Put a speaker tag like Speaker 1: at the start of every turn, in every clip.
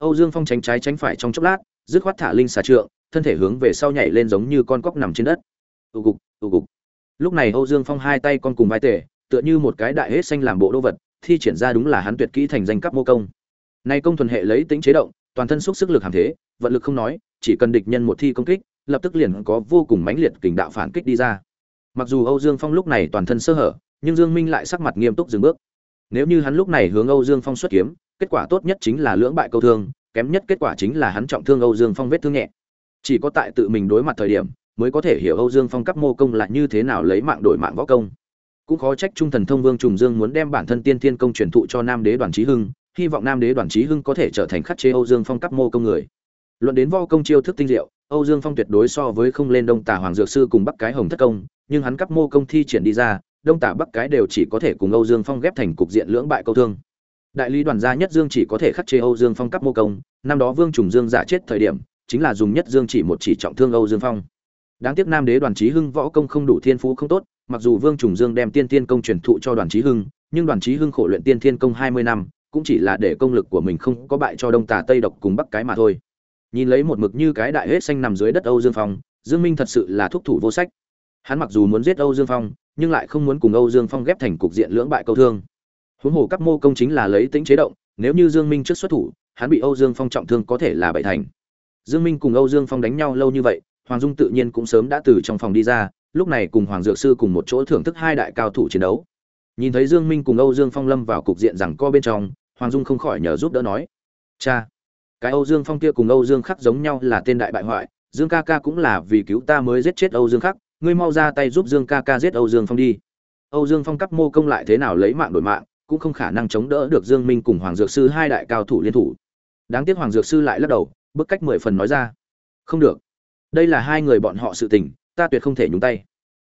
Speaker 1: âu dương phong tránh trái tránh phải trong chốc lát, dứt khoát thả linh xà trượng, thân thể hướng về sau nhảy lên giống như con cóc nằm trên đất. Tu cục tu cục lúc này âu dương phong hai tay con cùng vai tể tựa như một cái đại hết xanh làm bộ đô vật, thi triển ra đúng là hắn tuyệt kỹ thành danh cấp mô công. Nay công thuần hệ lấy tính chế động, toàn thân xúc sức lực hàm thế, vận lực không nói, chỉ cần địch nhân một thi công kích, lập tức liền có vô cùng mãnh liệt kình đạo phản kích đi ra. Mặc dù âu dương phong lúc này toàn thân sơ hở, nhưng dương minh lại sắc mặt nghiêm túc dừng bước nếu như hắn lúc này hướng âu dương phong xuất kiếm, kết quả tốt nhất chính là lưỡng bại câu thương, kém nhất kết quả chính là hắn trọng thương âu dương phong vết thương nhẹ. Chỉ có tại tự mình đối mặt thời điểm, mới có thể hiểu âu dương phong cấp mô công là như thế nào lấy mạng đổi mạng võ công. Cũng khó trách trung thần thông vương trùng dương muốn đem bản thân tiên thiên công truyền thụ cho nam đế đoàn Chí hưng, hy vọng nam đế đoàn Chí hưng có thể trở thành khắc chế âu dương phong cấp mô công người. Luận đến võ công chiêu thức tinh diệu, âu dương phong tuyệt đối so với không lên đông Tà hoàng dược sư cùng bắc cái hồng thất công, nhưng hắn cấp mô công thi triển đi ra đông tả bắc cái đều chỉ có thể cùng âu dương phong ghép thành cục diện lưỡng bại câu thương. Đại lý đoàn gia nhất dương chỉ có thể khắc chế âu dương phong cấp mô công, năm đó vương trùng dương giả chết thời điểm, chính là dùng nhất dương chỉ một chỉ trọng thương âu dương phong. Đáng tiếc nam đế đoàn trí hưng võ công không đủ thiên phú không tốt, mặc dù vương trùng dương đem tiên thiên công truyền thụ cho đoàn trí hưng, nhưng đoàn trí hưng khổ luyện tiên thiên công hai mươi năm, cũng chỉ là để công lực của mình không có bại cho đông tà tây độc cùng bắc cái mà thôi. Nhìn lấy một mực như cái đại hết xanh nằm dưới đất âu dương phong, dương minh thật sự là thúc thủ vô sách. Hắn mặc dù muốn giết âu dương phong nhưng lại không muốn cùng âu dương phong ghép thành cục diện lưỡng bại câu thương. Huống hồ các mô công chính là lấy tính chế động, nếu như dương minh trước xuất thủ, hắn bị âu dương phong trọng thương có thể là bại thành. Dương minh cùng âu dương phong đánh nhau lâu như vậy, hoàng dung tự nhiên cũng sớm đã từ trong phòng đi ra, lúc này cùng hoàng dược sư cùng một chỗ thưởng thức hai đại cao thủ chiến đấu. Nhìn thấy dương minh cùng âu dương phong lâm vào cục diện rằng co bên trong, hoàng dung không khỏi nhờ giúp đỡ nói, cha, cái âu dương phong kia cùng âu dương khắc giống nhau là tên đại bại hoại, dương ca ca cũng là vì cứu ta mới giết chết âu dương khắc ngươi mau ra tay giúp dương ca ca giết âu dương phong đi. Âu dương phong cấp mô công lại thế nào lấy mạng đổi mạng, cũng không khả năng chống đỡ được dương minh cùng hoàng dược sư hai đại cao thủ liên thủ. Đáng tiếc hoàng dược sư lại lắc đầu, bức cách mười phần nói ra. Không được. Đây là hai người bọn họ sự tình, ta tuyệt không thể nhúng tay.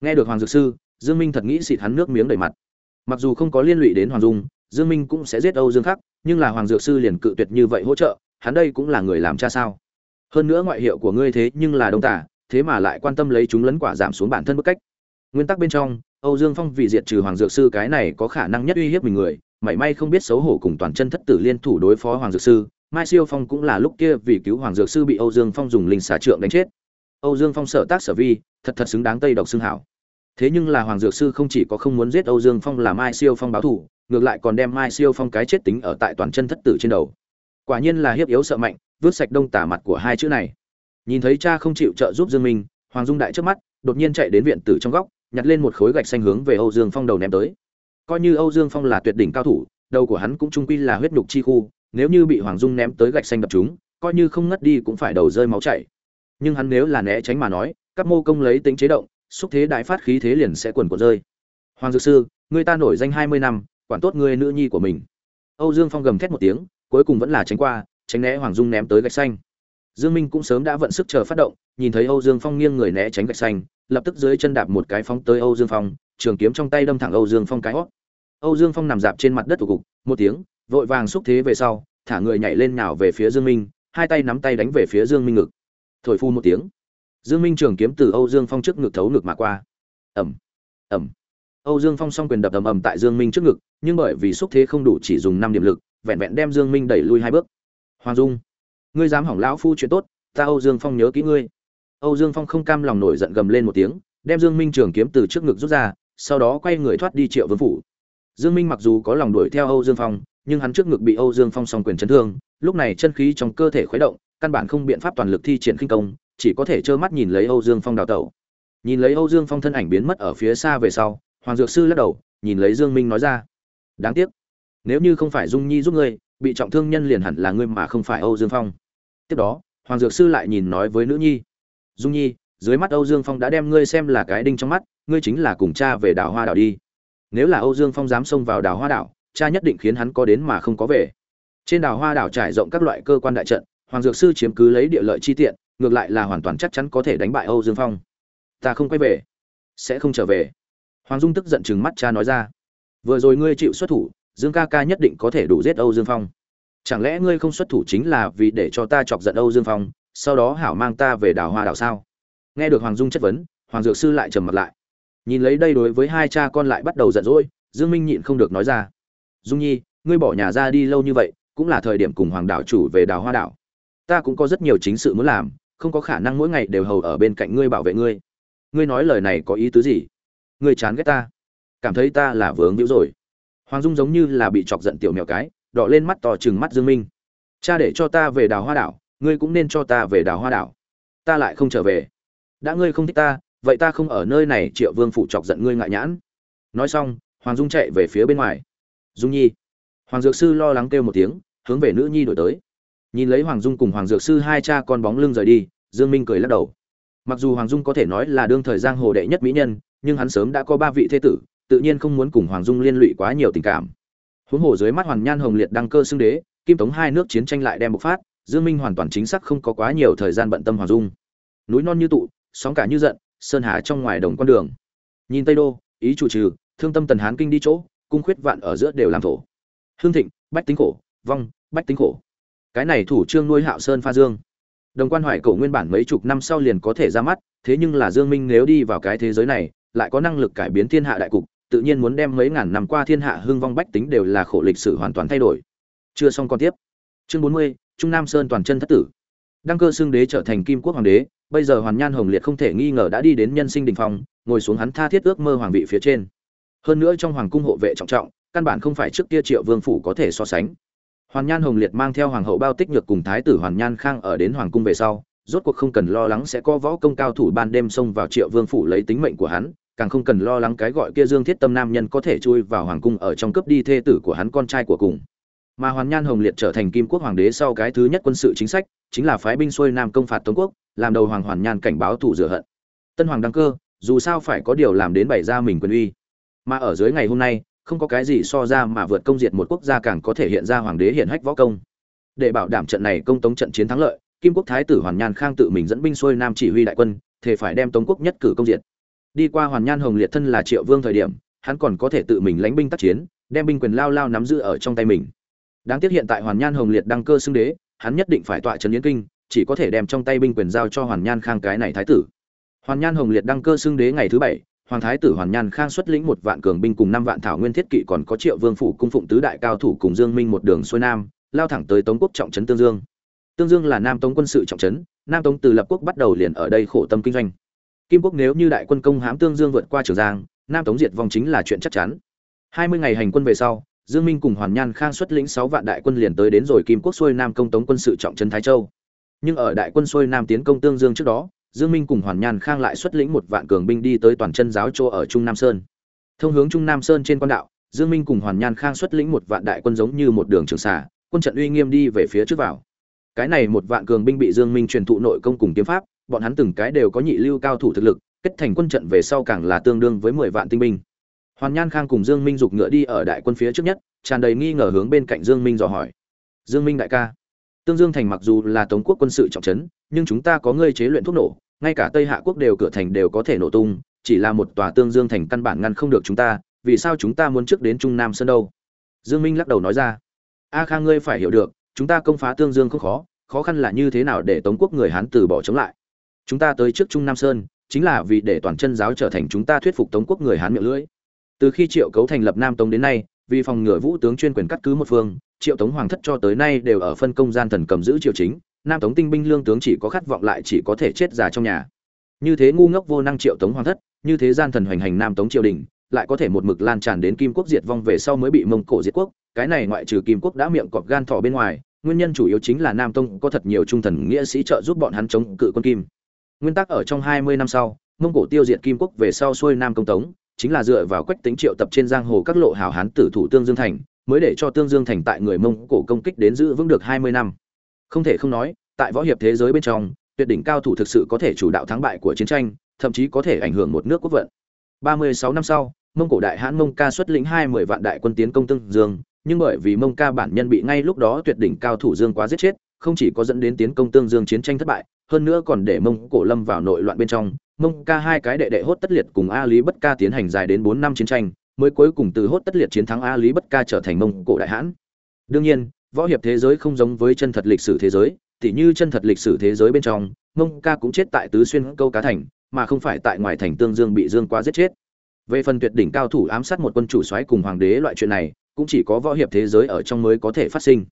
Speaker 1: Nghe được hoàng dược sư, dương minh thật nghĩ xịt hắn nước miếng đầy mặt. Mặc dù không có liên lụy đến hoàng dung, dương minh cũng sẽ giết âu dương khắc, nhưng là hoàng dược sư liền cự tuyệt như vậy hỗ trợ, hắn đây cũng là người làm cha sao? Hơn nữa ngoại hiệu của ngươi thế nhưng là đông tả thế mà lại quan tâm lấy chúng lấn quả giảm xuống bản thân bức cách. Nguyên tắc bên trong, âu dương phong vì diệt trừ hoàng dược sư cái này có khả năng nhất uy hiếp mình người, mảy may không biết xấu hổ cùng toàn chân thất tử liên thủ đối phó hoàng dược sư, mai siêu phong cũng là lúc kia vì cứu hoàng dược sư bị âu dương phong dùng linh xà trượng đánh chết. Âu dương phong sở tác sở vi, thật thật xứng đáng tây độc xưng hảo. Thế nhưng là hoàng dược sư không chỉ có không muốn giết âu dương phong là mai siêu phong báo thù, ngược lại còn đem mai siêu phong cái chết tính ở tại toàn chân thất tử trên đầu. Quả nhiên là hiếp yếu sợ mạnh, vứt sạch đông tả mặt của hai chữ này nhìn thấy cha không chịu trợ giúp dương minh, hoàng dung đại trước mắt, đột nhiên chạy đến viện tử trong góc, nhặt lên một khối gạch xanh hướng về âu dương phong đầu ném tới. Coi như âu dương phong là tuyệt đỉnh cao thủ, đầu của hắn cũng trung quy là huyết nhục chi khu, nếu như bị hoàng dung ném tới gạch xanh đập chúng coi như không ngất đi cũng phải đầu rơi máu chảy. Nhưng hắn nếu là né tránh mà nói, các mô công lấy tính chế động, xúc thế đại phát khí thế liền sẽ quần quần rơi. Hoàng dược sư, người ta nổi danh hai mươi năm, quản tốt người nữ nhi của mình. Âu dương phong gầm thét một tiếng, cuối cùng vẫn là tránh qua, tránh né hoàng dung ném tới gạch xanh dương minh cũng sớm đã vận sức chờ phát động, nhìn thấy âu dương phong nghiêng người né tránh gạch xanh, lập tức dưới chân đạp một cái phóng tới âu dương phong, trường kiếm trong tay đâm thẳng âu dương phong cái hốc. âu dương phong nằm dạp trên mặt đất tụ cục, một tiếng, vội vàng xúc thế về sau, thả người nhảy lên nhào về phía dương minh, hai tay nắm tay đánh về phía dương minh ngực. Thổi phu một tiếng. Dương minh trường kiếm từ âu dương phong trước ngực thấu ngực mà qua. Ầm. Ầm. Âu dương phong song quyền đập ầm ầm tại dương minh trước ngực, nhưng bởi vì xúc thế không đủ chỉ dùng năm điểm lực, vẹn vẹn đem dương minh đẩy lui hai bước. Hoàng dung ngươi dám hỏng lão phu chuyện tốt, ta âu dương phong nhớ kỹ ngươi. Âu dương phong không cam lòng nổi giận gầm lên một tiếng, đem dương minh trường kiếm từ trước ngực rút ra, sau đó quay người thoát đi triệu vương phủ. Dương minh mặc dù có lòng đuổi theo âu dương phong, nhưng hắn trước ngực bị âu dương phong song quyền chấn thương, lúc này chân khí trong cơ thể khuấy động, căn bản không biện pháp toàn lực thi triển khinh công, chỉ có thể trơ mắt nhìn lấy âu dương phong đào tẩu. Nhìn lấy âu dương phong thân ảnh biến mất ở phía xa về sau, hoàng dược sư lắc đầu, nhìn lấy dương minh nói ra, đáng tiếc, nếu như không phải dung nhi giúp ngươi, bị trọng thương nhân liền hẳn là ngươi mà không phải âu dương phong tiếp đó, hoàng dược sư lại nhìn nói với nữ nhi. Dung nhi, dưới mắt âu dương phong đã đem ngươi xem là cái đinh trong mắt, ngươi chính là cùng cha về đảo hoa đảo đi. Nếu là âu dương phong dám xông vào đảo hoa đảo, cha nhất định khiến hắn có đến mà không có về. Trên đảo hoa đảo trải rộng các loại cơ quan đại trận, hoàng dược sư chiếm cứ lấy địa lợi chi tiện, ngược lại là hoàn toàn chắc chắn có thể đánh bại âu dương phong. Ta không quay về, sẽ không trở về. Hoàng dung tức giận chừng mắt cha nói ra. Vừa rồi ngươi chịu xuất thủ, dương ca ca nhất định có thể đủ giết âu dương phong chẳng lẽ ngươi không xuất thủ chính là vì để cho ta chọc giận âu dương phong, sau đó hảo mang ta về đảo hoa đảo sao? Nghe được hoàng dung chất vấn, hoàng dược sư lại trầm mặt lại. Nhìn lấy đây đối với hai cha con lại bắt đầu giận dỗi, dương minh nhịn không được nói ra. Dung nhi, ngươi bỏ nhà ra đi lâu như vậy, cũng là thời điểm cùng hoàng đảo chủ về đào hoa đảo. Ta cũng có rất nhiều chính sự muốn làm, không có khả năng mỗi ngày đều hầu ở bên cạnh ngươi bảo vệ ngươi. Ngươi nói lời này có ý tứ gì? Ngươi chán ghét ta. Cảm thấy ta là vướng víu rồi. Hoàng dung giống như là bị chọc giận tiểu mèo cái đỏ lên mắt to chừng mắt dương minh. Cha để cho ta về đào hoa đảo, ngươi cũng nên cho ta về đào hoa đảo. Ta lại không trở về. Đã ngươi không thích ta, vậy ta không ở nơi này, triệu vương phụ chọc giận ngươi ngại nhãn. Nói xong, hoàng dung chạy về phía bên ngoài. Dung nhi. Hoàng dược sư lo lắng kêu một tiếng, hướng về nữ nhi đổi tới. Nhìn lấy hoàng dung cùng hoàng dược sư hai cha con bóng lưng rời đi, dương minh cười lắc đầu. Mặc dù hoàng dung có thể nói là đương thời giang hồ đệ nhất mỹ nhân, nhưng hắn sớm đã có ba vị thế tử, tự nhiên không muốn cùng hoàng dung liên lụy quá nhiều tình cảm huống hồ dưới mắt hoàn nhan hồng liệt đăng cơ xưng đế, kim tống hai nước chiến tranh lại đem bộc phát, dương minh hoàn toàn chính xác không có quá nhiều thời gian bận tâm hoàng dung. Núi non như tụ, sóng cả như giận, sơn hà trong ngoài đồng con đường. Nhìn tây đô, ý chủ trừ, thương tâm tần hán kinh đi chỗ, cung khuyết vạn ở giữa đều làm thổ. Hương thịnh, bách tính khổ, vong, bách tính khổ. Cái này thủ trương nuôi hạo sơn pha dương. Đồng quan hoài cổ nguyên bản mấy chục năm sau liền có thể ra mắt, thế nhưng là dương minh nếu đi vào cái thế giới này, lại có năng lực cải biến thiên hạ đại cục tự nhiên muốn đem mấy ngàn năm qua thiên hạ hưng vong bách tính đều là khổ lịch sử hoàn toàn thay đổi. Chưa xong còn tiếp. Chương 40, trung nam sơn toàn chân thất tử. Đăng cơ xương đế trở thành kim quốc hoàng đế bây giờ hoàn nhan hồng liệt không thể nghi ngờ đã đi đến nhân sinh đình phong ngồi xuống hắn tha thiết ước mơ hoàng vị phía trên. Hơn nữa trong hoàng cung hộ vệ trọng trọng căn bản không phải trước kia triệu vương phủ có thể so sánh. Hoàn nhan hồng liệt mang theo hoàng hậu bao tích nhược cùng thái tử hoàn nhan khang ở đến hoàng cung về sau rốt cuộc không cần lo lắng sẽ có võ công cao thủ ban đêm xông vào triệu vương phủ lấy tính mệnh của hắn càng không cần lo lắng cái gọi kia dương thiết tâm nam nhân có thể chui vào hoàng cung ở trong cướp đi thê tử của hắn con trai của cùng. Mà hoàn nhan hồng liệt trở thành kim quốc hoàng đế sau cái thứ nhất quân sự chính sách, chính là phái binh xuôi nam công phạt tống quốc, làm đầu hoàng hoàn nhan cảnh báo thủ rửa hận. Tân hoàng đăng cơ, dù sao phải có điều làm đến bày ra mình quyền uy. Mà ở dưới ngày hôm nay, không có cái gì so ra mà vượt công diệt một quốc gia càng có thể hiện ra hoàng đế hiện hách võ công. Để bảo đảm trận này công tống trận chiến thắng lợi, kim quốc thái tử hoàn nhan khang tự mình dẫn binh xuôi nam chỉ huy đại quân thể phải đem tống quốc nhất cử công diệt đi qua hoàn nhan hồng liệt thân là triệu vương thời điểm, hắn còn có thể tự mình lãnh binh tác chiến, đem binh quyền lao lao nắm giữ ở trong tay mình. Đáng tiếc hiện tại hoàn nhan hồng liệt đăng cơ xưng đế, hắn nhất định phải tọa trấn yến kinh, chỉ có thể đem trong tay binh quyền giao cho hoàn nhan khang cái này thái tử. Hoàn nhan hồng liệt đăng cơ xưng đế ngày thứ bảy, hoàng thái tử hoàn nhan khang xuất lĩnh một vạn cường binh cùng năm vạn thảo nguyên thiết kỵ còn có triệu vương phủ cung phụng tứ đại cao thủ cùng dương minh một đường xuôi nam, lao thẳng tới tống quốc trọng trấn tương dương. Tương dương là nam tống quân sự trọng trấn, nam tống từ lập quốc bắt đầu liền ở đây khổ tâm kinh doanh kim quốc nếu như đại quân công hãm tương dương vượt qua trường giang nam tống diệt vong chính là chuyện chắc chắn hai mươi ngày hành quân về sau dương minh cùng hoàn nhan khang xuất lĩnh sáu vạn đại quân liền tới đến rồi kim quốc xuôi nam công tống quân sự trọng trấn thái châu nhưng ở đại quân xuôi nam tiến công tương dương trước đó Dương Minh cùng Hoàn Nhan Khang lại xuất lĩnh một vạn cường binh đi tới toàn chân giáo Châu ở Trung Nam Sơn. Thông hướng Trung Nam Sơn trên quan đạo, Dương Minh cùng Hoàn Nhan Khang xuất lĩnh một vạn đại quân giống như một đường trường xà, quân trận uy nghiêm đi về phía trước vào. Cái này một vạn cường binh bị Dương Minh truyền thụ nội công cùng kiếm pháp, bọn hắn từng cái đều có nhị lưu cao thủ thực lực, kết thành quân trận về sau càng là tương đương với 10 vạn tinh binh. Hoàn Nhan Khang cùng Dương Minh dục ngựa đi ở đại quân phía trước nhất, tràn đầy nghi ngờ hướng bên cạnh Dương Minh dò hỏi. Dương Minh đại ca, Tương Dương thành mặc dù là Tống quốc quân sự trọng trấn, nhưng chúng ta có ngươi chế luyện thuốc nổ, ngay cả tây hạ quốc đều cửa thành đều có thể nổ tung chỉ là một tòa tương dương thành căn bản ngăn không được chúng ta vì sao chúng ta muốn trước đến trung nam sơn đâu dương minh lắc đầu nói ra a khang ngươi phải hiểu được chúng ta công phá tương dương không khó khó khăn là như thế nào để tống quốc người hán từ bỏ chống lại chúng ta tới trước trung nam sơn, chính là vì để toàn chân giáo trở thành chúng ta thuyết phục tống quốc người hán miệng lưỡi. Từ khi triệu cấu thành lập nam tống đến nay, vì phòng ngừa vũ tướng chuyên quyền cắt cứ một phương, triệu tống hoàng thất cho tới nay đều ở phân công gian thần cầm giữ triều chính, nam tống tinh binh lương tướng chỉ có khát vọng lại chỉ có thể chết già trong nhà. Như thế ngu ngốc vô năng triệu tống hoàng thất, như thế gian thần hoành hành nam tống triều đình, lại có thể một mực lan tràn đến kim quốc diệt vong về sau mới bị mông cổ diệt quốc, cái này ngoại trừ kim quốc đã miệng cọp gan thỏ bên ngoài, nguyên nhân chủ yếu chính là nam tông có thật nhiều trung thần nghĩa sĩ trợ giúp bọn hắn chống cự quân kim nguyên tắc ở trong hai mươi năm sau, mông cổ tiêu diệt kim quốc về sau xuôi nam công tống, chính là dựa vào quách tính triệu tập trên giang hồ các lộ hào hán tử thủ tương dương thành, mới để cho tương dương thành tại người mông cổ công kích đến giữ vững được hai mươi năm. Không thể không nói, tại võ hiệp thế giới bên trong, tuyệt đỉnh cao thủ thực sự có thể chủ đạo thắng bại của chiến tranh, thậm chí có thể ảnh hưởng một nước quốc vận. 36 năm sau, mông cổ đại hãn mông ca xuất lĩnh hai mươi vạn đại quân tiến công tương dương, nhưng bởi vì mông ca bản nhân bị ngay lúc đó tuyệt đỉnh cao thủ dương quá giết chết, không chỉ có dẫn đến tiến công tương dương chiến tranh thất bại hơn nữa còn để mông cổ lâm vào nội loạn bên trong. Mông ca hai cái đệ đệ hốt tất liệt cùng a lý bất ca tiến hành dài đến bốn năm chiến tranh, mới cuối cùng từ hốt tất liệt chiến thắng a lý bất ca trở thành mông cổ đại hãn. Đương nhiên, võ hiệp thế giới không giống với chân thật lịch sử thế giới, tỉ như chân thật lịch sử thế giới bên trong, mông ca cũng chết tại tứ xuyên câu cá thành, mà không phải tại ngoài thành tương dương bị dương quá giết chết. Về phần tuyệt đỉnh cao thủ ám sát một quân chủ soái cùng hoàng đế loại chuyện này, cũng chỉ có võ hiệp thế giới ở trong mới có thể phát sinh.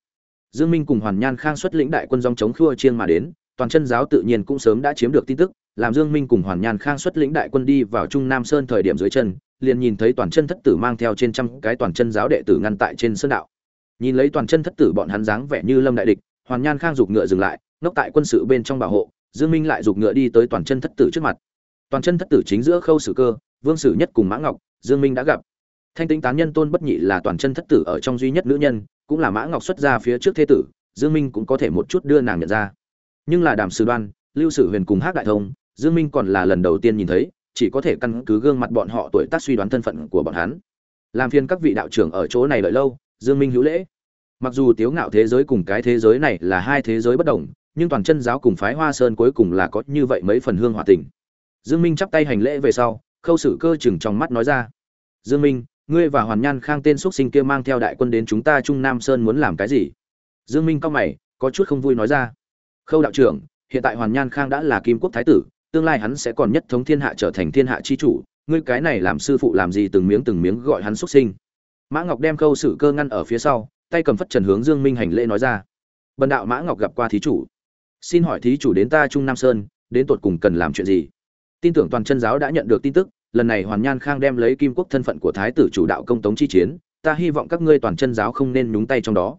Speaker 1: Dương minh cùng hoàn nhan khang xuất lĩnh đại quân dòng chống khua chiên mà đến toàn chân giáo tự nhiên cũng sớm đã chiếm được tin tức, làm dương minh cùng hoàn nhan khang xuất lĩnh đại quân đi vào trung nam sơn thời điểm dưới chân, liền nhìn thấy toàn chân thất tử mang theo trên trăm cái toàn chân giáo đệ tử ngăn tại trên sơn đạo. Nhìn lấy toàn chân thất tử bọn hắn dáng vẻ như lâm đại địch, hoàn nhan khang giục ngựa dừng lại nốc tại quân sự bên trong bảo hộ, dương minh lại giục ngựa đi tới toàn chân thất tử trước mặt. Toàn chân thất tử chính giữa khâu sử cơ, vương sử nhất cùng mã ngọc, dương minh đã gặp. Thanh tinh tán nhân tôn bất nhị là toàn chân thất tử ở trong duy nhất nữ nhân, cũng là mã ngọc xuất ra phía trước thế tử, dương minh cũng có thể một chút đưa nàng nhận ra nhưng là đàm sử đoan, lưu sử huyền cùng hát đại thông, dương minh còn là lần đầu tiên nhìn thấy, chỉ có thể căn cứ gương mặt bọn họ tuổi tác suy đoán thân phận của bọn hắn. Làm phiền các vị đạo trưởng ở chỗ này đợi lâu, dương minh hữu lễ. Mặc dù tiếu ngạo thế giới cùng cái thế giới này là hai thế giới bất đồng, nhưng toàn chân giáo cùng phái hoa sơn cuối cùng là có như vậy mấy phần hương hòa tình. Dương minh chắp tay hành lễ về sau, khâu sử cơ chừng trong mắt nói ra. Dương minh, ngươi và hoàn nhan khang tên xuất sinh kia mang theo đại quân đến chúng ta trung nam sơn muốn làm cái gì? Dương minh cao mày, có chút không vui nói ra khâu đạo trưởng, hiện tại hoàn nhan khang đã là kim quốc thái tử, tương lai hắn sẽ còn nhất thống thiên hạ trở thành thiên hạ chi chủ, ngươi cái này làm sư phụ làm gì từng miếng từng miếng gọi hắn xuất sinh. Mã ngọc đem khâu sử cơ ngăn ở phía sau, tay cầm phất trần hướng dương minh hành lễ nói ra. Bần đạo mã ngọc gặp qua thí chủ. Xin hỏi thí chủ đến ta trung nam sơn, đến tột cùng cần làm chuyện gì? Tin tưởng toàn chân giáo đã nhận được tin tức, lần này hoàn nhan khang đem lấy kim quốc thân phận của thái tử chủ đạo công tống chi chiến, ta hy vọng các ngươi toàn chân giáo không nên nhúng tay trong đó.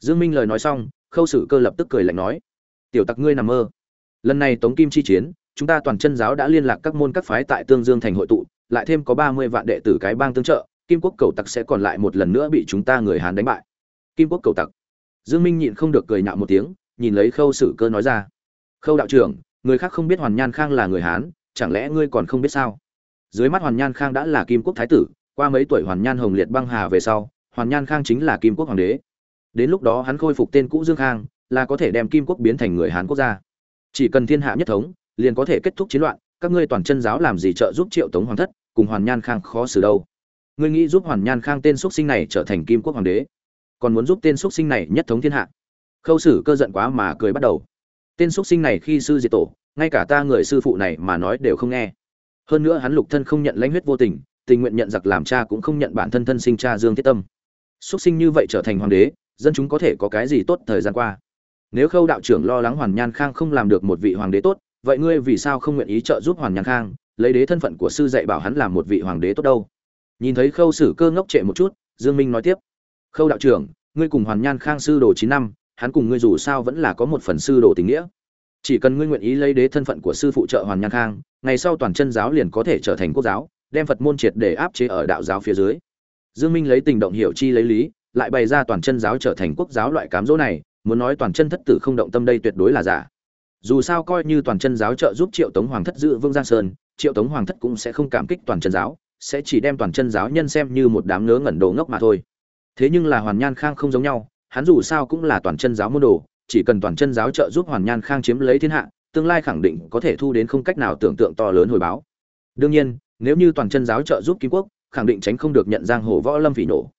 Speaker 1: Dương minh lời nói xong, khâu sử cơ lập tức cười lạnh nói tiểu tặc ngươi nằm mơ. Lần này tống kim chi chiến, chúng ta toàn chân giáo đã liên lạc các môn các phái tại tương dương thành hội tụ, lại thêm có ba mươi vạn đệ tử cái bang tương trợ, kim quốc cầu tặc sẽ còn lại một lần nữa bị chúng ta người hán đánh bại. Kim quốc cầu tặc. Dương minh nhịn không được cười nhạo một tiếng, nhìn lấy khâu sử cơ nói ra. Khâu đạo trưởng, người khác không biết hoàn nhan khang là người hán, chẳng lẽ ngươi còn không biết sao? Dưới mắt hoàn nhan khang đã là kim quốc thái tử, qua mấy tuổi hoàn nhan hồng liệt băng hà về sau, hoàn nhan khang chính là kim quốc hoàng đế. Đến lúc đó hắn khôi phục tên cũ dương khang là có thể đem kim quốc biến thành người hán quốc gia. Chỉ cần thiên hạ nhất thống, liền có thể kết thúc chiến loạn, các ngươi toàn chân giáo làm gì trợ giúp triệu tống hoàng thất, cùng hoàn nhan khang khó xử đâu. Ngươi nghĩ giúp hoàn nhan khang tên xuất sinh này trở thành kim quốc hoàng đế, còn muốn giúp tên xuất sinh này nhất thống thiên hạ. Khâu sử cơ giận quá mà cười bắt đầu. Tên xuất sinh này khi sư diệt tổ, ngay cả ta người sư phụ này mà nói đều không nghe. Hơn nữa hắn lục thân không nhận lãnh huyết vô tình tình nguyện nhận giặc làm cha cũng không nhận bản thân thân sinh cha dương thiết tâm. Xuất sinh như vậy trở thành hoàng đế, dân chúng có thể có cái gì tốt thời gian qua? Nếu khâu đạo trưởng lo lắng hoàn nhan khang không làm được một vị hoàng đế tốt, vậy ngươi vì sao không nguyện ý trợ giúp hoàn nhan khang, lấy đế thân phận của sư dạy bảo hắn làm một vị hoàng đế tốt đâu? Nhìn thấy khâu sử cơ ngốc trệ một chút, dương minh nói tiếp. Khâu đạo trưởng, ngươi cùng hoàn nhan khang sư đồ chín năm, hắn cùng ngươi dù sao vẫn là có một phần sư đồ tình nghĩa. Chỉ cần ngươi nguyện ý lấy đế thân phận của sư phụ trợ hoàn nhan khang, ngày sau toàn chân giáo liền có thể trở thành quốc giáo, đem phật môn triệt để áp chế ở đạo giáo phía dưới. Dương minh lấy tình động hiểu chi lấy lý, lại bày ra toàn chân giáo trở thành quốc giáo loại cám dỗ này muốn nói toàn chân thất tử không động tâm đây tuyệt đối là giả. Dù sao coi như toàn chân giáo trợ giúp triệu tống hoàng thất giữ vương giang sơn, triệu tống hoàng thất cũng sẽ không cảm kích toàn chân giáo, sẽ chỉ đem toàn chân giáo nhân xem như một đám ngớ ngẩn đồ ngốc mà thôi. Thế nhưng là hoàn nhan khang không giống nhau, hắn dù sao cũng là toàn chân giáo môn đồ, chỉ cần toàn chân giáo trợ giúp hoàn nhan khang chiếm lấy thiên hạ, tương lai khẳng định có thể thu đến không cách nào tưởng tượng to lớn hồi báo. Đương nhiên, nếu như toàn chân giáo trợ giúp kim quốc, khẳng định tránh không được nhận giang hồ võ lâm phỉ nổ.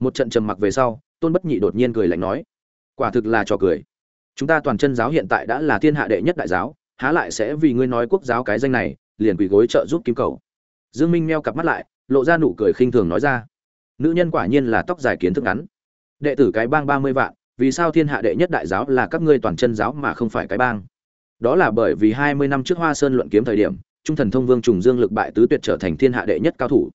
Speaker 1: Một trận trầm mặc về sau, tôn bất nhị đột nhiên cười lạnh nói quả thực là trò cười. Chúng ta toàn chân giáo hiện tại đã là thiên hạ đệ nhất đại giáo, há lại sẽ vì ngươi nói quốc giáo cái danh này, liền quỳ gối trợ giúp kim cầu. Dương minh meo cặp mắt lại, lộ ra nụ cười khinh thường nói ra. Nữ nhân quả nhiên là tóc dài kiến thức ngắn. Đệ tử cái bang ba mươi vạn, vì sao thiên hạ đệ nhất đại giáo là các ngươi toàn chân giáo mà không phải cái bang? Đó là bởi vì hai mươi năm trước hoa sơn luận kiếm thời điểm, trung thần thông vương trùng dương lực bại tứ tuyệt trở thành thiên hạ đệ nhất cao thủ.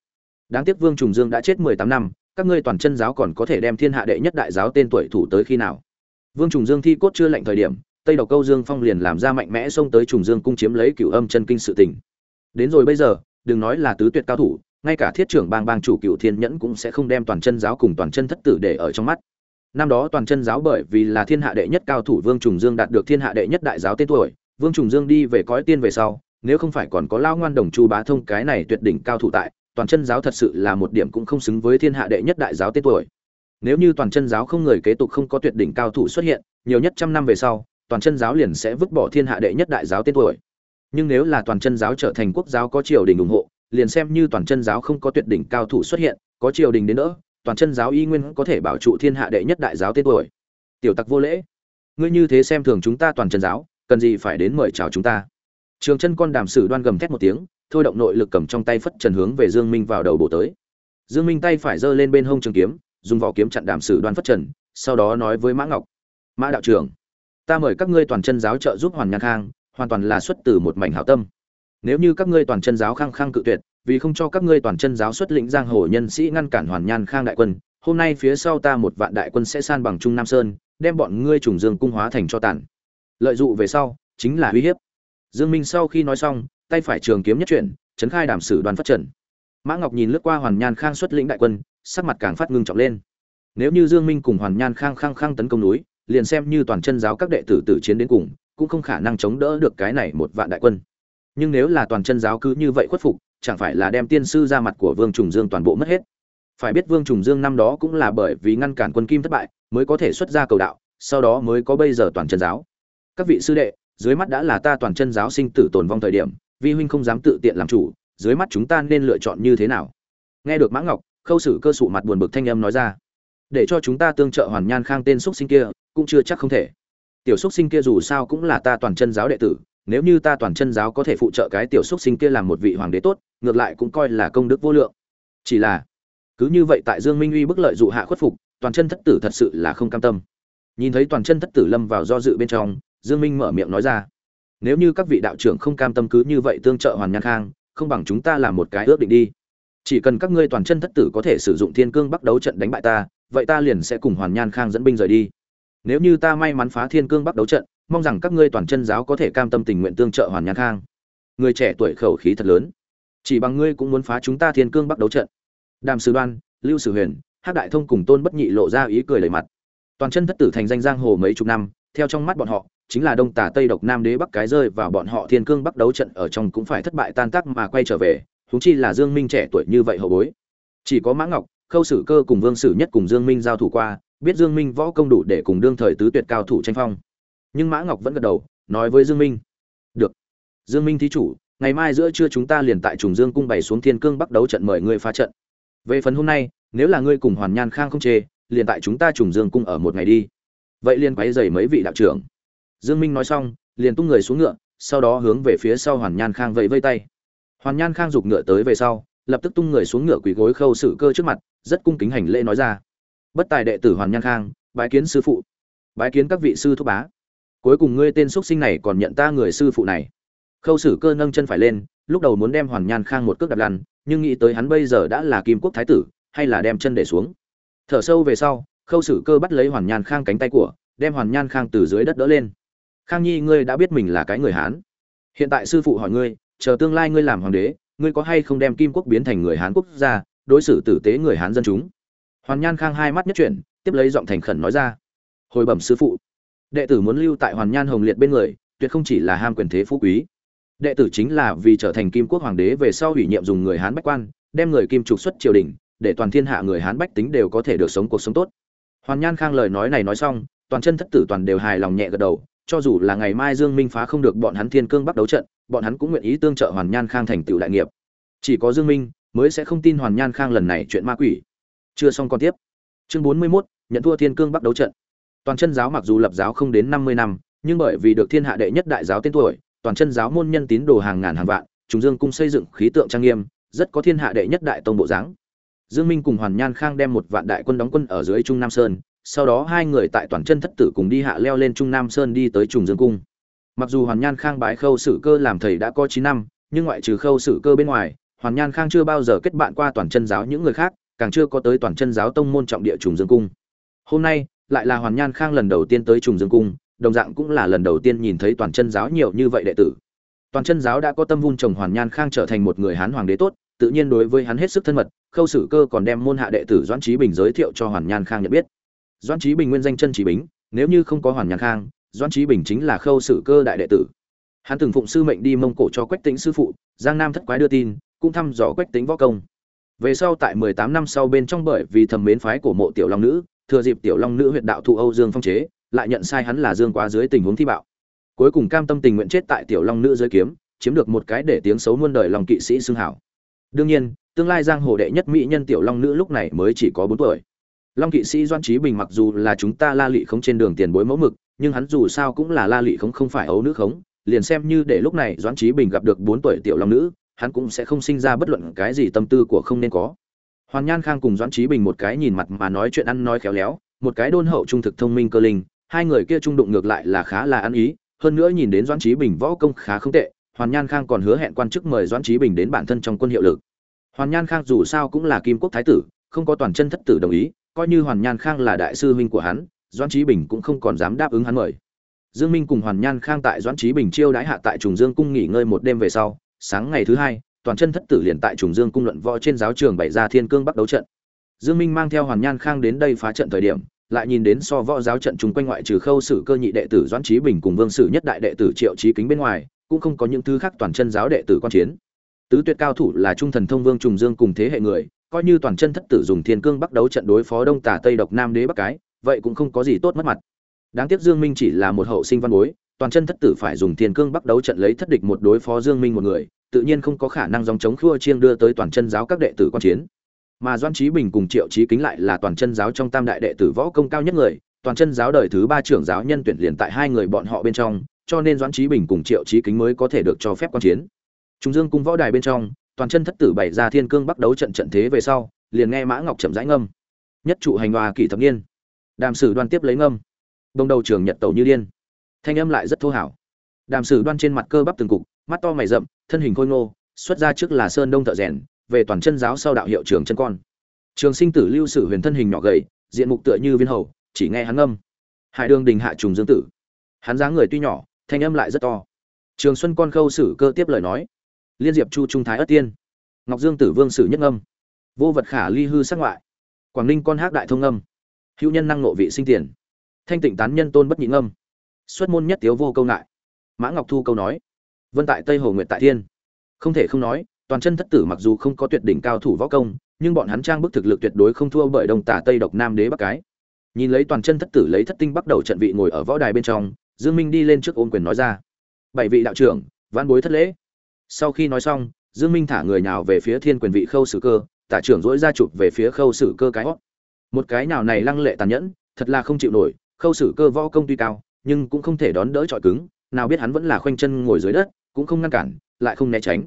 Speaker 1: Đáng tiếc vương trùng dương đã chết mười tám năm, các ngươi toàn chân giáo còn có thể đem thiên hạ đệ nhất đại giáo tên tuổi thủ tới khi nào? Vương trùng dương thi cốt chưa lệnh thời điểm, tây độc câu dương phong liền làm ra mạnh mẽ xông tới trùng dương cung chiếm lấy cửu âm chân kinh sự tình. Đến rồi bây giờ, đừng nói là tứ tuyệt cao thủ, ngay cả thiết trưởng bang bang chủ cửu thiên nhẫn cũng sẽ không đem toàn chân giáo cùng toàn chân thất tử để ở trong mắt. Năm đó toàn chân giáo bởi vì là thiên hạ đệ nhất cao thủ vương trùng dương đạt được thiên hạ đệ nhất đại giáo tên tuổi, vương trùng dương đi về cõi tiên về sau, nếu không phải còn có lao ngoan đồng chu bá thông cái này tuyệt đỉnh cao thủ tại, toàn chân giáo thật sự là một điểm cũng không xứng với thiên hạ đệ nhất đại giáo tên tuổi nếu như toàn chân giáo không người kế tục không có tuyệt đỉnh cao thủ xuất hiện, nhiều nhất trăm năm về sau, toàn chân giáo liền sẽ vứt bỏ thiên hạ đệ nhất đại giáo tên tuổi. Nhưng nếu là toàn chân giáo trở thành quốc giáo có triều đình ủng hộ, liền xem như toàn chân giáo không có tuyệt đỉnh cao thủ xuất hiện, có triều đình đến nữa toàn chân giáo y nguyên có thể bảo trụ thiên hạ đệ nhất đại giáo tên tuổi. Tiểu tặc vô lễ. Ngươi như thế xem thường chúng ta toàn chân giáo, cần gì phải đến mời chào chúng ta? Trường chân con đàm sử đoan gầm thét một tiếng, thôi động nội lực cầm trong tay phất trần hướng về dương minh vào đầu bổ tới. Dương minh tay phải giơ lên bên hông trường kiếm dùng vỏ kiếm chặn đàm sử đoan phất trần, sau đó nói với mã ngọc, mã đạo trưởng, ta mời các ngươi toàn chân giáo trợ giúp hoàn nhan khang, hoàn toàn là xuất từ một mảnh hảo tâm. Nếu như các ngươi toàn chân giáo khăng khăng cự tuyệt, vì không cho các ngươi toàn chân giáo xuất lĩnh giang hồ nhân sĩ ngăn cản hoàn nhan khang đại quân, hôm nay phía sau ta một vạn đại quân sẽ san bằng trung nam sơn, đem bọn ngươi trùng dương cung hóa thành cho tàn. Lợi dụng về sau, chính là uy hiếp. Dương minh sau khi nói xong, tay phải trường kiếm nhất chuyển, chấn khai đảm sử đoàn phát trần. Mã ngọc nhìn lướt qua hoàn nhan khang xuất lĩnh đại quân sắc mặt càng phát ngưng trọng lên. Nếu như dương minh cùng hoàn nhan khang khang khang tấn công núi, liền xem như toàn chân giáo các đệ tử tử chiến đến cùng, cũng không khả năng chống đỡ được cái này một vạn đại quân. Nhưng nếu là toàn chân giáo cứ như vậy khuất phục, chẳng phải là đem tiên sư ra mặt của vương trùng dương toàn bộ mất hết? Phải biết vương trùng dương năm đó cũng là bởi vì ngăn cản quân kim thất bại, mới có thể xuất ra cầu đạo, sau đó mới có bây giờ toàn chân giáo. Các vị sư đệ, dưới mắt đã là ta toàn chân giáo sinh tử tồn vong thời điểm, vi huynh không dám tự tiện làm chủ, dưới mắt chúng ta nên lựa chọn như thế nào? Nghe được mã ngọc khâu sử cơ sụ mặt buồn bực thanh âm nói ra. Để cho chúng ta tương trợ hoàn nhan khang tên xúc sinh kia, cũng chưa chắc không thể. Tiểu xúc sinh kia dù sao cũng là ta toàn chân giáo đệ tử, nếu như ta toàn chân giáo có thể phụ trợ cái tiểu xúc sinh kia làm một vị hoàng đế tốt, ngược lại cũng coi là công đức vô lượng. Chỉ là, cứ như vậy tại dương minh uy bức lợi dụ hạ khuất phục, toàn chân thất tử thật sự là không cam tâm. Nhìn thấy toàn chân thất tử lâm vào do dự bên trong, dương minh mở miệng nói ra, nếu như các vị đạo trưởng không cam tâm cứ như vậy tương trợ hoàn nhan khang, không bằng chúng ta làm một cái ước định đi chỉ cần các ngươi toàn chân thất tử có thể sử dụng thiên cương bắc đấu trận đánh bại ta, vậy ta liền sẽ cùng hoàn nhan khang dẫn binh rời đi. Nếu như ta may mắn phá thiên cương bắc đấu trận, mong rằng các ngươi toàn chân giáo có thể cam tâm tình nguyện tương trợ hoàn nhan khang. Người trẻ tuổi khẩu khí thật lớn. Chỉ bằng ngươi cũng muốn phá chúng ta thiên cương bắc đấu trận. Đàm sử đoan, lưu sử huyền hát đại thông cùng tôn bất nhị lộ ra ý cười lầy mặt. Toàn chân thất tử thành danh giang hồ mấy chục năm, theo trong mắt bọn họ, chính là đông tả tây độc nam đế bắc cái rơi vào bọn họ thiên cương bắc đấu trận ở trong cũng phải thất bại tan tác mà quay trở về huống chi là dương minh trẻ tuổi như vậy hậu bối. Chỉ có mã ngọc, khâu sử cơ cùng vương sử nhất cùng dương minh giao thủ qua, biết dương minh võ công đủ để cùng đương thời tứ tuyệt cao thủ tranh phong. Nhưng mã ngọc vẫn gật đầu, nói với dương minh, được. Dương minh thí chủ, ngày mai giữa trưa chúng ta liền tại trùng dương cung bày xuống thiên cương bắc đấu trận mời ngươi phá trận. Về phần hôm nay, nếu là ngươi cùng hoàn nhan khang không chê, liền tại chúng ta trùng dương cung ở một ngày đi. Vậy liền quấy rầy mấy vị đạo trưởng. Dương minh nói xong, liền tung người xuống ngựa, sau đó hướng về phía sau hoàn nhan khang vẫy vây tay hoàn nhan khang giục ngựa tới về sau, lập tức tung người xuống ngựa quỳ gối khâu sự cơ trước mặt, rất cung kính hành lễ nói ra. Bất tài đệ tử hoàn nhan khang, bái kiến sư phụ. Bái kiến các vị sư thúc bá. Cuối cùng ngươi tên xuất sinh này còn nhận ta người sư phụ này. Khâu sử cơ nâng chân phải lên, lúc đầu muốn đem hoàn nhan khang một cước đạp lăn, nhưng nghĩ tới hắn bây giờ đã là kim quốc thái tử, hay là đem chân để xuống. Thở sâu về sau, khâu sử cơ bắt lấy hoàn nhan khang cánh tay của, đem hoàn nhan khang từ dưới đất đỡ lên. Khang nhi, ngươi đã biết mình là cái người hán. Hiện tại sư phụ hỏi ngươi chờ tương lai ngươi làm hoàng đế, ngươi có hay không đem kim quốc biến thành người hán quốc gia, đối xử tử tế người hán dân chúng? Hoàn nhan khang hai mắt nhất chuyển, tiếp lấy giọng thành khẩn nói ra. Hồi bẩm sư phụ, đệ tử muốn lưu tại hoàn nhan hồng liệt bên người, tuyệt không chỉ là ham quyền thế phú quý. Đệ tử chính là vì trở thành kim quốc hoàng đế về sau ủy nhiệm dùng người hán bách quan, đem người kim trục xuất triều đình, để toàn thiên hạ người hán bách tính đều có thể được sống cuộc sống tốt. Hoàn nhan khang lời nói này nói xong, toàn chân thất tử toàn đều hài lòng nhẹ gật đầu cho dù là ngày mai dương minh phá không được bọn hắn thiên cương Bắc đấu trận bọn hắn cũng nguyện ý tương trợ hoàn nhan khang thành tựu đại nghiệp. Chỉ có dương minh mới sẽ không tin hoàn nhan khang lần này chuyện ma quỷ. Chưa xong còn tiếp. Chương 41, nhận thua thiên cương Bắc đấu trận. Toàn chân giáo mặc dù lập giáo không đến 50 năm nhưng bởi vì được thiên hạ đệ nhất đại giáo tên tuổi toàn chân giáo môn nhân tín đồ hàng ngàn hàng vạn chúng dương cung xây dựng khí tượng trang nghiêm rất có thiên hạ đệ nhất đại tông bộ dáng. Dương minh cùng hoàn nhan khang đem một vạn đại quân đóng quân ở dưới trung nam sơn sau đó hai người tại toàn chân thất tử cùng đi hạ leo lên trung nam sơn đi tới trùng dương cung. Mặc dù hoàn nhan khang bái khâu sử cơ làm thầy đã có chín năm, nhưng ngoại trừ khâu sử cơ bên ngoài, hoàn nhan khang chưa bao giờ kết bạn qua toàn chân giáo những người khác, càng chưa có tới toàn chân giáo tông môn trọng địa trùng dương cung. Hôm nay, lại là hoàn nhan khang lần đầu tiên tới trùng dương cung, đồng dạng cũng là lần đầu tiên nhìn thấy toàn chân giáo nhiều như vậy đệ tử. Toàn chân giáo đã có tâm vun trồng hoàn nhan khang trở thành một người hán hoàng đế tốt, tự nhiên đối với hắn hết sức thân mật, khâu sử cơ còn đem môn hạ đệ tử doãn trí bình giới thiệu cho hoàn nhan khang nhận biết doãn trí bình nguyên danh chân trí bính, nếu như không có hoàn nhàn khang, doãn trí bình chính là khâu sử cơ đại đệ tử. Hắn từng phụng sư mệnh đi mông cổ cho quách tính sư phụ, giang nam thất quái đưa tin, cũng thăm dò quách tính võ công. Về sau tại mười tám năm sau bên trong bởi vì thầm mến phái của mộ tiểu long nữ, thừa dịp tiểu long nữ huyệt đạo thụ âu dương phong chế, lại nhận sai hắn là dương quá dưới tình huống thi bạo. Cuối cùng cam tâm tình nguyện chết tại tiểu long nữ dưới kiếm, chiếm được một cái để tiếng xấu muôn đời lòng kỵ sĩ xưng hảo. Đương nhiên, tương lai giang hồ đệ nhất mỹ nhân tiểu long nữ lúc này mới chỉ có bốn tuổi long kỵ sĩ doan trí bình mặc dù là chúng ta la lị khống trên đường tiền bối mẫu mực, nhưng hắn dù sao cũng là la lị khống không phải ấu nữ khống, liền xem như để lúc này doan trí bình gặp được bốn tuổi tiểu long nữ, hắn cũng sẽ không sinh ra bất luận cái gì tâm tư của không nên có. Hoàn nhan khang cùng doan trí bình một cái nhìn mặt mà nói chuyện ăn nói khéo léo, một cái đôn hậu trung thực thông minh cơ linh, hai người kia trung đụng ngược lại là khá là ăn ý, hơn nữa nhìn đến doãn trí bình võ công khá không tệ, hoàn nhan khang còn hứa hẹn quan chức mời doãn trí bình đến bản thân trong quân hiệu lực. Hoàn nhan khang dù sao cũng là kim quốc thái tử, không có toàn chân thất tử đồng ý coi như hoàn nhan khang là đại sư huynh của hắn, doãn trí bình cũng không còn dám đáp ứng hắn mời. Dương minh cùng hoàn nhan khang tại doãn trí bình chiêu đãi hạ tại trùng dương cung nghỉ ngơi một đêm về sau, sáng ngày thứ hai, toàn chân thất tử liền tại trùng dương cung luận võ trên giáo trường bày ra thiên cương bắc đấu trận. Dương minh mang theo hoàn nhan khang đến đây phá trận thời điểm, lại nhìn đến so võ giáo trận chung quanh ngoại trừ khâu sử cơ nhị đệ tử doãn trí bình cùng vương sử nhất đại đệ tử triệu trí kính bên ngoài, cũng không có những thứ khác toàn chân giáo đệ tử quan chiến. Tứ tuyệt cao thủ là trung thần thông vương trùng dương cùng thế hệ người coi như toàn chân thất tử dùng thiên cương bắt đấu trận đối phó đông tả tây độc nam đế bắc cái, vậy cũng không có gì tốt mất mặt. Đáng tiếc dương minh chỉ là một hậu sinh văn bối, toàn chân thất tử phải dùng thiên cương bắt đấu trận lấy thất địch một đối phó dương minh một người, tự nhiên không có khả năng dòng chống khua chiêng đưa tới toàn chân giáo các đệ tử quan chiến. Mà doan trí bình cùng triệu trí kính lại là toàn chân giáo trong tam đại đệ tử võ công cao nhất người, toàn chân giáo đời thứ ba trưởng giáo nhân tuyển liền tại hai người bọn họ bên trong, cho nên doãn trí bình cùng triệu trí kính mới có thể được cho phép quan chiến. Trung dương cung võ đài bên trong toàn chân thất tử bày ra thiên cương bắc đấu trận trận thế về sau, liền nghe mã ngọc chậm rãi ngâm. Nhất trụ hành hòa kỷ thập niên. Đàm sử đoan tiếp lấy ngâm. Đông đầu trường nhật tẩu như điên. Thanh âm lại rất thô hảo. Đàm sử đoan trên mặt cơ bắp từng cục, mắt to mày rậm, thân hình khôi ngô, xuất ra trước là sơn đông thợ rèn, về toàn chân giáo sau đạo hiệu trường chân con. Trường sinh tử lưu sử huyền thân hình nhỏ gầy, diện mục tựa như viên hầu, chỉ nghe hắn ngâm. Hải đường đình hạ trùng dương tử. Hắn dáng người tuy nhỏ, thanh âm lại rất to. Trường xuân con khâu sử cơ tiếp lời nói liên diệp chu trung thái ất tiên. Ngọc dương tử vương sử nhất Âm, vô vật khả ly hư sắc ngoại. Quảng ninh con hát đại thông Âm, hữu nhân năng nộ vị sinh tiền. Thanh tịnh tán nhân tôn bất nhị ngâm. Xuất môn nhất tiếu vô câu ngại. Mã ngọc thu câu nói. Vân tại tây hồ nguyện tại thiên. Không thể không nói toàn chân thất tử mặc dù không có tuyệt đỉnh cao thủ võ công nhưng bọn hắn trang bức thực lực tuyệt đối không thua bởi đồng tả tây độc nam đế bắc cái. Nhìn lấy toàn chân thất tử lấy thất tinh bắt đầu trận vị ngồi ở võ đài bên trong dương minh đi lên trước ôm quyền nói ra. Bảy vị đạo trưởng văn bối thất lễ sau khi nói xong, dương minh thả người nào về phía thiên quyền vị khâu sử cơ, tả trưởng dỗi ra chụp về phía khâu sử cơ cái hót. Một cái nào này lăng lệ tàn nhẫn, thật là không chịu nổi, khâu sử cơ võ công tuy cao, nhưng cũng không thể đón đỡ trọi cứng, nào biết hắn vẫn là khoanh chân ngồi dưới đất, cũng không ngăn cản, lại không né tránh.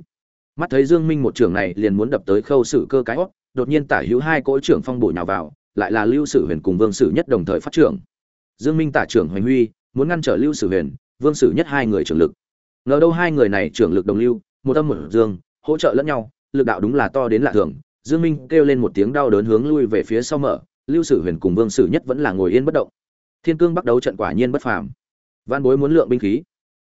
Speaker 1: Mắt thấy dương minh một trưởng này liền muốn đập tới khâu sử cơ cái hót, đột nhiên tả hữu hai cỗ trưởng phong bổ nhào vào, lại là lưu sử huyền cùng vương sử nhất đồng thời phát trưởng. Dương minh tả trưởng hoành huy, muốn ngăn trở lưu sử huyền, vương sử nhất hai người trưởng lực. Ngờ đâu hai người này trưởng lực đồng lưu một âm một dương, hỗ trợ lẫn nhau, lực đạo đúng là to đến lạ thường. Dương minh kêu lên một tiếng đau đớn hướng lui về phía sau mở, lưu sử huyền cùng vương sử nhất vẫn là ngồi yên bất động. Thiên cương bắt đấu trận quả nhiên bất phàm. Văn bối muốn lượng binh khí.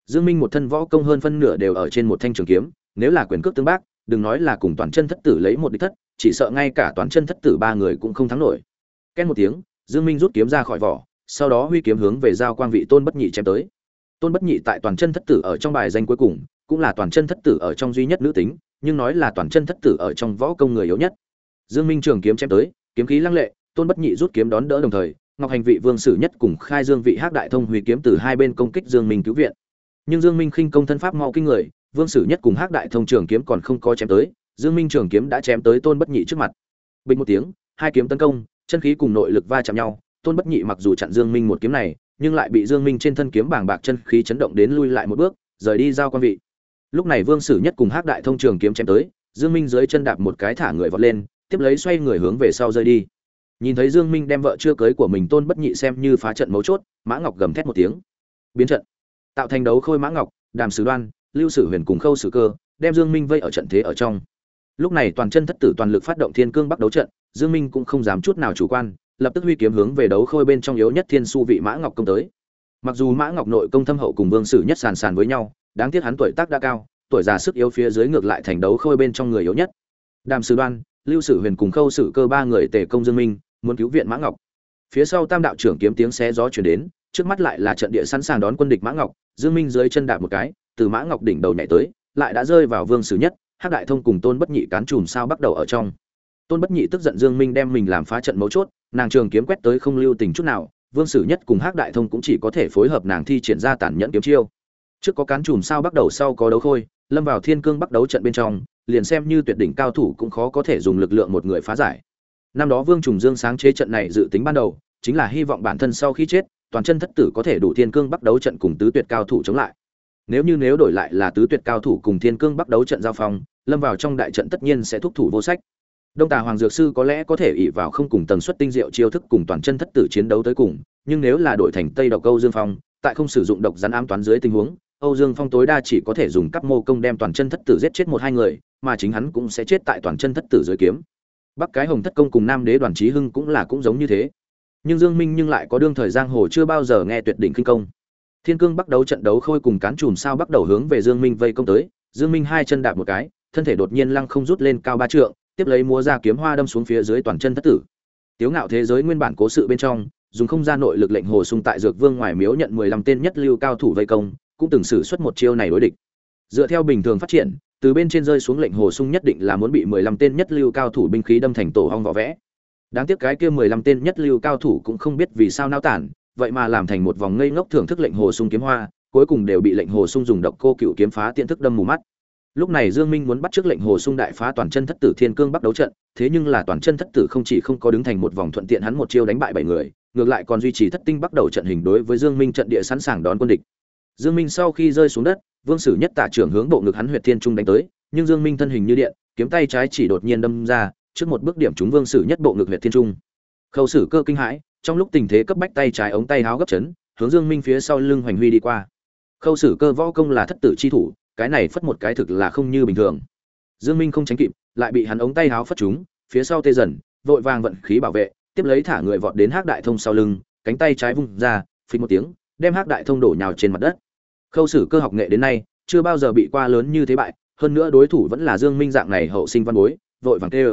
Speaker 1: Dương minh một thân võ công hơn phân nửa đều ở trên một thanh trường kiếm, nếu là quyền cước tương bác, đừng nói là cùng toàn chân thất tử lấy một địch thất, chỉ sợ ngay cả toàn chân thất tử ba người cũng không thắng nổi. Ken một tiếng, dương minh rút kiếm ra khỏi vỏ, sau đó huy kiếm hướng về giao quang vị tôn bất nhị chém tới. Tôn bất nhị tại toàn chân thất tử ở trong bài danh cuối cùng cũng là toàn chân thất tử ở trong duy nhất nữ tính, nhưng nói là toàn chân thất tử ở trong võ công người yếu nhất. Dương minh trường kiếm chém tới, kiếm khí lăng lệ, tôn bất nhị rút kiếm đón đỡ đồng thời, ngọc hành vị vương sử nhất cùng khai dương vị hắc đại thông huy kiếm từ hai bên công kích dương minh cứu viện. Nhưng dương minh khinh công thân pháp mau kinh người, vương sử nhất cùng hắc đại thông trường kiếm còn không có chém tới, dương minh trường kiếm đã chém tới tôn bất nhị trước mặt. Bình một tiếng, hai kiếm tấn công, chân khí cùng nội lực va chạm nhau, tôn bất nhị mặc dù chặn dương minh một kiếm này, nhưng lại bị dương minh trên thân kiếm bàng bạc chân khí chấn động đến lui lại một bước, rời đi giao quan vị lúc này vương sử nhất cùng hắc đại thông trường kiếm chém tới, dương minh dưới chân đạp một cái thả người vọt lên, tiếp lấy xoay người hướng về sau rơi đi. Nhìn thấy dương minh đem vợ chưa cưới của mình tôn bất nhị xem như phá trận mấu chốt, mã ngọc gầm thét một tiếng. Biến trận. Tạo thành đấu khôi mã ngọc, đàm sử đoan, lưu sử huyền cùng khâu sử cơ, đem dương minh vây ở trận thế ở trong. Lúc này toàn chân thất tử toàn lực phát động thiên cương bắc đấu trận, dương minh cũng không dám chút nào chủ quan, lập tức huy kiếm hướng về đấu khôi bên trong yếu nhất thiên su vị mã ngọc công tới. Mặc dù mã ngọc nội công thâm hậu cùng vương sử nhất sàn sàn với nhau đáng tiếc hắn tuổi tác đã cao, tuổi già sức yếu phía dưới ngược lại thành đấu khôi bên trong người yếu nhất. Đàm sử đoan, lưu sử huyền cùng khâu sử cơ ba người tề công dương minh, muốn cứu viện mã ngọc. Phía sau tam đạo trưởng kiếm tiếng xé gió chuyển đến, trước mắt lại là trận địa sẵn sàng đón quân địch mã ngọc, dương minh dưới chân đạp một cái, từ mã ngọc đỉnh đầu nhảy tới, lại đã rơi vào vương sử nhất, hắc đại thông cùng tôn bất nhị cán chùm sao bắt đầu ở trong. Tôn bất nhị tức giận dương minh đem mình làm phá trận mấu chốt, nàng trường kiếm quét tới không lưu tình chút nào, vương sử nhất cùng hắc đại thông cũng chỉ có thể phối hợp nàng thi triển ra tàn nhẫn kiếm chiêu trước có cán chùm sao bắt đầu sau có đấu khôi, lâm vào thiên cương bắt đấu trận bên trong, liền xem như tuyệt đỉnh cao thủ cũng khó có thể dùng lực lượng một người phá giải. Năm đó vương trùng dương sáng chế trận này dự tính ban đầu, chính là hy vọng bản thân sau khi chết, toàn chân thất tử có thể đủ thiên cương bắt đấu trận cùng tứ tuyệt cao thủ chống lại. Nếu như nếu đổi lại là tứ tuyệt cao thủ cùng thiên cương bắt đấu trận giao phong, lâm vào trong đại trận tất nhiên sẽ thúc thủ vô sách. Đông tà hoàng dược sư có lẽ có thể ỉ vào không cùng tần suất tinh diệu chiêu thức cùng toàn chân thất tử chiến đấu tới cùng, nhưng nếu là đổi thành tây độc câu dương phong, tại không sử dụng độc rắn ám toán dưới tình huống âu dương phong tối đa chỉ có thể dùng cấp mô công đem toàn chân thất tử giết chết một hai người, mà chính hắn cũng sẽ chết tại toàn chân thất tử dưới kiếm. Bắc cái hồng thất công cùng nam đế đoàn Chí hưng cũng là cũng giống như thế. Nhưng dương minh nhưng lại có đương thời giang hồ chưa bao giờ nghe tuyệt đỉnh kinh công. Thiên cương bắt đầu trận đấu khôi cùng cán chùm sao bắt đầu hướng về dương minh vây công tới, dương minh hai chân đạp một cái, thân thể đột nhiên lăng không rút lên cao ba trượng, tiếp lấy múa ra kiếm hoa đâm xuống phía dưới toàn chân thất tử. Tiếu ngạo thế giới nguyên bản cố sự bên trong, dùng không gian nội lực lệnh hồ sung tại dược vương ngoài miếu nhận 15 tên nhất lưu cao thủ vây công cũng từng sử xuất một chiêu này đối địch. Dựa theo bình thường phát triển, từ bên trên rơi xuống lệnh hồ sung nhất định là muốn bị 15 tên nhất lưu cao thủ binh khí đâm thành tổ hong vỏ vẽ. Đáng tiếc cái kia 15 tên nhất lưu cao thủ cũng không biết vì sao nao tản, vậy mà làm thành một vòng ngây ngốc thưởng thức lệnh hồ sung kiếm hoa, cuối cùng đều bị lệnh hồ sung dùng độc cô cựu kiếm phá tiện thức đâm mù mắt. Lúc này dương minh muốn bắt trước lệnh hồ sung đại phá toàn chân thất tử thiên cương bắt đấu trận, thế nhưng là toàn chân thất tử không chỉ không có đứng thành một vòng thuận tiện hắn một chiêu đánh bại bảy người, ngược lại còn duy trì thất tinh bắt đầu trận hình đối với dương minh trận địa sẵn sàng đón quân địch dương minh sau khi rơi xuống đất, vương sử nhất tả trưởng hướng bộ ngực hắn huyệt thiên trung đánh tới, nhưng dương minh thân hình như điện, kiếm tay trái chỉ đột nhiên đâm ra, trước một bước điểm trúng vương sử nhất bộ ngực huyệt thiên trung. Khâu sử cơ kinh hãi, trong lúc tình thế cấp bách tay trái ống tay háo gấp chấn, hướng dương minh phía sau lưng hoành huy đi qua. Khâu sử cơ võ công là thất tử chi thủ, cái này phất một cái thực là không như bình thường. Dương minh không tránh kịp, lại bị hắn ống tay háo phất trúng, phía sau tê dần, vội vàng vận khí bảo vệ, tiếp lấy thả người vọt đến hắc đại thông sau lưng, cánh tay trái vung ra phình một tiếng, đem hắc đại thông đổ nhào trên mặt đất khâu sử cơ học nghệ đến nay, chưa bao giờ bị qua lớn như thế bại, hơn nữa đối thủ vẫn là dương minh dạng này hậu sinh văn bối, vội vàng tê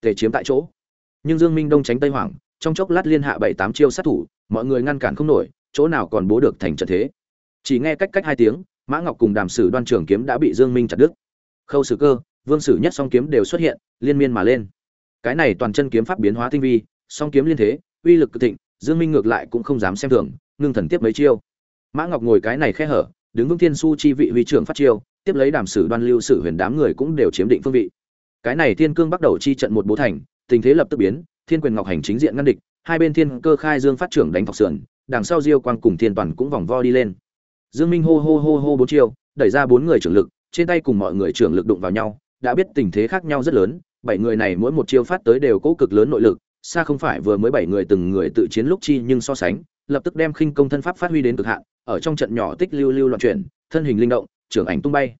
Speaker 1: tề chiếm tại chỗ. Nhưng dương minh đông tránh tây hoảng trong chốc lát liên hạ bảy tám chiêu sát thủ, mọi người ngăn cản không nổi, chỗ nào còn bố được thành trận thế. Chỉ nghe cách cách hai tiếng, mã ngọc cùng đàm sử đoan trường kiếm đã bị dương minh chặt đứt. Khâu sử cơ, vương sử nhất song kiếm đều xuất hiện, liên miên mà lên. Cái này toàn chân kiếm pháp biến hóa tinh vi, song kiếm liên thế, uy lực cực thịnh, dương minh ngược lại cũng không dám xem thường, ngưng thần tiếp mấy chiêu mã ngọc ngồi cái này khe hở, đứng vững thiên su chi vị huy trưởng phát chiêu, tiếp lấy đàm sử đoan lưu sử huyền đám người cũng đều chiếm định phương vị. Cái này thiên cương bắt đầu chi trận một bố thành, tình thế lập tức biến, thiên quyền ngọc hành chính diện ngăn địch, hai bên thiên cơ khai dương phát trưởng đánh thọc sườn, đằng sau diêu quang cùng thiên toàn cũng vòng vo đi lên. Dương minh hô hô hô hô bốn chiêu, đẩy ra bốn người trưởng lực, trên tay cùng mọi người trưởng lực đụng vào nhau, đã biết tình thế khác nhau rất lớn, bảy người này mỗi một chiêu phát tới đều cố cực lớn nội lực, xa không phải vừa mới bảy người từng người tự chiến lúc chi nhưng so sánh lập tức đem khinh công thân pháp phát huy đến cực hạn, ở trong trận nhỏ tích lưu lưu loạn chuyển, thân hình linh động, trưởng ảnh tung bay.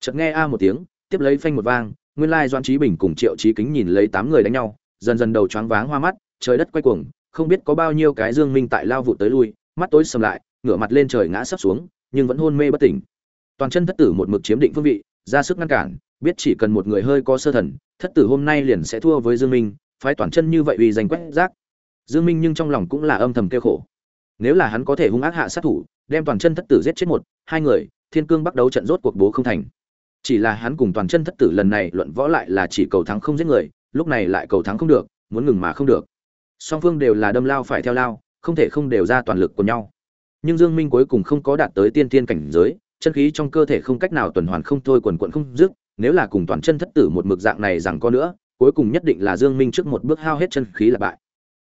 Speaker 1: Chợt nghe a một tiếng, tiếp lấy phanh một vang, nguyên lai doãn chí bình cùng triệu chí kính nhìn lấy tám người đánh nhau, dần dần đầu choáng váng hoa mắt, trời đất quay cuồng, không biết có bao nhiêu cái dương minh tại lao vụ tới lui, mắt tối sầm lại, ngửa mặt lên trời ngã sắp xuống, nhưng vẫn hôn mê bất tỉnh. Toàn chân thất tử một mực chiếm định phương vị, ra sức ngăn cản, biết chỉ cần một người hơi có sơ thần, thất tử hôm nay liền sẽ thua với dương minh, phái toàn chân như vậy uy danh quét rác. Dương minh nhưng trong lòng cũng là âm thầm kêu khổ nếu là hắn có thể hung ác hạ sát thủ, đem toàn chân thất tử giết chết một, hai người, thiên cương bắt đầu trận rốt cuộc bố không thành. Chỉ là hắn cùng toàn chân thất tử lần này luận võ lại là chỉ cầu thắng không giết người, lúc này lại cầu thắng không được, muốn ngừng mà không được. Song phương đều là đâm lao phải theo lao, không thể không đều ra toàn lực của nhau. Nhưng dương minh cuối cùng không có đạt tới tiên tiên cảnh giới, chân khí trong cơ thể không cách nào tuần hoàn không thôi quần quận không dứt, nếu là cùng toàn chân thất tử một mực dạng này rằng có nữa, cuối cùng nhất định là dương minh trước một bước hao hết chân khí là bại.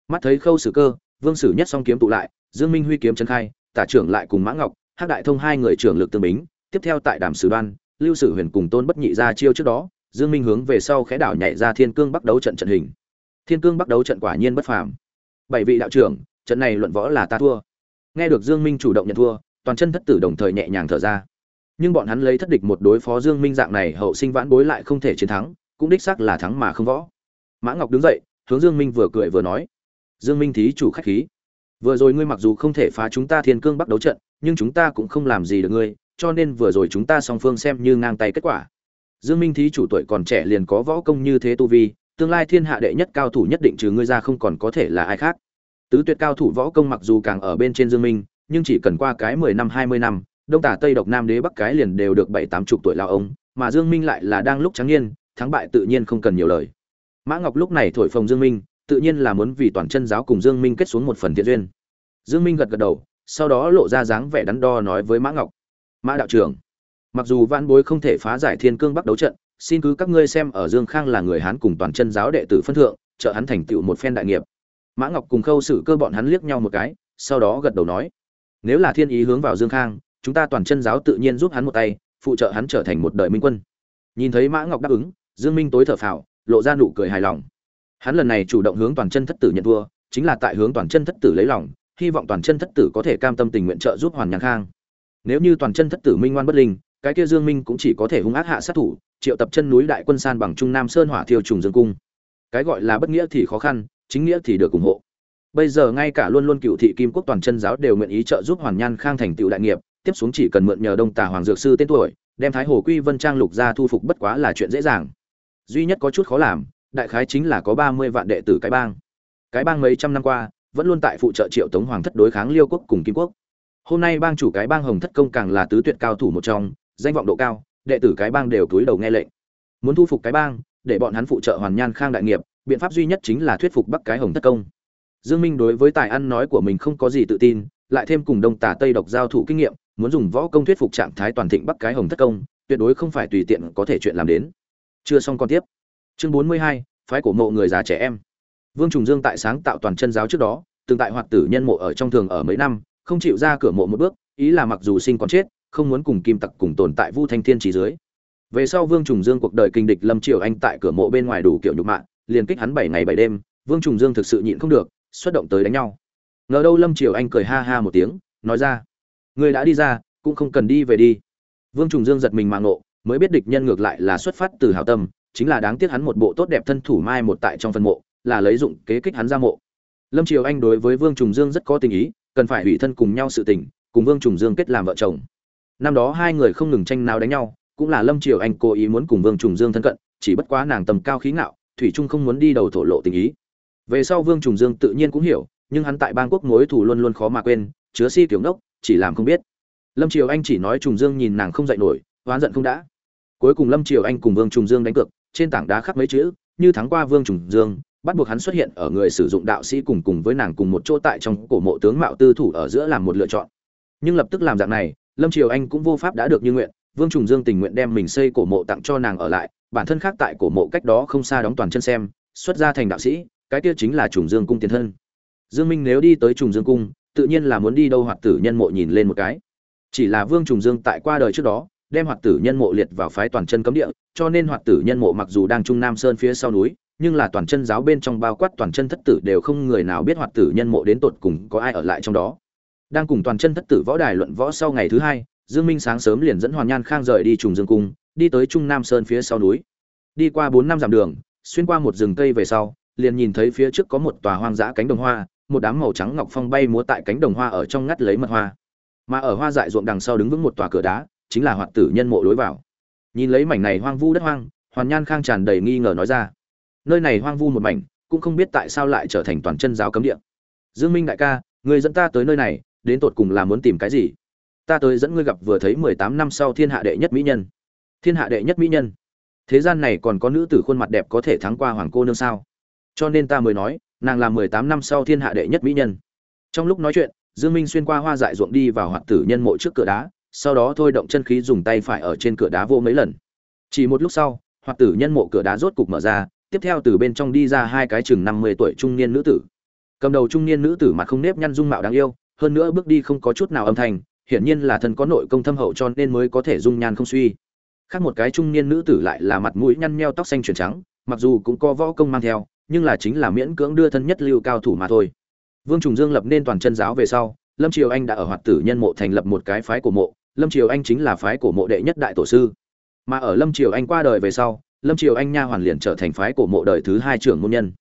Speaker 1: Mắt thấy khâu sử cơ, vương sử nhất song kiếm tụ lại dương minh huy kiếm chấn khai, tả trưởng lại cùng mã ngọc, hắc đại thông hai người trưởng lực tương bính, tiếp theo tại đàm sử đoan, lưu sử huyền cùng tôn bất nhị ra chiêu trước đó, dương minh hướng về sau khẽ đảo nhảy ra thiên cương bắt đấu trận trận hình. Thiên cương bắt đấu trận quả nhiên bất phàm. Bảy vị đạo trưởng, trận này luận võ là ta thua. Nghe được dương minh chủ động nhận thua, toàn chân thất tử đồng thời nhẹ nhàng thở ra. Nhưng bọn hắn lấy thất địch một đối phó dương minh dạng này, hậu sinh vãn bối lại không thể chiến thắng, cũng đích xác là thắng mà không võ. Mã ngọc đứng dậy, hướng dương minh vừa cười vừa nói. Dương minh thí chủ khách khí vừa rồi ngươi mặc dù không thể phá chúng ta thiên cương bắt đấu trận, nhưng chúng ta cũng không làm gì được ngươi, cho nên vừa rồi chúng ta song phương xem như ngang tay kết quả. Dương minh thí chủ tuổi còn trẻ liền có võ công như thế tu vi, tương lai thiên hạ đệ nhất cao thủ nhất định trừ ngươi ra không còn có thể là ai khác. Tứ tuyệt cao thủ võ công mặc dù càng ở bên trên dương minh, nhưng chỉ cần qua cái mười năm, hai mươi năm, đông tả tây độc nam đế bắc cái liền đều được bảy, tám chục tuổi lao ông, mà dương minh lại là đang lúc trắng niên, thắng bại tự nhiên không cần nhiều lời. Mã ngọc lúc này thổi phồng dương minh tự nhiên là muốn vì toàn chân giáo cùng dương minh kết xuống một phần thiện duyên. Dương minh gật gật đầu, sau đó lộ ra dáng vẻ đắn đo nói với mã ngọc, mã đạo trưởng, mặc dù Vãn bối không thể phá giải thiên cương bắc đấu trận, xin cứ các ngươi xem ở dương khang là người hán cùng toàn chân giáo đệ tử phân thượng, trợ hắn thành tựu một phen đại nghiệp. Mã ngọc cùng khâu Sử cơ bọn hắn liếc nhau một cái, sau đó gật đầu nói, nếu là thiên ý hướng vào dương khang, chúng ta toàn chân giáo tự nhiên giúp hắn một tay, phụ trợ hắn trở thành một đời minh quân. Nhìn thấy mã ngọc đáp ứng, dương minh tối thở phào, lộ ra nụ cười hài lòng hắn lần này chủ động hướng toàn chân thất tử nhận thua chính là tại hướng toàn chân thất tử lấy lòng, hy vọng toàn chân thất tử có thể cam tâm tình nguyện trợ giúp hoàn Nhạc khang. Nếu như toàn chân thất tử minh ngoan bất linh, cái kia dương minh cũng chỉ có thể hung ác hạ sát thủ, triệu tập chân núi đại quân san bằng trung nam sơn hỏa thiêu trùng dương cung. Cái gọi là bất nghĩa thì khó khăn, chính nghĩa thì được ủng hộ. Bây giờ ngay cả luôn luôn cựu thị kim quốc toàn chân giáo đều nguyện ý trợ giúp hoàn nhan khang thành tựu đại nghiệp, tiếp xuống chỉ cần mượn nhờ đông tà hoàng dược sư tên tuổi, đem thái hồ quy vân trang lục ra thu phục bất quá là chuyện dễ dàng. Duy nhất có chút khó làm đại khái chính là có ba mươi vạn đệ tử cái bang. Cái bang mấy trăm năm qua, vẫn luôn tại phụ trợ triệu tống hoàng thất đối kháng liêu quốc cùng kim quốc. Hôm nay bang chủ cái bang hồng thất công càng là tứ tuyệt cao thủ một trong, danh vọng độ cao, đệ tử cái bang đều túi đầu nghe lệnh. Muốn thu phục cái bang, để bọn hắn phụ trợ hoàn nhan khang đại nghiệp, biện pháp duy nhất chính là thuyết phục bắc cái hồng thất công. Dương minh đối với tài ăn nói của mình không có gì tự tin, lại thêm cùng đông tả tây độc giao thủ kinh nghiệm, muốn dùng võ công thuyết phục trạng thái toàn thịnh bắc cái hồng thất công, tuyệt đối không phải tùy tiện có thể chuyện làm đến. Chưa xong con tiếp chương 42, phái cổ mộ người già trẻ em. Vương trùng dương tại sáng tạo toàn chân giáo trước đó từng tại hoạt tử nhân mộ ở trong thường ở mấy năm không chịu ra cửa mộ một bước ý là mặc dù sinh còn chết không muốn cùng kim tặc cùng tồn tại vu thanh thiên trí dưới. Về sau vương trùng dương cuộc đời kinh địch lâm triều anh tại cửa mộ bên ngoài đủ kiểu nhục mạ liền kích hắn bảy ngày bảy đêm vương trùng dương thực sự nhịn không được xuất động tới đánh nhau. Ngờ đâu lâm triều anh cười ha ha một tiếng nói ra người đã đi ra cũng không cần đi về đi. Vương trùng dương giật mình mà ngộ mới biết địch nhân ngược lại là xuất phát từ hảo tâm chính là đáng tiếc hắn một bộ tốt đẹp thân thủ mai một tại trong phân mộ, là lấy dụng kế kích hắn ra mộ. Lâm triều anh đối với vương trùng dương rất có tình ý, cần phải hủy thân cùng nhau sự tình, cùng vương trùng dương kết làm vợ chồng. Năm đó hai người không ngừng tranh nào đánh nhau, cũng là lâm triều anh cố ý muốn cùng vương trùng dương thân cận, chỉ bất quá nàng tầm cao khí ngạo, thủy trung không muốn đi đầu thổ lộ tình ý. Về sau vương trùng dương tự nhiên cũng hiểu, nhưng hắn tại bang quốc mối thù luôn luôn khó mà quên, chứa si tiểu nốc chỉ làm không biết. Lâm triều anh chỉ nói trùng dương nhìn nàng không dậy nổi, oán giận không đã cuối cùng lâm triều anh cùng vương trùng dương đánh cược, trên tảng đá khắc mấy chữ, như thắng qua vương trùng dương. Bắt buộc hắn xuất hiện ở người sử dụng đạo sĩ cùng cùng với nàng cùng một chỗ tại trong cổ mộ tướng mạo tư thủ ở giữa làm một lựa chọn. Nhưng lập tức làm dạng này, lâm triều anh cũng vô pháp đã được như nguyện, vương trùng dương tình nguyện đem mình xây cổ mộ tặng cho nàng ở lại, bản thân khác tại cổ mộ cách đó không xa đóng toàn chân xem, xuất ra thành đạo sĩ, cái kia chính là trùng dương cung tiền thân. Dương minh nếu đi tới trùng dương cung, tự nhiên là muốn đi đâu hoạt tử nhân mộ nhìn lên một cái. Chỉ là vương trùng dương tại qua đời trước đó đem hoạt tử nhân mộ liệt vào phái toàn chân cấm địa, cho nên hoạt tử nhân mộ mặc dù đang trung nam sơn phía sau núi, nhưng là toàn chân giáo bên trong bao quát toàn chân thất tử đều không người nào biết hoạt tử nhân mộ đến tột cùng có ai ở lại trong đó. Đang cùng toàn chân thất tử võ đài luận võ sau ngày thứ hai, dương minh sáng sớm liền dẫn hoàn nhan khang rời đi trùng dương cung, đi tới trung nam sơn phía sau núi. Đi qua bốn năm dặm đường, xuyên qua một rừng cây về sau, liền nhìn thấy phía trước có một tòa hoang dã cánh đồng hoa, một đám màu trắng ngọc phong bay múa tại cánh đồng hoa ở trong ngắt lấy mật hoa. Mà ở hoa dại ruộng đằng sau đứng vững một tòa cửa đá chính là hoạt tử nhân mộ lối vào. Nhìn lấy mảnh này hoang vu đất hoang, hoàn nhan khang tràn đầy nghi ngờ nói ra. Nơi này hoang vu một mảnh, cũng không biết tại sao lại trở thành toàn chân giáo cấm địa. Dương minh đại ca, người dẫn ta tới nơi này, đến tột cùng là muốn tìm cái gì? Ta tới dẫn ngươi gặp vừa thấy mười tám năm sau thiên hạ đệ nhất mỹ nhân. Thiên hạ đệ nhất mỹ nhân. Thế gian này còn có nữ tử khuôn mặt đẹp có thể thắng qua hoàng cô nương sao? Cho nên ta mới nói, nàng là mười tám năm sau thiên hạ đệ nhất mỹ nhân. Trong lúc nói chuyện, dương minh xuyên qua hoa dại ruộng đi vào hoạt tử nhân mộ trước cửa đá sau đó thôi động chân khí dùng tay phải ở trên cửa đá vô mấy lần. Chỉ một lúc sau hoạt tử nhân mộ cửa đá rốt cục mở ra, tiếp theo từ bên trong đi ra hai cái chừng năm mươi tuổi trung niên nữ tử. Cầm đầu trung niên nữ tử mặt không nếp nhăn dung mạo đáng yêu, hơn nữa bước đi không có chút nào âm thanh, hiển nhiên là thân có nội công thâm hậu cho nên mới có thể dung nhan không suy. Khác một cái trung niên nữ tử lại là mặt mũi nhăn nheo tóc xanh chuyển trắng, mặc dù cũng có võ công mang theo, nhưng là chính là miễn cưỡng đưa thân nhất lưu cao thủ mà thôi. Vương trùng dương lập nên toàn chân giáo về sau, lâm triều anh đã ở hoạt tử nhân mộ thành lập một cái phái của mộ lâm triều anh chính là phái cổ mộ đệ nhất đại tổ sư. Mà ở lâm triều anh qua đời về sau, lâm triều anh nha hoàn liền trở thành phái cổ mộ đời thứ hai trưởng môn nhân.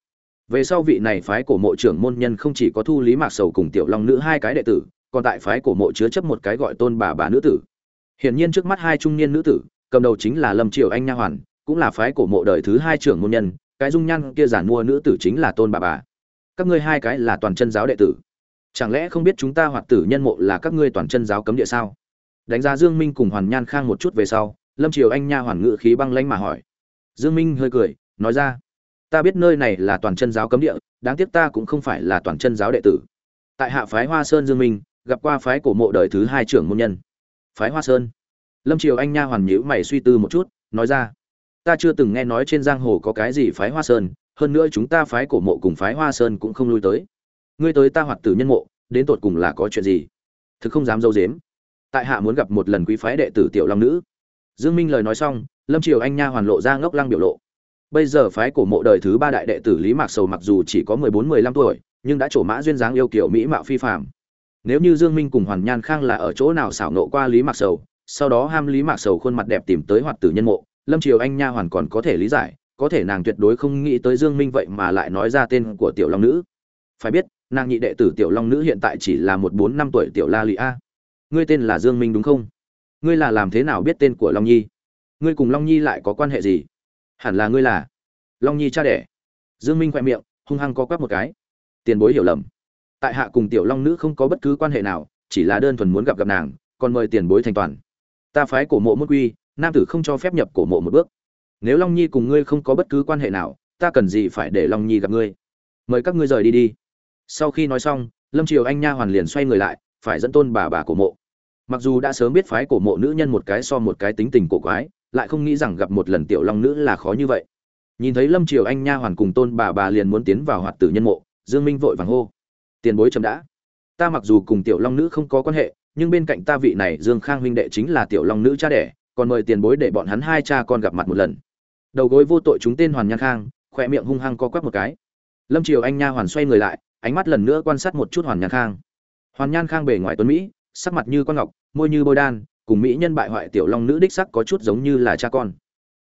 Speaker 1: Về sau vị này phái cổ mộ trưởng môn nhân không chỉ có thu lý mạc sầu cùng tiểu long nữ hai cái đệ tử, còn tại phái cổ mộ chứa chấp một cái gọi tôn bà bà nữ tử. Hiển nhiên trước mắt hai trung niên nữ tử, cầm đầu chính là lâm triều anh nha hoàn, cũng là phái cổ mộ đời thứ hai trưởng môn nhân, cái dung nhan kia giản mua nữ tử chính là tôn bà bà. Các ngươi hai cái là toàn chân giáo đệ tử. Chẳng lẽ không biết chúng ta hoạt tử nhân mộ là các ngươi toàn chân giáo cấm địa sao? Đánh giá dương minh cùng hoàn nhan khang một chút về sau, lâm triều anh nha hoàn ngự khí băng lãnh mà hỏi. Dương minh hơi cười, nói ra, ta biết nơi này là toàn chân giáo cấm địa, đáng tiếc ta cũng không phải là toàn chân giáo đệ tử. Tại hạ phái hoa sơn dương minh, gặp qua phái cổ mộ đời thứ hai trưởng môn nhân. Phái hoa sơn. Lâm triều anh nha hoàn nhíu mày suy tư một chút, nói ra, ta chưa từng nghe nói trên giang hồ có cái gì phái hoa sơn, hơn nữa chúng ta phái cổ mộ cùng phái hoa sơn cũng không lui tới. Ngươi tới ta hoạt tử nhân mộ, đến tột cùng là có chuyện gì? Thực không dám dâu dếm tại hạ muốn gặp một lần quý phái đệ tử tiểu long nữ. Dương minh lời nói xong, lâm triều anh nha hoàn lộ ra ngốc lăng biểu lộ. Bây giờ phái cổ mộ đời thứ ba đại đệ tử lý mạc sầu mặc dù chỉ có mười bốn, mười lăm tuổi, nhưng đã trổ mã duyên dáng yêu kiểu mỹ mạo phi phàm. nếu như dương minh cùng hoàn nhan khang là ở chỗ nào xảo nộ qua lý mạc sầu, sau đó ham lý mạc sầu khuôn mặt đẹp tìm tới hoạt tử nhân mộ, lâm triều anh nha hoàn còn có thể lý giải, có thể nàng tuyệt đối không nghĩ tới dương minh vậy mà lại nói ra tên của tiểu long nữ. Phải biết, nàng nhị đệ tử tiểu long nữ hiện tại chỉ là một bốn, năm tuổi tiểu la lị a ngươi tên là dương minh đúng không? Ngươi là làm thế nào biết tên của long nhi? Ngươi cùng long nhi lại có quan hệ gì? Hẳn là ngươi là long nhi cha đẻ. Dương minh khoe miệng, hung hăng co quắp một cái. Tiền bối hiểu lầm. Tại hạ cùng tiểu long nữ không có bất cứ quan hệ nào, chỉ là đơn thuần muốn gặp gặp nàng, còn mời tiền bối thành toàn. Ta phái cổ mộ mất quy, nam tử không cho phép nhập cổ mộ một bước. Nếu long nhi cùng ngươi không có bất cứ quan hệ nào, ta cần gì phải để long nhi gặp ngươi? Mời các ngươi rời đi đi. Sau khi nói xong, lâm triều anh nha hoàn liền xoay người lại, phải dẫn tôn bà bà cổ mộ mặc dù đã sớm biết phái cổ mộ nữ nhân một cái so một cái tính tình cổ quái, lại không nghĩ rằng gặp một lần tiểu long nữ là khó như vậy. Nhìn thấy lâm triều anh nha hoàn cùng tôn bà bà liền muốn tiến vào hoạt tử nhân mộ, dương minh vội vàng hô. Tiền bối chấm đã. Ta mặc dù cùng tiểu long nữ không có quan hệ, nhưng bên cạnh ta vị này dương khang huynh đệ chính là tiểu long nữ cha đẻ, còn mời tiền bối để bọn hắn hai cha con gặp mặt một lần. Đầu gối vô tội chúng tên hoàn nhan khang, khỏe miệng hung hăng co quắp một cái. Lâm triều anh nha hoàn xoay người lại, ánh mắt lần nữa quan sát một chút hoàn nhan khang. Hoàn nhan khang bề ngoài tuấn mỹ, sắc mặt như con ngọc môi như bôi đan, cùng mỹ nhân bại hoại tiểu long nữ đích sắc có chút giống như là cha con.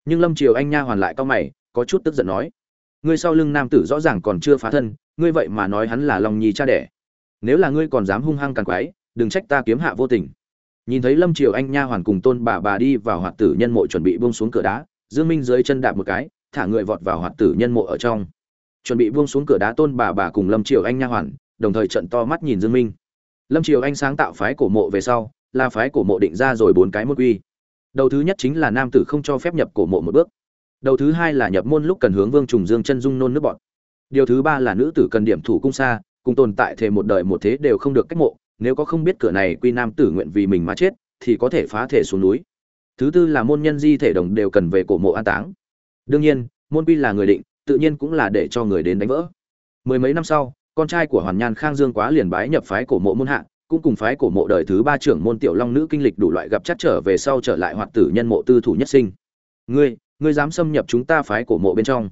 Speaker 1: Nhưng lâm triều anh nha hoàn lại cao mày, có chút tức giận nói, ngươi sau lưng nam tử rõ ràng còn chưa phá thân, ngươi vậy mà nói hắn là long nhi cha đẻ. Nếu là ngươi còn dám hung hăng càng quái đừng trách ta kiếm hạ vô tình. Nhìn thấy lâm triều anh nha hoàn cùng tôn bà bà đi vào hoạt tử nhân mộ chuẩn bị buông xuống cửa đá, dương minh dưới chân đạp một cái, thả người vọt vào hoạt tử nhân mộ ở trong. Chuẩn bị buông xuống cửa đá, tôn bà bà cùng lâm triều anh nha hoàn, đồng thời trận to mắt nhìn dương minh. Lâm triều anh sáng tạo phái cổ mộ về sau là phái cổ mộ định ra rồi bốn cái môn quy. Đầu thứ nhất chính là nam tử không cho phép nhập cổ mộ một bước. Đầu thứ hai là nhập môn lúc cần hướng vương trùng dương chân dung nôn nước bọn điều thứ ba là nữ tử cần điểm thủ cung xa, cùng tồn tại thể một đời một thế đều không được cách mộ, nếu có không biết cửa này quy nam tử nguyện vì mình mà chết, thì có thể phá thể xuống núi. Thứ tư là môn nhân di thể đồng đều cần về cổ mộ an táng. Đương nhiên, môn quy là người định, tự nhiên cũng là để cho người đến đánh vỡ. Mười mấy năm sau, con trai của hoàn nhan khang dương quá liền bái nhập phái cổ mộ môn hạ cũng cùng phái cổ mộ đời thứ ba trưởng môn tiểu long nữ kinh lịch đủ loại gặp chắc trở về sau trở lại hoạt tử nhân mộ tư thủ nhất sinh. Ngươi ngươi dám xâm nhập chúng ta phái cổ mộ bên trong.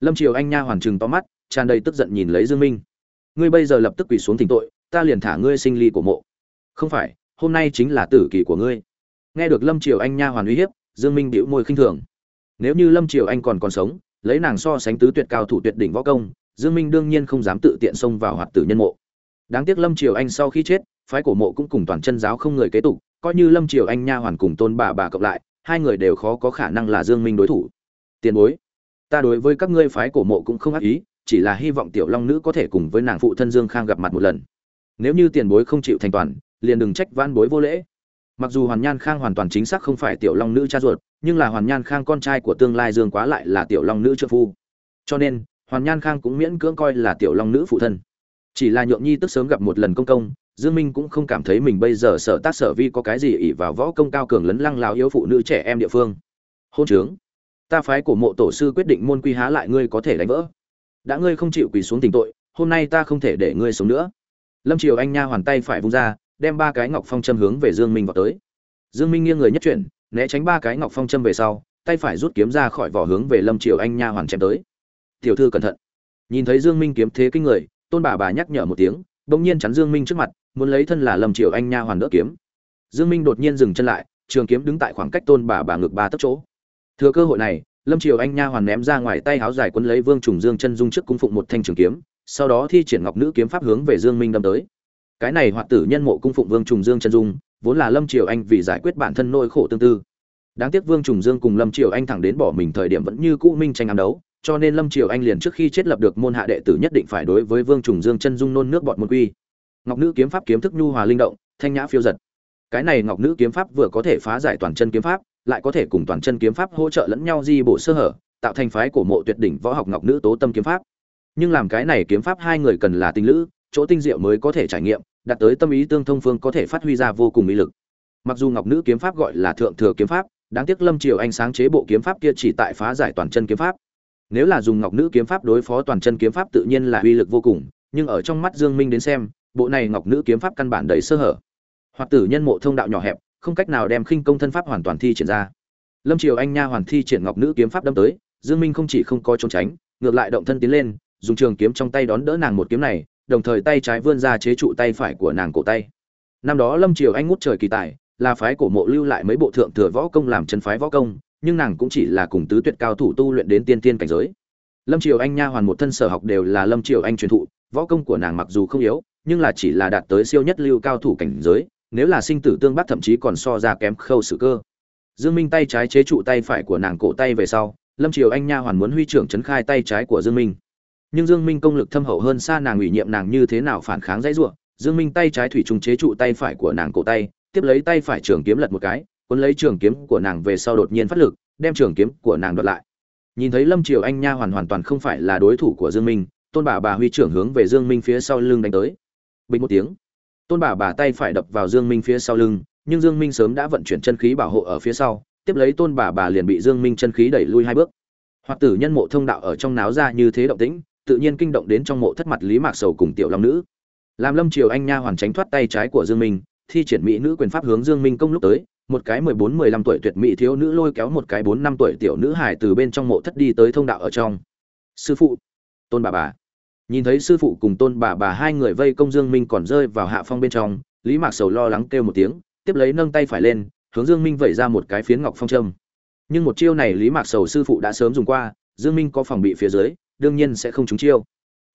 Speaker 1: Lâm triều anh nha hoàn trừng to mắt, tràn đầy tức giận nhìn lấy dương minh. Ngươi bây giờ lập tức quỳ xuống thỉnh tội, ta liền thả ngươi sinh ly của mộ. Không phải, hôm nay chính là tử kỳ của ngươi. Nghe được lâm triều anh nha hoàn uy hiếp, dương minh bĩu môi khinh thường. Nếu như lâm triều anh còn còn sống, lấy nàng so sánh tứ tuyệt cao thủ tuyệt đỉnh võ công, dương minh đương nhiên không dám tự tiện xông vào hoạt tử nhân mộ đáng tiếc lâm triều anh sau khi chết, phái cổ mộ cũng cùng toàn chân giáo không người kế tục, coi như lâm triều anh nha hoàn cùng tôn bà bà cộng lại, hai người đều khó có khả năng là dương minh đối thủ. Tiền bối, ta đối với các ngươi phái cổ mộ cũng không ác ý, chỉ là hy vọng tiểu long nữ có thể cùng với nàng phụ thân dương khang gặp mặt một lần. Nếu như tiền bối không chịu thành toàn, liền đừng trách van bối vô lễ. Mặc dù hoàn nhan khang hoàn toàn chính xác không phải tiểu long nữ cha ruột, nhưng là hoàn nhan khang con trai của tương lai dương quá lại là tiểu long nữ trợ phu. Cho nên, hoàn nhan khang cũng miễn cưỡng coi là tiểu long nữ phụ thân chỉ là nhượng nhi tức sớm gặp một lần công công, dương minh cũng không cảm thấy mình bây giờ sở tác sở vi có cái gì ỷ vào võ công cao cường lấn lăng lao yếu phụ nữ trẻ em địa phương. Hôn trướng. Ta phái của mộ tổ sư quyết định môn quy há lại ngươi có thể đánh vỡ. Đã ngươi không chịu quỳ xuống tình tội, hôm nay ta không thể để ngươi sống nữa. Lâm triều anh nha hoàn tay phải vung ra, đem ba cái ngọc phong châm hướng về dương minh vào tới. Dương minh nghiêng người nhất chuyển, né tránh ba cái ngọc phong châm về sau, tay phải rút kiếm ra khỏi vỏ hướng về lâm triều anh nha hoàn chém tới. Tiểu thư cẩn thận. Nhìn thấy dương minh kiếm thế kinh người tôn bà bà nhắc nhở một tiếng, bỗng nhiên chắn dương minh trước mặt, muốn lấy thân là lâm triều anh nha hoàn đỡ kiếm. Dương minh đột nhiên dừng chân lại, trường kiếm đứng tại khoảng cách tôn bà bà ngược ba tấc chỗ. Thừa cơ hội này, lâm triều anh nha hoàn ném ra ngoài tay háo dài quấn lấy vương trùng dương chân dung trước cung phụng một thanh trường kiếm, sau đó thi triển ngọc nữ kiếm pháp hướng về dương minh đâm tới. Cái này hoạt tử nhân mộ cung phụng vương trùng dương chân dung, vốn là lâm triều anh vì giải quyết bản thân nỗi khổ tương tư. Đáng tiếc vương trùng dương cùng lâm triều anh thẳng đến bỏ mình thời điểm vẫn như cũ minh tranh ám đấu cho nên lâm triều anh liền trước khi chết lập được môn hạ đệ tử nhất định phải đối với vương trùng dương chân dung nôn nước bọn môn quy. Ngọc nữ kiếm pháp kiếm thức nhu hòa linh động, thanh nhã phiêu giật. Cái này ngọc nữ kiếm pháp vừa có thể phá giải toàn chân kiếm pháp, lại có thể cùng toàn chân kiếm pháp hỗ trợ lẫn nhau di bổ sơ hở, tạo thành phái cổ mộ tuyệt đỉnh võ học ngọc nữ tố tâm kiếm pháp. Nhưng làm cái này kiếm pháp hai người cần là tinh lữ, chỗ tinh diệu mới có thể trải nghiệm, đạt tới tâm ý tương thông phương có thể phát huy ra vô cùng mỹ lực. Mặc dù ngọc nữ kiếm pháp gọi là thượng thừa kiếm pháp, đáng tiếc lâm triều anh sáng chế bộ kiếm pháp kia chỉ tại phá giải toàn chân kiếm pháp nếu là dùng ngọc nữ kiếm pháp đối phó toàn chân kiếm pháp tự nhiên là uy lực vô cùng, nhưng ở trong mắt dương minh đến xem, bộ này ngọc nữ kiếm pháp căn bản đầy sơ hở. Hoặc tử nhân mộ thông đạo nhỏ hẹp, không cách nào đem khinh công thân pháp hoàn toàn thi triển ra. Lâm triều anh nha hoàn thi triển ngọc nữ kiếm pháp đâm tới, dương minh không chỉ không có trốn tránh, ngược lại động thân tiến lên, dùng trường kiếm trong tay đón đỡ nàng một kiếm này, đồng thời tay trái vươn ra chế trụ tay phải của nàng cổ tay. Năm đó lâm triều anh ngút trời kỳ tài, là phái cổ mộ lưu lại mấy bộ thượng thừa võ công làm chân phái võ công nhưng nàng cũng chỉ là cùng tứ tuyệt cao thủ tu luyện đến tiên tiên cảnh giới. Lâm triều anh nha hoàn một thân sở học đều là lâm triều anh truyền thụ, võ công của nàng mặc dù không yếu, nhưng là chỉ là đạt tới siêu nhất lưu cao thủ cảnh giới, nếu là sinh tử tương bắc thậm chí còn so ra kém khâu sự cơ. Dương minh tay trái chế trụ tay phải của nàng cổ tay về sau, lâm triều anh nha hoàn muốn huy trưởng chấn khai tay trái của dương minh. Nhưng dương minh công lực thâm hậu hơn xa nàng ủy nhiệm nàng như thế nào phản kháng dãy ruộng dương minh tay trái thủy trùng chế trụ tay phải của nàng cổ tay, tiếp lấy tay phải trường kiếm lật một cái cuốn lấy trường kiếm của nàng về sau đột nhiên phát lực, đem trường kiếm của nàng đoạt lại. Nhìn thấy lâm triều anh nha hoàn hoàn toàn không phải là đối thủ của dương minh, tôn bà bà huy trưởng hướng về dương minh phía sau lưng đánh tới. Bình một tiếng, tôn bà bà tay phải đập vào dương minh phía sau lưng, nhưng dương minh sớm đã vận chuyển chân khí bảo hộ ở phía sau, tiếp lấy tôn bà bà liền bị dương minh chân khí đẩy lui hai bước. Hoặc tử nhân mộ thông đạo ở trong náo ra như thế động tĩnh, tự nhiên kinh động đến trong mộ thất mặt lý mạc sầu cùng tiểu long nữ. Làm lâm triều anh nha hoàn tránh thoát tay trái của dương minh, thi triển mỹ nữ quyền pháp hướng dương minh công lúc tới một cái mười bốn, mười lăm tuổi tuyệt mỹ thiếu nữ lôi kéo một cái bốn, năm tuổi tiểu nữ hài từ bên trong mộ thất đi tới thông đạo ở trong. Sư phụ. Tôn bà bà. Nhìn thấy sư phụ cùng tôn bà bà hai người vây công dương minh còn rơi vào hạ phong bên trong, lý mạc sầu lo lắng kêu một tiếng, tiếp lấy nâng tay phải lên, hướng dương minh vẩy ra một cái phiến ngọc phong châm. Nhưng một chiêu này lý mạc sầu sư phụ đã sớm dùng qua, dương minh có phòng bị phía dưới, đương nhiên sẽ không trúng chiêu.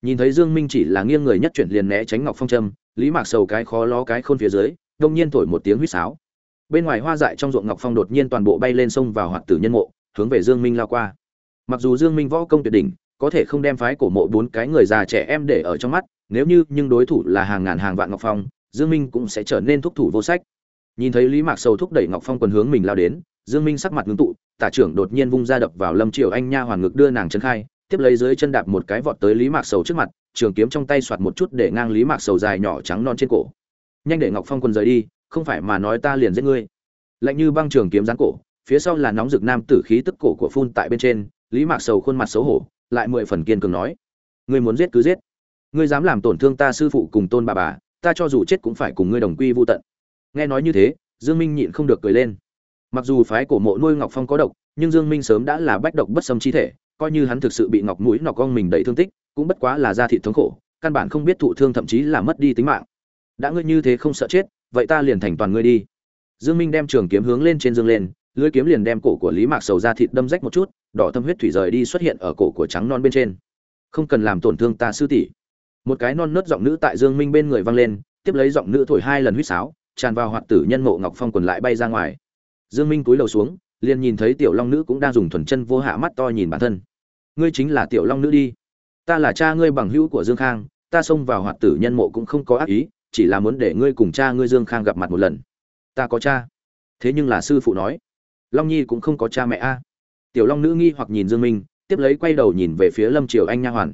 Speaker 1: Nhìn thấy dương minh chỉ là nghiêng người nhất chuyển liền né tránh ngọc phong châm, lý mạc sầu cái khó lo cái khôn phía dưới, đông nhiên thổi một tiếng huýt sáo bên ngoài hoa dại trong ruộng ngọc phong đột nhiên toàn bộ bay lên sông vào hoạt tử nhân mộ, hướng về dương minh lao qua. Mặc dù dương minh võ công tuyệt đỉnh, có thể không đem phái cổ mộ bốn cái người già trẻ em để ở trong mắt, nếu như, nhưng đối thủ là hàng ngàn hàng vạn ngọc phong, dương minh cũng sẽ trở nên thúc thủ vô sách. Nhìn thấy lý mạc sầu thúc đẩy ngọc phong quần hướng mình lao đến, dương minh sắc mặt ngưng tụ, tả trưởng đột nhiên vung ra đập vào lâm triều anh nha hoàn ngực đưa nàng chân khai, tiếp lấy dưới chân đạp một cái vọt tới lý mạc sầu trước mặt, trường kiếm trong tay soạt một chút để ngang lý mạc sầu dài nhỏ trắng non trên cổ. Nhanh để ngọc phong quần rời đi không phải mà nói ta liền giết ngươi. Lạnh như băng trường kiếm giáng cổ, phía sau là nóng rực nam tử khí tức cổ của phun tại bên trên, lý mạc sầu khuôn mặt xấu hổ, lại mười phần kiên cường nói, ngươi muốn giết cứ giết. Ngươi dám làm tổn thương ta sư phụ cùng tôn bà bà, ta cho dù chết cũng phải cùng ngươi đồng quy vô tận. Nghe nói như thế, dương minh nhịn không được cười lên. Mặc dù phái cổ mộ nuôi ngọc phong có độc, nhưng dương minh sớm đã là bách độc bất xâm chi thể, coi như hắn thực sự bị ngọc mũi nọc con mình đầy thương tích, cũng bất quá là da thịt thống khổ, căn bản không biết thụ thương thậm chí là mất đi tính mạng. Đã ngươi như thế không sợ chết vậy ta liền thành toàn ngươi đi. Dương minh đem trường kiếm hướng lên trên dương lên, lưỡi kiếm liền đem cổ của lý mạc sầu ra thịt đâm rách một chút, đỏ thâm huyết thủy rời đi xuất hiện ở cổ của trắng non bên trên. Không cần làm tổn thương ta sư tỷ. Một cái non nớt giọng nữ tại dương minh bên người vang lên, tiếp lấy giọng nữ thổi hai lần huýt sáo, tràn vào hoạt tử nhân mộ ngọc phong quần lại bay ra ngoài. Dương minh cúi đầu xuống, liền nhìn thấy tiểu long nữ cũng đang dùng thuần chân vô hạ mắt to nhìn bản thân. Ngươi chính là tiểu long nữ đi. Ta là cha ngươi bằng hữu của dương khang, ta xông vào hoạt tử nhân mộ cũng không có ác ý chỉ là muốn để ngươi cùng cha ngươi dương khang gặp mặt một lần. Ta có cha. Thế nhưng là sư phụ nói, long nhi cũng không có cha mẹ a. Tiểu long nữ nghi hoặc nhìn dương minh, tiếp lấy quay đầu nhìn về phía lâm triều anh nha hoàn.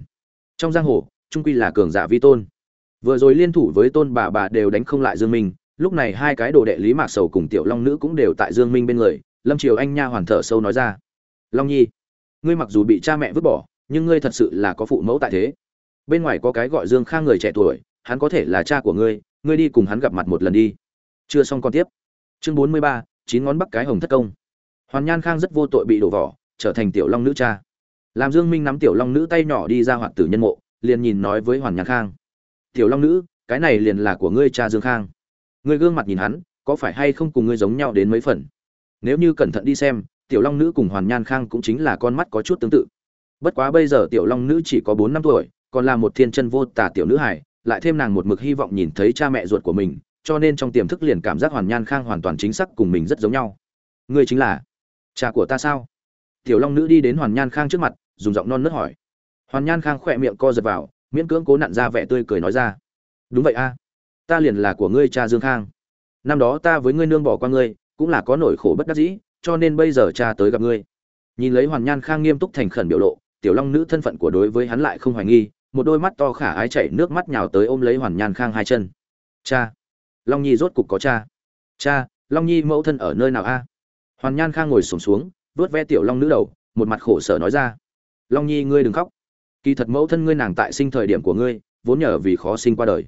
Speaker 1: Trong giang hồ, trung quy là cường giả vi tôn. Vừa rồi liên thủ với tôn bà bà đều đánh không lại dương minh, lúc này hai cái đồ đệ lý mạc sầu cùng tiểu long nữ cũng đều tại dương minh bên người, lâm triều anh nha hoàn thở sâu nói ra. Long nhi, ngươi mặc dù bị cha mẹ vứt bỏ, nhưng ngươi thật sự là có phụ mẫu tại thế. Bên ngoài có cái gọi dương khang người trẻ tuổi hắn có thể là cha của ngươi ngươi đi cùng hắn gặp mặt một lần đi. Chưa xong con tiếp. Chương bốn mươi ba, chín ngón bắc cái hồng thất công. Hoàn nhan khang rất vô tội bị đổ vỏ, trở thành tiểu long nữ cha. Làm dương minh nắm tiểu long nữ tay nhỏ đi ra hoạt tử nhân mộ, liền nhìn nói với hoàn nhan khang. Tiểu long nữ, cái này liền là của ngươi cha dương khang. Ngươi gương mặt nhìn hắn, có phải hay không cùng ngươi giống nhau đến mấy phần? Nếu như cẩn thận đi xem, tiểu long nữ cùng hoàn nhan khang cũng chính là con mắt có chút tương tự. Bất quá bây giờ tiểu long nữ chỉ có bốn năm tuổi, còn là một thiên chân vô tả tiểu nữ hải lại thêm nàng một mực hy vọng nhìn thấy cha mẹ ruột của mình, cho nên trong tiềm thức liền cảm giác hoàn nhan khang hoàn toàn chính xác cùng mình rất giống nhau. Ngươi chính là cha của ta sao? Tiểu long nữ đi đến hoàn nhan khang trước mặt, dùng giọng non nớt hỏi. Hoàn nhan khang khỏe miệng co giật vào, miễn cưỡng cố nặn ra vẻ tươi cười nói ra. Đúng vậy a, ta liền là của ngươi cha dương khang. Năm đó ta với ngươi nương bỏ qua ngươi, cũng là có nỗi khổ bất đắc dĩ, cho nên bây giờ cha tới gặp ngươi. Nhìn lấy hoàn nhan khang nghiêm túc thành khẩn biểu lộ, tiểu long nữ thân phận của đối với hắn lại không hoài nghi một đôi mắt to khả ái chảy nước mắt nhào tới ôm lấy hoàn nhan khang hai chân. Cha long nhi rốt cục có cha. Cha long nhi mẫu thân ở nơi nào a? Hoàn nhan khang ngồi sổm xuống, xuống vớt ve tiểu long nữ đầu một mặt khổ sở nói ra. Long nhi ngươi đừng khóc. Kỳ thật mẫu thân ngươi nàng tại sinh thời điểm của ngươi vốn nhờ vì khó sinh qua đời.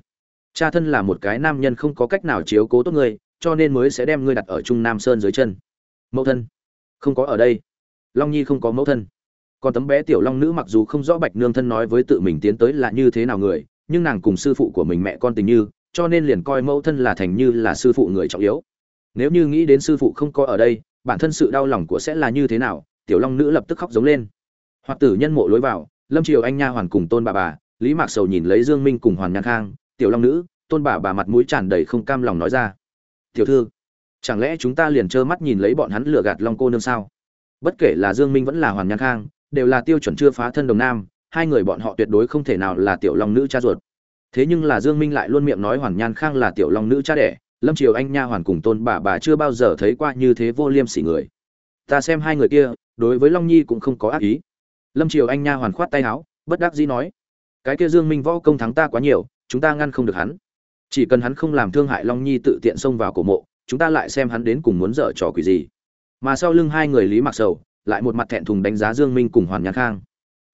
Speaker 1: Cha thân là một cái nam nhân không có cách nào chiếu cố tốt ngươi cho nên mới sẽ đem ngươi đặt ở trung nam sơn dưới chân. Mẫu thân không có ở đây. Long nhi không có mẫu thân còn tấm bé tiểu long nữ mặc dù không rõ bạch nương thân nói với tự mình tiến tới là như thế nào người, nhưng nàng cùng sư phụ của mình mẹ con tình như, cho nên liền coi mẫu thân là thành như là sư phụ người trọng yếu. Nếu như nghĩ đến sư phụ không có ở đây, bản thân sự đau lòng của sẽ là như thế nào, tiểu long nữ lập tức khóc giống lên. Hoặc tử nhân mộ lối vào, lâm triều anh nha hoàn cùng tôn bà bà, lý mạc sầu nhìn lấy dương minh cùng hoàn nhan khang, tiểu long nữ, tôn bà bà mặt mũi tràn đầy không cam lòng nói ra. Tiểu thư, chẳng lẽ chúng ta liền trơ mắt nhìn lấy bọn hắn lừa gạt long cô nương sao? Bất kể là dương minh vẫn là hoàn nhan khang đều là tiêu chuẩn chưa phá thân đồng nam, hai người bọn họ tuyệt đối không thể nào là tiểu long nữ cha ruột. Thế nhưng là dương minh lại luôn miệng nói hoàn nhan khang là tiểu long nữ cha đẻ, lâm triều anh nha hoàn cùng tôn bà bà chưa bao giờ thấy qua như thế vô liêm sỉ người. Ta xem hai người kia, đối với long nhi cũng không có ác ý. Lâm triều anh nha hoàn khoát tay áo, bất đắc dĩ nói, cái kia dương minh võ công thắng ta quá nhiều, chúng ta ngăn không được hắn. Chỉ cần hắn không làm thương hại long nhi tự tiện xông vào cổ mộ, chúng ta lại xem hắn đến cùng muốn dở trò quỷ gì. Mà sau lưng hai người lý Mặc sầu lại một mặt thẹn thùng đánh giá dương minh cùng hoàn nhàn khang.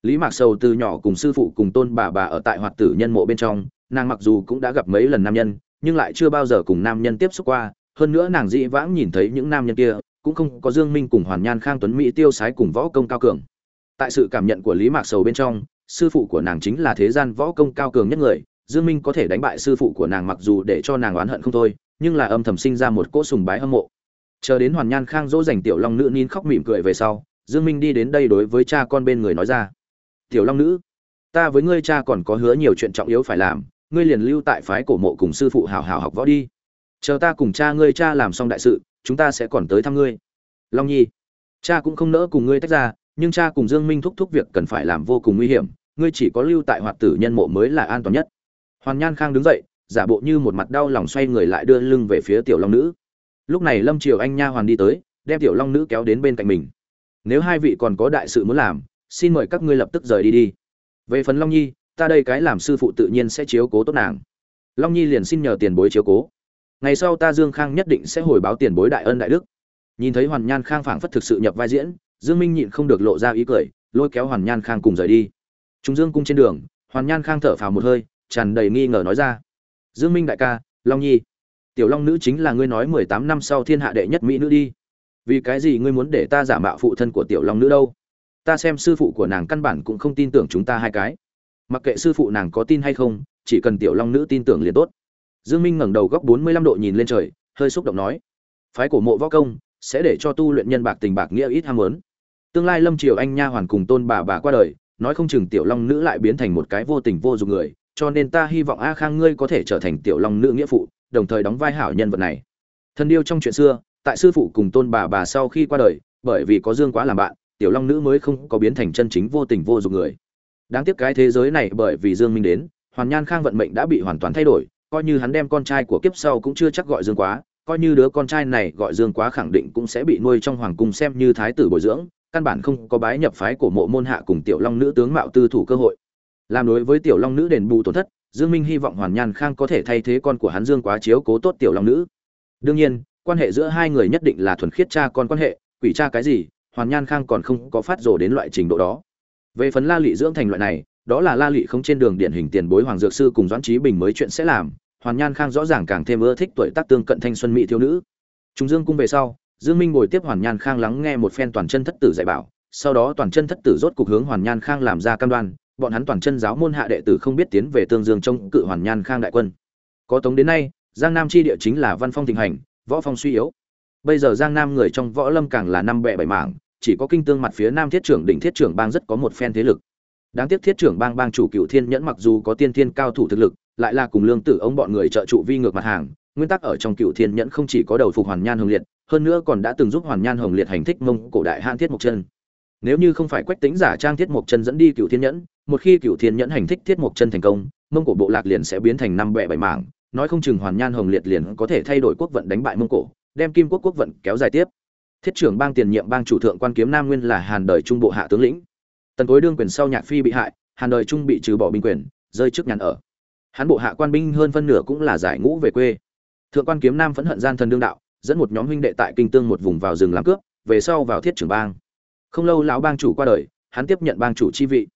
Speaker 1: Lý mạc sầu từ nhỏ cùng sư phụ cùng tôn bà bà ở tại hoạt tử nhân mộ bên trong, nàng mặc dù cũng đã gặp mấy lần nam nhân, nhưng lại chưa bao giờ cùng nam nhân tiếp xúc qua. Hơn nữa nàng dị vãng nhìn thấy những nam nhân kia, cũng không có dương minh cùng hoàn nhan khang tuấn mỹ tiêu sái cùng võ công cao cường. Tại sự cảm nhận của lý mạc sầu bên trong, sư phụ của nàng chính là thế gian võ công cao cường nhất người. Dương minh có thể đánh bại sư phụ của nàng mặc dù để cho nàng oán hận không thôi, nhưng là âm thầm sinh ra một cỗ sùng bái hâm mộ chờ đến hoàn nhan khang dỗ dành tiểu long nữ nín khóc mỉm cười về sau, dương minh đi đến đây đối với cha con bên người nói ra. Tiểu long nữ, ta với ngươi cha còn có hứa nhiều chuyện trọng yếu phải làm, ngươi liền lưu tại phái cổ mộ cùng sư phụ hào hào học võ đi. Chờ ta cùng cha ngươi cha làm xong đại sự, chúng ta sẽ còn tới thăm ngươi. Long nhi, cha cũng không nỡ cùng ngươi tách ra, nhưng cha cùng dương minh thúc thúc việc cần phải làm vô cùng nguy hiểm, ngươi chỉ có lưu tại hoạt tử nhân mộ mới là an toàn nhất. Hoàn nhan khang đứng dậy, giả bộ như một mặt đau lòng xoay người lại đưa lưng về phía tiểu long nữ lúc này lâm triều anh nha hoàn đi tới, đem tiểu long nữ kéo đến bên cạnh mình. Nếu hai vị còn có đại sự muốn làm, xin mời các ngươi lập tức rời đi đi. Về phần long nhi, ta đây cái làm sư phụ tự nhiên sẽ chiếu cố tốt nàng. Long nhi liền xin nhờ tiền bối chiếu cố. Ngày sau ta dương khang nhất định sẽ hồi báo tiền bối đại ân đại đức. Nhìn thấy hoàn nhan khang phảng phất thực sự nhập vai diễn, dương minh nhịn không được lộ ra ý cười, lôi kéo hoàn nhan khang cùng rời đi. Chúng dương cung trên đường, hoàn nhan khang thở phào một hơi, tràn đầy nghi ngờ nói ra. Dương minh đại ca, long nhi tiểu long nữ chính là ngươi nói mười tám năm sau thiên hạ đệ nhất mỹ nữ đi. Vì cái gì ngươi muốn để ta giả mạo phụ thân của tiểu long nữ đâu? Ta xem sư phụ của nàng căn bản cũng không tin tưởng chúng ta hai cái. Mặc kệ sư phụ nàng có tin hay không, chỉ cần tiểu long nữ tin tưởng liền tốt. Dương minh ngẩng đầu góc bốn mươi lăm độ nhìn lên trời, hơi xúc động nói, phái cổ mộ võ công sẽ để cho tu luyện nhân bạc tình bạc nghĩa ít ham muốn. Tương lai lâm triều anh nha hoàn cùng tôn bà bà qua đời, nói không chừng tiểu long nữ lại biến thành một cái vô tình vô dụng người, cho nên ta hy vọng a khang ngươi có thể trở thành tiểu long nữ nghĩa phụ đồng thời đóng vai hảo nhân vật này. Thần điêu trong chuyện xưa, tại sư phụ cùng tôn bà bà sau khi qua đời, bởi vì có dương quá làm bạn, tiểu long nữ mới không có biến thành chân chính vô tình vô dụng người. Đáng tiếc cái thế giới này bởi vì dương minh đến, hoàn nhan khang vận mệnh đã bị hoàn toàn thay đổi, coi như hắn đem con trai của kiếp sau cũng chưa chắc gọi dương quá, coi như đứa con trai này gọi dương quá khẳng định cũng sẽ bị nuôi trong hoàng cung xem như thái tử bồi dưỡng, căn bản không có bái nhập phái của mộ môn hạ cùng tiểu long nữ tướng mạo tư thủ cơ hội. Làm đối với tiểu long nữ đền bù tổn thất dương minh hy vọng hoàn nhan khang có thể thay thế con của hắn dương quá chiếu cố tốt tiểu long nữ. Đương nhiên, quan hệ giữa hai người nhất định là thuần khiết cha con quan hệ, quỷ cha cái gì, hoàn nhan khang còn không có phát rồ đến loại trình độ đó. Về phần la Lệ dưỡng thành loại này, đó là la Lệ không trên đường điển hình tiền bối hoàng dược sư cùng doãn Chí bình mới chuyện sẽ làm, hoàn nhan khang rõ ràng càng thêm ưa thích tuổi tác tương cận thanh xuân mỹ thiếu nữ. Trung dương cung về sau, dương minh bồi tiếp hoàn nhan khang lắng nghe một phen toàn chân thất tử dạy bảo, sau đó toàn chân thất tử rốt cục hướng hoàn nhan khang làm ra cam đoan bọn hắn toàn chân giáo môn hạ đệ tử không biết tiến về tương dương trong cự hoàn nhan khang đại quân. Có tống đến nay, giang nam chi địa chính là văn phong thịnh hành, võ phong suy yếu. Bây giờ giang nam người trong võ lâm càng là năm bẹ bảy mảng, chỉ có kinh tương mặt phía nam thiết trưởng đỉnh thiết trưởng bang rất có một phen thế lực. Đáng tiếc thiết trưởng bang bang chủ cựu thiên nhẫn mặc dù có tiên thiên cao thủ thực lực, lại là cùng lương tử ông bọn người trợ trụ vi ngược mặt hàng, nguyên tắc ở trong cựu thiên nhẫn không chỉ có đầu phục hoàn nhan hồng liệt, hơn nữa còn đã từng giúp hoàn nhan hồng liệt hành thích mông cổ đại han thiết mộc chân nếu như không phải quách tính giả trang thiết mộc chân dẫn đi cựu thiên nhẫn, một khi cựu thiên nhẫn hành thích thiết mộc chân thành công, mông cổ bộ lạc liền sẽ biến thành năm bẹ bảy mảng, nói không chừng hoàn nhan hồng liệt liền có thể thay đổi quốc vận đánh bại mông cổ, đem kim quốc quốc vận kéo dài tiếp. Thiết trưởng bang tiền nhiệm bang chủ thượng quan kiếm nam nguyên là hàn đời trung bộ hạ tướng lĩnh. Tần cối đương quyền sau nhạc phi bị hại, hàn đời trung bị trừ bỏ binh quyền, rơi trước nhàn ở. Hắn bộ hạ quan binh hơn phân nửa cũng là giải ngũ về quê. Thượng quan kiếm nam phẫn hận gian thần đương đạo, dẫn một nhóm huynh đệ tại kinh tương một vùng vào rừng làm cướp, về sau vào thiết trưởng bang không lâu lão bang chủ qua đời, hắn tiếp nhận bang chủ chi vị.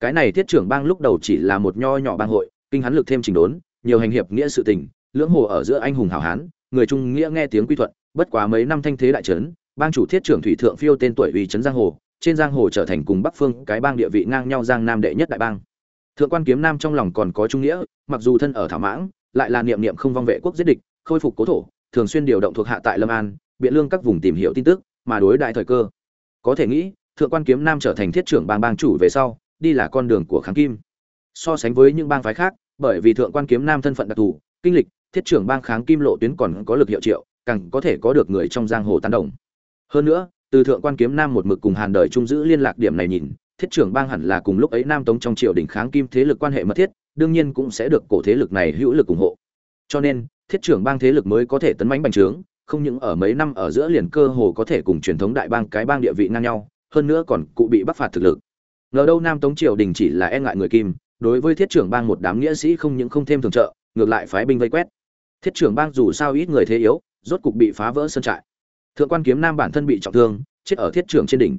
Speaker 1: Cái này thiết trưởng bang lúc đầu chỉ là một nho nhỏ bang hội, kinh hắn lực thêm trình đốn, nhiều hành hiệp nghĩa sự tình, lưỡng hồ ở giữa anh hùng hảo hán, người trung nghĩa nghe tiếng quy thuận, bất quá mấy năm thanh thế đại trấn, bang chủ thiết trưởng thủy thượng phiêu tên tuổi uy trấn giang hồ, trên giang hồ trở thành cùng bắc phương, cái bang địa vị ngang nhau giang nam đệ nhất đại bang. Thượng quan kiếm nam trong lòng còn có trung nghĩa, mặc dù thân ở thảo mãng, lại là niệm niệm không vong vệ quốc giết địch, khôi phục cố thổ, thường xuyên điều động thuộc hạ tại lâm an, biện lương các vùng tìm hiểu tin tức, mà đối đại thời cơ có thể nghĩ, thượng quan kiếm nam trở thành thiết trưởng bang bang chủ về sau, đi là con đường của kháng kim. So sánh với những bang phái khác, bởi vì thượng quan kiếm nam thân phận đặc thù, kinh lịch, thiết trưởng bang kháng kim lộ tuyến còn có lực hiệu triệu, càng có thể có được người trong giang hồ tán đồng. Hơn nữa, từ thượng quan kiếm nam một mực cùng hàn đời trung giữ liên lạc điểm này nhìn, thiết trưởng bang hẳn là cùng lúc ấy nam tống trong triều đình kháng kim thế lực quan hệ mật thiết, đương nhiên cũng sẽ được cổ thế lực này hữu lực ủng hộ. Cho nên, thiết trưởng bang thế lực mới có thể tấn mãnh bành trướng không những ở mấy năm ở giữa liền cơ hồ có thể cùng truyền thống đại bang cái bang địa vị ngang nhau, hơn nữa còn cụ bị bắc phạt thực lực. Ngờ đâu nam tống triều đình chỉ là e ngại người kim, đối với thiết trưởng bang một đám nghĩa sĩ không những không thêm thường trợ, ngược lại phái binh vây quét. Thiết trưởng bang dù sao ít người thế yếu, rốt cục bị phá vỡ sân trại. Thượng quan kiếm nam bản thân bị trọng thương, chết ở thiết trưởng trên đỉnh.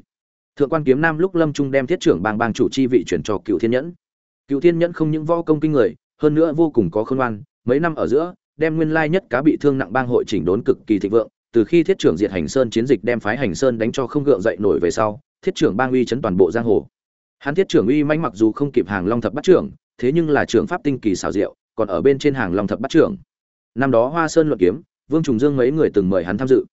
Speaker 1: Thượng quan kiếm nam lúc lâm trung đem thiết trưởng bang bang chủ chi vị chuyển cho cựu thiên nhẫn. Cựu thiên nhẫn không những võ công kinh người, hơn nữa vô cùng có khôn ngoan, mấy năm ở giữa đem nguyên lai nhất cá bị thương nặng bang hội chỉnh đốn cực kỳ thịnh vượng, từ khi thiết trưởng diệt hành sơn chiến dịch đem phái hành sơn đánh cho không gượng dậy nổi về sau, thiết trưởng bang uy chấn toàn bộ giang hồ. Hắn thiết trưởng uy manh mặc dù không kịp hàng long thập bắt trưởng, thế nhưng là trưởng pháp tinh kỳ xảo diệu, còn ở bên trên hàng long thập bắt trưởng. Năm đó hoa sơn luận kiếm, vương trùng dương mấy người từng mời hắn tham dự.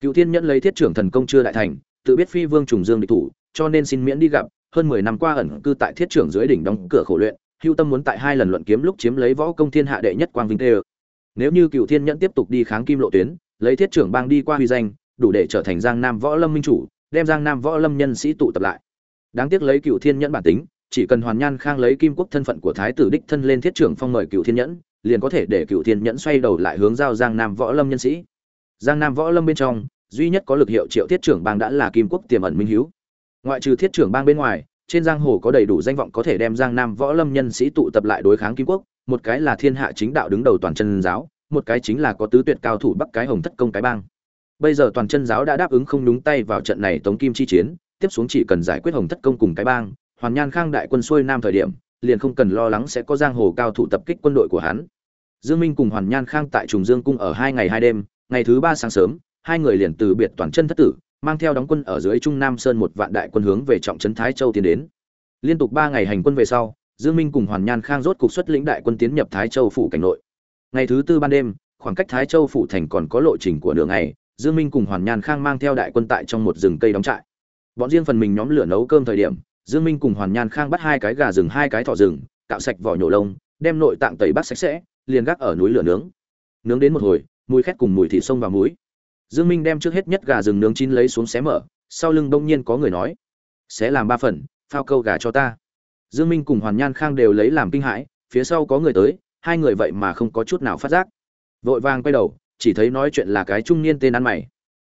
Speaker 1: Cựu thiên nhẫn lấy thiết trưởng thần công chưa đại thành, tự biết phi vương trùng dương địch thủ, cho nên xin miễn đi gặp, hơn mười năm qua ẩn cư tại thiết trưởng dưới đỉnh đóng cửa khổ luyện, hưu tâm muốn tại hai lần luận kiếm lúc chiếm lấy võ công thiên hạ đệ nhất quang vinh tê nếu như cựu thiên nhẫn tiếp tục đi kháng kim lộ tuyến, lấy thiết trưởng bang đi qua huy danh, đủ để trở thành giang nam võ lâm minh chủ, đem giang nam võ lâm nhân sĩ tụ tập lại. Đáng tiếc lấy cựu thiên nhẫn bản tính, chỉ cần hoàn nhan khang lấy kim quốc thân phận của thái tử đích thân lên thiết trưởng phong mời cựu thiên nhẫn, liền có thể để cựu thiên nhẫn xoay đầu lại hướng giao giang nam võ lâm nhân sĩ. Giang nam võ lâm bên trong, duy nhất có lực hiệu triệu thiết trưởng bang đã là kim quốc tiềm ẩn minh hiếu. Ngoại trừ thiết trưởng bang bên ngoài, trên giang hồ có đầy đủ danh vọng có thể đem giang nam võ lâm nhân sĩ tụ tập lại đối kháng kim quốc một cái là thiên hạ chính đạo đứng đầu toàn chân giáo, một cái chính là có tứ tuyệt cao thủ bắc cái hồng thất công cái bang. Bây giờ toàn chân giáo đã đáp ứng không đúng tay vào trận này tống kim chi chiến, tiếp xuống chỉ cần giải quyết hồng thất công cùng cái bang, hoàn nhan khang đại quân xuôi nam thời điểm, liền không cần lo lắng sẽ có giang hồ cao thủ tập kích quân đội của hắn. Dương minh cùng hoàn nhan khang tại trùng dương cung ở hai ngày hai đêm, ngày thứ ba sáng sớm, hai người liền từ biệt toàn chân thất tử, mang theo đóng quân ở dưới trung nam sơn một vạn đại quân hướng về trọng trấn thái châu tiến đến. Liên tục ba ngày hành quân về sau dương minh cùng hoàn nhan khang rốt cục xuất lĩnh đại quân tiến nhập thái châu phủ cảnh nội. Ngày thứ tư ban đêm, khoảng cách thái châu phủ thành còn có lộ trình của nửa ngày, dương minh cùng hoàn nhan khang mang theo đại quân tại trong một rừng cây đóng trại. Bọn riêng phần mình nhóm lửa nấu cơm thời điểm, dương minh cùng hoàn nhan khang bắt hai cái gà rừng, hai cái thỏ rừng, cạo sạch vỏ nhổ lông, đem nội tạng tẩy bát sạch sẽ, liền gác ở núi lửa nướng. Nướng đến một hồi, mùi khét cùng mùi thịt sông vào mũi. dương minh đem trước hết nhất gà rừng nướng chín lấy xuống xé mở, sau lưng đông nhiên có người nói sẽ làm ba phần, phao câu gà cho ta dương minh cùng hoàn nhan khang đều lấy làm kinh hãi, phía sau có người tới, hai người vậy mà không có chút nào phát giác. Vội vàng quay đầu, chỉ thấy nói chuyện là cái trung niên tên ăn mày.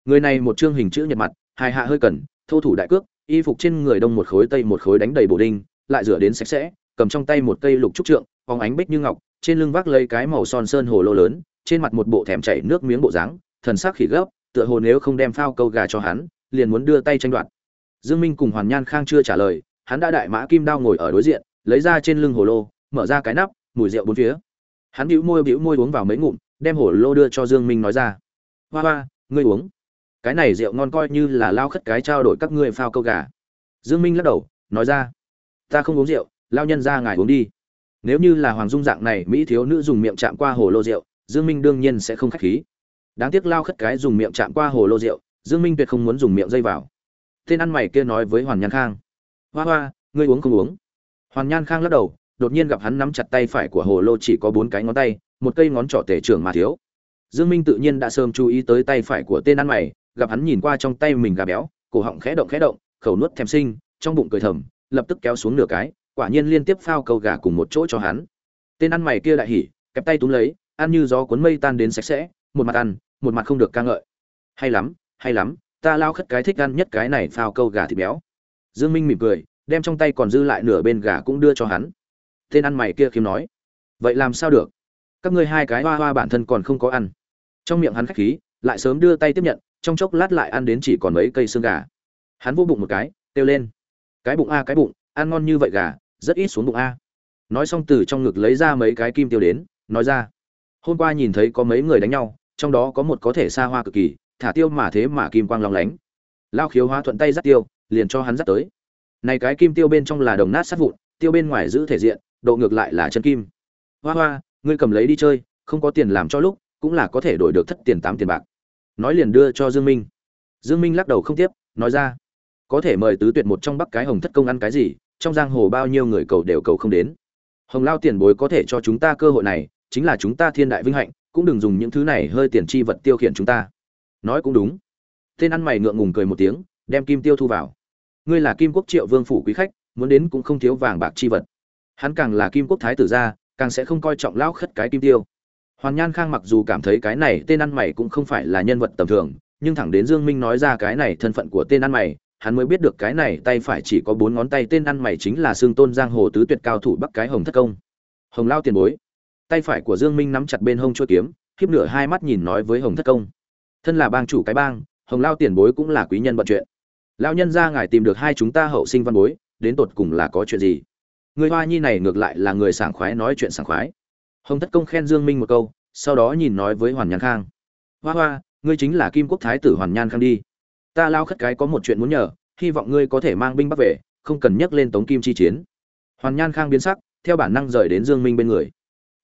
Speaker 1: Người này một trương hình chữ nhật mặt, hai hạ hơi cẩn thô thủ đại cước, y phục trên người đông một khối tây một khối đánh đầy bổ đinh, lại rửa đến sạch sẽ, cầm trong tay một cây lục trúc trượng, phóng ánh bích như ngọc, trên lưng vác lấy cái màu son sơn hồ lô lớn, trên mặt một bộ thèm chảy nước miếng bộ dáng, thần sắc khỉ gấp, tựa hồ nếu không đem phao câu gà cho hắn, liền muốn đưa tay tranh đoạt. Dương minh cùng hoàn nhan khang chưa trả lời hắn đã đại mã kim đao ngồi ở đối diện, lấy ra trên lưng hồ lô, mở ra cái nắp, mùi rượu bốn phía. Hắn bĩu môi bĩu môi uống vào mấy ngụm, đem hồ lô đưa cho dương minh nói ra. Hoa hoa, ngươi uống. Cái này rượu ngon coi như là lao khất cái trao đổi các ngươi phao câu gà. Dương minh lắc đầu, nói ra. Ta không uống rượu, lao nhân ra ngài uống đi. Nếu như là hoàng dung dạng này, mỹ thiếu nữ dùng miệng chạm qua hồ lô rượu, dương minh đương nhiên sẽ không khách khí. Đáng tiếc lao khất cái dùng miệng chạm qua hồ lô rượu, dương minh tuyệt không muốn dùng miệng dây vào. Tên ăn mày kia nói với hoàn nhan khang hoa hoa, ngươi uống không uống? Hoàn nhan khang lắc đầu, đột nhiên gặp hắn nắm chặt tay phải của hồ lô chỉ có bốn cái ngón tay, một cây ngón trỏ tể trưởng mà thiếu. Dương minh tự nhiên đã sớm chú ý tới tay phải của tên ăn mày, gặp hắn nhìn qua trong tay mình gà béo, cổ họng khẽ động khẽ động, khẩu nuốt thèm sinh, trong bụng cười thầm, lập tức kéo xuống nửa cái, quả nhiên liên tiếp phao câu gà cùng một chỗ cho hắn. Tên ăn mày kia đại hỉ, kẹp tay túm lấy, ăn như gió cuốn mây tan đến sạch sẽ, một mặt ăn, một mặt không được ca ngợi. Hay lắm hay lắm, ta lao khất cái thích ăn nhất cái này phao câu gà thịt béo dương minh mỉm cười, đem trong tay còn dư lại nửa bên gà cũng đưa cho hắn. Tên ăn mày kia khiêm nói, vậy làm sao được? Các ngươi hai cái hoa hoa bản thân còn không có ăn. Trong miệng hắn khách khí, lại sớm đưa tay tiếp nhận, trong chốc lát lại ăn đến chỉ còn mấy cây xương gà. Hắn vô bụng một cái, kêu lên, cái bụng a, cái bụng, ăn ngon như vậy gà, rất ít xuống bụng a. Nói xong từ trong ngực lấy ra mấy cái kim tiêu đến, nói ra, hôm qua nhìn thấy có mấy người đánh nhau, trong đó có một có thể xa hoa cực kỳ, thả tiêu mà thế mà kim quang long lánh. Lao khiếu hóa thuận tay dắt tiêu liền cho hắn dắt tới. Này cái kim tiêu bên trong là đồng nát sát vụn, tiêu bên ngoài giữ thể diện, độ ngược lại là chân kim. Hoa hoa, ngươi cầm lấy đi chơi, không có tiền làm cho lúc, cũng là có thể đổi được thất tiền tám tiền bạc. Nói liền đưa cho dương minh. Dương minh lắc đầu không tiếp, nói ra. Có thể mời tứ tuyệt một trong bắc cái hồng thất công ăn cái gì, trong giang hồ bao nhiêu người cầu đều cầu không đến. Hồng lao tiền bối có thể cho chúng ta cơ hội này, chính là chúng ta thiên đại vinh hạnh, cũng đừng dùng những thứ này hơi tiền chi vật tiêu khiển chúng ta. Nói cũng đúng. Tên ăn mày ngượng ngùng cười một tiếng đem kim tiêu thu vào. Ngươi là kim quốc triệu vương phủ quý khách, muốn đến cũng không thiếu vàng bạc chi vật. Hắn càng là kim quốc thái tử gia, càng sẽ không coi trọng lão khất cái kim tiêu. Hoàn nhan khang mặc dù cảm thấy cái này tên ăn mày cũng không phải là nhân vật tầm thường, nhưng thẳng đến dương minh nói ra cái này thân phận của tên ăn mày, hắn mới biết được cái này tay phải chỉ có bốn ngón tay tên ăn mày chính là xương tôn giang hồ tứ tuyệt cao thủ bắc cái hồng thất công. Hồng lao tiền bối. Tay phải của dương minh nắm chặt bên hông chuôi kiếm, khiếp nửa hai mắt nhìn nói với hồng thất công. Thân là bang chủ cái bang, hồng lao tiền bối cũng là quý nhân bận chuyện lao nhân ra ngài tìm được hai chúng ta hậu sinh văn bối, đến tột cùng là có chuyện gì? Người hoa nhi này ngược lại là người sảng khoái nói chuyện sảng khoái. Hồng thất công khen dương minh một câu, sau đó nhìn nói với hoàn nhan khang. Hoa hoa, ngươi chính là kim quốc thái tử hoàn nhan khang đi. Ta lao khất cái có một chuyện muốn nhờ, hy vọng ngươi có thể mang binh bắc về, không cần nhắc lên tống kim chi chiến. Hoàn nhan khang biến sắc, theo bản năng rời đến dương minh bên người.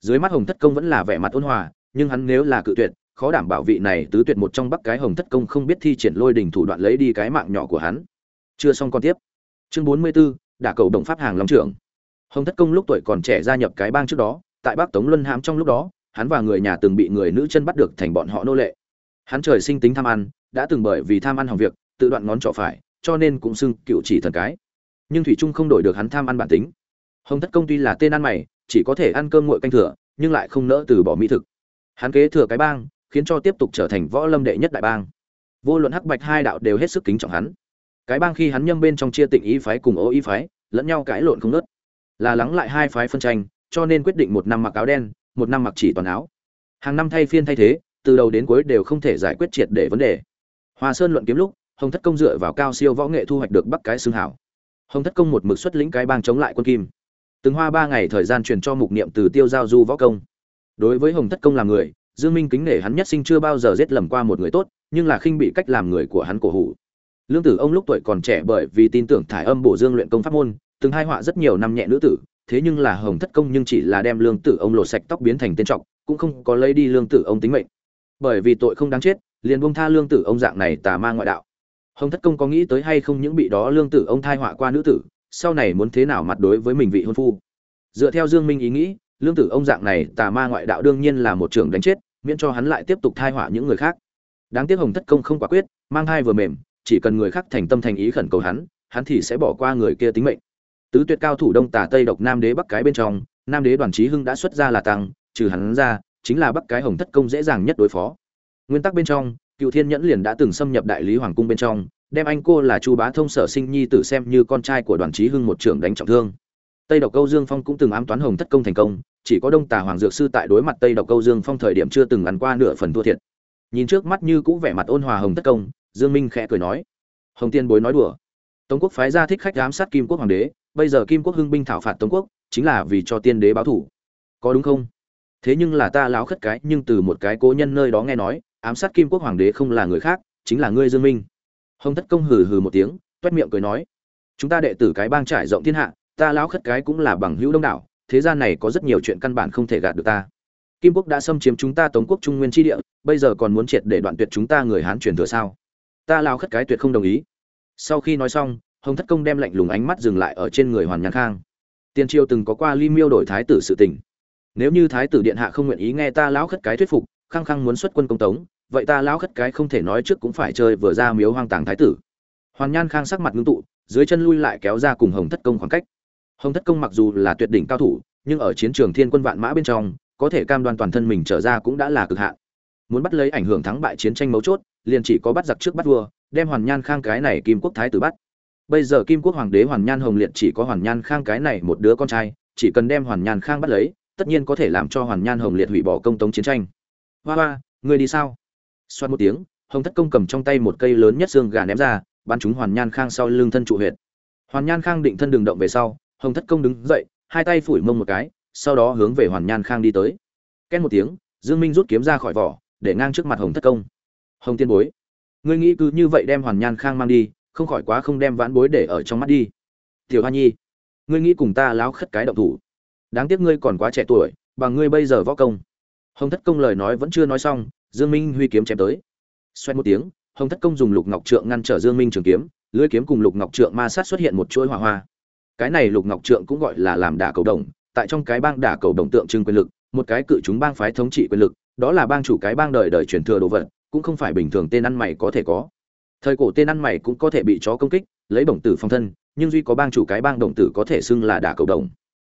Speaker 1: Dưới mắt hồng thất công vẫn là vẻ mặt ôn hòa, nhưng hắn nếu là cự tuyệt khó đảm bảo vị này tứ tuyệt một trong bắc cái hồng thất công không biết thi triển lôi đình thủ đoạn lấy đi cái mạng nhỏ của hắn. Chưa xong còn tiếp. Chương 44, đả cầu động pháp hàng long trưởng. Hồng thất công lúc tuổi còn trẻ gia nhập cái bang trước đó tại bắc tống luân hãm trong lúc đó hắn và người nhà từng bị người nữ chân bắt được thành bọn họ nô lệ. Hắn trời sinh tính tham ăn đã từng bởi vì tham ăn hỏng việc tự đoạn ngón trỏ phải cho nên cũng xưng cựu chỉ thần cái. Nhưng thủy trung không đổi được hắn tham ăn bản tính. Hồng thất công tuy là tên ăn mày chỉ có thể ăn cơm nguội canh thừa nhưng lại không nỡ từ bỏ mỹ thực. Hắn kế thừa cái bang khiến cho tiếp tục trở thành võ lâm đệ nhất đại bang. Vô luận hắc bạch hai đạo đều hết sức kính trọng hắn. Cái bang khi hắn nhâm bên trong chia tịnh ý phái cùng ô ý phái, lẫn nhau cãi lộn không nớt là lắng lại hai phái phân tranh, cho nên quyết định một năm mặc áo đen, một năm mặc chỉ toàn áo. Hàng năm thay phiên thay thế, từ đầu đến cuối đều không thể giải quyết triệt để vấn đề. Hoa sơn luận kiếm lúc, hồng thất công dựa vào cao siêu võ nghệ thu hoạch được bắc cái xương hảo. Hồng thất công một mực xuất lĩnh cái bang chống lại quân kim. Từng hoa ba ngày thời gian truyền cho mục niệm từ tiêu giao du võ công. Đối với hồng thất công là người dương minh kính nể hắn nhất sinh chưa bao giờ giết lầm qua một người tốt, nhưng là khinh bị cách làm người của hắn cổ hủ. Lương tử ông lúc tuổi còn trẻ bởi vì tin tưởng thải âm bổ dương luyện công pháp môn, từng hai họa rất nhiều năm nhẹ nữ tử, thế nhưng là hồng thất công nhưng chỉ là đem lương tử ông lột sạch tóc biến thành tên trọng cũng không có lấy đi lương tử ông tính mệnh. Bởi vì tội không đáng chết, liền buông tha lương tử ông dạng này tà ma ngoại đạo. Hồng thất công có nghĩ tới hay không những bị đó lương tử ông thai họa qua nữ tử, sau này muốn thế nào mặt đối với mình vị hôn phu? Dựa theo dương minh ý nghĩ, lương tử ông dạng này tà ma ngoại đạo đương nhiên là một trường đánh chết miễn cho hắn lại tiếp tục thai họa những người khác. Đáng tiếc hồng thất công không quả quyết, mang thai vừa mềm, chỉ cần người khác thành tâm thành ý khẩn cầu hắn hắn thì sẽ bỏ qua người kia tính mệnh. Tứ tuyệt cao thủ đông tả tây độc nam đế bắc cái bên trong, nam đế đoàn trí hưng đã xuất ra là tăng, trừ hắn ra, chính là bắc cái hồng thất công dễ dàng nhất đối phó. Nguyên tắc bên trong, cựu thiên nhẫn liền đã từng xâm nhập đại lý hoàng cung bên trong, đem anh cô là chu bá thông sở sinh nhi tử xem như con trai của đoàn trí hưng một trưởng đánh trọng thương. Tây độc câu dương phong cũng từng ám toán hồng thất công thành công chỉ có đông tà hoàng dược sư tại đối mặt tây độc câu dương phong thời điểm chưa từng ăn qua nửa phần thua thiệt. Nhìn trước mắt như cũ vẻ mặt ôn hòa hồng thất công, dương minh khẽ cười nói, hồng tiên bối nói đùa. Tống quốc phái ra thích khách giám sát kim quốc hoàng đế, bây giờ kim quốc hưng binh thảo phạt tống quốc, chính là vì cho tiên đế báo thủ. Có đúng không? Thế nhưng là ta láo khất cái, nhưng từ một cái cố nhân nơi đó nghe nói, ám sát kim quốc hoàng đế không là người khác, chính là ngươi dương minh. Hồng thất công hừ hừ một tiếng toét miệng cười nói, chúng ta đệ tử cái bang trải rộng thiên hạ, ta láo khất cái cũng là bằng hữu đông đảo thế gian này có rất nhiều chuyện căn bản không thể gạt được ta. Kim quốc đã xâm chiếm chúng ta tống quốc trung nguyên tri địa, bây giờ còn muốn triệt để đoạn tuyệt chúng ta người hán truyền thừa sao? Ta lao khất cái tuyệt không đồng ý. Sau khi nói xong, hồng thất công đem lạnh lùng ánh mắt dừng lại ở trên người hoàn Nhan khang. Tiên triều từng có qua ly miêu đổi thái tử sự tình. Nếu như thái tử điện hạ không nguyện ý nghe ta lão khất cái thuyết phục khăng khăng muốn xuất quân công tống, vậy ta lão khất cái không thể nói trước cũng phải chơi vừa ra miếu hoang tàng thái tử. Hoàn nhan khang sắc mặt ngưng tụ, dưới chân lui lại kéo ra cùng hồng thất công khoảng cách hồng thất công mặc dù là tuyệt đỉnh cao thủ, nhưng ở chiến trường thiên quân vạn mã bên trong, có thể cam đoan toàn thân mình trở ra cũng đã là cực hạn. Muốn bắt lấy ảnh hưởng thắng bại chiến tranh mấu chốt, liền chỉ có bắt giặc trước bắt vua, đem hoàn nhan khang cái này kim quốc thái tử bắt. Bây giờ kim quốc hoàng đế hoàn nhan hồng liệt chỉ có hoàn nhan khang cái này một đứa con trai, chỉ cần đem hoàn nhan khang bắt lấy, tất nhiên có thể làm cho hoàn nhan hồng liệt hủy bỏ công tống chiến tranh. Hoa hoa người đi sao? Xoát một tiếng, hồng thất công cầm trong tay một cây lớn nhất xương gà ném ra, bắn chúng hoàn nhan khang sau lưng thân trụ huyệt. Hoàn nhan khang định thân đường động về sau hồng thất công đứng dậy, hai tay phủi mông một cái, sau đó hướng về hoàn nhan khang đi tới. Ken một tiếng, dương minh rút kiếm ra khỏi vỏ, để ngang trước mặt hồng thất công. Hồng tiên bối, ngươi nghĩ cứ như vậy đem hoàn nhan khang mang đi, không khỏi quá không đem vãn bối để ở trong mắt đi. Tiểu hoa nhi, ngươi nghĩ cùng ta láo khất cái động thủ? Đáng tiếc ngươi còn quá trẻ tuổi, bằng ngươi bây giờ võ công. Hồng thất công lời nói vẫn chưa nói xong, dương minh huy kiếm chém tới. Xoay một tiếng, hồng thất công dùng lục ngọc trượng ngăn trở dương minh trường kiếm, lưỡi kiếm cùng lục ngọc trượng ma sát xuất hiện một chuỗi hỏa hoa cái này lục ngọc trượng cũng gọi là làm đả cầu đồng, tại trong cái bang đả cầu đồng tượng trưng quyền lực, một cái cự chúng bang phái thống trị quyền lực, đó là bang chủ cái bang đời đời truyền thừa đồ vật, cũng không phải bình thường tên ăn mày có thể có. Thời cổ tên ăn mày cũng có thể bị chó công kích, lấy đồng tử phong thân, nhưng duy có bang chủ cái bang đồng tử có thể xưng là đả cầu đồng.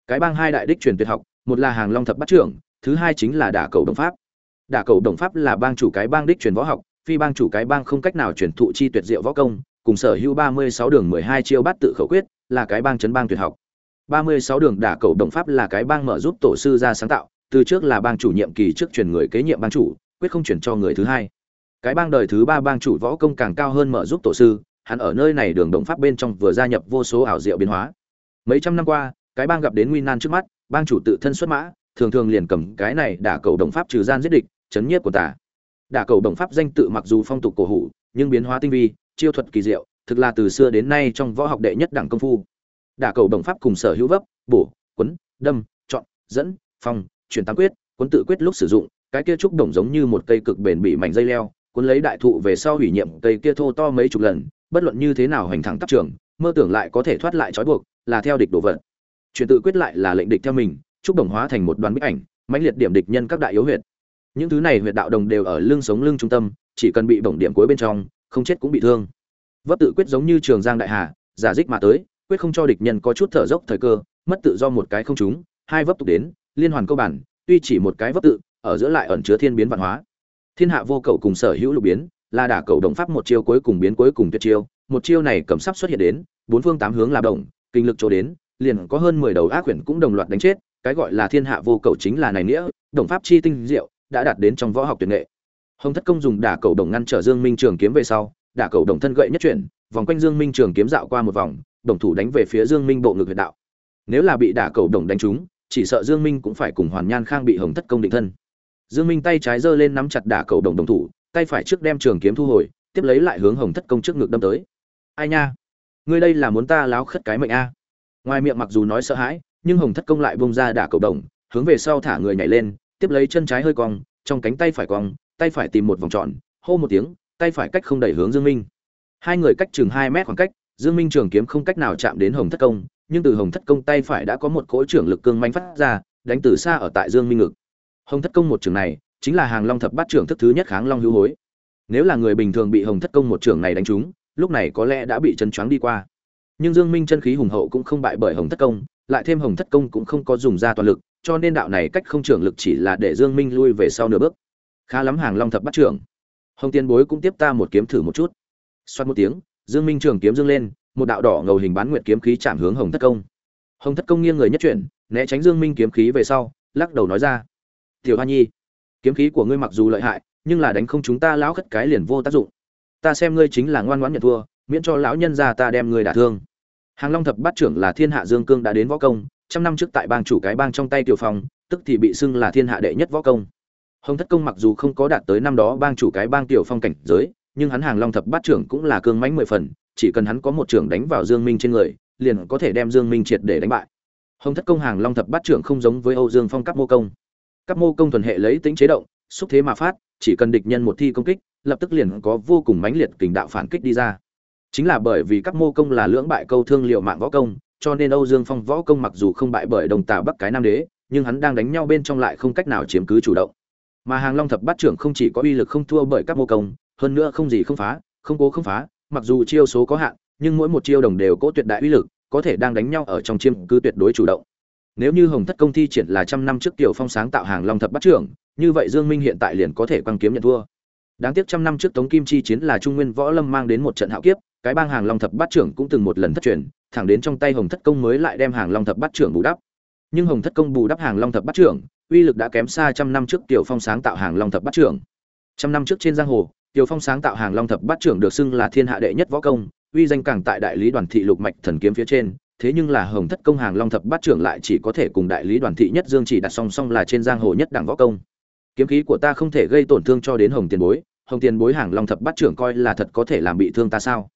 Speaker 1: Cái bang hai đại đích truyền tuyệt học, một là hàng long thập bát trưởng, thứ hai chính là đả cầu đồng pháp. Đả cầu đồng pháp là bang chủ cái bang đích truyền võ học, phi bang chủ cái bang không cách nào truyền thụ chi tuyệt diệu võ công, cùng sở hữu ba mươi sáu đường mười hai chiêu bát tự khẩu quyết là cái bang chấn bang tuyệt học. Ba mươi sáu đường đả cầu đồng pháp là cái bang mở giúp tổ sư ra sáng tạo, từ trước là bang chủ nhiệm kỳ trước truyền người kế nhiệm bang chủ, quyết không chuyển cho người thứ hai. Cái bang đời thứ ba bang chủ võ công càng cao hơn mở giúp tổ sư, hắn ở nơi này đường động pháp bên trong vừa gia nhập vô số ảo diệu biến hóa. Mấy trăm năm qua, cái bang gặp đến nguy nan trước mắt, bang chủ tự thân xuất mã, thường thường liền cầm cái này đả cầu động pháp trừ gian giết địch, chấn nhiếp của tả đả cầu động pháp danh tự mặc dù phong tục cổ hủ, nhưng biến hóa tinh vi, chiêu thuật kỳ diệu thực là từ xưa đến nay trong võ học đệ nhất đẳng công phu. Đả cầu đồng pháp cùng sở hữu vấp, bổ, quấn, đâm, chọn, dẫn, phong, chuyển tám quyết, quấn tự quyết lúc sử dụng, cái kia trúc đồng giống như một cây cực bền bị mảnh dây leo, cuốn lấy đại thụ về sau hủy nhiệm cây kia thô to mấy chục lần, bất luận như thế nào hành thẳng tắp trường, mơ tưởng lại có thể thoát lại trói buộc, là theo địch đổ vật chuyển tự quyết lại là lệnh địch theo mình, trúc đồng hóa thành một đoàn bức ảnh, mãnh liệt điểm địch nhân các đại yếu huyệt. Những thứ này huyệt đạo đồng đều ở lưng sống lưng trung tâm, chỉ cần bị bổng điểm cuối bên trong, không chết cũng bị thương vấp tự quyết giống như trường giang đại hà, giả dích mà tới, quyết không cho địch nhân có chút thở dốc thời cơ, mất tự do một cái không trúng, hai vấp tục đến, liên hoàn câu bản, tuy chỉ một cái vấp tự, ở giữa lại ẩn chứa thiên biến văn hóa. Thiên hạ vô cầu cùng sở hữu lục biến, là đả cầu đồng pháp một chiêu cuối cùng biến cuối cùng tuyệt chiêu, một chiêu này cầm sắp xuất hiện đến, bốn phương tám hướng là động, kinh lực chỗ đến, liền có hơn mười đầu ác quyển cũng đồng loạt đánh chết, cái gọi là thiên hạ vô cầu chính là này nghĩa đồng pháp chi tinh diệu, đã đạt đến trong võ học tuyệt nghệ. Hồng thất công dùng đả cầu đồng ngăn trở dương minh trường kiếm về sau đả cầu đồng thân gậy nhất chuyển, vòng quanh dương minh trường kiếm dạo qua một vòng, đồng thủ đánh về phía dương minh bộ ngực huyệt đạo. Nếu là bị đả cầu đồng đánh trúng, chỉ sợ dương minh cũng phải cùng hoàn nhan khang bị hồng thất công định thân. Dương minh tay trái giơ lên nắm chặt đả cầu đồng đồng thủ, tay phải trước đem trường kiếm thu hồi, tiếp lấy lại hướng hồng thất công trước ngực đâm tới. Ai nha? Ngươi đây là muốn ta láo khất cái mệnh a? Ngoài miệng mặc dù nói sợ hãi, nhưng hồng thất công lại bung ra đả cầu đồng, hướng về sau thả người nhảy lên, tiếp lấy chân trái hơi cong, trong cánh tay phải cong, tay phải tìm một vòng tròn, hô một tiếng tay phải cách không đẩy hướng dương minh. Hai người cách chừng hai mét khoảng cách, dương minh trường kiếm không cách nào chạm đến hồng thất công, nhưng từ hồng thất công tay phải đã có một cỗ trưởng lực cương manh phát ra, đánh từ xa ở tại dương minh ngực. Hồng thất công một trường này, chính là hàng long thập bát trưởng thức thứ nhất kháng long hữu hối. Nếu là người bình thường bị hồng thất công một trường này đánh trúng, lúc này có lẽ đã bị chấn choáng đi qua. Nhưng dương minh chân khí hùng hậu cũng không bại bởi hồng thất công, lại thêm hồng thất công cũng không có dùng ra toàn lực, cho nên đạo này cách không trưởng lực chỉ là để dương minh lui về sau nửa bước. Khá lắm hàng long thập bát trưởng hồng tiên bối cũng tiếp ta một kiếm thử một chút. Xoát một tiếng dương minh trường kiếm dương lên một đạo đỏ ngầu hình bán nguyệt kiếm khí chạm hướng hồng thất công. Hồng thất công nghiêng người nhất chuyển né tránh dương minh kiếm khí về sau lắc đầu nói ra tiểu hoa nhi kiếm khí của ngươi mặc dù lợi hại nhưng là đánh không chúng ta lão khất cái liền vô tác dụng. Ta xem ngươi chính là ngoan ngoãn nhận thua miễn cho lão nhân gia ta đem ngươi đả thương. Hàng long thập bát trưởng là thiên hạ dương cương đã đến võ công trăm năm trước tại bang chủ cái bang trong tay tiểu Phòng, tức thì bị xưng là thiên hạ đệ nhất võ công hồng thất công mặc dù không có đạt tới năm đó bang chủ cái bang tiểu phong cảnh giới, nhưng hắn hàng long thập bát trưởng cũng là cương mãnh mười phần, chỉ cần hắn có một trưởng đánh vào dương minh trên người, liền có thể đem dương minh triệt để đánh bại. Hồng thất công hàng long thập bát trưởng không giống với âu dương phong cấp mô công. Cấp mô công thuần hệ lấy tính chế động, xúc thế mà phát, chỉ cần địch nhân một thi công kích, lập tức liền có vô cùng mãnh liệt kình đạo phản kích đi ra. Chính là bởi vì các mô công là lưỡng bại câu thương liệu mạng võ công, cho nên âu dương phong võ công mặc dù không bại bởi đồng tà bắc cái nam đế, nhưng hắn đang đánh nhau bên trong lại không cách nào chiếm cứ chủ động mà hàng long thập bát trưởng không chỉ có uy lực không thua bởi các mô công, hơn nữa không gì không phá, không cố không phá, mặc dù chiêu số có hạn, nhưng mỗi một chiêu đồng đều có tuyệt đại uy lực, có thể đang đánh nhau ở trong chiêm cứ tuyệt đối chủ động. Nếu như hồng thất công thi triển là trăm năm trước tiểu phong sáng tạo hàng long thập bát trưởng, như vậy dương minh hiện tại liền có thể quăng kiếm nhận thua. Đáng tiếc trăm năm trước tống kim chi chiến là trung nguyên võ lâm mang đến một trận hạo kiếp, cái bang hàng long thập bát trưởng cũng từng một lần thất truyền, thẳng đến trong tay hồng thất công mới lại đem hàng long thập bát trưởng bù đắp. Nhưng hồng thất công bù đắp hàng long thập bát trưởng uy lực đã kém xa trăm năm trước tiểu phong sáng tạo hàng long thập bát trưởng. Trăm năm trước trên giang hồ, tiểu phong sáng tạo hàng long thập bát trưởng được xưng là thiên hạ đệ nhất võ công, uy danh càng tại đại lý đoàn thị lục mạch thần kiếm phía trên, thế nhưng là hồng thất công hàng long thập bát trưởng lại chỉ có thể cùng đại lý đoàn thị nhất dương chỉ đặt song song là trên giang hồ nhất đẳng võ công. Kiếm khí của ta không thể gây tổn thương cho đến hồng tiền bối, hồng tiền bối hàng long thập bát trưởng coi là thật có thể làm bị thương ta sao?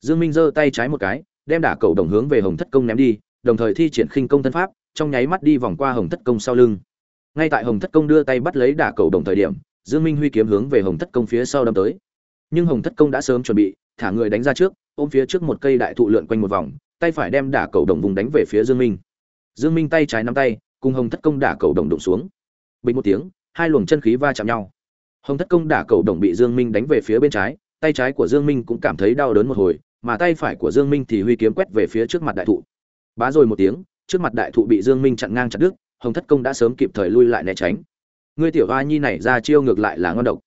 Speaker 1: Dương minh giơ tay trái một cái, đem đả cầu đồng hướng về hồng thất công ném đi, đồng thời thi triển khinh công thân pháp, trong nháy mắt đi vòng qua hồng thất công sau lưng ngay tại hồng thất công đưa tay bắt lấy đả cầu đồng thời điểm, dương minh huy kiếm hướng về hồng thất công phía sau đâm tới. Nhưng hồng thất công đã sớm chuẩn bị, thả người đánh ra trước, ôm phía trước một cây đại thụ lượn quanh một vòng, tay phải đem đả cầu đồng vùng đánh về phía dương minh. Dương minh tay trái nắm tay, cùng hồng thất công đả cầu đồng đụng xuống. Bình một tiếng, hai luồng chân khí va chạm nhau. Hồng thất công đả cầu đồng bị dương minh đánh về phía bên trái, tay trái của dương minh cũng cảm thấy đau đớn một hồi, mà tay phải của dương minh thì huy kiếm quét về phía trước mặt đại thụ. Bá rồi một tiếng, trước mặt đại thụ bị dương minh chặn ngang chặt đứt hồng thất công đã sớm kịp thời lui lại né tránh. Ngươi tiểu hoa nhi này ra chiêu ngược lại là ngon độc.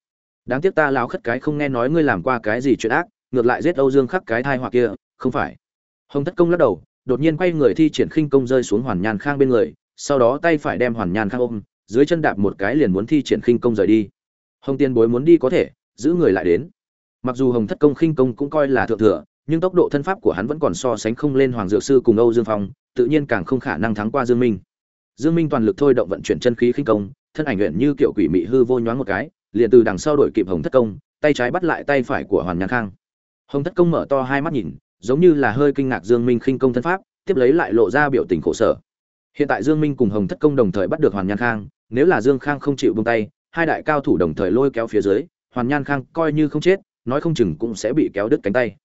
Speaker 1: Đáng tiếc ta láo khất cái không nghe nói ngươi làm qua cái gì chuyện ác, ngược lại giết âu dương khắc cái thai hoặc kia, không phải. Hồng thất công lắc đầu, đột nhiên quay người thi triển khinh công rơi xuống hoàn nhàn khang bên người, sau đó tay phải đem hoàn nhàn khang ôm, dưới chân đạp một cái liền muốn thi triển khinh công rời đi. Hồng tiên bối muốn đi có thể, giữ người lại đến. Mặc dù hồng thất công khinh công cũng coi là thượng thừa, nhưng tốc độ thân pháp của hắn vẫn còn so sánh không lên hoàng dược sư cùng âu dương phong, tự nhiên càng không khả năng thắng qua dương minh dương minh toàn lực thôi động vận chuyển chân khí khinh công, thân ảnh luyện như kiểu quỷ mị hư vô nhoáng một cái, liền từ đằng sau đổi kịp hồng thất công, tay trái bắt lại tay phải của hoàn Nhan khang. Hồng thất công mở to hai mắt nhìn, giống như là hơi kinh ngạc dương minh khinh công thân pháp, tiếp lấy lại lộ ra biểu tình khổ sở. Hiện tại dương minh cùng hồng thất công đồng thời bắt được hoàn nhan khang, nếu là dương khang không chịu buông tay, hai đại cao thủ đồng thời lôi kéo phía dưới, hoàn nhan khang coi như không chết, nói không chừng cũng sẽ bị kéo đứt cánh tay.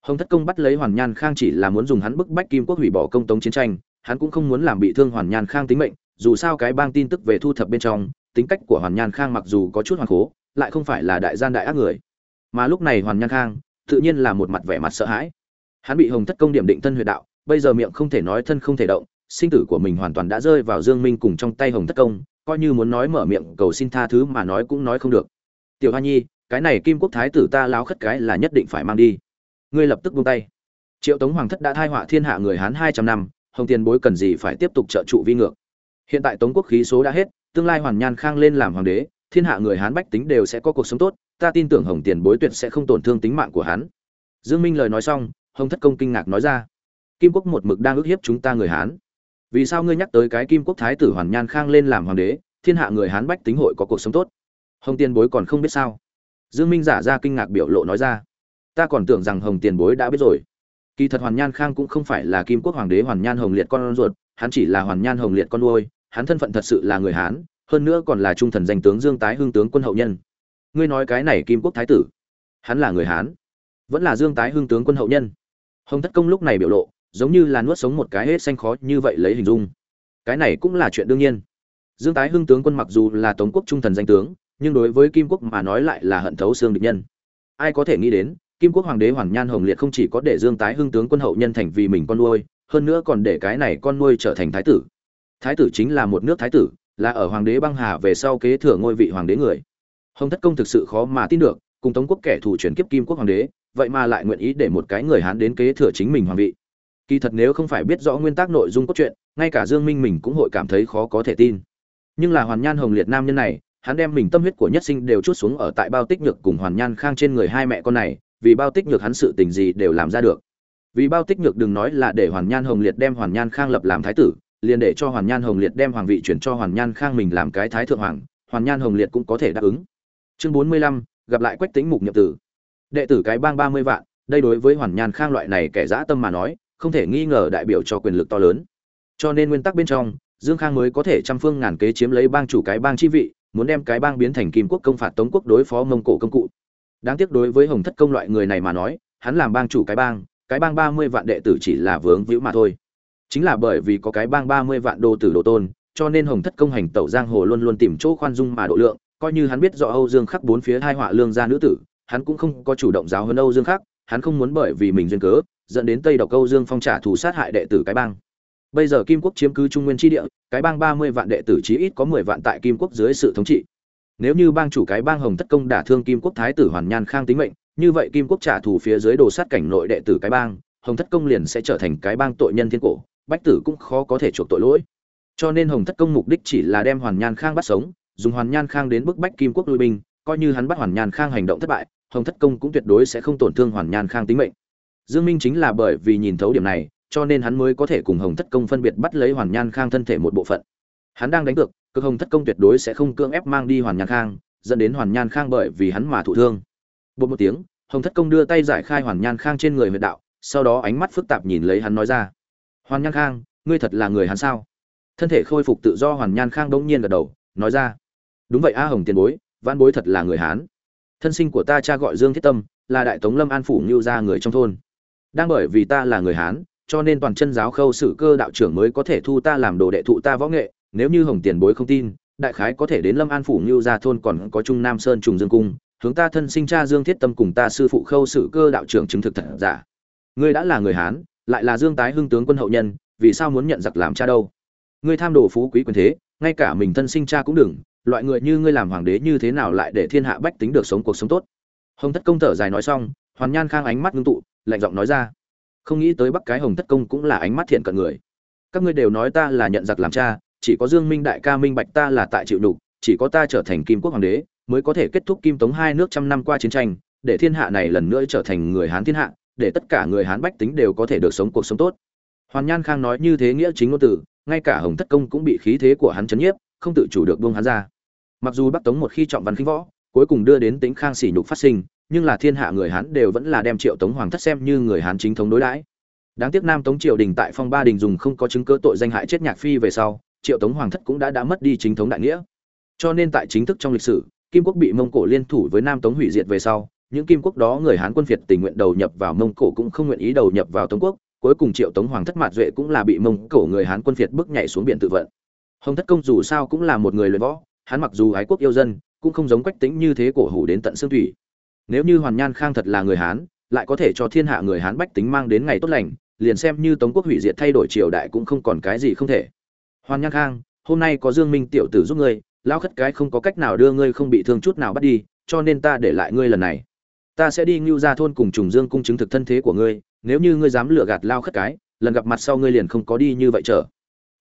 Speaker 1: Hồng thất công bắt lấy hoàn nhan khang chỉ là muốn dùng hắn bức bách kim quốc hủy bỏ công tống chiến tranh hắn cũng không muốn làm bị thương hoàn nhan khang tính mệnh, dù sao cái bang tin tức về thu thập bên trong, tính cách của hoàn nhan khang mặc dù có chút hoàn khố, lại không phải là đại gian đại ác người. Mà lúc này hoàn nhan khang, tự nhiên là một mặt vẻ mặt sợ hãi. Hắn bị hồng thất công điểm định thân huyệt đạo, bây giờ miệng không thể nói thân không thể động, sinh tử của mình hoàn toàn đã rơi vào dương minh cùng trong tay hồng thất công, coi như muốn nói mở miệng cầu xin tha thứ mà nói cũng nói không được. Tiểu hoa nhi, cái này kim quốc thái tử ta láo khất cái là nhất định phải mang đi. Ngươi lập tức buông tay. Triệu tống hoàng thất đã thai họa thiên hạ người hán hai trăm năm hồng tiền bối cần gì phải tiếp tục trợ trụ vi ngược. Hiện tại tống quốc khí số đã hết, tương lai hoàn nhan khang lên làm hoàng đế, thiên hạ người hán bách tính đều sẽ có cuộc sống tốt, ta tin tưởng hồng tiền bối tuyệt sẽ không tổn thương tính mạng của hắn. Dương minh lời nói xong, hồng thất công kinh ngạc nói ra, kim quốc một mực đang ức hiếp chúng ta người hán. Vì sao ngươi nhắc tới cái kim quốc thái tử hoàn nhan khang lên làm hoàng đế, thiên hạ người hán bách tính hội có cuộc sống tốt? Hồng tiền bối còn không biết sao? Dương minh giả ra kinh ngạc biểu lộ nói ra, ta còn tưởng rằng hồng tiền bối đã biết rồi kỳ thật hoàn nhan khang cũng không phải là kim quốc hoàng đế hoàn nhan hồng liệt con ruột, hắn chỉ là hoàn nhan hồng liệt con nuôi, hắn thân phận thật sự là người hán, hơn nữa còn là trung thần danh tướng dương tái hưng tướng quân hậu nhân. Ngươi nói cái này kim quốc thái tử, hắn là người hán, vẫn là dương tái hưng tướng quân hậu nhân. Hồng thất công lúc này biểu lộ, giống như là nuốt sống một cái hết xanh khó như vậy lấy hình dung. Cái này cũng là chuyện đương nhiên. Dương tái hưng tướng quân mặc dù là tống quốc trung thần danh tướng, nhưng đối với kim quốc mà nói lại là hận thấu xương địch nhân. Ai có thể nghĩ đến kim quốc hoàng đế hoàn nhan hồng liệt không chỉ có để dương tái hưng tướng quân hậu nhân thành vì mình con nuôi, hơn nữa còn để cái này con nuôi trở thành thái tử. Thái tử chính là một nước thái tử, là ở hoàng đế băng hà về sau kế thừa ngôi vị hoàng đế người. Hồng thất công thực sự khó mà tin được, cùng tống quốc kẻ thù chuyển kiếp kim quốc hoàng đế, vậy mà lại nguyện ý để một cái người hán đến kế thừa chính mình hoàng vị. Kỳ thật nếu không phải biết rõ nguyên tắc nội dung cốt truyện, ngay cả dương minh mình cũng hội cảm thấy khó có thể tin. Nhưng là hoàn nhan hồng liệt nam nhân này, hắn đem mình tâm huyết của nhất sinh đều chút xuống ở tại bao tích nhược cùng hoàn nhan khang trên người hai mẹ con này vì bao tích nhược hắn sự tình gì đều làm ra được. Vì bao tích nhược đừng nói là để hoàn nhan hồng liệt đem hoàn nhan khang lập làm thái tử, liền để cho hoàn nhan hồng liệt đem hoàng vị chuyển cho hoàn nhan khang mình làm cái thái thượng hoàng, hoàn nhan hồng liệt cũng có thể đáp ứng. Chương bốn mươi lăm, gặp lại quách tính mục nhập tử. Đệ tử cái bang ba mươi vạn, đây đối với hoàn nhan khang loại này kẻ dã tâm mà nói, không thể nghi ngờ đại biểu cho quyền lực to lớn. Cho nên nguyên tắc bên trong, dương khang mới có thể trăm phương ngàn kế chiếm lấy bang chủ cái bang chi vị, muốn đem cái bang biến thành kim quốc công phạt tống quốc đối phó mông cổ công cụ đáng tiếc đối với hồng thất công loại người này mà nói, hắn làm bang chủ cái bang cái bang ba mươi vạn đệ tử chỉ là vướng víu mà thôi. Chính là bởi vì có cái bang ba mươi vạn đô tử đồ tôn, cho nên hồng thất công hành tẩu giang hồ luôn luôn tìm chỗ khoan dung mà độ lượng, coi như hắn biết rõ âu dương khắc bốn phía hai họa lương gia nữ tử, hắn cũng không có chủ động giáo hơn âu dương khắc, hắn không muốn bởi vì mình duyên cớ, dẫn đến tây độc âu dương phong trả thù sát hại đệ tử cái bang. Bây giờ kim quốc chiếm cứ trung nguyên tri địa, cái bang ba mươi vạn đệ tử chí ít có mười vạn tại kim quốc dưới sự thống trị nếu như bang chủ cái bang hồng thất công đả thương kim quốc thái tử hoàn nhan khang tính mệnh, như vậy kim quốc trả thù phía dưới đồ sát cảnh nội đệ tử cái bang, hồng thất công liền sẽ trở thành cái bang tội nhân thiên cổ, bách tử cũng khó có thể chuộc tội lỗi. Cho nên hồng thất công mục đích chỉ là đem hoàn nhan khang bắt sống, dùng hoàn nhan khang đến bức bách kim quốc lui binh, coi như hắn bắt hoàn nhan khang hành động thất bại, hồng thất công cũng tuyệt đối sẽ không tổn thương hoàn nhan khang tính mệnh. Dương minh chính là bởi vì nhìn thấu điểm này, cho nên hắn mới có thể cùng hồng thất công phân biệt bắt lấy hoàn nhan khang thân thể một bộ phận. Hắn đang đánh cược cực hồng thất công tuyệt đối sẽ không cưỡng ép mang đi hoàn nhan khang, dẫn đến hoàn nhan khang bởi vì hắn mà thụ thương. Bột một tiếng, hồng thất công đưa tay giải khai hoàn nhan khang trên người huyệt đạo, sau đó ánh mắt phức tạp nhìn lấy hắn nói ra, hoàn nhan khang, ngươi thật là người hắn sao? Thân thể khôi phục tự do hoàn nhan khang đống nhiên gật đầu, nói ra, đúng vậy a hồng tiền bối văn bối thật là người hán. Thân sinh của ta cha gọi dương thiết tâm, là đại tống lâm an phủ ngưu gia người trong thôn. Đang bởi vì ta là người hán, cho nên toàn chân giáo khâu sử cơ đạo trưởng mới có thể thu ta làm đồ đệ thụ ta võ nghệ nếu như hồng tiền bối không tin, đại khái có thể đến lâm an phủ ngưu gia thôn còn có trung nam sơn trùng dương cung, hướng ta thân sinh cha dương thiết tâm cùng ta sư phụ khâu sử cơ đạo trưởng chứng thực thật giả. Ngươi đã là người hán, lại là dương tái hưng tướng quân hậu nhân, vì sao muốn nhận giặc làm cha đâu? Ngươi tham đồ phú quý quyền thế, ngay cả mình thân sinh cha cũng đừng, loại người như ngươi làm hoàng đế như thế nào lại để thiên hạ bách tính được sống cuộc sống tốt? Hồng thất công thở dài nói xong, hoàn nhan khang ánh mắt ngưng tụ, lạnh giọng nói ra. Không nghĩ tới bắc cái hồng thất công cũng là ánh mắt thiện cận người. Các ngươi đều nói ta là nhận giặc làm cha chỉ có dương minh đại ca minh bạch ta là tại chịu nhục, chỉ có ta trở thành kim quốc hoàng đế mới có thể kết thúc kim tống hai nước trăm năm qua chiến tranh để thiên hạ này lần nữa trở thành người hán thiên hạ để tất cả người hán bách tính đều có thể được sống cuộc sống tốt. Hoàn nhan khang nói như thế nghĩa chính ngôn tử, ngay cả hồng thất công cũng bị khí thế của hắn chấn nhiếp không tự chủ được buông hắn ra. Mặc dù bắc tống một khi trọng văn khinh võ cuối cùng đưa đến tính khang sỉ nhục phát sinh nhưng là thiên hạ người hán đều vẫn là đem triệu tống hoàng thất xem như người hán chính thống đối đãi. Đáng tiếc nam tống triều đình tại phong ba đình dùng không có chứng cứ tội danh hại chết nhạc phi về sau triệu tống hoàng thất cũng đã đã mất đi chính thống đại nghĩa. Cho nên tại chính thức trong lịch sử, kim quốc bị mông cổ liên thủ với nam tống hủy diệt về sau, những kim quốc đó người hán quân việt tình nguyện đầu nhập vào mông cổ cũng không nguyện ý đầu nhập vào tống quốc, cuối cùng triệu tống hoàng thất mạt duệ cũng là bị mông cổ người hán quân việt bước nhảy xuống biển tự vận. Hồng thất công dù sao cũng là một người luyện võ, hắn mặc dù ái quốc yêu dân, cũng không giống quách tính như thế cổ hủ đến tận xương thủy. Nếu như hoàn nhan khang thật là người hán, lại có thể cho thiên hạ người hán bách tính mang đến ngày tốt lành, liền xem như tống quốc hủy diệt thay đổi triều đại cũng không còn cái gì không thể hoàn nhan khang, hôm nay có dương minh tiểu tử giúp ngươi, lão khất cái không có cách nào đưa ngươi không bị thương chút nào bắt đi, cho nên ta để lại ngươi lần này. Ta sẽ đi Nưu gia thôn cùng trùng dương cung chứng thực thân thế của ngươi, nếu như ngươi dám lừa gạt lao khất cái, lần gặp mặt sau ngươi liền không có đi như vậy trở.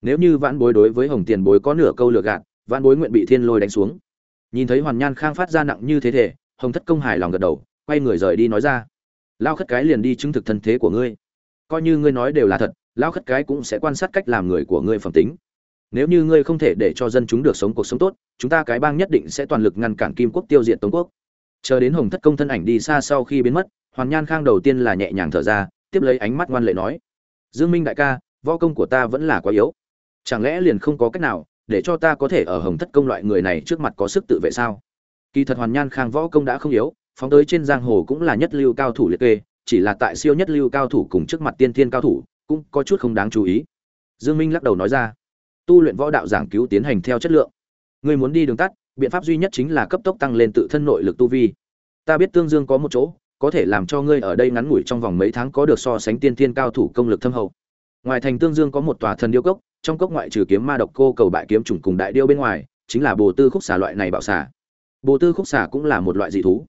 Speaker 1: Nếu như vãn bối đối với hồng tiền bối có nửa câu lừa gạt, vãn bối nguyện bị thiên lôi đánh xuống. Nhìn thấy hoàn nhan khang phát ra nặng như thế thể, hồng thất công hài lòng gật đầu, quay người rời đi nói ra. Lao khất cái liền đi chứng thực thân thế của ngươi. Coi như ngươi nói đều là thật lao khất cái cũng sẽ quan sát cách làm người của ngươi phẩm tính nếu như ngươi không thể để cho dân chúng được sống cuộc sống tốt, chúng ta cái bang nhất định sẽ toàn lực ngăn cản kim quốc tiêu diệt tống quốc. Chờ đến hồng thất công thân ảnh đi xa sau khi biến mất, hoàn nhan khang đầu tiên là nhẹ nhàng thở ra, tiếp lấy ánh mắt ngoan lệ nói, dương minh đại ca, võ công của ta vẫn là quá yếu. Chẳng lẽ liền không có cách nào để cho ta có thể ở hồng thất công loại người này trước mặt có sức tự vệ sao? Kỳ thật hoàn nhan khang võ công đã không yếu, phóng tới trên giang hồ cũng là nhất lưu cao thủ liệt kê, chỉ là tại siêu nhất lưu cao thủ cùng trước mặt tiên thiên cao thủ cũng có chút không đáng chú ý. Dương minh lắc đầu nói ra tu luyện võ đạo giảng cứu tiến hành theo chất lượng. Ngươi muốn đi đường tắt, biện pháp duy nhất chính là cấp tốc tăng lên tự thân nội lực tu vi. Ta biết tương dương có một chỗ, có thể làm cho ngươi ở đây ngắn ngủi trong vòng mấy tháng có được so sánh tiên tiên cao thủ công lực thâm hậu. Ngoài thành tương dương có một tòa thần điêu cốc, trong cốc ngoại trừ kiếm ma độc cô cầu bại kiếm trùng cùng đại điêu bên ngoài, chính là bồ tư khúc xà loại này bảo xà. Bồ tư khúc xà cũng là một loại dị thú.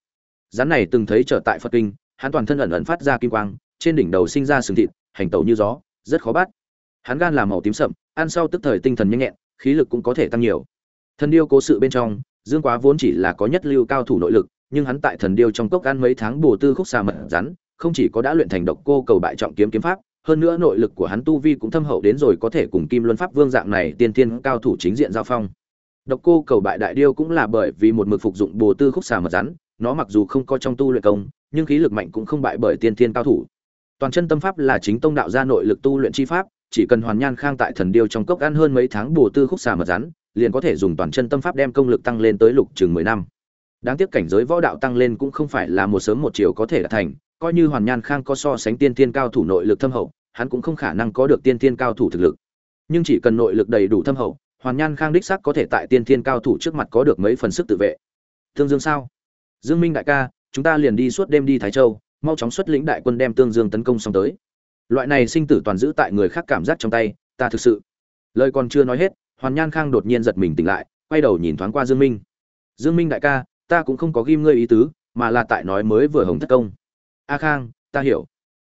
Speaker 1: Rắn này từng thấy trở tại phật kinh, hắn toàn thân ẩn ẩn phát ra kim quang, trên đỉnh đầu sinh ra sừng thịt, hành tẩu như gió, rất khó bắt. Hắn gan là màu tím sậm ăn sau tức thời tinh thần nhanh nhẹn, khí lực cũng có thể tăng nhiều. Thần điêu cố sự bên trong, dương quá vốn chỉ là có nhất lưu cao thủ nội lực, nhưng hắn tại thần điêu trong cốc ăn mấy tháng bồ tư khúc xà mật rắn, không chỉ có đã luyện thành độc cô cầu bại trọng kiếm kiếm pháp, hơn nữa nội lực của hắn tu vi cũng thâm hậu đến rồi có thể cùng kim luân pháp vương dạng này tiên tiên cao thủ chính diện giao phong. Độc cô cầu bại đại điêu cũng là bởi vì một mực phục dụng bồ tư khúc xà mật rắn, nó mặc dù không có trong tu luyện công, nhưng khí lực mạnh cũng không bại bởi tiên tiên cao thủ. Toàn chân tâm pháp là chính tông đạo gia nội lực tu luyện chi pháp chỉ cần hoàn nhan khang tại thần điêu trong cốc ăn hơn mấy tháng bổ tư khúc xà mật rắn, liền có thể dùng toàn chân tâm pháp đem công lực tăng lên tới lục chừng mười năm. Đáng tiếc cảnh giới võ đạo tăng lên cũng không phải là một sớm một chiều có thể đạt thành, coi như hoàn nhan khang có so sánh tiên tiên cao thủ nội lực thâm hậu, hắn cũng không khả năng có được tiên tiên cao thủ thực lực. Nhưng chỉ cần nội lực đầy đủ thâm hậu, hoàn nhan khang đích xác có thể tại tiên tiên cao thủ trước mặt có được mấy phần sức tự vệ. Tương dương sao? Dương minh đại ca, chúng ta liền đi suốt đêm đi thái châu, mau chóng xuất lĩnh đại quân đem tương dương tấn công xong tới loại này sinh tử toàn giữ tại người khác cảm giác trong tay, ta thực sự. Lời còn chưa nói hết, hoàn nhan khang đột nhiên giật mình tỉnh lại, quay đầu nhìn thoáng qua dương minh. Dương minh đại ca, ta cũng không có ghim ngươi ý tứ, mà là tại nói mới vừa hồng thất công. A khang, ta hiểu.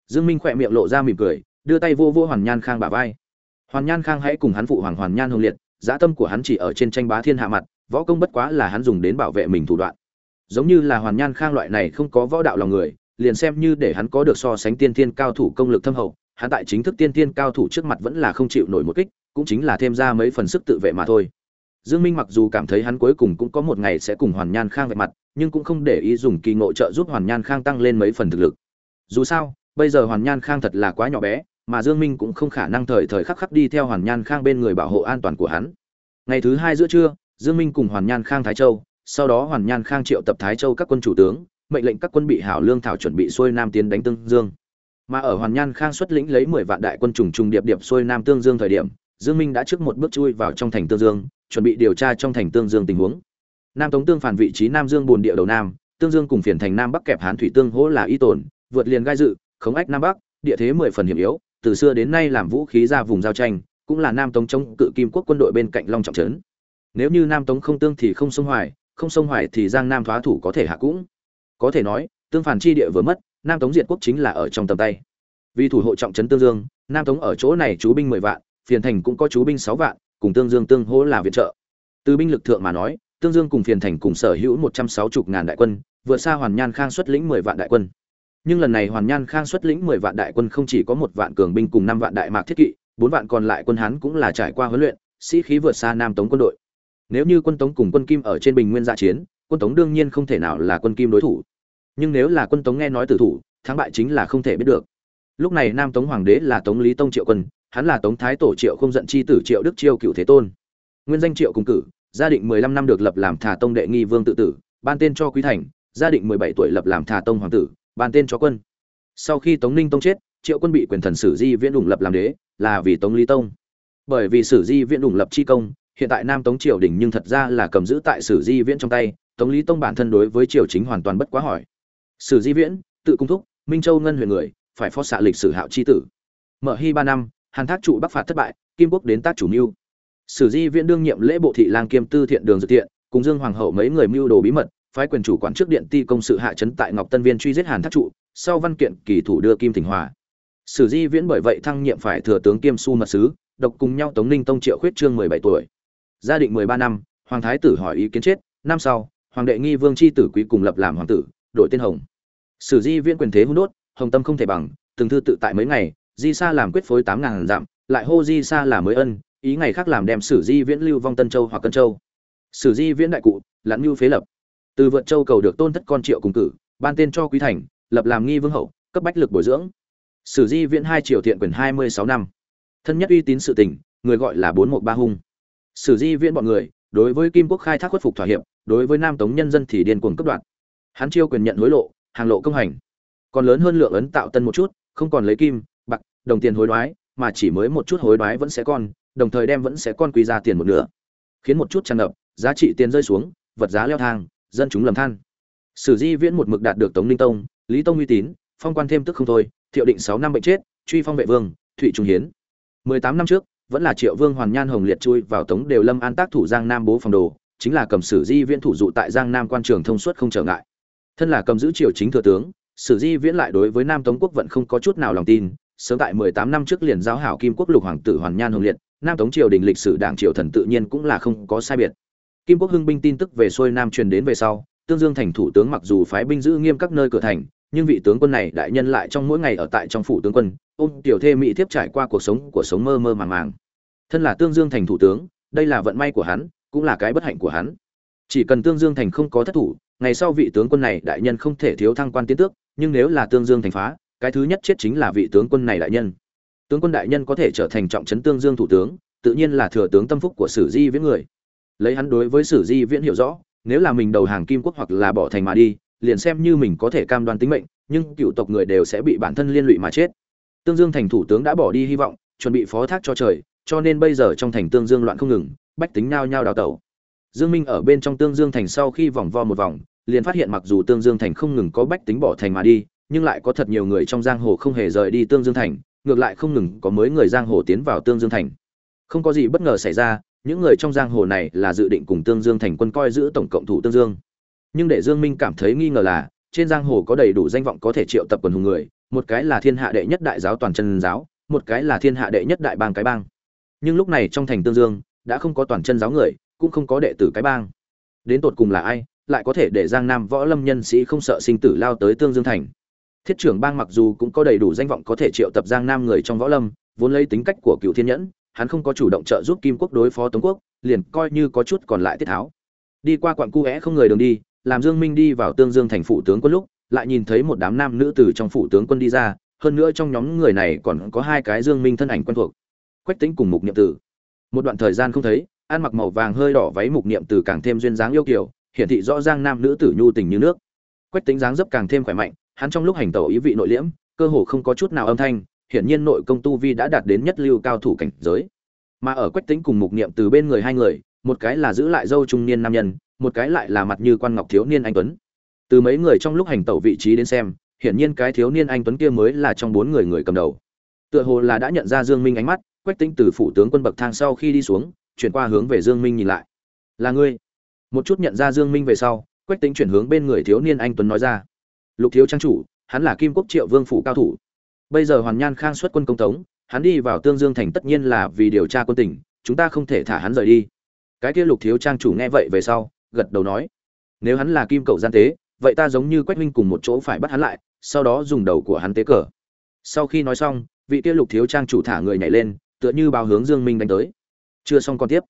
Speaker 1: Dương minh khỏe miệng lộ ra mỉm cười, đưa tay vô vô hoàn nhan khang bả vai. Hoàn nhan khang hãy cùng hắn phụ hoàng hoàn nhan hồng liệt, dã tâm của hắn chỉ ở trên tranh bá thiên hạ mặt, võ công bất quá là hắn dùng đến bảo vệ mình thủ đoạn. Giống như là hoàn nhan khang loại này không có võ đạo lòng người liền xem như để hắn có được so sánh tiên tiên cao thủ công lực thâm hậu hắn tại chính thức tiên tiên cao thủ trước mặt vẫn là không chịu nổi một kích cũng chính là thêm ra mấy phần sức tự vệ mà thôi Dương Minh mặc dù cảm thấy hắn cuối cùng cũng có một ngày sẽ cùng Hoàn Nhan Khang vạch mặt, nhưng cũng không để ý dùng kỳ ngộ trợ giúp Hoàn Nhan Khang tăng lên mấy phần thực lực. Dù sao, bây giờ Hoàn Nhan Khang thật là quá nhỏ bé, mà Dương Minh cũng không khả năng thời thời khắc khắc đi theo Hoàn Nhan Khang bên người bảo hộ an toàn của hắn. Ngày thứ hai giữa trưa, Dương Minh cùng Hoàn Nhan Khang Thái Châu, sau đó Hoàn Nhan Khang triệu tập Thái Châu các quân chủ tướng, mệnh lệnh các quân bị hảo lương thảo chuẩn bị xuôi nam tiến đánh Tương Dương. Mà ở Hoàn Nhan Khang xuất lĩnh lấy 10 vạn đại quân trùng trùng điệp điệp xuôi nam Tương Dương thời điểm, Dương Minh đã trước một bước chui vào trong thành Tương Dương, chuẩn bị điều tra trong thành Tương Dương tình huống. Nam Tống Tương phản vị trí Nam Dương buồn địa đầu Nam, Tương Dương cùng phiền thành Nam Bắc kẹp Hán thủy tương hỗ là y tổn, vượt liền gai dự, khống ách Nam Bắc, địa thế 10 phần hiểm yếu, từ xưa đến nay làm vũ khí ra vùng giao tranh, cũng là Nam Tống chống cự Kim Quốc quân đội bên cạnh Long trọng trấn. Nếu như Nam Tống không tương thì không sông Hoài, không sông Hoài thì Giang Nam thoá thủ có thể hạ cũng. Có thể nói, tương phản chi địa vừa mất, Nam Tống diệt quốc chính là ở trong tầm tay. Vì thủ hộ trọng trấn Tương Dương, Nam Tống ở chỗ này chú binh 10 vạn, phiền thành cũng có chú binh sáu vạn, cùng Tương Dương tương hỗ là viện trợ. Từ binh lực thượng mà nói, Tương Dương cùng phiền thành cùng sở hữu 160 ngàn đại quân, vượt xa Hoàn Nhan Khang xuất lĩnh 10 vạn đại quân. Nhưng lần này Hoàn Nhan Khang xuất lĩnh 10 vạn đại quân không chỉ có một vạn cường binh cùng năm vạn đại mạc thiết kỵ, bốn vạn còn lại quân Hán cũng là trải qua huấn luyện, sĩ khí vượt xa Nam Tống quân đội. Nếu như quân Tống cùng quân Kim ở trên bình nguyên gia chiến, quân Tống đương nhiên không thể nào là quân Kim đối thủ. Nhưng nếu là quân Tống nghe nói tử thủ, thắng bại chính là không thể biết được. Lúc này Nam Tống hoàng đế là Tống Lý Tông Triệu quân, hắn là Tống Thái tổ Triệu không giận chi tử Triệu Đức Chiêu cựu thế tôn. Nguyên danh Triệu cùng cử, gia định 15 năm được lập làm Thà Tông đệ nghi vương tự tử, ban tên cho Quý Thành, gia định 17 tuổi lập làm Thà Tông hoàng tử, ban tên cho quân. Sau khi Tống Ninh Tông chết, Triệu Quân bị quyền thần sử Di Viễn ủng lập làm đế, là vì Tống Lý Tông. Bởi vì sử Di Viễn ủng lập chi công, hiện tại Nam Tống triều đình nhưng thật ra là cầm giữ tại sử Di Viễn trong tay, Tống Lý Tông bản thân đối với triều chính hoàn toàn bất quá hỏi. Sử Di Viễn, tự cung thúc, Minh Châu ngân huyện người, phải phó xạ lịch sử hạo chi tử. Mở Hy ba năm, Hàn Thác trụ Bắc phạt thất bại, Kim Quốc đến tác chủ mưu. Sử Di Viễn đương nhiệm lễ bộ thị lang kiêm tư thiện đường dự thiện, cùng Dương Hoàng hậu mấy người mưu đồ bí mật, phái quyền chủ quản trước điện ti công sự hạ trấn tại Ngọc Tân Viên truy giết Hàn Thác trụ, sau văn kiện kỳ thủ đưa Kim Thịnh Hòa. Sử Di Viễn bởi vậy thăng nhiệm phải thừa tướng kiêm su mật sứ, độc cùng nhau Tống Ninh Tông Triệu Khuyết Trương 17 tuổi. Gia định 13 năm, hoàng thái tử hỏi ý kiến chết, năm sau, hoàng đệ nghi vương chi tử quý cùng lập làm hoàng tử, đổi tên Hồng. Sử Di Viễn quyền thế hung đốt, Hồng Tâm không thể bằng, từng thư tự tại mấy ngày, Di Sa làm quyết phối tám ngàn dặm, lại hô Di Sa là mới ân, ý ngày khác làm đem Sử Di Viễn lưu vong Tân Châu hoặc Cân Châu. Sử Di Viễn đại cụ, lãn mưu phế lập. Từ vượt châu cầu được tôn thất con triệu cùng cử, ban tên cho quý thành, lập làm nghi vương hậu, cấp bách lực bồi dưỡng. Sử Di Viễn hai triệu thiện quyền 26 năm. Thân nhất uy tín sự tình, người gọi là bốn một ba hung. Sử Di Viễn bọn người, đối với Kim Quốc khai thác khuất phục thỏa hiệp, đối với Nam Tống nhân dân thì điên cuồng cấp đoạn. Hắn chiêu quyền nhận hối lộ, hàng lộ công hành. Còn lớn hơn lượng ấn tạo tân một chút, không còn lấy kim, bạc, đồng tiền hối đoái, mà chỉ mới một chút hối đoái vẫn sẽ con, đồng thời đem vẫn sẽ con quý ra tiền một nửa. Khiến một chút tràn ngập, giá trị tiền rơi xuống, vật giá leo thang, dân chúng lầm than. Sử Di Viễn một mực đạt được Tống Ninh Tông, Lý Tông uy tín, phong quan thêm tức không thôi, thiệu định sáu năm bệnh chết, truy phong vệ vương, thụy trung hiến. 18 năm trước, vẫn là Triệu Vương Hoàn Nhan Hồng liệt chui vào Tống Đều Lâm an tác thủ Giang Nam bố phòng đồ, chính là cầm Sử Di Viễn thủ dụ tại Giang Nam quan trường thông suốt không trở ngại. Thân là cầm giữ triều chính thừa tướng, Sử Di Viễn lại đối với Nam Tống quốc vận không có chút nào lòng tin, sớm tại 18 năm trước liền giáo hảo Kim Quốc lục hoàng tử Hoàn Nhan Hồng liệt, Nam Tống triều đình lịch sử đảng triều thần tự nhiên cũng là không có sai biệt. Kim Quốc hưng binh tin tức về xuôi Nam truyền đến về sau, Tương Dương thành thủ tướng mặc dù phái binh giữ nghiêm các nơi cửa thành, nhưng vị tướng quân này đại nhân lại trong mỗi ngày ở tại trong phủ tướng quân, ôm tiểu thê mỹ thiếp trải qua cuộc sống của sống mơ mơ màng màng. Thân là Tương Dương thành thủ tướng, đây là vận may của hắn, cũng là cái bất hạnh của hắn. Chỉ cần Tương Dương thành không có thất thủ, ngày sau vị tướng quân này đại nhân không thể thiếu thăng quan tiến tước, nhưng nếu là Tương Dương thành phá, cái thứ nhất chết chính là vị tướng quân này đại nhân. Tướng quân đại nhân có thể trở thành trọng trấn Tương Dương thủ tướng, tự nhiên là thừa tướng tâm phúc của Sử Di Viễn người. Lấy hắn đối với Sử Di Viễn hiểu rõ, nếu là mình đầu hàng Kim quốc hoặc là bỏ thành mà đi, liền xem như mình có thể cam đoan tính mệnh, nhưng cựu tộc người đều sẽ bị bản thân liên lụy mà chết. Tương Dương thành thủ tướng đã bỏ đi hy vọng, chuẩn bị phó thác cho trời, cho nên bây giờ trong thành Tương Dương loạn không ngừng, bách tính nhao nhao đào tẩu. Dương Minh ở bên trong Tương Dương thành sau khi vòng vo một vòng, liền phát hiện mặc dù Tương Dương thành không ngừng có bách tính bỏ thành mà đi, nhưng lại có thật nhiều người trong giang hồ không hề rời đi Tương Dương thành, ngược lại không ngừng có mới người giang hồ tiến vào Tương Dương thành. Không có gì bất ngờ xảy ra, những người trong giang hồ này là dự định cùng Tương Dương thành quân coi giữ tổng cộng thủ Tương Dương. Nhưng để Dương Minh cảm thấy nghi ngờ là, trên giang hồ có đầy đủ danh vọng có thể triệu tập quần hùng người, một cái là thiên hạ đệ nhất đại giáo toàn chân giáo, một cái là thiên hạ đệ nhất đại bang cái bang. Nhưng lúc này trong thành Tương Dương, đã không có toàn chân giáo người, cũng không có đệ tử cái bang. Đến tột cùng là ai, lại có thể để Giang Nam võ lâm nhân sĩ không sợ sinh tử lao tới Tương Dương thành. Thiết trưởng bang mặc dù cũng có đầy đủ danh vọng có thể triệu tập Giang Nam người trong võ lâm, vốn lấy tính cách của Cựu Thiên Nhẫn, hắn không có chủ động trợ giúp kim quốc đối phó tống quốc liền coi như có chút còn lại tiết tháo đi qua quặng cu é không người đường đi làm dương minh đi vào tương dương thành phủ tướng quân lúc lại nhìn thấy một đám nam nữ từ trong phủ tướng quân đi ra hơn nữa trong nhóm người này còn có hai cái dương minh thân ảnh quen thuộc quách tính cùng mục niệm tử một đoạn thời gian không thấy ăn mặc màu vàng hơi đỏ váy mục niệm tử càng thêm duyên dáng yêu kiều, hiển thị rõ ràng nam nữ tử nhu tình như nước. Quách tính dáng dấp càng thêm khỏe mạnh, hắn trong lúc hành tẩu ý vị nội liễm, cơ hồ không có chút nào âm thanh, hiển nhiên nội công tu vi đã đạt đến nhất lưu cao thủ cảnh giới. Mà ở quách tính cùng mục niệm từ bên người hai người, một cái là giữ lại dâu trung niên nam nhân, một cái lại là mặt như quan ngọc thiếu niên anh tuấn. Từ mấy người trong lúc hành tẩu vị trí đến xem, hiển nhiên cái thiếu niên anh tuấn kia mới là trong bốn người người cầm đầu. Tựa hồ là đã nhận ra dương minh ánh mắt, quách tính từ phủ tướng quân bậc thang sau khi đi xuống chuyển qua hướng về dương minh nhìn lại. Là ngươi. Một chút nhận ra dương minh về sau, quách Tĩnh chuyển hướng bên người thiếu niên anh tuấn nói ra. Lục thiếu trang chủ, hắn là kim quốc triệu vương phủ cao thủ. Bây giờ hoàn nhan khang xuất quân công tống, hắn đi vào tương dương thành tất nhiên là vì điều tra quân tình, chúng ta không thể thả hắn rời đi. Cái kia lục thiếu trang chủ nghe vậy về sau, gật đầu nói, nếu hắn là kim cậu gian tế, vậy ta giống như quách huynh cùng một chỗ phải bắt hắn lại, sau đó dùng đầu của hắn tế cờ. Sau khi nói xong, vị kia lục thiếu trang chủ thả người nhảy lên, tựa như bao hướng dương minh đánh tới chưa xong còn tiếp.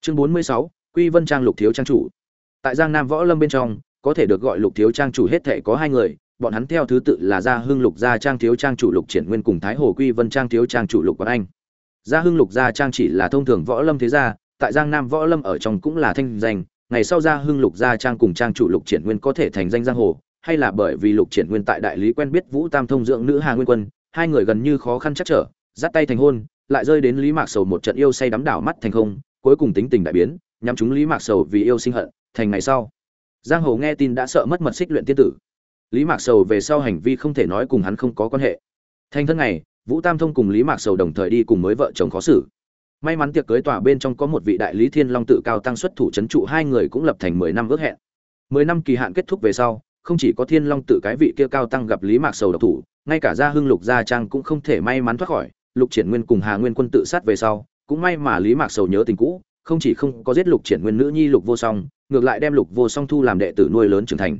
Speaker 1: Chương 46, quy vân trang lục thiếu trang chủ. Tại giang nam võ lâm bên trong có thể được gọi lục thiếu trang chủ hết thể có hai người bọn hắn theo thứ tự là gia hưng lục gia trang thiếu trang chủ lục triển nguyên cùng thái hồ quy vân trang thiếu trang chủ lục quán anh. Gia hưng lục gia trang chỉ là thông thường võ lâm thế gia tại giang nam võ lâm ở trong cũng là thanh danh. Ngày sau gia hưng lục gia trang cùng trang chủ lục triển nguyên có thể thành danh giang hồ hay là bởi vì lục triển nguyên tại đại lý quen biết vũ tam thông dưỡng nữ hà nguyên quân hai người gần như khó khăn chắc trở dắt tay thành hôn lại rơi đến lý mạc sầu một trận yêu say đắm đảo mắt thành không, cuối cùng tính tình đại biến, nhắm chúng lý mạc sầu vì yêu sinh hận, thành ngày sau. Giang hồ nghe tin đã sợ mất mật xích luyện tiên tử. Lý mạc sầu về sau hành vi không thể nói cùng hắn không có quan hệ. Thành thân này vũ tam thông cùng lý mạc sầu đồng thời đi cùng mới vợ chồng khó xử. May mắn tiệc cưới tòa bên trong có một vị đại lý thiên long tự cao tăng xuất thủ c h ấ n trụ hai người cũng lập thành mười năm ước hẹn. Mười năm kỳ hạn kết thúc về sau, không chỉ có thiên long tự cái vị kia cao tăng gặp lý mạc sầu độc thủ, ngay cả gia hưng lục gia trang cũng không thể may mắn thoát khỏi lục triển nguyên cùng hà nguyên quân tự sát về sau, cũng may mà lý mạc sầu nhớ tình cũ, không chỉ không có giết lục triển nguyên nữ nhi lục vô song, ngược lại đem lục vô song thu làm đệ tử nuôi lớn trưởng thành.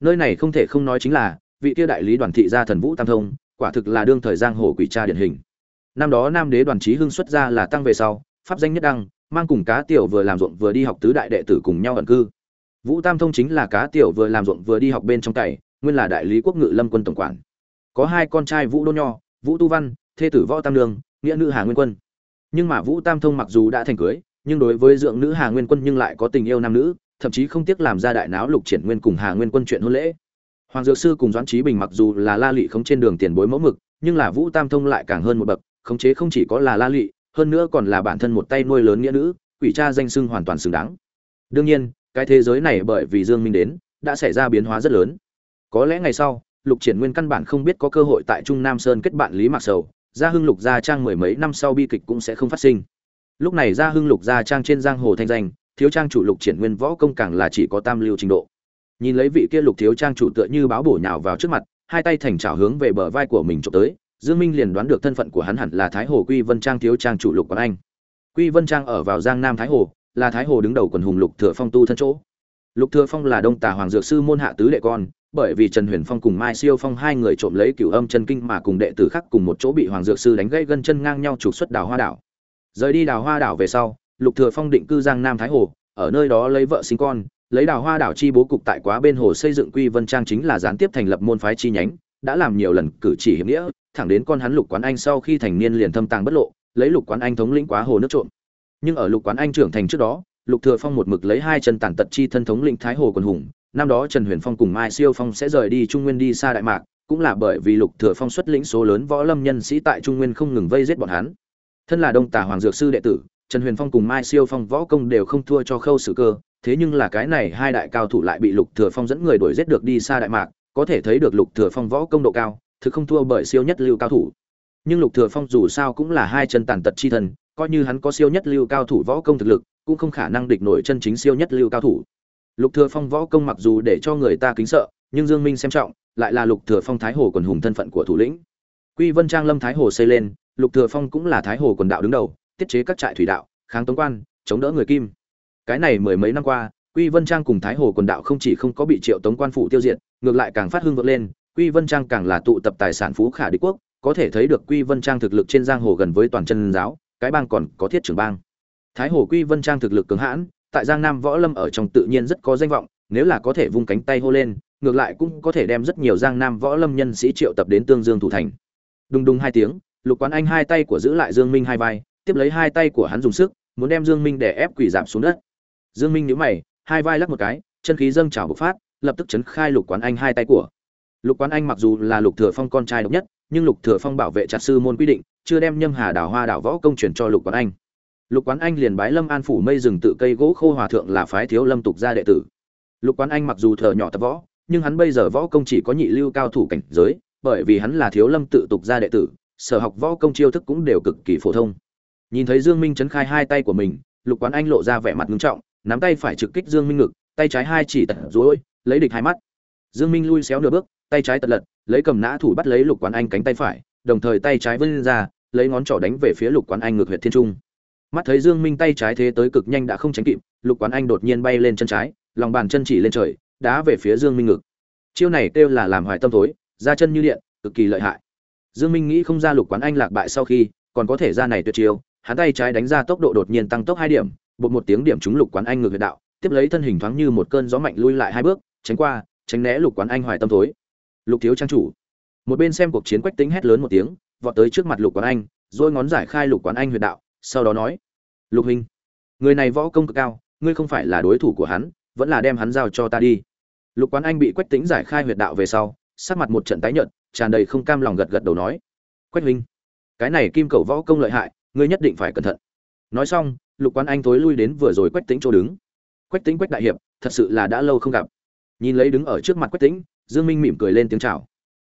Speaker 1: Nơi này không thể không nói chính là, vị Tia đại lý đoàn thị gia thần vũ tam thông, quả thực là đương thời giang hồ quỷ Cha điển hình. Năm đó nam đế đoàn trí hưng xuất ra là tăng về sau, pháp danh nhất đăng, mang cùng cá tiểu vừa làm ruộng vừa đi học tứ đại đệ tử cùng nhau ẩn cư. Vũ tam thông chính là cá tiểu vừa làm ruộng vừa đi học bên trong cày, nguyên là đại lý quốc ngự lâm quân tổng quản. Có hai con trai vũ đô nho, vũ tu văn thê tử võ tam nương nghĩa nữ hà nguyên quân. Nhưng mà vũ tam thông mặc dù đã thành cưới, nhưng đối với dưỡng nữ hà nguyên quân nhưng lại có tình yêu nam nữ, thậm chí không tiếc làm ra đại náo lục triển nguyên cùng hà nguyên quân chuyện hôn lễ. Hoàng dược sư cùng doãn trí bình mặc dù là la lị không trên đường tiền bối mẫu mực, nhưng là vũ tam thông lại càng hơn một bậc, khống chế không chỉ có là la lị, hơn nữa còn là bản thân một tay nuôi lớn nghĩa nữ, quỷ cha danh sưng hoàn toàn xứng đáng. Đương nhiên, cái thế giới này bởi vì dương minh đến, đã xảy ra biến hóa rất lớn. Có lẽ ngày sau, lục triển nguyên căn bản không biết có cơ hội tại trung nam sơn kết bạn lý mạc sầu gia hưng lục gia trang mười mấy năm sau bi kịch cũng sẽ không phát sinh. Lúc này gia hưng lục gia trang trên giang hồ thanh danh, thiếu trang chủ lục triển nguyên võ công càng là chỉ có tam lưu trình độ. Nhìn lấy vị kia lục thiếu trang chủ tựa như báo bổ nhào vào trước mặt, hai tay thành trào hướng về bờ vai của mình trộm tới, dương minh liền đoán được thân phận của hắn hẳn là thái hồ quy vân trang thiếu trang chủ lục quán anh. Quy vân trang ở vào giang nam thái hồ, là thái hồ đứng đầu quần hùng lục thừa phong tu thân chỗ lục thừa phong là đông tà hoàng dược sư môn hạ tứ đệ con, bởi vì trần huyền phong cùng mai siêu phong hai người trộm lấy cửu âm chân kinh mà cùng đệ tử khác cùng một chỗ bị hoàng dược sư đánh gãy gân chân ngang nhau trục xuất đào hoa đảo. Rời đi đào hoa đảo về sau, lục thừa phong định cư giang nam thái hồ, ở nơi đó lấy vợ sinh con, lấy đào hoa đảo chi bố cục tại quá bên hồ xây dựng quy vân trang chính là gián tiếp thành lập môn phái chi nhánh, đã làm nhiều lần cử chỉ hiểm nghĩa, thẳng đến con hắn lục quán anh sau khi thành niên liền thâm tàng bất lộ, lấy lục quán anh thống lĩnh quá hồ nước trộm. Nhưng ở lục quán anh trưởng thành trước đó lục thừa phong một mực lấy hai chân tàn tật chi thân thống lĩnh thái hồ quần hùng năm đó trần huyền phong cùng mai siêu phong sẽ rời đi trung nguyên đi xa đại mạc cũng là bởi vì lục thừa phong xuất lĩnh số lớn võ lâm nhân sĩ tại trung nguyên không ngừng vây giết bọn hắn thân là đông tả hoàng dược sư đệ tử Trần Huyền Phong cùng Mai Siêu Phong võ công đều không thua cho Khâu Sử Cơ, thế nhưng là cái này hai đại cao thủ lại bị Lục Thừa Phong dẫn người đuổi giết được đi xa đại mạc, có thể thấy được Lục Thừa Phong võ công độ cao, thực không thua bởi siêu nhất lưu cao thủ. Nhưng Lục Thừa Phong dù sao cũng là hai chân tàn tật chi thần, coi như hắn có siêu nhất lưu cao thủ võ công thực lực, cũng không khả năng địch nổi chân chính siêu nhất lưu cao thủ. Lục Thừa Phong võ công mặc dù để cho người ta kính sợ, nhưng Dương Minh xem trọng, lại là Lục Thừa Phong Thái Hồ quần hùng thân phận của thủ lĩnh. Quy Vân Trang Lâm Thái Hồ xây lên, Lục Thừa Phong cũng là Thái Hồ quần đạo đứng đầu, tiết chế các trại thủy đạo, kháng tống quan chống đỡ người kim cái này mười mấy năm qua quy vân trang cùng thái hồ quần đạo không chỉ không có bị triệu tống quan phủ tiêu diệt ngược lại càng phát hưng vượt lên quy vân trang càng là tụ tập tài sản phú khả đế quốc có thể thấy được quy vân trang thực lực trên giang hồ gần với toàn chân giáo cái bang còn có thiết trưởng bang. Thái hồ quy vân trang thực lực cường hãn, tại giang nam võ lâm ở trong tự nhiên rất có danh vọng, nếu là có thể vung cánh tay hô lên, ngược lại cũng có thể đem rất nhiều giang nam võ lâm nhân sĩ triệu tập đến tương dương thủ thành. Đùng đùng hai tiếng, lục quán anh hai tay của giữ lại dương minh hai vai, tiếp lấy hai tay của hắn dùng sức, muốn đem dương minh để ép quỳ giảm xuống đất. Dương minh nhíu mày, hai vai lắc một cái, chân khí dâng trào bộc phát, lập tức chấn khai lục quán anh hai tay của. Lục quán anh mặc dù là lục thừa phong con trai độc nhất, nhưng lục thừa phong bảo vệ chặt sư môn quy định chưa đem nhâm hà đảo hoa đảo võ công truyền cho lục quán anh. Lục quán anh liền bái lâm an phủ mây rừng tự cây gỗ khô hòa thượng là phái thiếu lâm tục gia đệ tử. Lục quán anh mặc dù thờ nhỏ tập võ, nhưng hắn bây giờ võ công chỉ có nhị lưu cao thủ cảnh giới, bởi vì hắn là thiếu lâm tự tục gia đệ tử, sở học võ công chiêu thức cũng đều cực kỳ phổ thông. Nhìn thấy dương minh chấn khai hai tay của mình, lục quán anh lộ ra vẻ mặt nghiêm trọng, nắm tay phải trực kích dương minh ngực, tay trái hai chỉ tật rối, lấy địch hai mắt. Dương minh lui xéo nửa bước, tay trái tật lật, lấy cầm nã thủ bắt lấy lục quán anh cánh tay phải đồng thời tay trái vươn ra, lấy ngón trỏ đánh về phía lục quán anh ngược huyệt thiên trung. Mắt thấy dương minh tay trái thế tới cực nhanh đã không tránh kịp, lục quán anh đột nhiên bay lên chân trái, lòng bàn chân chỉ lên trời, đá về phía dương minh ngực. Chiêu này kêu là làm hoài tâm thối, ra chân như điện, cực kỳ lợi hại. Dương minh nghĩ không ra lục quán anh lạc bại sau khi, còn có thể ra này tuyệt chiêu, hắn tay trái đánh ra tốc độ đột nhiên tăng tốc hai điểm, bột một tiếng điểm trúng lục quán anh ngược huyệt đạo, tiếp lấy thân hình thoáng như một cơn gió mạnh lui lại hai bước, tránh qua, tránh né lục quán anh hoài tâm thối. Lục thiếu trang chủ một bên xem cuộc chiến quách tính hét lớn một tiếng, vọt tới trước mặt lục quán anh, rồi ngón giải khai lục quán anh huyệt đạo, sau đó nói, lục huynh, người này võ công cực cao, ngươi không phải là đối thủ của hắn, vẫn là đem hắn giao cho ta đi. Lục quán anh bị quách tính giải khai huyệt đạo về sau, sắc mặt một trận tái nhợt, tràn đầy không cam lòng gật gật đầu nói, quách huynh, cái này kim cầu võ công lợi hại, ngươi nhất định phải cẩn thận. Nói xong, lục quán anh thối lui đến vừa rồi quách tính chỗ đứng. Quách tính quách đại hiệp, thật sự là đã lâu không gặp. Nhìn lấy đứng ở trước mặt quách tính, dương minh mỉm cười lên tiếng chào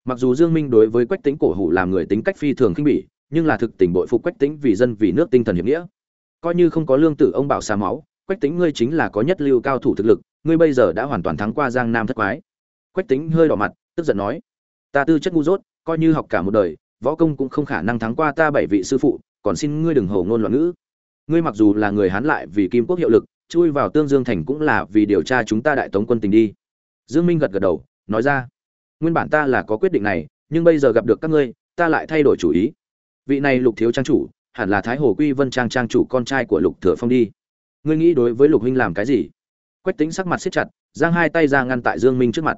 Speaker 1: mặc dù dương minh đối với quách tính cổ hủ làm người tính cách phi thường khinh bỉ, nhưng là thực tình bội phục quách tính vì dân vì nước tinh thần hiệp nghĩa. Coi như không có lương tử ông bảo xa máu, quách tính ngươi chính là có nhất lưu cao thủ thực lực, ngươi bây giờ đã hoàn toàn thắng qua giang nam thất quái. Quách tính hơi đỏ mặt, tức giận nói, ta tư chất ngu dốt, coi như học cả một đời, võ công cũng không khả năng thắng qua ta bảy vị sư phụ, còn xin ngươi đừng hầu ngôn loạn ngữ. Ngươi mặc dù là người hán lại vì kim quốc hiệu lực, chui vào tương dương thành cũng là vì điều tra chúng ta đại tống quân tình đi. Dương minh gật gật đầu, nói ra nguyên bản ta là có quyết định này, nhưng bây giờ gặp được các ngươi, ta lại thay đổi chủ ý. Vị này lục thiếu trang chủ, hẳn là thái hồ quy vân trang trang chủ con trai của lục thừa phong đi. Ngươi nghĩ đối với lục huynh làm cái gì? Quách tính sắc mặt siết chặt, giang hai tay ra ngăn tại dương minh trước mặt.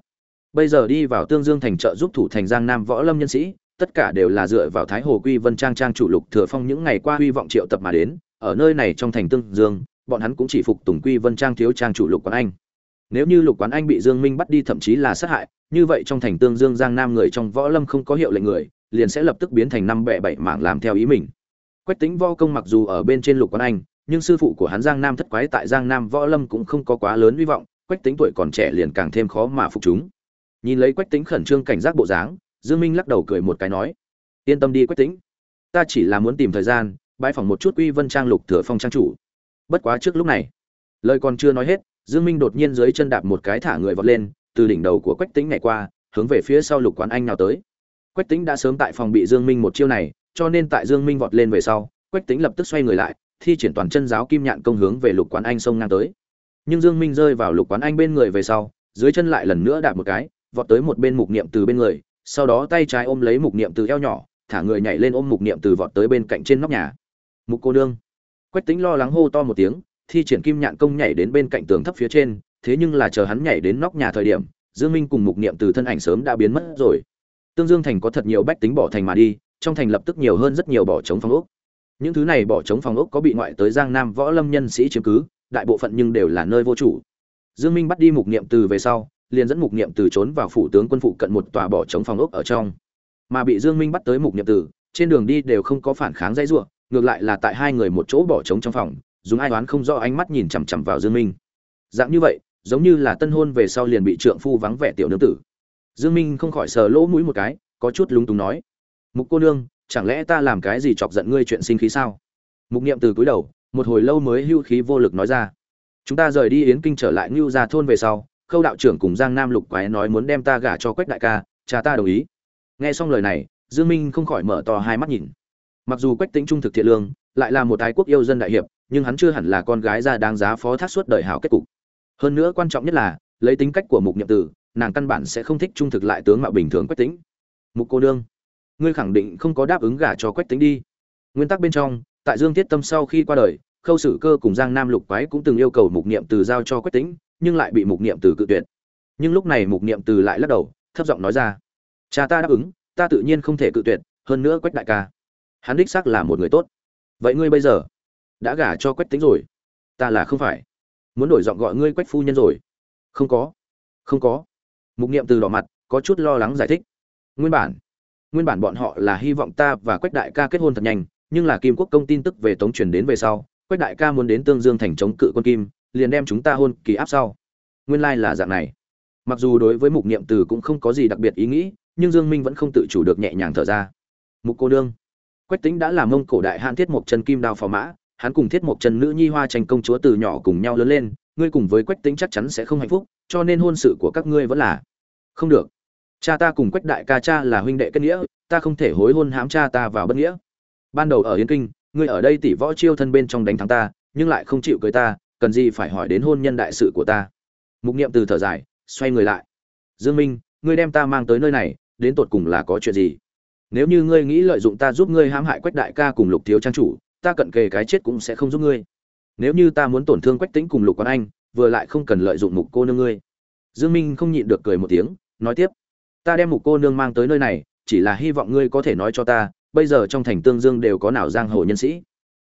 Speaker 1: Bây giờ đi vào tương dương thành trợ giúp thủ thành giang nam võ lâm nhân sĩ, tất cả đều là dựa vào thái hồ quy vân trang trang chủ lục thừa phong những ngày qua huy vọng triệu tập mà đến. Ở nơi này trong thành tương dương, bọn hắn cũng chỉ phục tùng quy vân trang thiếu trang chủ lục quán anh. Nếu như lục quán anh bị dương minh bắt đi thậm chí là sát hại như vậy trong thành tương dương giang nam người trong võ lâm không có hiệu lệnh người, liền sẽ lập tức biến thành năm bẻ bảy mảng làm theo ý mình. Quách tính võ công mặc dù ở bên trên lục quán anh, nhưng sư phụ của hắn giang nam thất quái tại giang nam võ lâm cũng không có quá lớn hy vọng, quách tính tuổi còn trẻ liền càng thêm khó mà phục chúng. Nhìn lấy quách tính khẩn trương cảnh giác bộ dáng, dương minh lắc đầu cười một cái nói, yên tâm đi quách tính ta chỉ là muốn tìm thời gian bãi phỏng một chút quy vân trang lục thừa phong trang chủ. Bất quá trước lúc này, lời còn chưa nói hết, dương minh đột nhiên dưới chân đạp một cái thả người vọt lên từ đỉnh đầu của quách tính nhảy qua, hướng về phía sau lục quán anh nào tới. Quách tính đã sớm tại phòng bị dương minh một chiêu này, cho nên tại dương minh vọt lên về sau, quách tính lập tức xoay người lại, thi triển toàn chân giáo kim nhạn công hướng về lục quán anh xông ngang tới. Nhưng dương minh rơi vào lục quán anh bên người về sau, dưới chân lại lần nữa đạp một cái, vọt tới một bên mục niệm từ bên người, sau đó tay trái ôm lấy mục niệm từ eo nhỏ, thả người nhảy lên ôm mục niệm từ vọt tới bên cạnh trên nóc nhà. Mục cô đương quách tính lo lắng hô to một tiếng, thi triển kim nhạn công nhảy đến bên cạnh tường thấp phía trên thế nhưng là chờ hắn nhảy đến nóc nhà thời điểm, dương minh cùng mục niệm từ thân ảnh sớm đã biến mất rồi. Tương dương thành có thật nhiều bách tính bỏ thành mà đi, trong thành lập tức nhiều hơn rất nhiều bỏ trống phòng ốc. Những thứ này bỏ trống phòng ốc có bị ngoại tới giang nam võ lâm nhân sĩ chiếm cứ, đại bộ phận nhưng đều là nơi vô chủ. Dương minh bắt đi mục niệm từ về sau, liền dẫn mục niệm từ trốn vào phủ tướng quân phụ cận một tòa bỏ trống phòng ốc ở trong. Mà bị dương minh bắt tới mục niệm từ, trên đường đi đều không có phản kháng dãy rủa, ngược lại là tại hai người một chỗ bỏ trống trong phòng, dùng ai đoán không rõ ánh mắt nhìn chằm chằm vào dương minh. Dạng như vậy giống như là tân hôn về sau liền bị trượng phu vắng vẻ tiểu nương tử. Dương minh không khỏi sờ lỗ mũi một cái, có chút lúng túng nói, mục cô nương, chẳng lẽ ta làm cái gì chọc giận ngươi chuyện sinh khí sao? Mục niệm từ cúi đầu, một hồi lâu mới hưu khí vô lực nói ra, chúng ta rời đi yến kinh trở lại ngưu gia thôn về sau, khâu đạo trưởng cùng giang nam lục quái nói muốn đem ta gả cho quách đại ca, cha ta đồng ý. Nghe xong lời này, dương minh không khỏi mở to hai mắt nhìn. Mặc dù quách tính trung thực thiện lương, lại là một thái quốc yêu dân đại hiệp, nhưng hắn chưa hẳn là con gái ra đáng giá phó thác suốt đời hảo kết cục hơn nữa quan trọng nhất là, lấy tính cách của mục nhậm tử, nàng căn bản sẽ không thích trung thực lại tướng mạo bình thường quách tính. Mục cô đương ngươi khẳng định không có đáp ứng gả cho quách tính đi. Nguyên tắc bên trong, tại dương thiết tâm sau khi qua đời, khâu sử cơ cùng giang nam lục quái cũng từng yêu cầu mục niệm từ giao cho quách tính, nhưng lại bị mục niệm từ cự tuyệt. Nhưng lúc này mục niệm từ lại lắc đầu, thấp giọng nói ra, cha ta đáp ứng, ta tự nhiên không thể cự tuyệt, hơn nữa quách đại ca, hắn đích xác là một người tốt. Vậy ngươi bây giờ đã gả cho quách tính rồi, ta là không phải muốn đổi giọng gọi ngươi quách phu nhân rồi. Không có. Không có. Mục niệm từ đỏ mặt, có chút lo lắng giải thích. Nguyên bản nguyên bản bọn họ là hy vọng ta và quách đại ca kết hôn thật nhanh, nhưng là kim quốc công tin tức về tống truyền đến về sau, quách đại ca muốn đến tương dương thành chống cự quân kim, liền đem chúng ta hôn kỳ áp sau. Nguyên lai là dạng này. Mặc dù đối với mục niệm từ cũng không có gì đặc biệt ý nghĩ, nhưng dương minh vẫn không tự chủ được nhẹ nhàng thở ra. Mục cô đương quách tính đã làm mông cổ đại hạn thiết một chân kim đao phò mã hắn cùng thiết một chân nữ nhi hoa tranh công chúa từ nhỏ cùng nhau lớn lên, ngươi cùng với quách tính chắc chắn sẽ không hạnh phúc, cho nên hôn sự của các ngươi vẫn là không được. Cha ta cùng quách đại ca cha là huynh đệ kết nghĩa, ta không thể hối hôn hãm cha ta vào bất nghĩa. Ban đầu ở yên kinh, ngươi ở đây tỷ võ chiêu thân bên trong đánh thắng ta, nhưng lại không chịu cưới ta, cần gì phải hỏi đến hôn nhân đại sự của ta? Mục niệm từ thở dài, xoay người lại. Dương minh, ngươi đem ta mang tới nơi này, đến tột cùng là có chuyện gì? Nếu như ngươi nghĩ lợi dụng ta giúp ngươi hãm hại quách đại ca cùng lục thiếu trang chủ ta cận kề cái chết cũng sẽ không giúp ngươi. Nếu như ta muốn tổn thương quách tĩnh cùng lục quán anh, vừa lại không cần lợi dụng mục cô nương ngươi. Dương minh không nhịn được cười một tiếng, nói tiếp, ta đem mục cô nương mang tới nơi này, chỉ là hy vọng ngươi có thể nói cho ta, bây giờ trong thành tương dương đều có nào giang hồ nhân sĩ.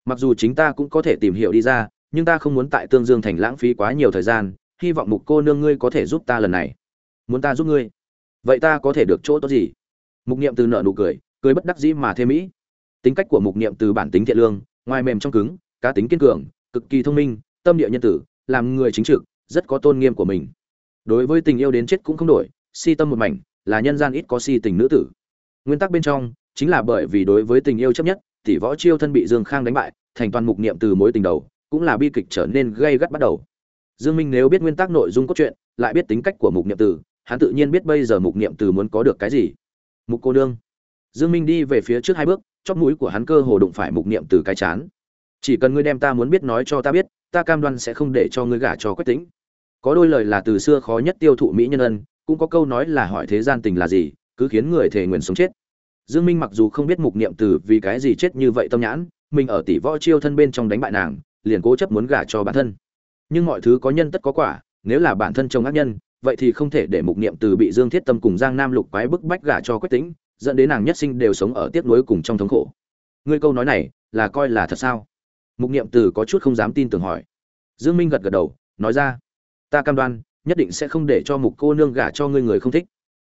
Speaker 1: Mặc dù chính ta cũng có thể tìm hiểu đi ra, nhưng ta không muốn tại tương dương thành lãng phí quá nhiều thời gian, hy vọng mục cô nương ngươi có thể giúp ta lần này. Muốn ta giúp ngươi? Vậy ta có thể được chỗ tốt gì? Mục niệm từ nợ nụ cười cười bất đắc dĩ mà thêm mỹ tính cách của mục niệm từ bản tính thiện lương, ngoài mềm trong cứng, cá tính kiên cường, cực kỳ thông minh, tâm địa nhân tử, làm người chính trực, rất có tôn nghiêm của mình. Đối với tình yêu đến chết cũng không đổi, si tâm một mảnh, là nhân gian ít có si tình nữ tử. Nguyên tắc bên trong, chính là bởi vì đối với tình yêu chấp nhất, tỷ võ chiêu thân bị dương khang đánh bại, thành toàn mục niệm từ mối tình đầu, cũng là bi kịch trở nên gây gắt bắt đầu. Dương minh nếu biết nguyên tắc nội dung cốt truyện, lại biết tính cách của mục niệm từ, hắn tự nhiên biết bây giờ mục niệm từ muốn có được cái gì. Mục cô nương. Dương minh đi về phía trước hai bước chóp mũi của hắn cơ hồ đụng phải mục niệm từ cái chán. Chỉ cần ngươi đem ta muốn biết nói cho ta biết, ta cam đoan sẽ không để cho ngươi gả cho quách tính có đôi lời là từ xưa khó nhất tiêu thụ mỹ nhân ân, cũng có câu nói là hỏi thế gian tình là gì, cứ khiến người thề nguyện sống chết. Dương minh mặc dù không biết mục niệm từ vì cái gì chết như vậy tâm nhãn, mình ở tỷ võ chiêu thân bên trong đánh bại nàng, liền cố chấp muốn gả cho bản thân. Nhưng mọi thứ có nhân tất có quả, nếu là bản thân chồng ác nhân, vậy thì không thể để mục niệm từ bị dương thiết tâm cùng giang nam lục quái bức bách gả cho quách tính dẫn đến nàng nhất sinh đều sống ở tiếc nuối cùng trong thống khổ. Ngươi câu nói này là coi là thật sao? Mục niệm từ có chút không dám tin tưởng hỏi. Dương minh gật gật đầu, nói ra, ta cam đoan, nhất định sẽ không để cho mục cô nương gả cho ngươi người không thích.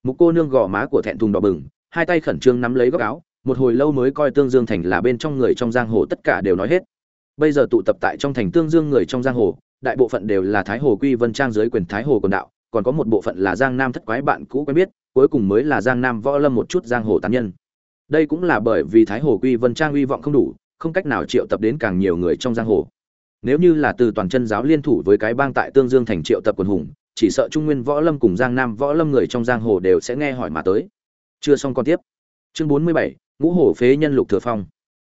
Speaker 1: Mục cô nương gò má của thẹn thùng đỏ bừng, hai tay khẩn trương nắm lấy góc áo, một hồi lâu mới coi tương dương thành là bên trong người trong giang hồ tất cả đều nói hết. Bây giờ tụ tập tại trong thành tương dương người trong giang hồ, đại bộ phận đều là thái hồ quy vân trang dưới quyền thái hồ quần đạo, còn có một bộ phận là giang nam thất quái bạn cũ quen biết cuối cùng mới là giang nam võ lâm một chút giang hồ tán nhân. Đây cũng là bởi vì thái hồ quy vân trang uy vọng không đủ, không cách nào triệu tập đến càng nhiều người trong giang hồ. Nếu như là từ toàn chân giáo liên thủ với cái bang tại tương dương thành triệu tập quần hùng, chỉ sợ trung nguyên võ lâm cùng giang nam võ lâm người trong giang hồ đều sẽ nghe hỏi mà tới. Chưa xong còn tiếp. Chương bốn mươi bảy, ngũ hổ phế nhân lục thừa phong.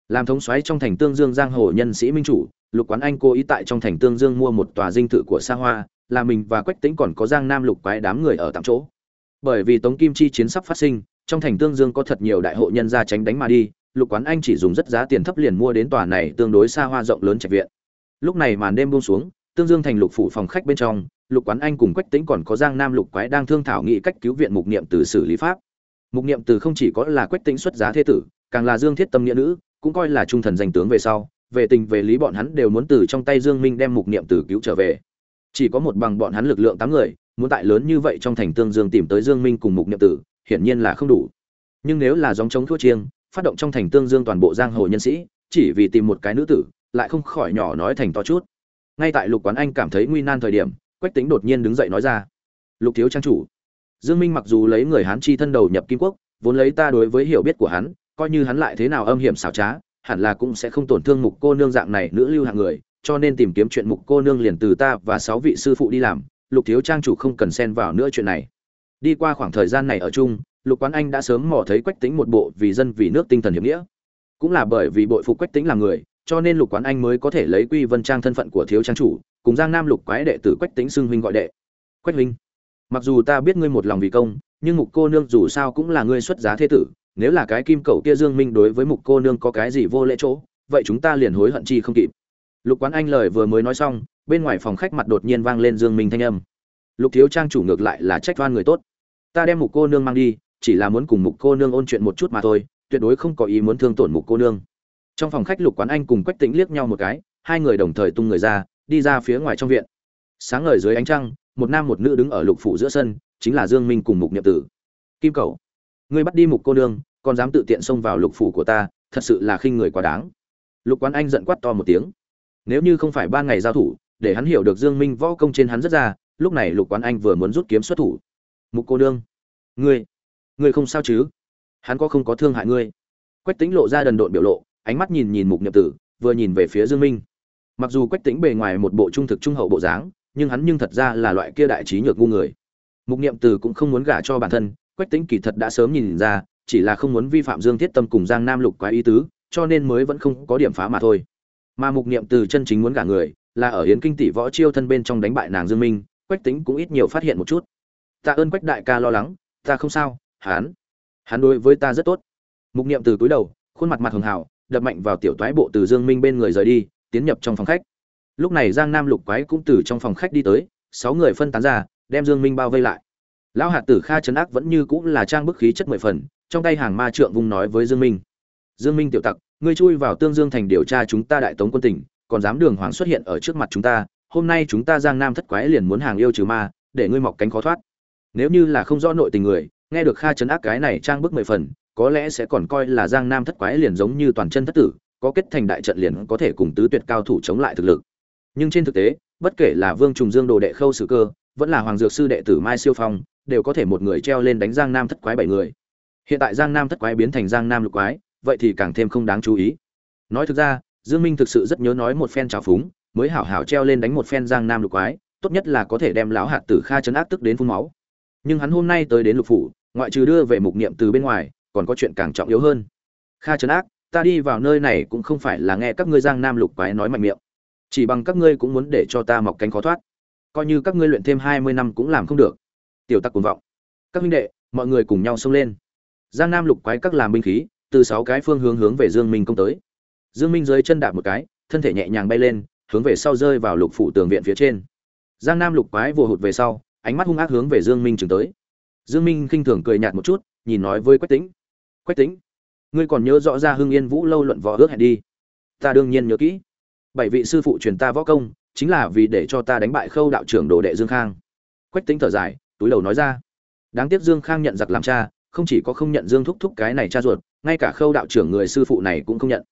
Speaker 1: Làm thống soái trong thành tương dương giang hồ nhân sĩ minh chủ, lục quán anh cố ý tại trong thành tương dương mua một tòa dinh thự của sa hoa, là mình và quách tĩnh còn có giang nam lục quái đám người ở tạm chỗ bởi vì tống kim chi chiến sắp phát sinh, trong thành tương dương có thật nhiều đại hộ nhân ra tránh đánh mà đi, lục quán anh chỉ dùng rất giá tiền thấp liền mua đến tòa này tương đối xa hoa rộng lớn trạch viện. Lúc này màn đêm buông xuống, tương dương thành lục phủ phòng khách bên trong, lục quán anh cùng quách tĩnh còn có giang nam lục quái đang thương thảo nghị cách cứu viện mục niệm từ xử lý pháp. Mục niệm từ không chỉ có là quách tĩnh xuất giá thế tử, càng là dương thiết tâm nghĩa nữ, cũng coi là trung thần danh tướng về sau, về tình về lý bọn hắn đều muốn từ trong tay dương minh đem mục niệm từ cứu trở về. Chỉ có một bằng bọn hắn lực lượng tám người muốn tại lớn như vậy trong thành tương dương tìm tới dương minh cùng mục niệm tử, hiển nhiên là không đủ. Nhưng nếu là dòng chống thua chiêng, phát động trong thành tương dương toàn bộ giang hồ nhân sĩ, chỉ vì tìm một cái nữ tử, lại không khỏi nhỏ nói thành to chút. Ngay tại lục quán anh cảm thấy nguy nan thời điểm, quách tính đột nhiên đứng dậy nói ra, lục thiếu trang chủ, dương minh mặc dù lấy người hán chi thân đầu nhập kim quốc, vốn lấy ta đối với hiểu biết của hắn, coi như hắn lại thế nào âm hiểm xảo trá, hẳn là cũng sẽ không tổn thương mục cô nương dạng này nữ lưu hạng người, cho nên tìm kiếm chuyện mục cô nương liền từ ta và sáu vị sư phụ đi làm lục thiếu trang chủ không cần xen vào nữa chuyện này. Đi qua khoảng thời gian này ở chung, lục quán anh đã sớm mò thấy quách tính một bộ vì dân vì nước tinh thần hiệp nghĩa. Cũng là bởi vì bội phục quách tính là người, cho nên lục quán anh mới có thể lấy quy vân trang thân phận của thiếu trang chủ, cùng giang nam lục quái đệ tử quách tính xưng huynh gọi đệ. Quách huynh, mặc dù ta biết ngươi một lòng vì công, nhưng mục cô nương dù sao cũng là ngươi xuất giá thế tử, nếu là cái kim cầu kia dương minh đối với mục cô nương có cái gì vô lễ chỗ, vậy chúng ta liền hối hận chi không kịp. Lục quán anh lời vừa mới nói xong bên ngoài phòng khách mặt đột nhiên vang lên dương minh thanh âm. Lục thiếu trang chủ ngược lại là trách oan người tốt. Ta đem mục cô nương mang đi, chỉ là muốn cùng mục cô nương ôn chuyện một chút mà thôi, tuyệt đối không có ý muốn thương tổn mục cô nương. Trong phòng khách lục quán anh cùng quách tĩnh liếc nhau một cái, hai người đồng thời tung người ra, đi ra phía ngoài trong viện. Sáng ngời dưới ánh trăng, một nam một nữ đứng ở lục phủ giữa sân, chính là dương minh cùng mục nhậm tử. Kim cầu ngươi bắt đi mục cô nương, còn dám tự tiện xông vào lục phủ của ta, thật sự là khinh người quá đáng. Lục quán anh giận quát to một tiếng. Nếu như không phải ban ngày giao thủ để hắn hiểu được dương minh võ công trên hắn rất ra, lúc này lục quán anh vừa muốn rút kiếm xuất thủ. Mục cô nương, ngươi ngươi không sao chứ? Hắn có không có thương hại ngươi? Quách Tĩnh lộ ra đần độn biểu lộ, ánh mắt nhìn nhìn mục Niệm tử, vừa nhìn về phía dương minh. Mặc dù quách Tĩnh bề ngoài một bộ trung thực trung hậu bộ dáng, nhưng hắn nhưng thật ra là loại kia đại trí nhược ngu người. Mục niệm từ cũng không muốn gả cho bản thân, quách Tĩnh kỳ thật đã sớm nhìn ra, chỉ là không muốn vi phạm dương thiết tâm cùng giang nam lục quá ý tứ, cho nên mới vẫn không có điểm phá mà thôi. Mà mục niệm từ chân chính muốn gả người là ở hiến kinh tỷ võ chiêu thân bên trong đánh bại nàng dương minh, quách tính cũng ít nhiều phát hiện một chút. Tạ ơn quách đại ca lo lắng, ta không sao, hắn hắn đối với ta rất tốt. Mục niệm từ cúi đầu, khuôn mặt mặt hường hào, đập mạnh vào tiểu toái bộ từ dương minh bên người rời đi, tiến nhập trong phòng khách. Lúc này giang nam lục quái cũng từ trong phòng khách đi tới, sáu người phân tán ra, đem dương minh bao vây lại. Lão hạt tử kha trấn ác vẫn như cũng là trang bức khí chất mười phần, trong tay hàng ma trượng vung nói với dương minh. Dương minh tiểu tặc, ngươi chui vào tương dương thành điều tra chúng ta đại tống quân tỉnh còn dám đường hoàng xuất hiện ở trước mặt chúng ta, hôm nay chúng ta giang nam thất quái liền muốn hàng yêu trừ ma, để ngươi mọc cánh khó thoát. Nếu như là không rõ nội tình người, nghe được kha chấn ác cái này trang bức mười phần, có lẽ sẽ còn coi là giang nam thất quái liền giống như toàn chân thất tử, có kết thành đại trận liền có thể cùng tứ tuyệt cao thủ chống lại thực lực. Nhưng trên thực tế, bất kể là vương trùng dương đồ đệ khâu sử cơ, vẫn là hoàng dược sư đệ tử mai siêu phong, đều có thể một người treo lên đánh giang nam thất quái bảy người. Hiện tại giang nam thất quái biến thành giang nam lục quái, vậy thì càng thêm không đáng chú ý. Nói thực ra dương minh thực sự rất nhớ nói một phen trào phúng, mới hảo hảo treo lên đánh một phen giang nam lục quái, tốt nhất là có thể đem lão hạt tử kha chấn áp tức đến phun máu. Nhưng hắn hôm nay tới đến lục phủ, ngoại trừ đưa về mục niệm từ bên ngoài, còn có chuyện càng trọng yếu hơn. Kha chấn ác, ta đi vào nơi này cũng không phải là nghe các ngươi giang nam lục quái nói mạnh miệng. Chỉ bằng các ngươi cũng muốn để cho ta mọc cánh khó thoát. Coi như các ngươi luyện thêm hai mươi năm cũng làm không được. Tiểu tắc cuồng vọng. Các huynh đệ, mọi người cùng nhau xông lên. Giang nam lục quái các làm binh khí, từ sáu cái phương hướng hướng về dương minh công tới dương minh dưới chân đạp một cái, thân thể nhẹ nhàng bay lên, hướng về sau rơi vào lục phủ tường viện phía trên. Giang nam lục quái vừa hụt về sau, ánh mắt hung ác hướng về dương minh trừng tới. Dương minh khinh thường cười nhạt một chút, nhìn nói với quách tĩnh. Quách tĩnh, ngươi còn nhớ rõ ra hưng yên vũ lâu luận võ ước hẹn đi? Ta đương nhiên nhớ kỹ. Bảy vị sư phụ truyền ta võ công, chính là vì để cho ta đánh bại khâu đạo trưởng đồ đệ dương khang. Quách Tĩnh thở dài, túi đầu nói ra. Đáng tiếc dương khang nhận giặc làm cha, không chỉ có không nhận dương thúc thúc cái này cha ruột, ngay cả khâu đạo trưởng người sư phụ này cũng không nhận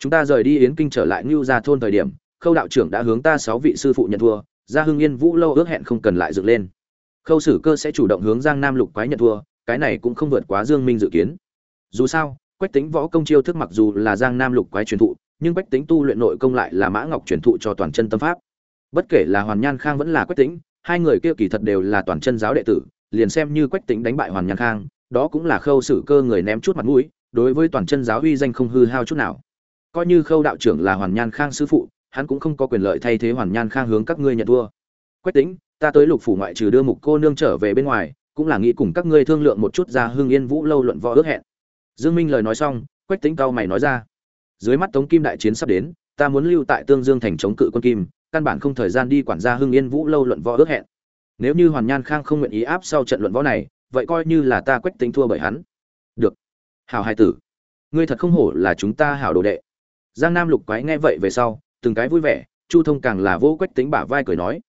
Speaker 1: chúng ta rời đi yến kinh trở lại ngưu ra thôn thời điểm, khâu đạo trưởng đã hướng ta sáu vị sư phụ nhận thua ra hưng yên vũ lâu ước hẹn không cần lại dựng lên. Khâu sử cơ sẽ chủ động hướng giang nam lục quái nhận thua, cái này cũng không vượt quá dương minh dự kiến. Dù sao, quách tính võ công chiêu thức mặc dù là giang nam lục quái truyền thụ, nhưng quách tính tu luyện nội công lại là mã ngọc truyền thụ cho toàn chân tâm pháp. Bất kể là hoàn nhan khang vẫn là quách tính hai người kia kỳ thật đều là toàn chân giáo đệ tử, liền xem như quách tính đánh bại hoàn nhan khang, đó cũng là khâu sử cơ người ném chút mặt mũi, đối với toàn chân giáo uy danh không hư hao chút nào coi như khâu đạo trưởng là hoàn nhan khang sư phụ, hắn cũng không có quyền lợi thay thế hoàn nhan khang hướng các ngươi nhận thua quách tính ta tới lục phủ ngoại trừ đưa mục cô nương trở về bên ngoài, cũng là nghĩ cùng các ngươi thương lượng một chút ra hưng yên vũ lâu luận võ ước hẹn. Dương minh lời nói xong, quách tính cao mày nói ra. Dưới mắt tống kim đại chiến sắp đến, ta muốn lưu tại tương dương thành chống cự quân kim, căn bản không thời gian đi quản gia hưng yên vũ lâu luận võ ước hẹn. Nếu như hoàn nhan khang không nguyện ý áp sau trận luận võ này, vậy coi như là ta quách tính thua bởi hắn. Được. Hảo hai tử, ngươi thật không hổ là chúng ta hảo đồ đệ giang nam lục quái nghe vậy về sau, từng cái vui vẻ, chu thông càng là vô quách tính bả vai cười nói,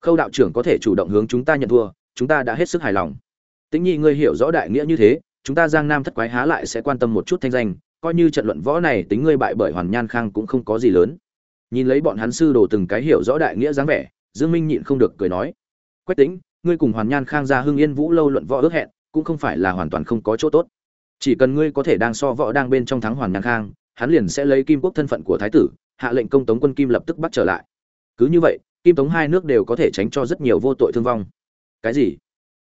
Speaker 1: khâu đạo trưởng có thể chủ động hướng chúng ta nhận thua, chúng ta đã hết sức hài lòng. Tĩnh nhi, ngươi hiểu rõ đại nghĩa như thế, chúng ta giang nam thất quái há lại sẽ quan tâm một chút thanh danh, coi như trận luận võ này tính ngươi bại bởi hoàn nhan khang cũng không có gì lớn. Nhìn lấy bọn hắn sư đồ từng cái hiểu rõ đại nghĩa dáng vẻ, dương minh nhịn không được cười nói, quách tính, ngươi cùng hoàn nhan khang ra hưng yên vũ lâu luận võ ước hẹn, cũng không phải là hoàn toàn không có chỗ tốt. Chỉ cần ngươi có thể đang so võ đang bên trong thắng hoàn nhan khang hắn liền sẽ lấy kim quốc thân phận của thái tử, hạ lệnh công tống quân kim lập tức bắt trở lại. Cứ như vậy, kim tống hai nước đều có thể tránh cho rất nhiều vô tội thương vong. Cái gì?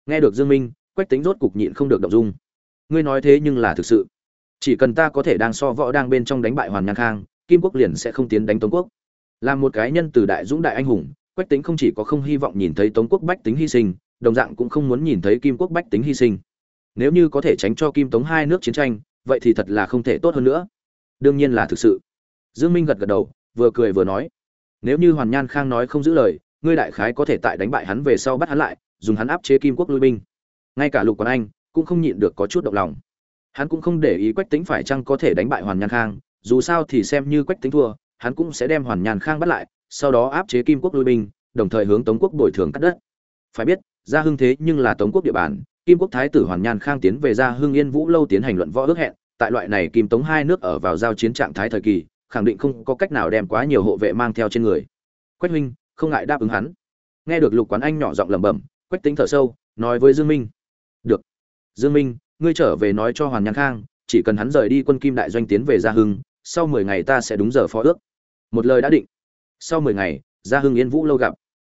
Speaker 1: Nghe được dương minh, quách tính rốt cục nhịn không được động dung. Ngươi nói thế nhưng là thực sự. Chỉ cần ta có thể đang so võ đang bên trong đánh bại hoàn nhan khang, kim quốc liền sẽ không tiến đánh tống quốc. Là một cái nhân từ đại dũng đại anh hùng, quách tính không chỉ có không hy vọng nhìn thấy tống quốc bách tính hy sinh, đồng dạng cũng không muốn nhìn thấy kim quốc bách tính hy sinh. Nếu như có thể tránh cho kim tống hai nước chiến tranh, vậy thì thật là không thể tốt hơn nữa đương nhiên là thực sự. Dương minh gật gật đầu, vừa cười vừa nói, nếu như hoàn nhan khang nói không giữ lời, ngươi đại khái có thể tại đánh bại hắn về sau bắt hắn lại, dùng hắn áp chế kim quốc lui binh. Ngay cả lục quán anh cũng không nhịn được có chút động lòng. Hắn cũng không để ý quách tính phải chăng có thể đánh bại hoàn nhan khang, dù sao thì xem như quách tính thua, hắn cũng sẽ đem hoàn nhan khang bắt lại, sau đó áp chế kim quốc lui binh, đồng thời hướng tống quốc bồi thường cắt đất. Phải biết, gia hưng thế nhưng là tống quốc địa bàn, kim quốc thái tử hoàn nhan khang tiến về gia hưng yên vũ lâu tiến hành luận võ ước hẹn tại loại này kim tống hai nước ở vào giao chiến trạng thái thời kỳ, khẳng định không có cách nào đem quá nhiều hộ vệ mang theo trên người. Quách huynh, không ngại đáp ứng hắn. Nghe được lục quán anh nhỏ giọng lẩm bẩm, quách tính thở sâu, nói với dương minh. Được. Dương minh, ngươi trở về nói cho hoàn nhan khang, chỉ cần hắn rời đi quân kim đại doanh tiến về gia hưng, sau mười ngày ta sẽ đúng giờ phó ước. Một lời đã định. Sau mười ngày, gia hưng yên vũ lâu gặp.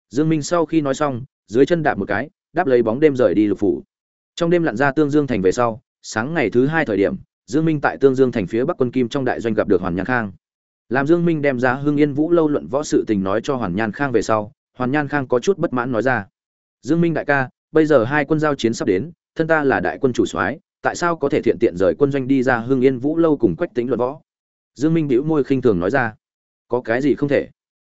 Speaker 1: Dương minh sau khi nói xong, dưới chân đạp một cái, đáp lấy bóng đêm rời đi lục phủ. Trong đêm lặn ra tương dương thành về sau, sáng ngày thứ hai thời điểm dương minh tại tương dương thành phía bắc quân kim trong đại doanh gặp được hoàn nhan khang. Làm dương minh đem ra hưng yên vũ lâu luận võ sự tình nói cho hoàn nhan khang về sau, hoàn nhan khang có chút bất mãn nói ra. Dương minh đại ca, bây giờ hai quân giao chiến sắp đến, thân ta là đại quân chủ soái, tại sao có thể thiện tiện rời quân doanh đi ra hưng yên vũ lâu cùng quách tĩnh luận võ? Dương minh bĩu môi khinh thường nói ra. Có cái gì không thể?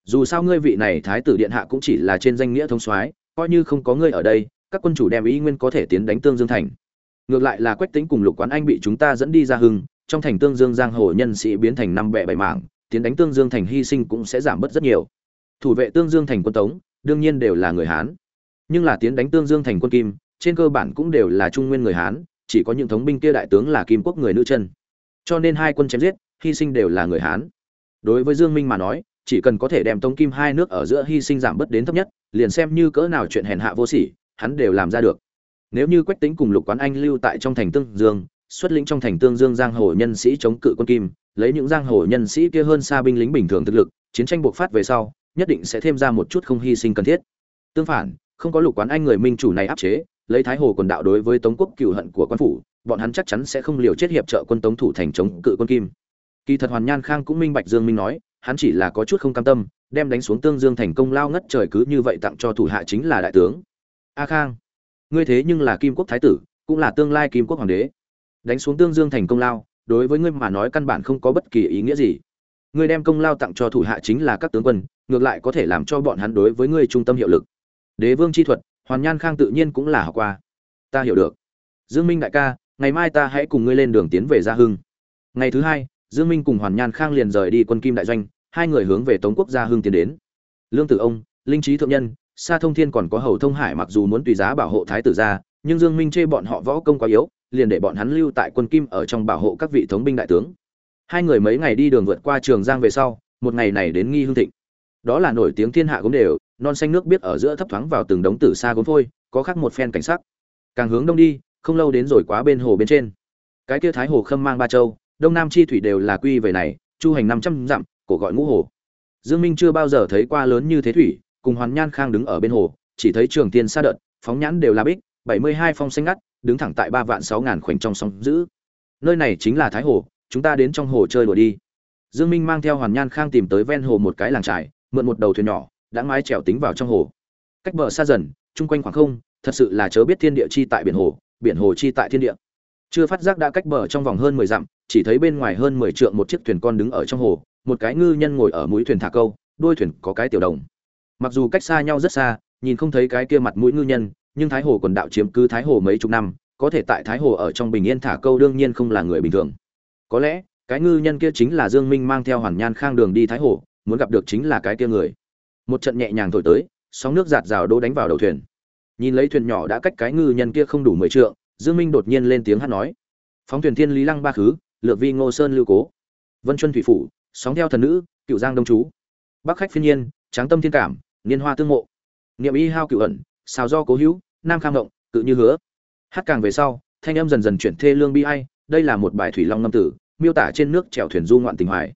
Speaker 1: Dù sao ngươi vị này thái tử điện hạ cũng chỉ là trên danh nghĩa thống soái, coi như không có ngươi ở đây, các quân chủ đem ý nguyên có thể tiến đánh tương dương thành ngược lại là quách tính cùng lục quán anh bị chúng ta dẫn đi ra hưng, trong thành tương dương giang hồ nhân sĩ biến thành năm bẻ bảy mảng, tiến đánh tương dương thành hy sinh cũng sẽ giảm bớt rất nhiều. Thủ vệ tương dương thành quân tống, đương nhiên đều là người hán. Nhưng là tiến đánh tương dương thành quân kim, trên cơ bản cũng đều là trung nguyên người hán, chỉ có những thống binh kia đại tướng là kim quốc người nữ chân. Cho nên hai quân chém giết, hy sinh đều là người hán. Đối với dương minh mà nói, chỉ cần có thể đem tống kim hai nước ở giữa hy sinh giảm bớt đến thấp nhất, liền xem như cỡ nào chuyện hèn hạ vô sỉ, hắn đều làm ra được nếu như quách tính cùng lục quán anh lưu tại trong thành tương dương, xuất lĩnh trong thành tương dương giang hồ nhân sĩ chống cự quân kim, lấy những giang hồ nhân sĩ kia hơn xa binh lính bình thường thực lực, chiến tranh buộc phát về sau, nhất định sẽ thêm ra một chút không hy sinh cần thiết. Tương phản, không có lục quán anh người minh chủ này áp chế, lấy thái hồ quần đạo đối với tống quốc cựu hận của quan phủ, bọn hắn chắc chắn sẽ không liều chết hiệp trợ quân tống thủ thành chống cự quân kim. Kỳ thật hoàn nhan khang cũng minh bạch dương minh nói, hắn chỉ là có chút không cam tâm, đem đánh xuống tương dương thành công lao ngất trời cứ như vậy tặng cho thủ hạ chính là đại tướng. A khang ngươi thế nhưng là kim quốc thái tử, cũng là tương lai kim quốc hoàng đế. Đánh xuống tương dương thành công lao, đối với ngươi mà nói căn bản không có bất kỳ ý nghĩa gì. Ngươi đem công lao tặng cho thủ hạ chính là các tướng quân, ngược lại có thể làm cho bọn hắn đối với ngươi trung tâm hiệu lực. Đế vương chi thuật, hoàn nhan khang tự nhiên cũng là học qua. Ta hiểu được. Dương minh đại ca, ngày mai ta hãy cùng ngươi lên đường tiến về gia hưng. Ngày thứ hai, dương minh cùng hoàn nhan khang liền rời đi quân kim đại doanh, hai người hướng về tống quốc gia hưng tiến đến. Lương tử ông, linh trí thượng nhân sa thông thiên còn có hầu thông hải mặc dù muốn tùy giá bảo hộ thái tử gia nhưng dương minh chê bọn họ võ công quá yếu, liền để bọn hắn lưu tại quân kim ở trong bảo hộ các vị thống binh đại tướng. Hai người mấy ngày đi đường vượt qua trường giang về sau, một ngày này đến nghi hương thịnh. Đó là nổi tiếng thiên hạ gốm đều, non xanh nước biết ở giữa thấp thoáng vào từng đống tử xa gốm phôi, có khác một phen cảnh sắc. Càng hướng đông đi, không lâu đến rồi quá bên hồ bên trên. Cái kia thái hồ khâm mang ba châu, đông nam chi thủy đều là quy về này, chu hành năm trăm dặm, cổ gọi ngũ hồ. Dương minh chưa bao giờ thấy qua lớn như thế thủy cùng hoàn nhan khang đứng ở bên hồ, chỉ thấy trường tiên xa đợt, phóng nhãn đều là bích, bảy mươi hai phong xanh ngắt, đứng thẳng tại ba vạn sáu ngàn khoảnh trong sóng giữ. Nơi này chính là thái hồ, chúng ta đến trong hồ chơi đùa đi. Dương minh mang theo hoàn nhan khang tìm tới ven hồ một cái làng trại, mượn một đầu thuyền nhỏ, đã mái trèo tính vào trong hồ. Cách bờ xa dần, chung quanh khoảng không, thật sự là chớ biết thiên địa chi tại biển hồ biển hồ chi tại thiên địa. Chưa phát giác đã cách bờ trong vòng hơn mười dặm, chỉ thấy bên ngoài hơn mười trượng một chiếc thuyền con đứng ở trong hồ, một cái ngư nhân ngồi ở mũi thuyền thả câu, đuôi thuyền có cái tiểu đồng mặc dù cách xa nhau rất xa, nhìn không thấy cái kia mặt mũi ngư nhân, nhưng thái hồ quần đạo chiếm cứ thái hồ mấy chục năm, có thể tại thái hồ ở trong bình yên thả câu đương nhiên không là người bình thường. Có lẽ, cái ngư nhân kia chính là dương minh mang theo hoàn nhan khang đường đi thái hồ, muốn gặp được chính là cái kia người. Một trận nhẹ nhàng thổi tới, sóng nước giạt rào đỗ đánh vào đầu thuyền. Nhìn lấy thuyền nhỏ đã cách cái ngư nhân kia không đủ mười trượng, dương minh đột nhiên lên tiếng hát nói. Phóng thuyền thiên lý lăng ba khứ, lược vi ngô sơn lưu cố. Vân chuân thủy phủ, sóng theo thần nữ, cựu giang đông chú. Bắc khách phiên nhiên, tráng tâm thiên cảm niên hoa tương mộ. Niệm y hao cựu ẩn xào do cố hữu nam khang động cự như hứa. Hát càng về sau thanh âm dần dần chuyển thê lương bi ai đây là một bài thủy long ngâm tử miêu tả trên nước chèo thuyền du ngoạn tình hoài.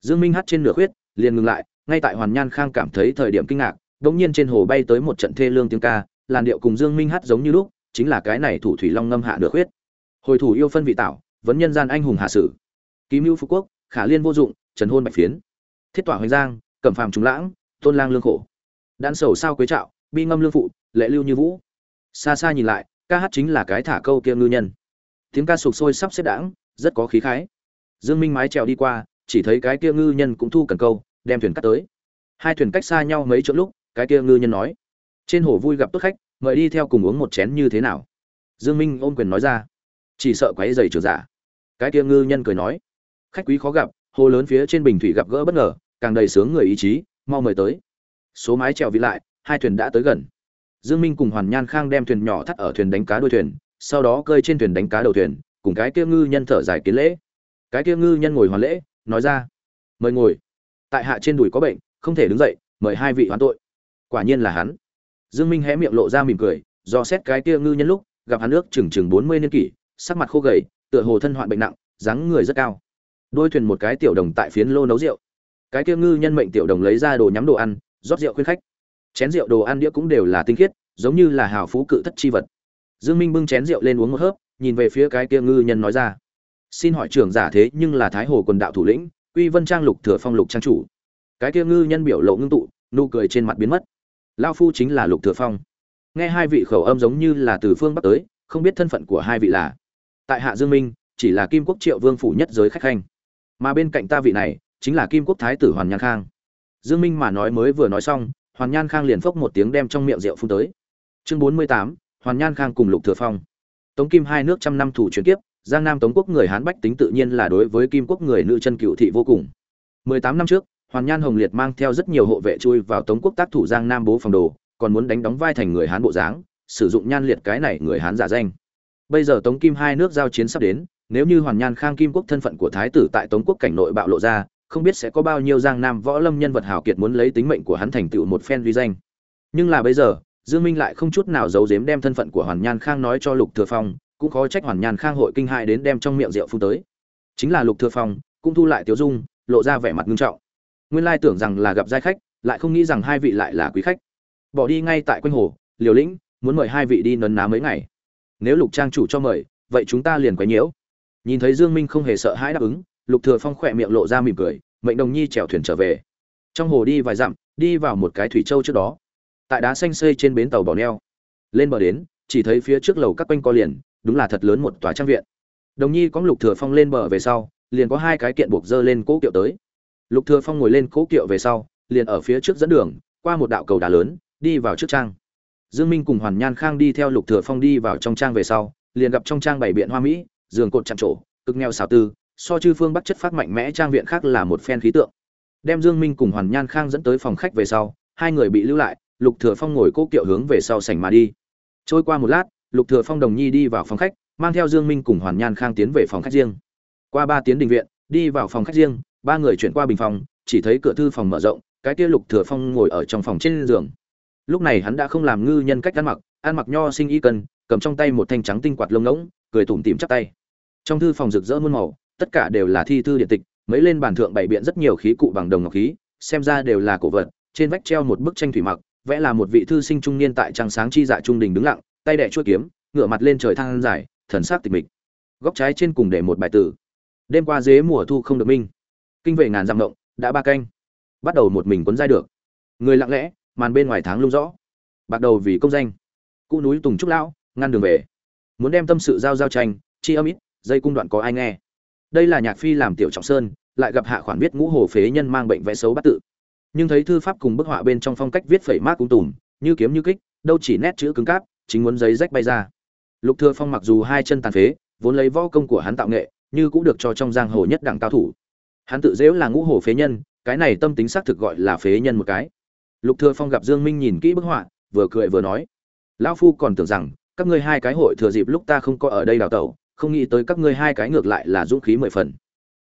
Speaker 1: Dương minh hát trên nửa khuyết liền ngừng lại ngay tại hoàn nhan khang cảm thấy thời điểm kinh ngạc đống nhiên trên hồ bay tới một trận thê lương tiếng ca làn điệu cùng dương minh hát giống như lúc chính là cái này thủ thủy long ngâm hạ nửa khuyết. Hồi thủ yêu phân vị tảo, vấn nhân gian anh hùng hạ sử. Ký mưu phú quốc khả liên vô dụng trần hôn bạch phiến. Thiết tỏa hoành giang cẩm phàm trùng lãng tôn lang lương khổ đan sầu sao quế trạo, bi ngâm lương phụ, lệ lưu như vũ. Xa xa nhìn lại, ca hát chính là cái thả câu kia ngư nhân. Tiếng ca sục sôi sắp xếp đãng, rất có khí khái. Dương minh mái trèo đi qua, chỉ thấy cái kia ngư nhân cũng thu cần câu, đem thuyền cắt tới. Hai thuyền cách xa nhau mấy chỗ lúc, cái kia ngư nhân nói, trên hồ vui gặp tốt khách, mời đi theo cùng uống một chén như thế nào? Dương minh ôm quyền nói ra, chỉ sợ quấy giày trường giả. Cái kia ngư nhân cười nói, khách quý khó gặp, hồ lớn phía trên bình thủy gặp gỡ bất ngờ, càng đầy sướng người ý chí, mau mời tới số mái trèo vị lại, hai thuyền đã tới gần. Dương minh cùng hoàn nhan khang đem thuyền nhỏ thắt ở thuyền đánh cá đuôi thuyền, sau đó cơi trên thuyền đánh cá đầu thuyền, cùng cái kia ngư nhân thở dài kiến lễ. Cái kia ngư nhân ngồi hoàn lễ, nói ra, mời ngồi. Tại hạ trên đùi có bệnh, không thể đứng dậy, mời hai vị hoán tội. Quả nhiên là hắn. Dương minh hé miệng lộ ra mỉm cười, do xét cái kia ngư nhân lúc, gặp hắn nước chừng chừng bốn mươi niên kỷ, sắc mặt khô gầy, tựa hồ thân hoạn bệnh nặng, dáng người rất cao. Đôi thuyền một cái tiểu đồng tại phiến lô nấu rượu. Cái kia ngư nhân mệnh tiểu đồng lấy ra đồ nhắm đồ ăn rót rượu khuyên khách. Chén rượu đồ ăn đĩa cũng đều là tinh khiết, giống như là hào phú cự thất chi vật. Dương minh bưng chén rượu lên uống một hớp, nhìn về phía cái kia ngư nhân nói ra. Xin hỏi trưởng giả thế nhưng là thái hồ quần đạo thủ lĩnh uy vân trang lục thừa phong lục trang chủ. Cái kia ngư nhân biểu lộ ngưng tụ, nụ cười trên mặt biến mất. Lao phu chính là lục thừa phong. Nghe hai vị khẩu âm giống như là từ phương bắc tới, không biết thân phận của hai vị là. Tại hạ dương minh, chỉ là kim quốc triệu vương phủ nhất giới khách khanh. Mà bên cạnh ta vị này, chính là kim quốc thái tử hoàn nhan khang dương minh mà nói mới vừa nói xong hoàn nhan khang liền phốc một tiếng đem trong miệng rượu phun tới. Chương 48, hoàn nhan khang cùng lục thừa phong. Tống kim hai nước trăm năm thủ truyền kiếp giang nam tống quốc người hán bách tính tự nhiên là đối với kim quốc người nữ chân cựu thị vô cùng. 18 năm trước hoàn nhan hồng liệt mang theo rất nhiều hộ vệ chui vào tống quốc tác thủ giang nam bố phòng đồ còn muốn đánh đóng vai thành người hán bộ dáng sử dụng nhan liệt cái này người hán giả danh. Bây giờ tống kim hai nước giao chiến sắp đến nếu như hoàn nhan khang kim quốc thân phận của thái tử tại tống quốc cảnh nội bạo lộ ra không biết sẽ có bao nhiêu giang nam võ lâm nhân vật hào kiệt muốn lấy tính mệnh của hắn thành tựu một phen uy danh. Nhưng là bây giờ, dương minh lại không chút nào giấu giếm đem thân phận của hoàn nhan khang nói cho lục thừa phong, cũng khó trách hoàn nhan khang hội kinh hại đến đem trong miệng rượu phun tới. Chính là lục thừa phong, cũng thu lại tiểu dung, lộ ra vẻ mặt nghiêm trọng. Nguyên lai tưởng rằng là gặp giai khách, lại không nghĩ rằng hai vị lại là quý khách. Bỏ đi ngay tại quanh hồ, liều lĩnh, muốn mời hai vị đi nấn ná mấy ngày. Nếu lục trang chủ cho mời, vậy chúng ta liền quấy nhiễu. Nhìn thấy dương minh không hề sợ hãi đáp ứng lục thừa phong khỏe miệng lộ ra mỉm cười, mệnh đồng nhi chèo thuyền trở về. Trong hồ đi vài dặm, đi vào một cái thủy châu trước đó. Tại đá xanh xây trên bến tàu bỏ neo. Lên bờ đến, chỉ thấy phía trước lầu các quanh co liền, đúng là thật lớn một tòa trang viện. Đồng nhi có lục thừa phong lên bờ về sau, liền có hai cái kiện buộc dơ lên cố kiệu tới. Lục thừa phong ngồi lên cố kiệu về sau, liền ở phía trước dẫn đường, qua một đạo cầu đá lớn, đi vào trước trang. Dương minh cùng hoàn nhan khang đi theo lục thừa phong đi vào trong trang về sau, liền gặp trong trang bảy biện hoa mỹ, giường cột chạm trổ, cực nghèo xảo tư so chư phương bắt chất phát mạnh mẽ trang viện khác là một phen khí tượng. Đem dương minh cùng hoàn nhan khang dẫn tới phòng khách về sau, hai người bị lưu lại, lục thừa phong ngồi cố kiệu hướng về sau sảnh mà đi. Trôi qua một lát, lục thừa phong đồng nhi đi vào phòng khách, mang theo dương minh cùng hoàn nhan khang tiến về phòng khách riêng. Qua ba tiếng đình viện, đi vào phòng khách riêng, ba người chuyển qua bình phòng, chỉ thấy cửa thư phòng mở rộng, cái kia lục thừa phong ngồi ở trong phòng trên giường. Lúc này hắn đã không làm ngư nhân cách ăn mặc ăn mặc nho sinh y cần cầm trong tay một thanh trắng tinh quạt lông ngỗng, cười tủm tỉm chắp tay. Trong thư phòng rực rỡ muôn màu tất cả đều là thi thư điện tịch, mấy lên bàn thượng bày biện rất nhiều khí cụ bằng đồng ngọc khí, xem ra đều là cổ vật, trên vách treo một bức tranh thủy mặc, vẽ là một vị thư sinh trung niên tại trăng sáng chi dạ trung đình đứng lặng, tay đẻ chuôi kiếm, ngửa mặt lên trời thang dài, thần sắc tịch mịch. Góc trái trên cùng để một bài tử. Đêm qua dế mùa thu không được minh. Kinh về ngàn dặm động, đã ba canh. Bắt đầu một mình quấn dai được. Người lặng lẽ, màn bên ngoài tháng lung rõ. Bạc đầu vì công danh. Cụ núi tùng trúc lão, ngăn đường về. Muốn đem tâm sự giao giao tranh, chi âm ít, dây cung đoạn có ai nghe đây là nhạc phi làm tiểu trọng sơn, lại gặp hạ khoản viết ngũ hồ phế nhân mang bệnh vẽ xấu bắt tự. Nhưng thấy thư pháp cùng bức họa bên trong phong cách viết phẩy mát cung tùm, như kiếm như kích, đâu chỉ nét chữ cứng cáp, chính muốn giấy rách bay ra. Lục thừa phong mặc dù hai chân tàn phế, vốn lấy võ công của hắn tạo nghệ, như cũng được cho trong giang hồ nhất đẳng cao thủ. Hắn tự dễu là ngũ hồ phế nhân, cái này tâm tính xác thực gọi là phế nhân một cái. Lục thừa phong gặp dương minh nhìn kỹ bức họa, vừa cười vừa nói, lão phu còn tưởng rằng, các ngươi hai cái hội thừa dịp lúc ta không có ở đây đào tẩu không nghĩ tới các ngươi hai cái ngược lại là dũng khí mười phần.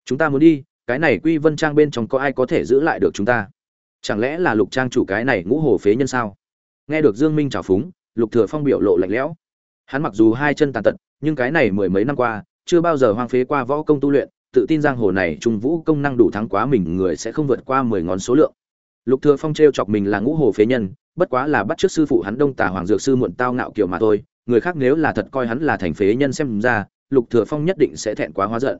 Speaker 1: Chúng ta muốn đi, cái này quy vân trang bên trong có ai có thể giữ lại được chúng ta? Chẳng lẽ là lục trang chủ cái này ngũ hồ phế nhân sao? Nghe được dương minh trào phúng, lục thừa phong biểu lộ lạnh lẽo. Hắn mặc dù hai chân tàn tật, nhưng cái này mười mấy năm qua, chưa bao giờ hoang phế qua võ công tu luyện, tự tin giang hồ này trung vũ công năng đủ thắng quá mình, người sẽ không vượt qua mười ngón số lượng. Lục thừa phong treo chọc mình là ngũ hồ phế nhân, bất quá là bắt trước sư phụ hắn đông tà hoàng dược sư muộn tao ngạo kiểu mà thôi, người khác nếu là thật coi hắn là thành phế nhân xem ra lục thừa phong nhất định sẽ thẹn quá hóa giận.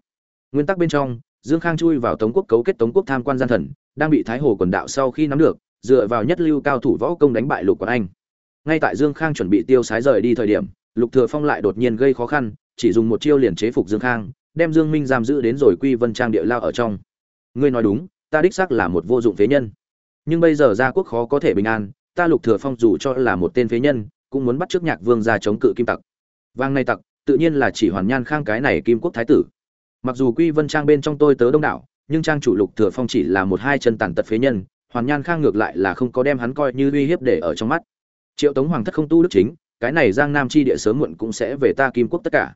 Speaker 1: Nguyên tắc bên trong, dương khang chui vào tống quốc cấu kết tống quốc tham quan gian thần, đang bị thái hồ quần đạo sau khi nắm được, dựa vào nhất lưu cao thủ võ công đánh bại lục quán anh. Ngay tại dương khang chuẩn bị tiêu sái rời đi thời điểm, lục thừa phong lại đột nhiên gây khó khăn, chỉ dùng một chiêu liền chế phục dương khang, đem dương minh giam giữ đến rồi quy vân trang địa lao ở trong. Ngươi nói đúng, ta đích xác là một vô dụng phế nhân. Nhưng bây giờ gia quốc khó có thể bình an, ta lục thừa phong dù cho là một tên phế nhân, cũng muốn bắt trước nhạc vương ra chống cự kim tặc. Vang nay tặc tự nhiên là chỉ hoàn nhan khang cái này kim quốc thái tử. Mặc dù quy vân trang bên trong tôi tớ đông đảo, nhưng trang chủ lục thừa phong chỉ là một hai chân tàn tật phế nhân, hoàn nhan khang ngược lại là không có đem hắn coi như uy hiếp để ở trong mắt. Triệu tống hoàng thất không tu đức chính, cái này giang nam chi địa sớm muộn cũng sẽ về ta kim quốc tất cả.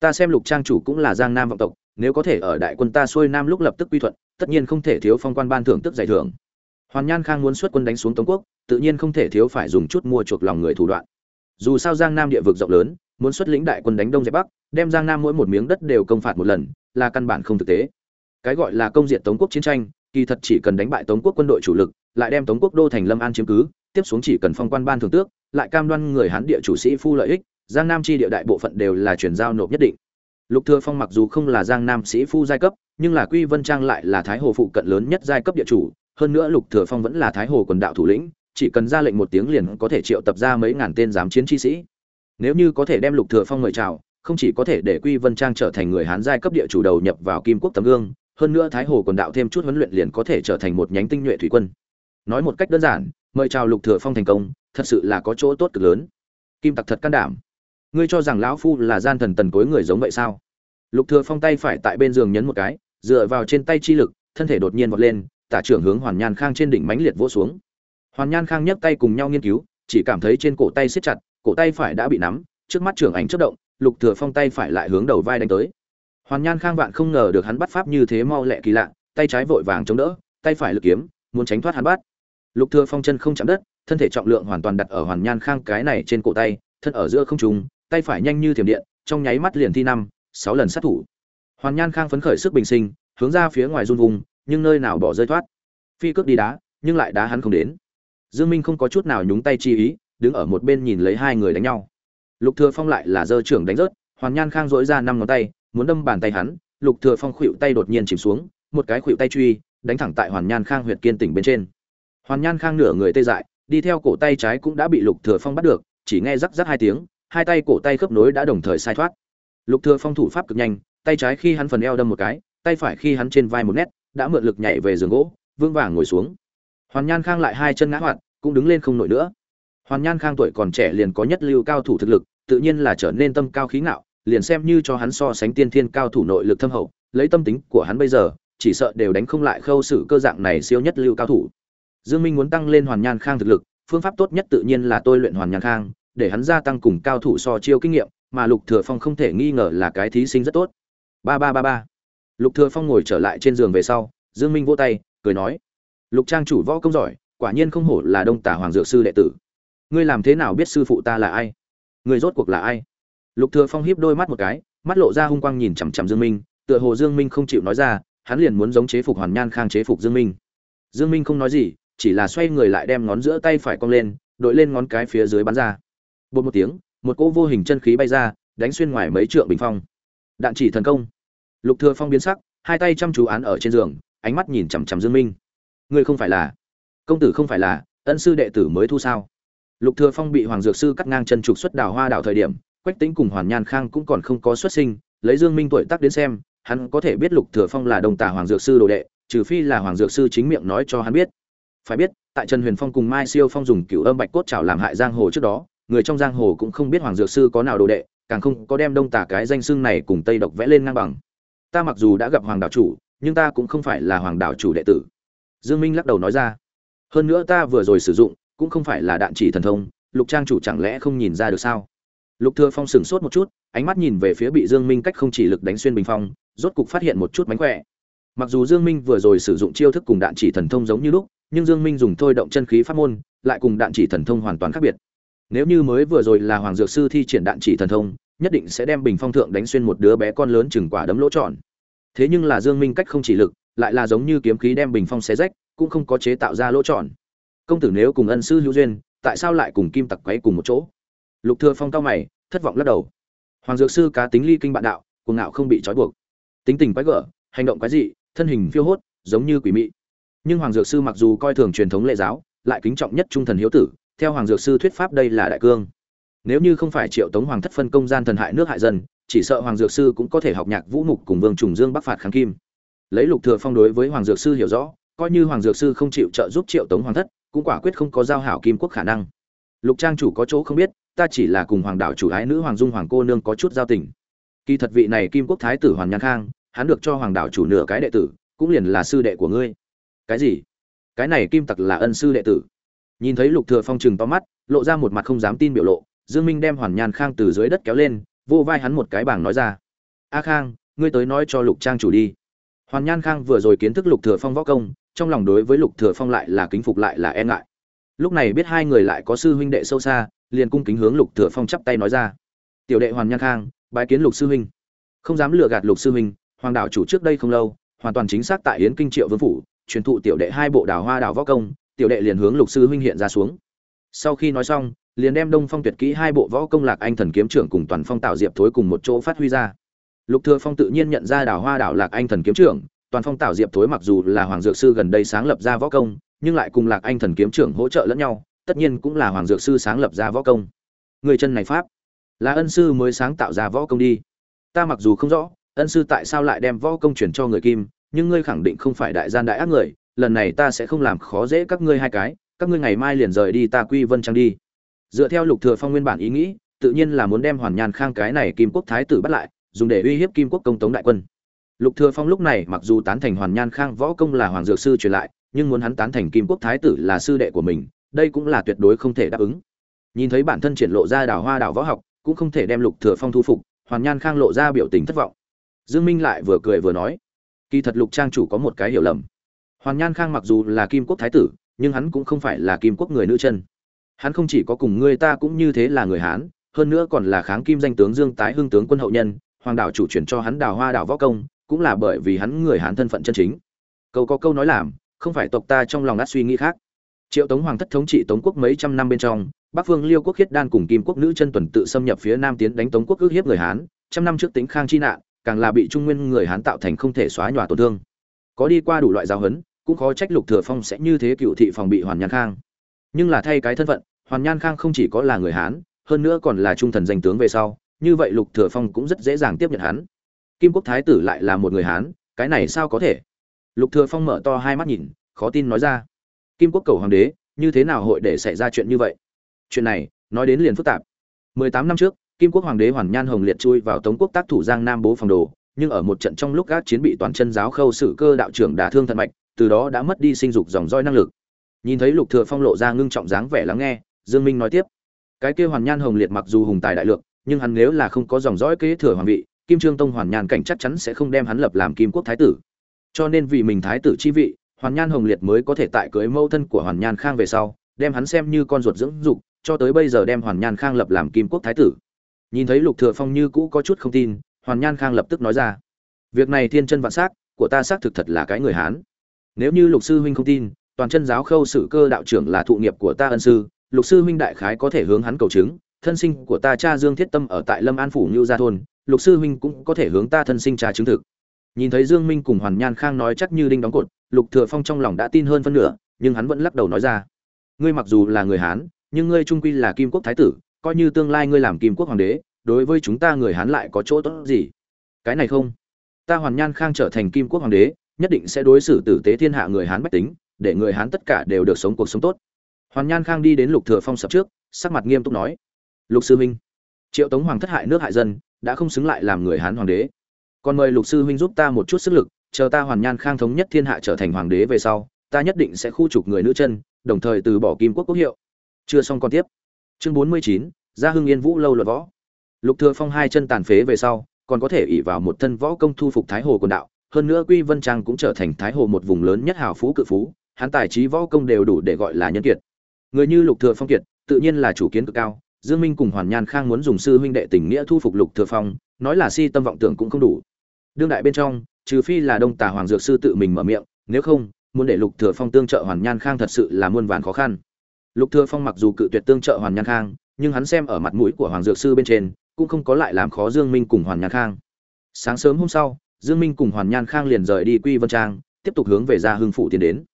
Speaker 1: Ta xem lục trang chủ cũng là giang nam vọng tộc, nếu có thể ở đại quân ta xuôi nam lúc lập tức quy thuận, tất nhiên không thể thiếu phong quan ban thưởng tức giải thưởng. Hoàn nhan khang muốn xuất quân đánh xuống tống quốc, tự nhiên không thể thiếu phải dùng chút mua chuộc lòng người thủ đoạn. Dù sao giang nam địa vực rộng lớn muốn xuất lĩnh đại quân đánh đông dẹp bắc, đem giang nam mỗi một miếng đất đều công phạt một lần, là căn bản không thực tế. Cái gọi là công diện tống quốc chiến tranh, kỳ thật chỉ cần đánh bại tống quốc quân đội chủ lực, lại đem tống quốc đô thành lâm an chiếm cứ, tiếp xuống chỉ cần phong quan ban thường tước, lại cam đoan người hán địa chủ sĩ phu lợi ích, giang nam chi địa đại bộ phận đều là chuyển giao nộp nhất định. Lục thừa phong mặc dù không là giang nam sĩ phu giai cấp, nhưng là quy vân trang lại là thái hồ phụ cận lớn nhất giai cấp địa chủ, hơn nữa lục thừa phong vẫn là thái hồ quần đạo thủ lĩnh, chỉ cần ra lệnh một tiếng liền có thể triệu tập ra mấy ngàn tên giám chiến chi sĩ nếu như có thể đem lục thừa phong mời chào, không chỉ có thể để quy vân trang trở thành người hán giai cấp địa chủ đầu nhập vào kim quốc tấm gương, hơn nữa thái hồ còn đạo thêm chút huấn luyện liền có thể trở thành một nhánh tinh nhuệ thủy quân. Nói một cách đơn giản, mời chào lục thừa phong thành công, thật sự là có chỗ tốt cực lớn. Kim tặc thật can đảm. Ngươi cho rằng lão phu là gian thần tần cối người giống vậy sao? Lục thừa phong tay phải tại bên giường nhấn một cái, dựa vào trên tay chi lực, thân thể đột nhiên vọt lên, tả trưởng hướng hoàn nhan khang trên đỉnh mãnh liệt vỗ xuống. Hoàn nhan khang nhấc tay cùng nhau nghiên cứu, chỉ cảm thấy trên cổ tay siết chặt cổ tay phải đã bị nắm, trước mắt trưởng ảnh chớp động, lục thừa phong tay phải lại hướng đầu vai đánh tới. Hoàn nhan khang vạn không ngờ được hắn bắt pháp như thế mau lẹ kỳ lạ, tay trái vội vàng chống đỡ, tay phải lực kiếm, muốn tránh thoát hắn bắt. Lục thừa phong chân không chạm đất, thân thể trọng lượng hoàn toàn đặt ở hoàn nhan khang cái này trên cổ tay, thân ở giữa không trung, tay phải nhanh như thiểm điện, trong nháy mắt liền thi năm, sáu lần sát thủ. Hoàn nhan khang phấn khởi sức bình sinh, hướng ra phía ngoài run vùng, nhưng nơi nào bỏ rơi thoát. Phi cước đi đá, nhưng lại đá hắn không đến. Dương minh không có chút nào nhúng tay chi ý đứng ở một bên nhìn lấy hai người đánh nhau. Lục thừa phong lại là giơ trưởng đánh rớt, hoàn nhan khang dỗi ra năm ngón tay, muốn đâm bàn tay hắn, lục thừa phong khuỵu tay đột nhiên chìm xuống, một cái khuỵu tay truy, đánh thẳng tại hoàn nhan khang huyệt kiên tỉnh bên trên. Hoàn nhan khang nửa người tê dại, đi theo cổ tay trái cũng đã bị lục thừa phong bắt được, chỉ nghe rắc rắc hai tiếng, hai tay cổ tay khớp nối đã đồng thời sai thoát. Lục thừa phong thủ pháp cực nhanh, tay trái khi hắn phần eo đâm một cái, tay phải khi hắn trên vai một nét, đã mượn lực nhảy về giường gỗ vương vàng ngồi xuống. Hoàn nhan khang lại hai chân ngã hoạt, cũng đứng lên không nổi nữa hoàn nhan khang tuổi còn trẻ liền có nhất lưu cao thủ thực lực, tự nhiên là trở nên tâm cao khí ngạo, liền xem như cho hắn so sánh tiên thiên cao thủ nội lực thâm hậu, lấy tâm tính của hắn bây giờ, chỉ sợ đều đánh không lại khâu sử cơ dạng này siêu nhất lưu cao thủ. Dương minh muốn tăng lên hoàn nhan khang thực lực, phương pháp tốt nhất tự nhiên là tôi luyện hoàn nhan khang, để hắn gia tăng cùng cao thủ so chiêu kinh nghiệm, mà lục thừa phong không thể nghi ngờ là cái thí sinh rất tốt. Ba ba ba ba. Lục thừa phong ngồi trở lại trên giường về sau, dương minh vỗ tay, cười nói, lục trang chủ võ công giỏi, quả nhiên không hổ là đông tả hoàng dược sư đệ tử ngươi làm thế nào biết sư phụ ta là ai? Ngươi rốt cuộc là ai? Lục thừa phong híp đôi mắt một cái, mắt lộ ra hung quang nhìn chằm chằm dương minh, tựa hồ dương minh không chịu nói ra, hắn liền muốn giống chế phục hoàn nhan khang chế phục dương minh. Dương minh không nói gì, chỉ là xoay người lại đem ngón giữa tay phải cong lên, đội lên ngón cái phía dưới bắn ra. Bột một tiếng, một cỗ vô hình chân khí bay ra, đánh xuyên ngoài mấy trượng bình phong. Đạn chỉ thần công. Lục thừa phong biến sắc, hai tay chăm chú án ở trên giường, ánh mắt nhìn chằm chằm dương minh. Ngươi không phải là, công tử không phải là, ân sư đệ tử mới thu sao? Lục thừa phong bị hoàng dược sư cắt ngang chân trục xuất đào hoa đảo thời điểm, quách tĩnh cùng hoàn nhan khang cũng còn không có xuất sinh, lấy dương minh tuổi tác đến xem, hắn có thể biết lục thừa phong là đồng tả hoàng dược sư đồ đệ, trừ phi là hoàng dược sư chính miệng nói cho hắn biết. Phải biết, tại trần huyền phong cùng mai siêu phong dùng cửu âm bạch cốt chảo làm hại giang hồ trước đó, người trong giang hồ cũng không biết hoàng dược sư có nào đồ đệ, càng không có đem đông tả cái danh xưng này cùng tây độc vẽ lên ngang bằng. Ta mặc dù đã gặp hoàng đạo chủ, nhưng ta cũng không phải là hoàng đạo chủ đệ tử. Dương minh lắc đầu nói ra. Hơn nữa ta vừa rồi sử dụng cũng không phải là đạn chỉ thần thông, lục trang chủ chẳng lẽ không nhìn ra được sao? Lục thừa phong sửng sốt một chút, ánh mắt nhìn về phía bị dương minh cách không chỉ lực đánh xuyên bình phong, rốt cục phát hiện một chút mánh khỏe. Mặc dù dương minh vừa rồi sử dụng chiêu thức cùng đạn chỉ thần thông giống như lúc, nhưng dương minh dùng thôi động chân khí pháp môn, lại cùng đạn chỉ thần thông hoàn toàn khác biệt. Nếu như mới vừa rồi là hoàng dược sư thi triển đạn chỉ thần thông, nhất định sẽ đem bình phong thượng đánh xuyên một đứa bé con lớn chừng quả đấm lỗ tròn. Thế nhưng là dương minh cách không chỉ lực, lại là giống như kiếm khí đem bình phong xé rách, cũng không có chế tạo ra lỗ tròn công tử nếu cùng ân sư hữu duyên, tại sao lại cùng kim tặc quấy cùng một chỗ? Lục thừa phong cao mày, thất vọng lắc đầu. Hoàng dược sư cá tính ly kinh bạn đạo, cuồng ngạo không bị trói buộc. Tính tình quái gở, hành động quái dị, thân hình phiêu hốt, giống như quỷ mị. Nhưng hoàng dược sư mặc dù coi thường truyền thống lệ giáo, lại kính trọng nhất trung thần hiếu tử, theo hoàng dược sư thuyết pháp đây là đại cương. Nếu như không phải triệu tống hoàng thất phân công gian thần hại nước hại dân, chỉ sợ hoàng dược sư cũng có thể học nhạc vũ mục cùng vương trùng dương bắc phạt kháng kim. Lấy lục thừa phong đối với hoàng dược sư hiểu rõ, coi như hoàng dược sư không chịu trợ giúp triệu tống hoàng thất cũng quả quyết không có giao hảo kim quốc khả năng. Lục trang chủ có chỗ không biết, ta chỉ là cùng hoàng đạo chủ ái nữ hoàng dung hoàng cô nương có chút giao tình. Kỳ thật vị này kim quốc thái tử Hoàng nhan khang, hắn được cho hoàng đạo chủ nửa cái đệ tử, cũng liền là sư đệ của ngươi. Cái gì? Cái này kim tặc là ân sư đệ tử. Nhìn thấy lục thừa phong trừng to mắt, lộ ra một mặt không dám tin biểu lộ, dương minh đem hoàn nhan khang từ dưới đất kéo lên, vô vai hắn một cái bảng nói ra. A khang, ngươi tới nói cho lục trang chủ đi. Hoàn nhan khang vừa rồi kiến thức lục thừa phong võ công trong lòng đối với lục thừa phong lại là kính phục lại là e ngại. Lúc này biết hai người lại có sư huynh đệ sâu xa, liền cung kính hướng lục thừa phong chắp tay nói ra. Tiểu đệ hoàn nhan khang, bái kiến lục sư huynh. Không dám lừa gạt lục sư huynh, hoàng đạo chủ trước đây không lâu, hoàn toàn chính xác tại yến kinh triệu vương phủ, truyền thụ tiểu đệ hai bộ đào hoa đào võ công, tiểu đệ liền hướng lục sư huynh hiện ra xuống. Sau khi nói xong, liền đem đông phong tuyệt kỹ hai bộ võ công lạc anh thần kiếm trưởng cùng toàn phong tạo diệp thối cùng một chỗ phát huy ra. Lục thừa phong tự nhiên nhận ra đào hoa đào lạc anh thần kiếm trưởng toàn phong tạo diệp thối mặc dù là hoàng dược sư gần đây sáng lập ra võ công, nhưng lại cùng lạc anh thần kiếm trưởng hỗ trợ lẫn nhau, tất nhiên cũng là hoàng dược sư sáng lập ra võ công. Người chân này pháp, là ân sư mới sáng tạo ra võ công đi. Ta mặc dù không rõ, ân sư tại sao lại đem võ công chuyển cho người kim, nhưng ngươi khẳng định không phải đại gian đại ác người, lần này ta sẽ không làm khó dễ các ngươi hai cái, các ngươi ngày mai liền rời đi ta quy vân trang đi. Dựa theo lục thừa phong nguyên bản ý nghĩ, tự nhiên là muốn đem hoàn nhan khang cái này kim quốc thái tử bắt lại, dùng để uy hiếp kim quốc công tống đại quân lục thừa phong lúc này mặc dù tán thành hoàn nhan khang võ công là hoàng dược sư truyền lại, nhưng muốn hắn tán thành kim quốc thái tử là sư đệ của mình, đây cũng là tuyệt đối không thể đáp ứng. Nhìn thấy bản thân triển lộ ra đào hoa đào võ học, cũng không thể đem lục thừa phong thu phục, hoàn nhan khang lộ ra biểu tình thất vọng. Dương minh lại vừa cười vừa nói, kỳ thật lục trang chủ có một cái hiểu lầm. Hoàn nhan khang mặc dù là kim quốc thái tử, nhưng hắn cũng không phải là kim quốc người nữ chân. Hắn không chỉ có cùng ngươi ta cũng như thế là người hán, hơn nữa còn là kháng kim danh tướng dương tái hưng tướng quân hậu nhân, hoàng đảo chủ chuyển cho hắn đào hoa đào võ công cũng là bởi vì hắn người hán thân phận chân chính. Câu có câu nói làm, không phải tộc ta trong lòng đã suy nghĩ khác. Triệu tống hoàng thất thống trị tống quốc mấy trăm năm bên trong, bắc phương liêu quốc khiết đan cùng kim quốc nữ chân tuần tự xâm nhập phía nam tiến đánh tống quốc ước hiếp người hán, trăm năm trước tính khang chi nạn, càng là bị trung nguyên người hán tạo thành không thể xóa nhòa tổn thương. Có đi qua đủ loại giáo huấn, cũng khó trách lục thừa phong sẽ như thế cựu thị phòng bị hoàn nhan khang. Nhưng là thay cái thân phận, hoàn nhan khang không chỉ có là người hán, hơn nữa còn là trung thần danh tướng về sau, như vậy lục thừa phong cũng rất dễ dàng tiếp nhận hắn kim quốc thái tử lại là một người hán, cái này sao có thể? Lục thừa phong mở to hai mắt nhìn, khó tin nói ra. Kim quốc cầu hoàng đế, như thế nào hội để xảy ra chuyện như vậy? Chuyện này, nói đến liền phức tạp. 18 năm trước, kim quốc hoàng đế hoàn nhan hồng liệt chui vào tống quốc tác thủ giang nam bố phòng đồ, nhưng ở một trận trong lúc gác chiến bị toàn chân giáo khâu sử cơ đạo trưởng đả thương thận mạch, từ đó đã mất đi sinh dục dòng roi năng lực. Nhìn thấy lục thừa phong lộ ra ngưng trọng dáng vẻ lắng nghe, dương minh nói tiếp. Cái kia hoàn nhan hồng liệt mặc dù hùng tài đại lượng, nhưng hắn nếu là không có dòng dõi kế thừa hoàng vị kim trương tông hoàn nhan cảnh chắc chắn sẽ không đem hắn lập làm kim quốc thái tử. Cho nên vì mình thái tử chi vị, hoàn nhan hồng liệt mới có thể tại cưới mâu thân của hoàn nhan khang về sau, đem hắn xem như con ruột dưỡng dục, cho tới bây giờ đem hoàn nhan khang lập làm kim quốc thái tử. Nhìn thấy lục thừa phong như cũ có chút không tin, hoàn nhan khang lập tức nói ra, việc này thiên chân vạn sắc của ta xác thực thật là cái người hán. Nếu như lục sư huynh không tin, toàn chân giáo khâu sử cơ đạo trưởng là thụ nghiệp của ta ân sư, lục sư huynh đại khái có thể hướng hắn cầu chứng thân sinh của ta cha dương thiết tâm ở tại lâm an phủ Nưu gia thôn, lục sư huynh cũng có thể hướng ta thân sinh cha chứng thực. Nhìn thấy dương minh cùng hoàn nhan khang nói chắc như đinh đóng cột, lục thừa phong trong lòng đã tin hơn phân nửa, nhưng hắn vẫn lắc đầu nói ra. Ngươi mặc dù là người hán, nhưng ngươi trung quy là kim quốc thái tử, coi như tương lai ngươi làm kim quốc hoàng đế, đối với chúng ta người hán lại có chỗ tốt gì? Cái này không? Ta hoàn nhan khang trở thành kim quốc hoàng đế, nhất định sẽ đối xử tử tế thiên hạ người hán bách tính, để người hán tất cả đều được sống cuộc sống tốt. Hoàn nhan khang đi đến lục thừa phong sập trước, sắc mặt nghiêm túc nói lục sư huynh. Triệu tống hoàng thất hại nước hại dân, đã không xứng lại làm người hán hoàng đế. Còn mời lục sư huynh giúp ta một chút sức lực, chờ ta hoàn nhan khang thống nhất thiên hạ trở thành hoàng đế về sau, ta nhất định sẽ khu trục người nữ chân, đồng thời từ bỏ kim quốc quốc hiệu. Chưa xong còn tiếp. Chương bốn mươi chín, gia hưng yên vũ lâu luật võ. Lục thừa phong hai chân tàn phế về sau, còn có thể ỷ vào một thân võ công thu phục thái hồ quần đạo, hơn nữa quy vân trang cũng trở thành thái hồ một vùng lớn nhất hào phú cự phú, hắn tài trí võ công đều đủ để gọi là nhân kiệt. Người như lục thừa phong kiệt, tự nhiên là chủ kiến cực cao dương minh cùng hoàn nhan khang muốn dùng sư huynh đệ tình nghĩa thu phục lục thừa phong, nói là si tâm vọng tưởng cũng không đủ. Đương đại bên trong, trừ phi là đông tà hoàng dược sư tự mình mở miệng, nếu không, muốn để lục thừa phong tương trợ hoàn nhan khang thật sự là muôn vàn khó khăn. Lục thừa phong mặc dù cự tuyệt tương trợ hoàn nhan khang, nhưng hắn xem ở mặt mũi của hoàng dược sư bên trên, cũng không có lại làm khó dương minh cùng hoàn nhan khang. Sáng sớm hôm sau, dương minh cùng hoàn nhan khang liền rời đi quy vân trang, tiếp tục hướng về gia hưng phủ tiến đến.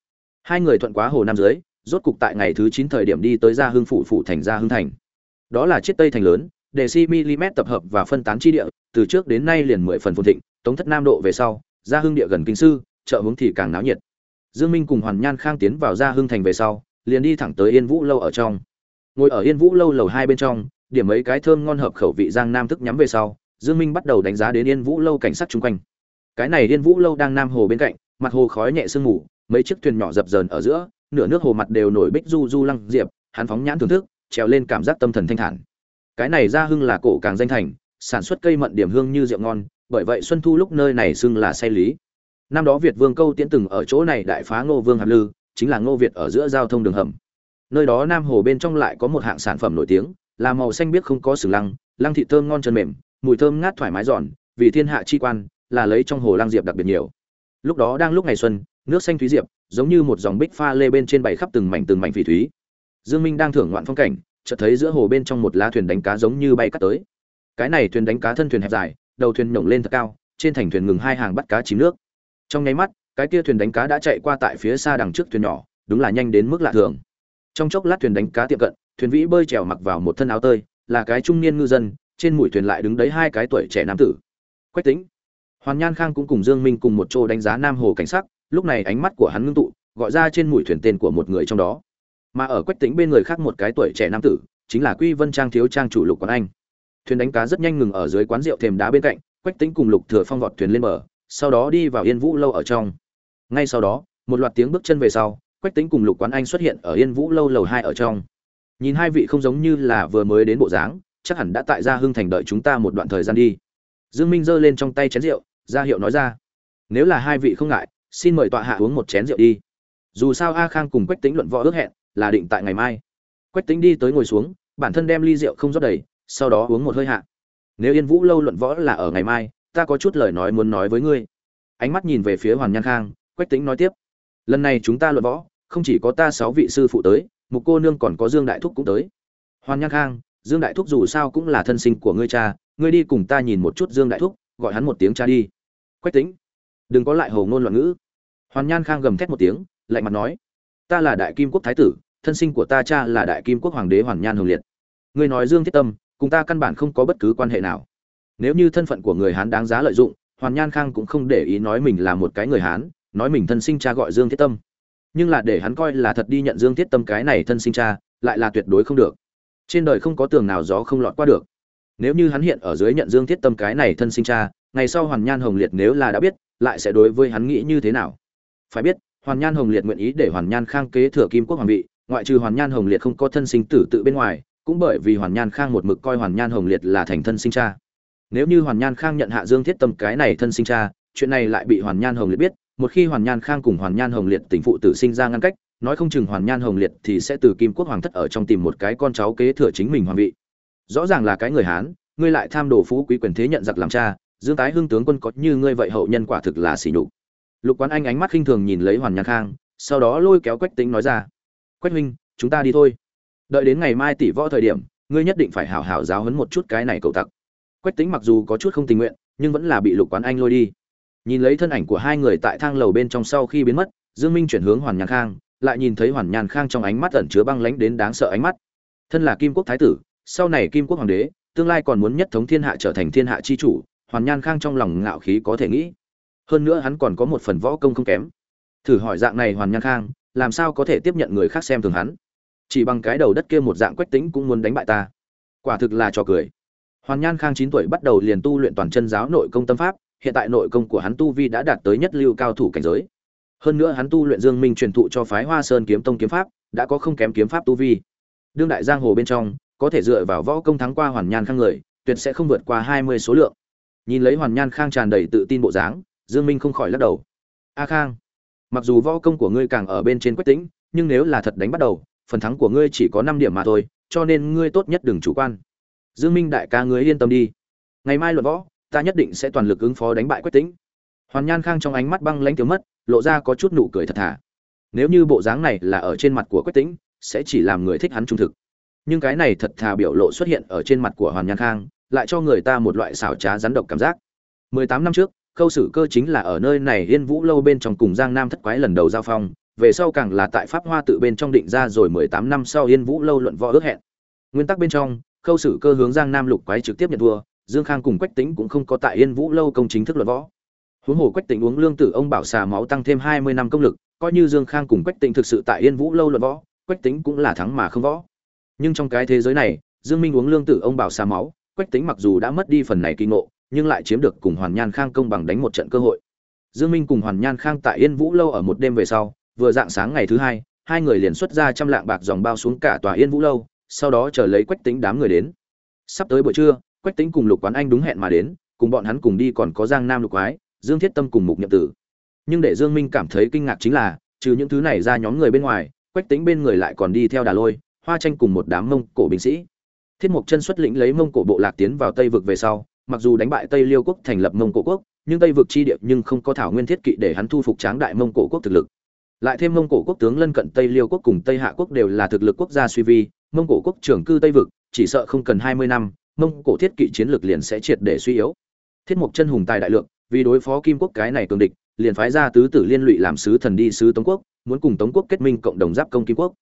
Speaker 1: Hai người thuận quá hồ nam dưới rốt cục tại ngày thứ 9 thời điểm đi tới gia hưng phủ phủ thành gia hưng thành đó là chiếc tây thành lớn, để si mm tập hợp và phân tán chi địa, từ trước đến nay liền mười phần phồn thịnh, tống thất nam độ về sau, gia hưng địa gần kinh sư, chợ hướng thì càng náo nhiệt. Dương minh cùng hoàn nhan khang tiến vào gia hưng thành về sau, liền đi thẳng tới yên vũ lâu ở trong. Ngồi ở yên vũ lâu lầu hai bên trong, điểm mấy cái thơm ngon hợp khẩu vị giang nam thức nhắm về sau, dương minh bắt đầu đánh giá đến yên vũ lâu cảnh sát chung quanh. Cái này yên vũ lâu đang nam hồ bên cạnh, mặt hồ khói nhẹ sương mù, mấy chiếc thuyền nhỏ dập dờn ở giữa, nửa nước hồ mặt đều nổi bích du du lăng diệp, hắn phóng nhãn thưởng thức trèo lên cảm giác tâm thần thanh thản. Cái này ra hưng là cổ càng danh thành, sản xuất cây mận điểm hương như rượu ngon, bởi vậy xuân thu lúc nơi này xưng là say lý. Năm đó việt vương câu tiễn từng ở chỗ này đại phá ngô vương hạp lư, chính là ngô việt ở giữa giao thông đường hầm. Nơi đó nam hồ bên trong lại có một hạng sản phẩm nổi tiếng, là màu xanh biếc không có sừng lăng lăng thị thơm ngon chân mềm, mùi thơm ngát thoải mái giòn, vì thiên hạ chi quan, là lấy trong hồ lăng diệp đặc biệt nhiều. Lúc đó đang lúc ngày xuân, nước xanh thúy diệp, giống như một dòng bích pha lê bên trên bày khắp từng mảnh từng mảnh phỉ thúy dương minh đang thưởng ngoạn phong cảnh, chợt thấy giữa hồ bên trong một lá thuyền đánh cá giống như bay cắt tới. Cái này thuyền đánh cá thân thuyền hẹp dài, đầu thuyền nhổng lên thật cao, trên thành thuyền ngừng hai hàng bắt cá chìm nước. Trong nháy mắt, cái kia thuyền đánh cá đã chạy qua tại phía xa đằng trước thuyền nhỏ, đúng là nhanh đến mức lạ thường. Trong chốc lát thuyền đánh cá tiệm cận, thuyền vĩ bơi trèo mặc vào một thân áo tơi, là cái trung niên ngư dân, trên mũi thuyền lại đứng đấy hai cái tuổi trẻ nam tử. Quách tính hoàn nhan khang cũng cùng dương minh cùng một chỗ đánh giá nam hồ cảnh sắc, lúc này ánh mắt của hắn ngưng tụ, gọi ra trên mũi thuyền tên của một người trong đó mà ở quách tính bên người khác một cái tuổi trẻ nam tử, chính là quy vân trang thiếu trang chủ lục quán anh. Thuyền đánh cá rất nhanh ngừng ở dưới quán rượu thềm đá bên cạnh, quách tính cùng lục thừa phong vọt thuyền lên bờ, sau đó đi vào yên vũ lâu ở trong. Ngay sau đó, một loạt tiếng bước chân về sau, quách tính cùng lục quán anh xuất hiện ở yên vũ lâu lầu hai ở trong. Nhìn hai vị không giống như là vừa mới đến bộ dáng, chắc hẳn đã tại gia hưng thành đợi chúng ta một đoạn thời gian đi. Dương minh giơ lên trong tay chén rượu, ra hiệu nói ra, nếu là hai vị không ngại, xin mời tọa hạ uống một chén rượu đi. Dù sao a khang cùng quách tính luận võ ước hẹn là định tại ngày mai. Quách tính đi tới ngồi xuống, bản thân đem ly rượu không rót đầy, sau đó uống một hơi hạ. Nếu yên vũ lâu luận võ là ở ngày mai, ta có chút lời nói muốn nói với ngươi. Ánh mắt nhìn về phía hoàn nhan khang, quách tính nói tiếp. Lần này chúng ta luận võ, không chỉ có ta sáu vị sư phụ tới, một cô nương còn có dương đại thúc cũng tới. Hoàn nhan khang, dương đại thúc dù sao cũng là thân sinh của ngươi cha, ngươi đi cùng ta nhìn một chút dương đại thúc, gọi hắn một tiếng cha đi. Quách tính đừng có lại hồ ngôn loạn ngữ. Hoàn nhan khang gầm thét một tiếng, lạnh mặt nói, ta là đại kim quốc thái tử thân sinh của ta cha là đại kim quốc hoàng đế hoàn nhan hồng liệt. Ngươi nói dương thiết tâm, cùng ta căn bản không có bất cứ quan hệ nào. Nếu như thân phận của người hán đáng giá lợi dụng, hoàn nhan khang cũng không để ý nói mình là một cái người hán, nói mình thân sinh cha gọi dương thiết tâm. Nhưng là để hắn coi là thật đi nhận dương thiết tâm cái này thân sinh cha, lại là tuyệt đối không được. Trên đời không có tường nào gió không lọt qua được. Nếu như hắn hiện ở dưới nhận dương thiết tâm cái này thân sinh cha, ngày sau hoàn nhan hồng liệt nếu là đã biết, lại sẽ đối với hắn nghĩ như thế nào? Phải biết, hoàn nhan hồng liệt nguyện ý để hoàn nhan khang kế thừa kim quốc hoàng vị ngoại trừ hoàn nhan hồng liệt không có thân sinh tử tự bên ngoài, cũng bởi vì hoàn nhan khang một mực coi hoàn nhan hồng liệt là thành thân sinh cha. Nếu như hoàn nhan khang nhận hạ dương thiết tâm cái này thân sinh cha, chuyện này lại bị hoàn nhan hồng liệt biết, một khi hoàn nhan khang cùng hoàn nhan hồng liệt tình phụ tử sinh ra ngăn cách, nói không chừng hoàn nhan hồng liệt thì sẽ từ kim quốc hoàng thất ở trong tìm một cái con cháu kế thừa chính mình hoàng vị. Rõ ràng là cái người hán, ngươi lại tham đồ phú quý quyền thế nhận giặc làm cha, dương tái hưng tướng quân có như ngươi vậy hậu nhân quả thực là xỉ nhục. Lục quán anh ánh mắt khinh thường nhìn lấy hoàn nhan khang, sau đó lôi kéo quách tính nói ra quách huynh, chúng ta đi thôi. Đợi đến ngày mai tỷ võ thời điểm, ngươi nhất định phải hảo hảo giáo hấn một chút cái này cậu tặc. Quách tính mặc dù có chút không tình nguyện, nhưng vẫn là bị lục quán anh lôi đi. Nhìn lấy thân ảnh của hai người tại thang lầu bên trong sau khi biến mất, dương minh chuyển hướng hoàn nhàn khang, lại nhìn thấy hoàn nhàn khang trong ánh mắt ẩn chứa băng lãnh đến đáng sợ ánh mắt. Thân là kim quốc thái tử, sau này kim quốc hoàng đế, tương lai còn muốn nhất thống thiên hạ trở thành thiên hạ chi chủ, hoàn nhan khang trong lòng ngạo khí có thể nghĩ. Hơn nữa hắn còn có một phần võ công không kém. Thử hỏi dạng này hoàn nhan khang làm sao có thể tiếp nhận người khác xem thường hắn? Chỉ bằng cái đầu đất kia một dạng quách tính cũng muốn đánh bại ta. Quả thực là trò cười. Hoàn nhan khang chín tuổi bắt đầu liền tu luyện toàn chân giáo nội công tâm pháp, hiện tại nội công của hắn tu vi đã đạt tới nhất lưu cao thủ cảnh giới. Hơn nữa hắn tu luyện dương minh truyền thụ cho phái hoa sơn kiếm tông kiếm pháp, đã có không kém kiếm pháp tu vi. Đương đại giang hồ bên trong, có thể dựa vào võ công thắng qua hoàn nhan khang người, tuyệt sẽ không vượt qua hai mươi số lượng. Nhìn lấy hoàn nhan khang tràn đầy tự tin bộ dáng, dương minh không khỏi lắc đầu. A khang mặc dù võ công của ngươi càng ở bên trên quách tĩnh, nhưng nếu là thật đánh bắt đầu, phần thắng của ngươi chỉ có năm điểm mà thôi, cho nên ngươi tốt nhất đừng chủ quan. Dương minh đại ca ngươi yên tâm đi. Ngày mai luận võ, ta nhất định sẽ toàn lực ứng phó đánh bại quách tĩnh. Hoàn nhan khang trong ánh mắt băng lãnh thiếu mất, lộ ra có chút nụ cười thật thà. Nếu như bộ dáng này là ở trên mặt của quách tĩnh, sẽ chỉ làm người thích hắn trung thực. Nhưng cái này thật thà biểu lộ xuất hiện ở trên mặt của hoàn nhan khang, lại cho người ta một loại xảo trá rắn độc cảm giác. 18 năm trước khâu sử cơ chính là ở nơi này yên vũ lâu bên trong cùng giang nam thất quái lần đầu giao phong, về sau càng là tại pháp hoa tự bên trong định ra rồi 18 năm sau yên vũ lâu luận võ ước hẹn. Nguyên tắc bên trong, khâu sử cơ hướng giang nam lục quái trực tiếp nhận thua, dương khang cùng quách tính cũng không có tại yên vũ lâu công chính thức luận võ. Huống hồ quách tĩnh uống lương tử ông bảo xà máu tăng thêm hai mươi năm công lực, coi như dương khang cùng quách tĩnh thực sự tại yên vũ lâu luận võ, quách tĩnh cũng là thắng mà không võ. Nhưng trong cái thế giới này, dương minh uống lương tử ông bảo xà máu, quách tĩnh mặc dù đã mất đi phần này kinh ngộ nhưng lại chiếm được cùng hoàn nhan khang công bằng đánh một trận cơ hội. Dương minh cùng hoàn nhan khang tại yên vũ lâu ở một đêm về sau, vừa dạng sáng ngày thứ hai hai người liền xuất ra trăm lạng bạc dòng bao xuống cả tòa yên vũ lâu, sau đó chờ lấy quách tĩnh đám người đến. Sắp tới buổi trưa, quách tĩnh cùng lục quán anh đúng hẹn mà đến, cùng bọn hắn cùng đi còn có giang nam lục quái, dương thiết tâm cùng mục nhậm tử. Nhưng để dương minh cảm thấy kinh ngạc chính là, trừ những thứ này ra nhóm người bên ngoài, quách tĩnh bên người lại còn đi theo đà lôi, hoa tranh cùng một đám mông cổ binh sĩ. Thiết mục chân xuất lĩnh lấy mông cổ bộ lạc tiến vào tây vực về sau mặc dù đánh bại tây liêu quốc thành lập mông cổ quốc, nhưng tây vực chi địa nhưng không có thảo nguyên thiết kỵ để hắn thu phục tráng đại mông cổ quốc thực lực. Lại thêm mông cổ quốc tướng lân cận tây liêu quốc cùng tây hạ quốc đều là thực lực quốc gia suy vi, mông cổ quốc trưởng cư tây vực, chỉ sợ không cần hai mươi năm, mông cổ thiết kỵ chiến lược liền sẽ triệt để suy yếu. Thiết mục chân hùng tài đại lượng, vì đối phó kim quốc cái này cường địch, liền phái ra tứ tử liên lụy làm sứ thần đi sứ tống quốc, muốn cùng tống quốc kết minh cộng đồng giáp công kim quốc.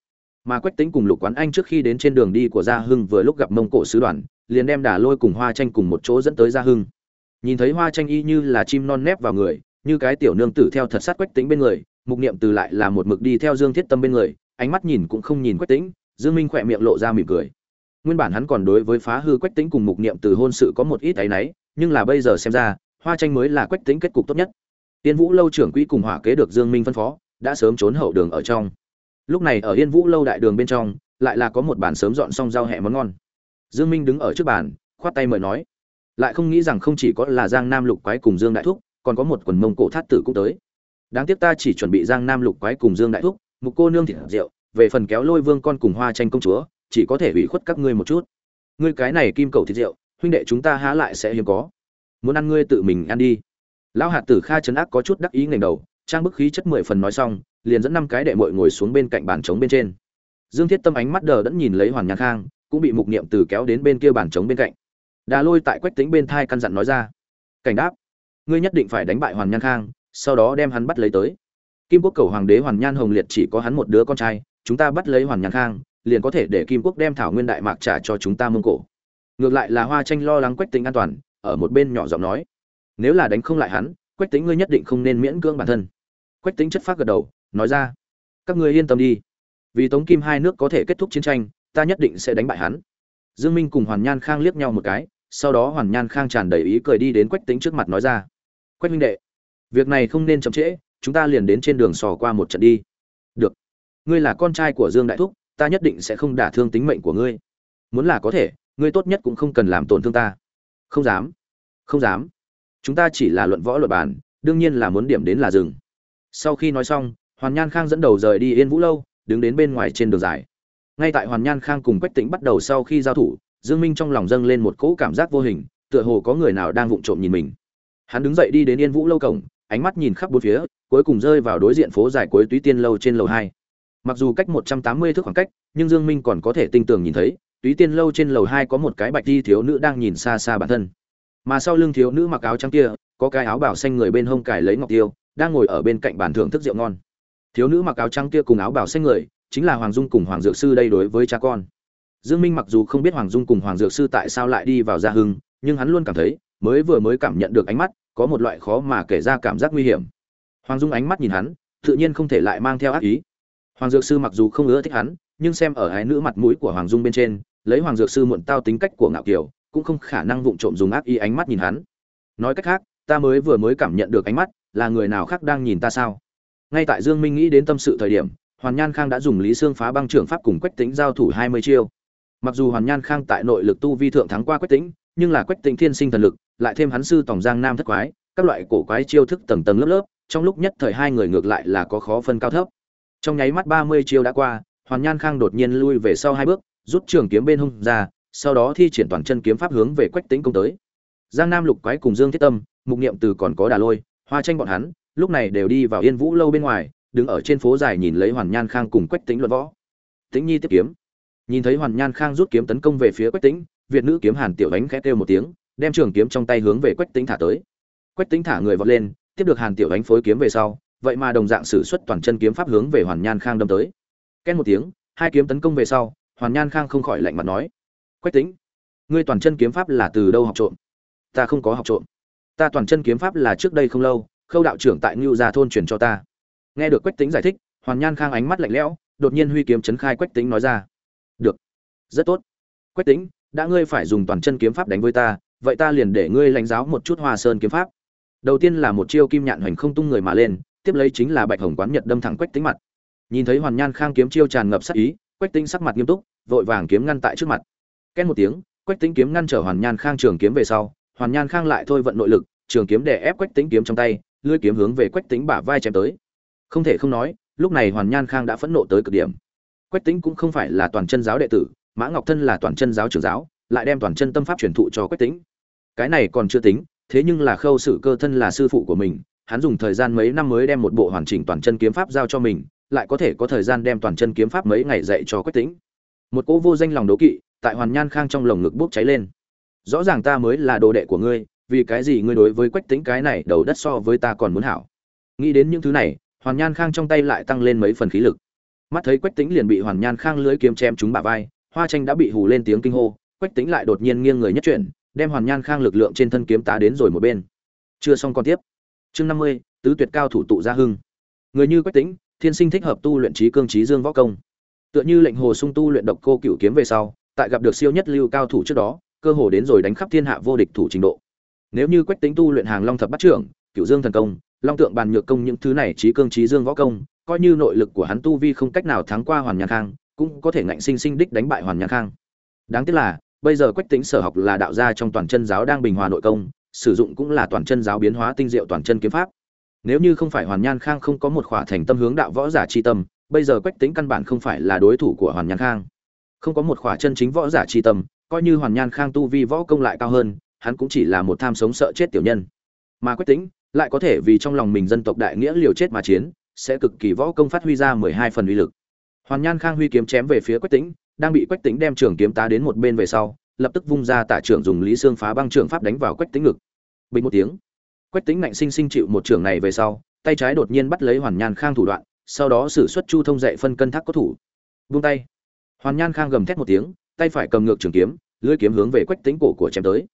Speaker 1: Mà quách Tĩnh cùng lục quán anh trước khi đến trên đường đi của gia hưng vừa lúc gặp mông cổ sứ đoàn liền đem đà lôi cùng hoa tranh cùng một chỗ dẫn tới gia hưng. Nhìn thấy hoa tranh y như là chim non nép vào người, như cái tiểu nương tử theo thật sát quách tính bên người, mục niệm từ lại là một mực đi theo dương thiết tâm bên người, ánh mắt nhìn cũng không nhìn quách tính dương minh khỏe miệng lộ ra mỉm cười. Nguyên bản hắn còn đối với phá hư quách tính cùng mục niệm từ hôn sự có một ít áy náy, nhưng là bây giờ xem ra, hoa tranh mới là quách tính kết cục tốt nhất. Tiên vũ lâu trưởng quỹ cùng hỏa kế được dương minh phân phó, đã sớm trốn hậu đường ở trong. Lúc này ở yên vũ lâu đại đường bên trong, lại là có một bàn sớm dọn xong rau hẹ món ngon dương minh đứng ở trước bàn, khoát tay mời nói. Lại không nghĩ rằng không chỉ có là giang nam lục quái cùng dương đại thúc, còn có một quần mông cổ thát tử cũng tới. Đáng tiếc ta chỉ chuẩn bị giang nam lục quái cùng dương đại thúc, mục cô nương thịt rượu, về phần kéo lôi vương con cùng hoa tranh công chúa, chỉ có thể ủy khuất các ngươi một chút. Ngươi cái này kim cầu thịt rượu, huynh đệ chúng ta há lại sẽ hiếm có. Muốn ăn ngươi tự mình ăn đi. Lão hạt tử kha trấn ác có chút đắc ý ngẩng đầu, trang bức khí chất mười phần nói xong, liền dẫn năm cái đệ muội ngồi xuống bên cạnh bàn trống bên trên. Dương thiết tâm ánh mắt đờ đẫn nhìn lấy hoàn nhạc khang cũng bị mục niệm từ kéo đến bên kia bàn trống bên cạnh. Đà lôi tại quách tính bên thai căn dặn nói ra, cảnh đáp, ngươi nhất định phải đánh bại hoàn nhan khang, sau đó đem hắn bắt lấy tới. Kim quốc cầu hoàng đế hoàn nhan hồng liệt chỉ có hắn một đứa con trai, chúng ta bắt lấy hoàn nhan khang, liền có thể để kim quốc đem thảo nguyên đại mạc trả cho chúng ta mông cổ. Ngược lại là hoa tranh lo lắng quách tính an toàn, ở một bên nhỏ giọng nói, nếu là đánh không lại hắn, quách tính ngươi nhất định không nên miễn cưỡng bản thân. Quách tính chất phát gật đầu, nói ra, các ngươi yên tâm đi. Vì tống kim hai nước có thể kết thúc chiến tranh ta nhất định sẽ đánh bại hắn. Dương minh cùng hoàn nhan khang liếc nhau một cái, sau đó hoàn nhan khang tràn đầy ý cười đi đến quách tính trước mặt nói ra, quách minh đệ, việc này không nên chậm trễ, chúng ta liền đến trên đường sò qua một trận đi. Được. Ngươi là con trai của dương đại thúc, ta nhất định sẽ không đả thương tính mệnh của ngươi. Muốn là có thể, ngươi tốt nhất cũng không cần làm tổn thương ta. Không dám. Không dám. Chúng ta chỉ là luận võ luật bàn, đương nhiên là muốn điểm đến là rừng sau khi nói xong, hoàn nhan khang dẫn đầu rời đi yên vũ lâu, đứng đến bên ngoài trên đường dài ngay tại hoàn nhan khang cùng quách tĩnh bắt đầu sau khi giao thủ, dương minh trong lòng dâng lên một cỗ cảm giác vô hình, tựa hồ có người nào đang vụng trộm nhìn mình. Hắn đứng dậy đi đến yên vũ lâu cổng, ánh mắt nhìn khắp bốn phía, cuối cùng rơi vào đối diện phố dài cuối túy tiên lâu trên lầu hai. Mặc dù cách một trăm tám mươi thước khoảng cách, nhưng dương minh còn có thể tinh tường nhìn thấy, túy tiên lâu trên lầu hai có một cái bạch thi thiếu nữ đang nhìn xa xa bản thân. Mà sau lưng thiếu nữ mặc áo trắng kia, có cái áo bảo xanh người bên hông cài lấy ngọc tiêu, đang ngồi ở bên cạnh bàn thưởng thức rượu ngon. Thiếu nữ mặc áo trắng kia cùng áo bảo xanh người chính là hoàng dung cùng hoàng dược sư đây đối với cha con. Dương minh mặc dù không biết hoàng dung cùng hoàng dược sư tại sao lại đi vào gia hưng, nhưng hắn luôn cảm thấy, mới vừa mới cảm nhận được ánh mắt, có một loại khó mà kể ra cảm giác nguy hiểm. Hoàng dung ánh mắt nhìn hắn, tự nhiên không thể lại mang theo ác ý. Hoàng dược sư mặc dù không ưa thích hắn, nhưng xem ở ái nữ mặt mũi của hoàng dung bên trên, lấy hoàng dược sư muộn tao tính cách của ngạo kiều, cũng không khả năng vụng trộm dùng ác ý ánh mắt nhìn hắn. Nói cách khác, ta mới vừa mới cảm nhận được ánh mắt, là người nào khác đang nhìn ta sao? Ngay tại dương minh nghĩ đến tâm sự thời điểm hoàn nhan khang đã dùng lý xương phá băng trưởng pháp cùng quách tính giao thủ hai mươi chiêu. Mặc dù hoàn nhan khang tại nội lực tu vi thượng thắng qua quách tính nhưng là quách tính thiên sinh thần lực, lại thêm hắn sư tổng giang nam thất quái, các loại cổ quái chiêu thức tầng tầng lớp lớp, trong lúc nhất thời hai người ngược lại là có khó phân cao thấp. Trong nháy mắt ba mươi chiêu đã qua, hoàn nhan khang đột nhiên lui về sau hai bước, rút trường kiếm bên hông ra, sau đó thi triển toàn chân kiếm pháp hướng về quách tính công tới. Giang nam lục quái cùng dương thiết tâm, mục niệm từ còn có đà lôi, hoa tranh bọn hắn, lúc này đều đi vào yên vũ lâu bên ngoài đứng ở trên phố dài nhìn lấy hoàn nhan khang cùng quách tính luận võ. Tĩnh nhi tiếp kiếm. Nhìn thấy hoàn nhan khang rút kiếm tấn công về phía quách tính việt nữ kiếm hàn tiểu ánh khẽ kêu một tiếng, đem trường kiếm trong tay hướng về quách tính thả tới. Quách tính thả người vọt lên, tiếp được hàn tiểu ánh phối kiếm về sau, vậy mà đồng dạng sử xuất toàn chân kiếm pháp hướng về hoàn nhan khang đâm tới. Két một tiếng, hai kiếm tấn công về sau, hoàn nhan khang không khỏi lạnh mặt nói, quách tính ngươi toàn chân kiếm pháp là từ đâu học trộm? Ta không có học trộm. Ta toàn chân kiếm pháp là trước đây không lâu, khâu đạo trưởng tại ngưu gia thôn truyền cho ta nghe được quách tính giải thích, hoàn nhan khang ánh mắt lạnh lẽo, đột nhiên huy kiếm chấn khai quách tính nói ra. Được, rất tốt. Quách tính đã ngươi phải dùng toàn chân kiếm pháp đánh với ta, vậy ta liền để ngươi lãnh giáo một chút hoa sơn kiếm pháp. Đầu tiên là một chiêu kim nhạn hoành không tung người mà lên, tiếp lấy chính là bạch hồng quán nhật đâm thẳng quách tính mặt. Nhìn thấy hoàn nhan khang kiếm chiêu tràn ngập sắc ý, quách tính sắc mặt nghiêm túc, vội vàng kiếm ngăn tại trước mặt. Két một tiếng, quách tính kiếm ngăn trở hoàn nhan khang trường kiếm về sau, hoàn nhan khang lại thôi vận nội lực, trường kiếm để ép quách tính kiếm trong tay, lưỡi kiếm hướng về quách tính bả vai chém tới không thể không nói, lúc này hoàn nhan khang đã phẫn nộ tới cực điểm. Quách tính cũng không phải là toàn chân giáo đệ tử, mã ngọc thân là toàn chân giáo trưởng giáo, lại đem toàn chân tâm pháp truyền thụ cho quách tính cái này còn chưa tính, thế nhưng là khâu sử cơ thân là sư phụ của mình, hắn dùng thời gian mấy năm mới đem một bộ hoàn chỉnh toàn chân kiếm pháp giao cho mình, lại có thể có thời gian đem toàn chân kiếm pháp mấy ngày dạy cho quách tính một cỗ vô danh lòng đố kỵ tại hoàn nhan khang trong lồng ngực bốc cháy lên. Rõ ràng ta mới là đồ đệ của ngươi, vì cái gì ngươi đối với quách tính cái này đầu đất so với ta còn muốn hảo? Nghĩ đến những thứ này hoàn nhan khang trong tay lại tăng lên mấy phần khí lực. Mắt thấy quách tính liền bị hoàn nhan khang lưới kiếm chém trúng bả vai, hoa tranh đã bị hù lên tiếng kinh hô, quách tính lại đột nhiên nghiêng người nhất chuyển, đem hoàn nhan khang lực lượng trên thân kiếm tá đến rồi một bên. Chưa xong còn tiếp. Chương năm mươi, tứ tuyệt cao thủ tụ gia hưng. Người như quách tính thiên sinh thích hợp tu luyện trí cương trí dương võ công. Tựa như lệnh hồ sung tu luyện độc cô cựu kiếm về sau, tại gặp được siêu nhất lưu cao thủ trước đó, cơ hồ đến rồi đánh khắp thiên hạ vô địch thủ trình độ. Nếu như quách tính tu luyện hàng long thập bắt trưởng cựu dương thần công long tượng bàn nhược công những thứ này trí cương trí dương võ công, coi như nội lực của hắn tu vi không cách nào thắng qua hoàn Nhạc khang, cũng có thể ngạnh sinh sinh đích đánh bại hoàn Nhạc khang. Đáng tiếc là, bây giờ quách tính sở học là đạo gia trong toàn chân giáo đang bình hòa nội công, sử dụng cũng là toàn chân giáo biến hóa tinh diệu toàn chân kiếm pháp. Nếu như không phải hoàn nhan khang không có một khỏa thành tâm hướng đạo võ giả chi tâm, bây giờ quách tính căn bản không phải là đối thủ của hoàn nhan khang. Không có một khỏa chân chính võ giả chi tâm, coi như hoàn nhan khang tu vi võ công lại cao hơn, hắn cũng chỉ là một tham sống sợ chết tiểu nhân. Mà quách tính lại có thể vì trong lòng mình dân tộc đại nghĩa liều chết mà chiến, sẽ cực kỳ võ công phát huy ra mười hai phần uy lực. Hoàn nhan khang huy kiếm chém về phía quách tĩnh, đang bị quách tĩnh đem trường kiếm tá đến một bên về sau, lập tức vung ra tả trưởng dùng lý xương phá băng trường pháp đánh vào quách tĩnh ngực. Bình một tiếng, quách tĩnh ngạnh sinh sinh chịu một trường này về sau, tay trái đột nhiên bắt lấy hoàn nhan khang thủ đoạn, sau đó sử xuất chu thông dạy phân cân thác có thủ. Vung tay, hoàn nhan khang gầm thét một tiếng, tay phải cầm ngược trường kiếm, lưỡi kiếm hướng về quách tĩnh cổ của chém tới.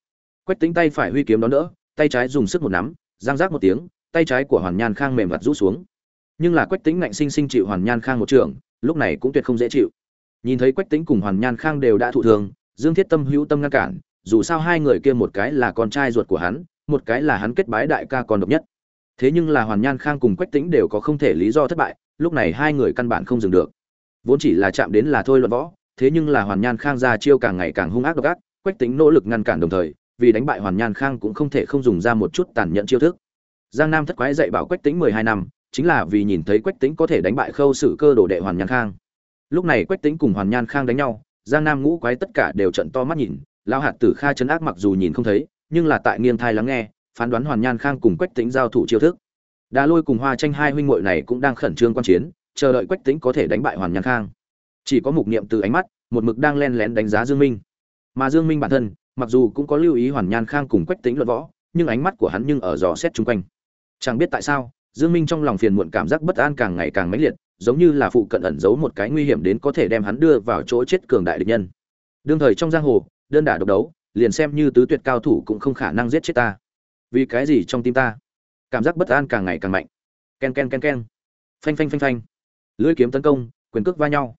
Speaker 1: Quách tĩnh tay phải huy kiếm đón đỡ, tay trái dùng sức một nắm giang giác một tiếng, tay trái của hoàn nhan khang mềm mặt rũ xuống. Nhưng là quách tính ngạnh sinh sinh chịu hoàn nhan khang một trường, lúc này cũng tuyệt không dễ chịu. Nhìn thấy quách tính cùng hoàn nhan khang đều đã thụ thường dương thiết tâm hữu tâm ngăn cản, dù sao hai người kia một cái là con trai ruột của hắn, một cái là hắn kết bái đại ca còn độc nhất. Thế nhưng là hoàn nhan khang cùng quách tính đều có không thể lý do thất bại, lúc này hai người căn bản không dừng được. Vốn chỉ là chạm đến là thôi luận võ, thế nhưng là hoàn nhan khang ra chiêu càng ngày càng hung ác độc ác, quách tính nỗ lực ngăn cản đồng thời vì đánh bại hoàn nhan khang cũng không thể không dùng ra một chút tàn nhẫn chiêu thức. Giang nam thất quái dạy bảo quách tính mười hai năm, chính là vì nhìn thấy quách tính có thể đánh bại khâu sử cơ đồ đệ hoàn nhan khang. Lúc này quách tính cùng hoàn nhan khang đánh nhau, giang nam ngũ quái tất cả đều trận to mắt nhìn lao hạt tử kha chấn ác mặc dù nhìn không thấy, nhưng là tại nghiêng thai lắng nghe, phán đoán hoàn nhan khang cùng quách tính giao thủ chiêu thức. Đà lôi cùng hoa tranh hai huynh muội này cũng đang khẩn trương quan chiến, chờ đợi quách tính có thể đánh bại hoàn nhan khang. Chỉ có mục niệm từ ánh mắt, một mực đang len lén đánh giá dương minh. Mà dương minh bản thân mặc dù cũng có lưu ý hoàn nhan khang cùng quách tính luận võ, nhưng ánh mắt của hắn nhưng ở dò xét chung quanh. Chẳng biết tại sao, dương minh trong lòng phiền muộn cảm giác bất an càng ngày càng mãnh liệt, giống như là phụ cận ẩn giấu một cái nguy hiểm đến có thể đem hắn đưa vào chỗ chết cường đại địch nhân. Đương thời trong giang hồ, đơn đả độc đấu, liền xem như tứ tuyệt cao thủ cũng không khả năng giết chết ta. Vì cái gì trong tim ta? Cảm giác bất an càng ngày càng mạnh. Ken ken ken ken. Phanh phanh phanh phanh. Lưỡi kiếm tấn công, quyền cước va nhau.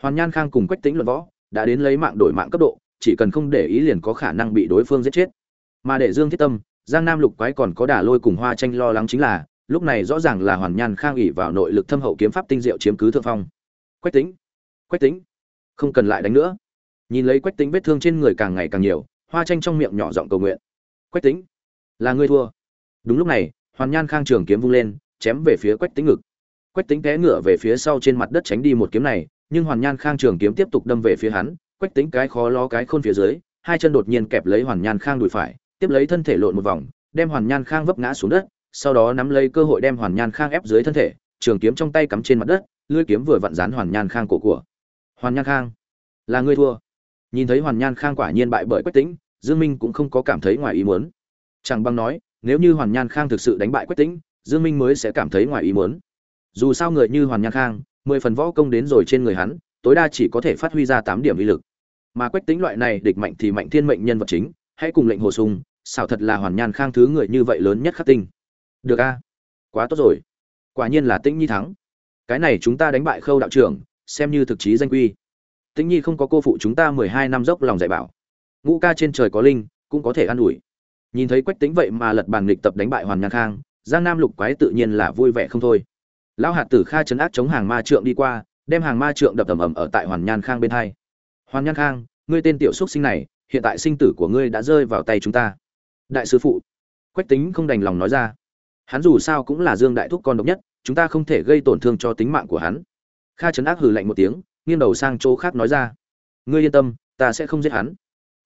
Speaker 1: Hoàn nhan khang cùng quách tính luận võ, đã đến lấy mạng đổi mạng cấp độ chỉ cần không để ý liền có khả năng bị đối phương giết chết. Mà để dương thiết tâm, giang nam lục quái còn có đả lôi cùng hoa tranh lo lắng chính là, lúc này rõ ràng là hoàn nhan khang ỉ vào nội lực thâm hậu kiếm pháp tinh diệu chiếm cứ thượng phong. Quách tính quách tính không cần lại đánh nữa. Nhìn lấy quách tính vết thương trên người càng ngày càng nhiều, hoa tranh trong miệng nhỏ giọng cầu nguyện. Quách tính là ngươi thua. Đúng lúc này, hoàn nhan khang trường kiếm vung lên, chém về phía quách tính ngực. Quách tính té ngựa về phía sau trên mặt đất tránh đi một kiếm này, nhưng hoàn nhan khang trường kiếm tiếp tục đâm về phía hắn quách tính cái khó lo cái khôn phía dưới, hai chân đột nhiên kẹp lấy hoàn nhan khang đùi phải, tiếp lấy thân thể lộn một vòng, đem hoàn nhan khang vấp ngã xuống đất, sau đó nắm lấy cơ hội đem hoàn nhan khang ép dưới thân thể, trường kiếm trong tay cắm trên mặt đất, lưỡi kiếm vừa vặn dán hoàn nhan khang cổ của. Hoàn nhan khang, là ngươi thua. Nhìn thấy hoàn nhan khang quả nhiên bại bởi quách tĩnh dương minh cũng không có cảm thấy ngoài ý muốn. Chẳng bằng nói, nếu như hoàn nhan khang thực sự đánh bại quách tĩnh dương minh mới sẽ cảm thấy ngoài ý muốn. Dù sao người như hoàn nhan khang, mười phần võ công đến rồi trên người hắn, tối đa chỉ có thể phát huy ra tám điểm uy lực mà quách tính loại này địch mạnh thì mạnh thiên mệnh nhân vật chính, hãy cùng lệnh hồ sung, xảo thật là hoàn nhan khang thứ người như vậy lớn nhất khắc tinh. Được a, quá tốt rồi. Quả nhiên là tĩnh nhi thắng. Cái này chúng ta đánh bại khâu đạo trưởng, xem như thực chí danh quy. Tĩnh nhi không có cô phụ chúng ta mười hai năm dốc lòng dạy bảo. Ngũ ca trên trời có linh, cũng có thể an ủi. Nhìn thấy quách tính vậy mà lật bàn nghịch tập đánh bại hoàn nhan khang, giang nam lục quái tự nhiên là vui vẻ không thôi. Lão hạt tử kha chấn áp chống hàng ma trượng đi qua, đem hàng ma trượng đập ầm ầm ở tại hoàn nhan khang bên hai hoàn nhan khang, ngươi tên tiểu xúc sinh này, hiện tại sinh tử của ngươi đã rơi vào tay chúng ta. Đại sứ phụ. Quách tính không đành lòng nói ra. Hắn dù sao cũng là dương đại thúc con độc nhất, chúng ta không thể gây tổn thương cho tính mạng của hắn. Kha trấn ác hừ lạnh một tiếng, nghiêng đầu sang chỗ khác nói ra. Ngươi yên tâm, ta sẽ không giết hắn.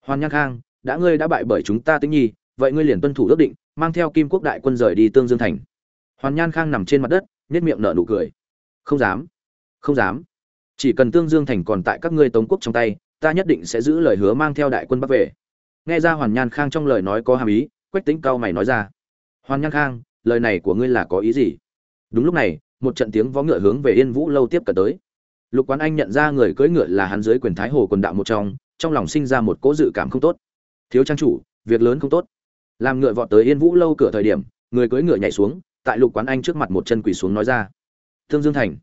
Speaker 1: Hoàn nhan khang, đã ngươi đã bại bởi chúng ta tính nhi, vậy ngươi liền tuân thủ ước định, mang theo kim quốc đại quân rời đi tương dương thành. Hoàn nhan khang nằm trên mặt đất nhét miệng nở nụ cười. Không dám. Không dám chỉ cần tương dương thành còn tại các ngươi tống quốc trong tay, ta nhất định sẽ giữ lời hứa mang theo đại quân bắc về. Nghe ra hoàn nhan khang trong lời nói có hàm ý, quách tính cao mày nói ra. Hoàn nhan khang, lời này của ngươi là có ý gì? Đúng lúc này, một trận tiếng vó ngựa hướng về yên vũ lâu tiếp cận tới. Lục quán anh nhận ra người cưỡi ngựa là hắn dưới quyền thái hồ quần đạo một trong trong lòng sinh ra một cỗ dự cảm không tốt. Thiếu trang chủ, việc lớn không tốt. Làm ngựa vọt tới yên vũ lâu cửa thời điểm, người cưỡi ngựa nhảy xuống, tại lục quán anh trước mặt một chân quỳ xuống nói ra. Thương dương thành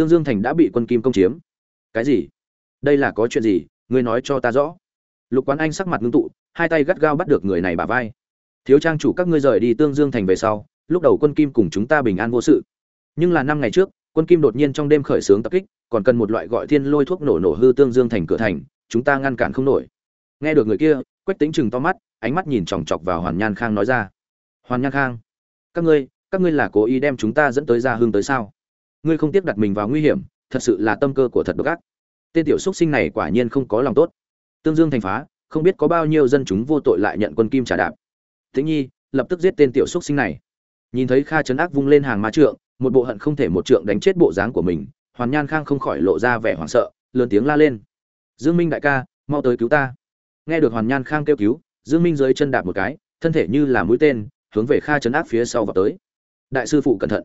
Speaker 1: Tương dương thành đã bị quân kim công chiếm. Cái gì? Đây là có chuyện gì? Ngươi nói cho ta rõ. Lục quán anh sắc mặt ngưng tụ, hai tay gắt gao bắt được người này bả vai. Thiếu trang chủ các ngươi rời đi tương dương thành về sau, lúc đầu quân kim cùng chúng ta bình an vô sự. Nhưng là năm ngày trước, quân kim đột nhiên trong đêm khởi xướng tập kích, còn cần một loại gọi thiên lôi thuốc nổ nổ hư tương dương thành cửa thành, chúng ta ngăn cản không nổi. Nghe được người kia, quách Tĩnh chừng to mắt, ánh mắt nhìn chòng chọc vào hoàn nhan khang nói ra. Hoàn nhan khang, các ngươi các ngươi là cố ý đem chúng ta dẫn tới ra hương tới sao? Ngươi không tiếp đặt mình vào nguy hiểm, thật sự là tâm cơ của thật độc ác. Tên tiểu xúc sinh này quả nhiên không có lòng tốt. Tương dương thành phá, không biết có bao nhiêu dân chúng vô tội lại nhận quân kim trả đạp. Tĩnh nhi lập tức giết tên tiểu xúc sinh này. Nhìn thấy kha trấn ác vung lên hàng ma trượng, một bộ hận không thể một trượng đánh chết bộ dáng của mình, hoàn nhan khang không khỏi lộ ra vẻ hoảng sợ, lớn tiếng la lên. Dương minh đại ca, mau tới cứu ta. Nghe được hoàn nhan khang kêu cứu, dương minh dưới chân đạp một cái, thân thể như là mũi tên, hướng về kha trấn ác phía sau vào tới. Đại sư phụ cẩn thận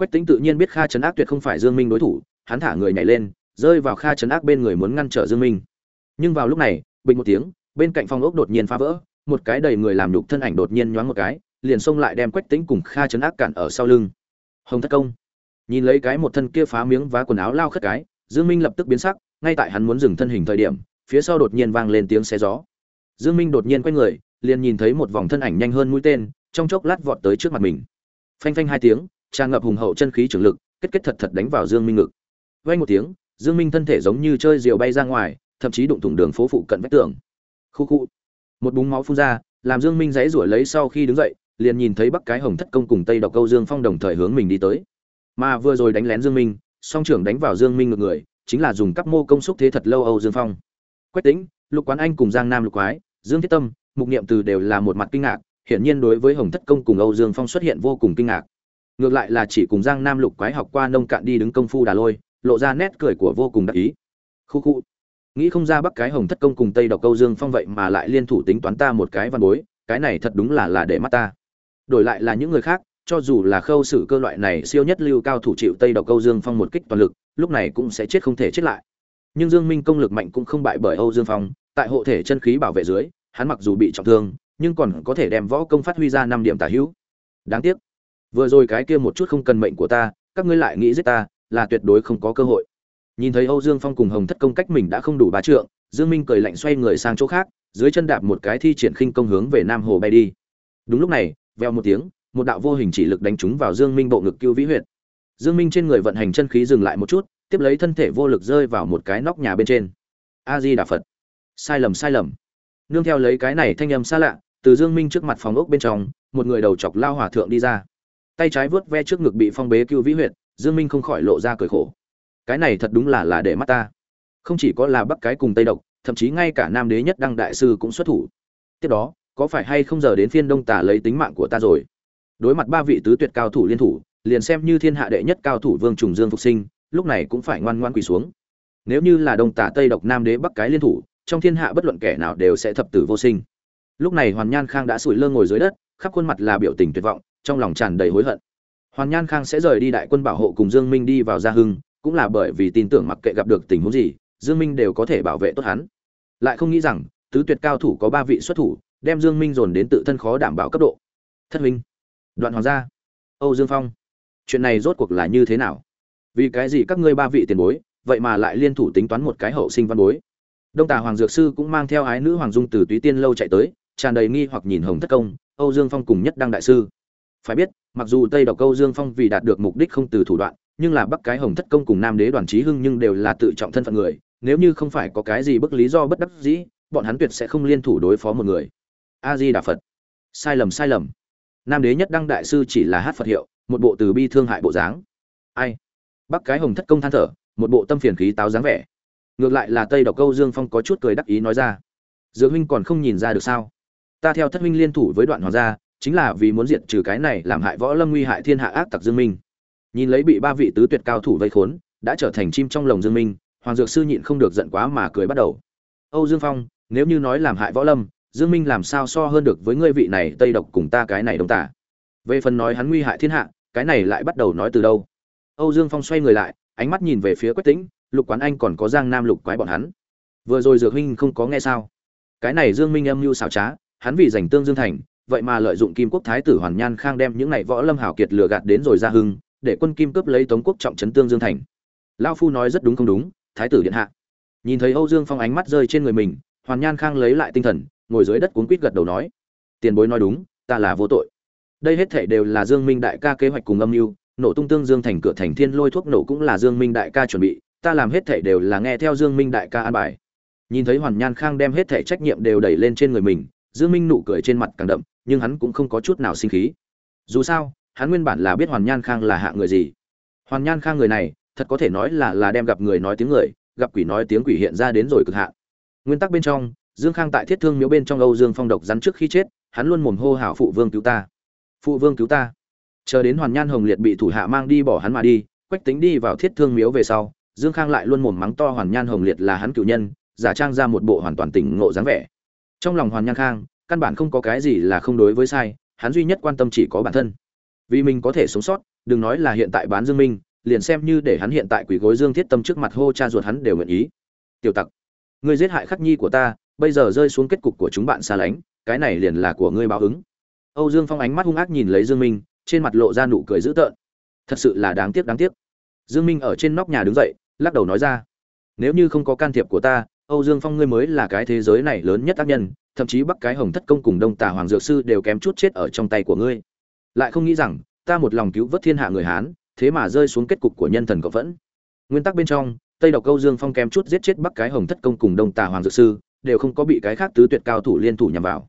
Speaker 1: quách tính tự nhiên biết kha trấn ác tuyệt không phải dương minh đối thủ, hắn thả người nhảy lên, rơi vào kha trấn ác bên người muốn ngăn trở dương minh. Nhưng vào lúc này, bình một tiếng, bên cạnh phòng ốc đột nhiên phá vỡ, một cái đầy người làm nhục thân ảnh đột nhiên nhoáng một cái, liền xông lại đem quách tính cùng kha trấn ác cản ở sau lưng. Hồng thất công. Nhìn lấy cái một thân kia phá miếng vá quần áo lao khất cái, dương minh lập tức biến sắc, ngay tại hắn muốn dừng thân hình thời điểm, phía sau đột nhiên vang lên tiếng xe gió. Dương minh đột nhiên quay người, liền nhìn thấy một vòng thân ảnh nhanh hơn mũi tên, trong chốc lát vọt tới trước mặt mình. Phanh phanh hai tiếng tràn ngập hùng hậu chân khí trường lực, kết kết thật thật đánh vào dương minh ngực. Vang một tiếng, dương minh thân thể giống như chơi diều bay ra ngoài, thậm chí đụng thủng đường phố phụ cận vách tường. Khu khu. Một búng máu phun ra, làm dương minh dãy rủi lấy sau khi đứng dậy, liền nhìn thấy bắc cái hồng thất công cùng tây độc câu dương phong đồng thời hướng mình đi tới. Mà vừa rồi đánh lén dương minh, song trưởng đánh vào dương minh ngược người, chính là dùng các mô công xúc thế thật lâu âu dương phong. Quách tĩnh, lục quán anh cùng giang nam lục quái, dương thiết tâm, mục niệm từ đều là một mặt kinh ngạc, hiển nhiên đối với hồng thất công cùng âu dương phong xuất hiện vô cùng kinh ngạc ngược lại là chỉ cùng giang nam lục quái học qua nông cạn đi đứng công phu đà lôi, lộ ra nét cười của vô cùng đắc ý. Khu khu. Nghĩ không ra bắc cái hồng thất công cùng tây độc câu dương phong vậy mà lại liên thủ tính toán ta một cái văn bối, cái này thật đúng là là để mắt ta. Đổi lại là những người khác, cho dù là khâu xử cơ loại này siêu nhất lưu cao thủ chịu tây độc câu dương phong một kích toàn lực, lúc này cũng sẽ chết không thể chết lại. Nhưng dương minh công lực mạnh cũng không bại bởi âu dương phong, tại hộ thể chân khí bảo vệ dưới, hắn mặc dù bị trọng thương, nhưng còn có thể đem võ công phát huy ra năm điểm tả hữu. Đáng tiếc vừa rồi cái kia một chút không cần mệnh của ta, các ngươi lại nghĩ giết ta, là tuyệt đối không có cơ hội. Nhìn thấy âu dương phong cùng hồng thất công cách mình đã không đủ bá trượng, dương minh cười lạnh xoay người sang chỗ khác, dưới chân đạp một cái thi triển khinh công hướng về nam hồ bay đi. Đúng lúc này veo một tiếng, một đạo vô hình chỉ lực đánh trúng vào dương minh bộ ngực cứu vĩ huyệt. Dương minh trên người vận hành chân khí dừng lại một chút, tiếp lấy thân thể vô lực rơi vào một cái nóc nhà bên trên. A di đà phật. Sai lầm sai lầm. Nương theo lấy cái này thanh âm xa lạ, từ dương minh trước mặt phòng ốc bên trong, một người đầu chọc lao hòa thượng đi ra tay trái vớt ve trước ngực bị phong bế cưu vĩ huyệt, dương minh không khỏi lộ ra cười khổ. Cái này thật đúng là là để mắt ta. Không chỉ có là bắc cái cùng tây độc, thậm chí ngay cả nam đế nhất đăng đại sư cũng xuất thủ. Tiếp đó, có phải hay không giờ đến phiên đông tả lấy tính mạng của ta rồi? Đối mặt ba vị tứ tuyệt cao thủ liên thủ, liền xem như thiên hạ đệ nhất cao thủ vương trùng dương phục sinh, lúc này cũng phải ngoan ngoan quỳ xuống. Nếu như là đông tả tây độc nam đế bắc cái liên thủ, trong thiên hạ bất luận kẻ nào đều sẽ thập tử vô sinh. Lúc này hoàn nhan khang đã sủi lơ ngồi dưới đất, khắp khuôn mặt là biểu tình tuyệt vọng trong lòng tràn đầy hối hận. Hoàn nhan khang sẽ rời đi đại quân bảo hộ cùng dương minh đi vào gia hưng, cũng là bởi vì tin tưởng mặc kệ gặp được tình huống gì, dương minh đều có thể bảo vệ tốt hắn. Lại không nghĩ rằng, tứ tuyệt cao thủ có ba vị xuất thủ, đem dương minh dồn đến tự thân khó đảm bảo cấp độ. Thất minh đoạn hoàng gia, âu dương phong, chuyện này rốt cuộc là như thế nào? Vì cái gì các ngươi ba vị tiền bối, vậy mà lại liên thủ tính toán một cái hậu sinh văn bối? Đông tà hoàng dược sư cũng mang theo ái nữ hoàng dung từ túy tiên lâu chạy tới, tràn đầy nghi hoặc nhìn hồng thất công, âu dương phong cùng nhất đăng đại sư phải biết, mặc dù tây độc Câu dương phong vì đạt được mục đích không từ thủ đoạn, nhưng là bắc cái hồng thất công cùng nam đế đoàn trí hưng nhưng đều là tự trọng thân phận người, nếu như không phải có cái gì bức lý do bất đắc dĩ, bọn hắn tuyệt sẽ không liên thủ đối phó một người. A di đà phật. Sai lầm sai lầm. Nam đế nhất đăng đại sư chỉ là hát phật hiệu, một bộ từ bi thương hại bộ dáng. Ai? Bắc cái hồng thất công than thở, một bộ tâm phiền khí táo dáng vẻ. Ngược lại là tây độc câu dương phong có chút cười đắc ý nói ra. Dược huynh còn không nhìn ra được sao? Ta theo thất huynh liên thủ với đoạn hoàng gia chính là vì muốn diệt trừ cái này làm hại võ lâm nguy hại thiên hạ ác tặc dương minh. Nhìn lấy bị ba vị tứ tuyệt cao thủ vây khốn, đã trở thành chim trong lồng dương minh, hoàng dược sư nhịn không được giận quá mà cười bắt đầu. Âu dương phong, nếu như nói làm hại võ lâm, dương minh làm sao so hơn được với ngươi vị này tây độc cùng ta cái này đông tả về phần nói hắn nguy hại thiên hạ, cái này lại bắt đầu nói từ đâu? Âu dương phong xoay người lại, ánh mắt nhìn về phía quách tĩnh, lục quán anh còn có giang nam lục quái bọn hắn. Vừa rồi dược huynh không có nghe sao? Cái này dương minh âm mưu xảo trá, hắn vì giành tương dương thành vậy mà lợi dụng kim quốc thái tử hoàn nhan khang đem những này võ lâm hảo kiệt lừa gạt đến rồi ra hưng, để quân kim cướp lấy tống quốc trọng trấn tương dương thành. Lao phu nói rất đúng không đúng, thái tử điện hạ. Nhìn thấy âu dương phong ánh mắt rơi trên người mình, hoàn nhan khang lấy lại tinh thần, ngồi dưới đất cuốn quýt gật đầu nói, tiền bối nói đúng, ta là vô tội. Đây hết thảy đều là dương minh đại ca kế hoạch cùng âm mưu, nổ tung tương dương thành cửa thành thiên lôi thuốc nổ cũng là dương minh đại ca chuẩn bị, ta làm hết thảy đều là nghe theo dương minh đại ca an bài. Nhìn thấy hoàn nhan khang đem hết thảy trách nhiệm đều đẩy lên trên người mình dương minh nụ cười trên mặt càng đậm, nhưng hắn cũng không có chút nào sinh khí. Dù sao, hắn nguyên bản là biết hoàn nhan khang là hạ người gì. Hoàn nhan khang người này, thật có thể nói là là đem gặp người nói tiếng người, gặp quỷ nói tiếng quỷ hiện ra đến rồi cực hạn. Nguyên tắc bên trong, dương khang tại thiết thương miếu bên trong âu dương phong độc rắn trước khi chết, hắn luôn mồm hô hào phụ vương cứu ta. Phụ vương cứu ta. Chờ đến hoàn nhan hồng liệt bị thủ hạ mang đi bỏ hắn mà đi, quách tính đi vào thiết thương miếu về sau, dương khang lại luôn mồm mắng to hoàn nhan hồng liệt là hắn cựu nhân, giả trang ra một bộ hoàn toàn tỉnh ngộ dáng vẻ trong lòng hoàn nhan khang, căn bản không có cái gì là không đối với sai, hắn duy nhất quan tâm chỉ có bản thân. Vì mình có thể sống sót, đừng nói là hiện tại bán dương minh, liền xem như để hắn hiện tại quỷ gối dương thiết tâm trước mặt hô cha ruột hắn đều nguyện ý. Tiểu tặc, ngươi giết hại khắc nhi của ta, bây giờ rơi xuống kết cục của chúng bạn xa lánh, cái này liền là của ngươi báo ứng. Âu dương phong ánh mắt hung ác nhìn lấy dương minh, trên mặt lộ ra nụ cười dữ tợn. Thật sự là đáng tiếc đáng tiếc. Dương minh ở trên nóc nhà đứng dậy, lắc đầu nói ra, nếu như không có can thiệp của ta âu dương phong ngươi mới là cái thế giới này lớn nhất tác nhân, thậm chí bắc cái hồng thất công cùng đông tà hoàng dược sư đều kém chút chết ở trong tay của ngươi. Lại không nghĩ rằng, ta một lòng cứu vớt thiên hạ người hán, thế mà rơi xuống kết cục của nhân thần cộng vẫn. Nguyên tắc bên trong, tây độc câu dương phong kém chút giết chết bắc cái hồng thất công cùng đông tà hoàng dược sư, đều không có bị cái khác tứ tuyệt cao thủ liên thủ nhằm vào.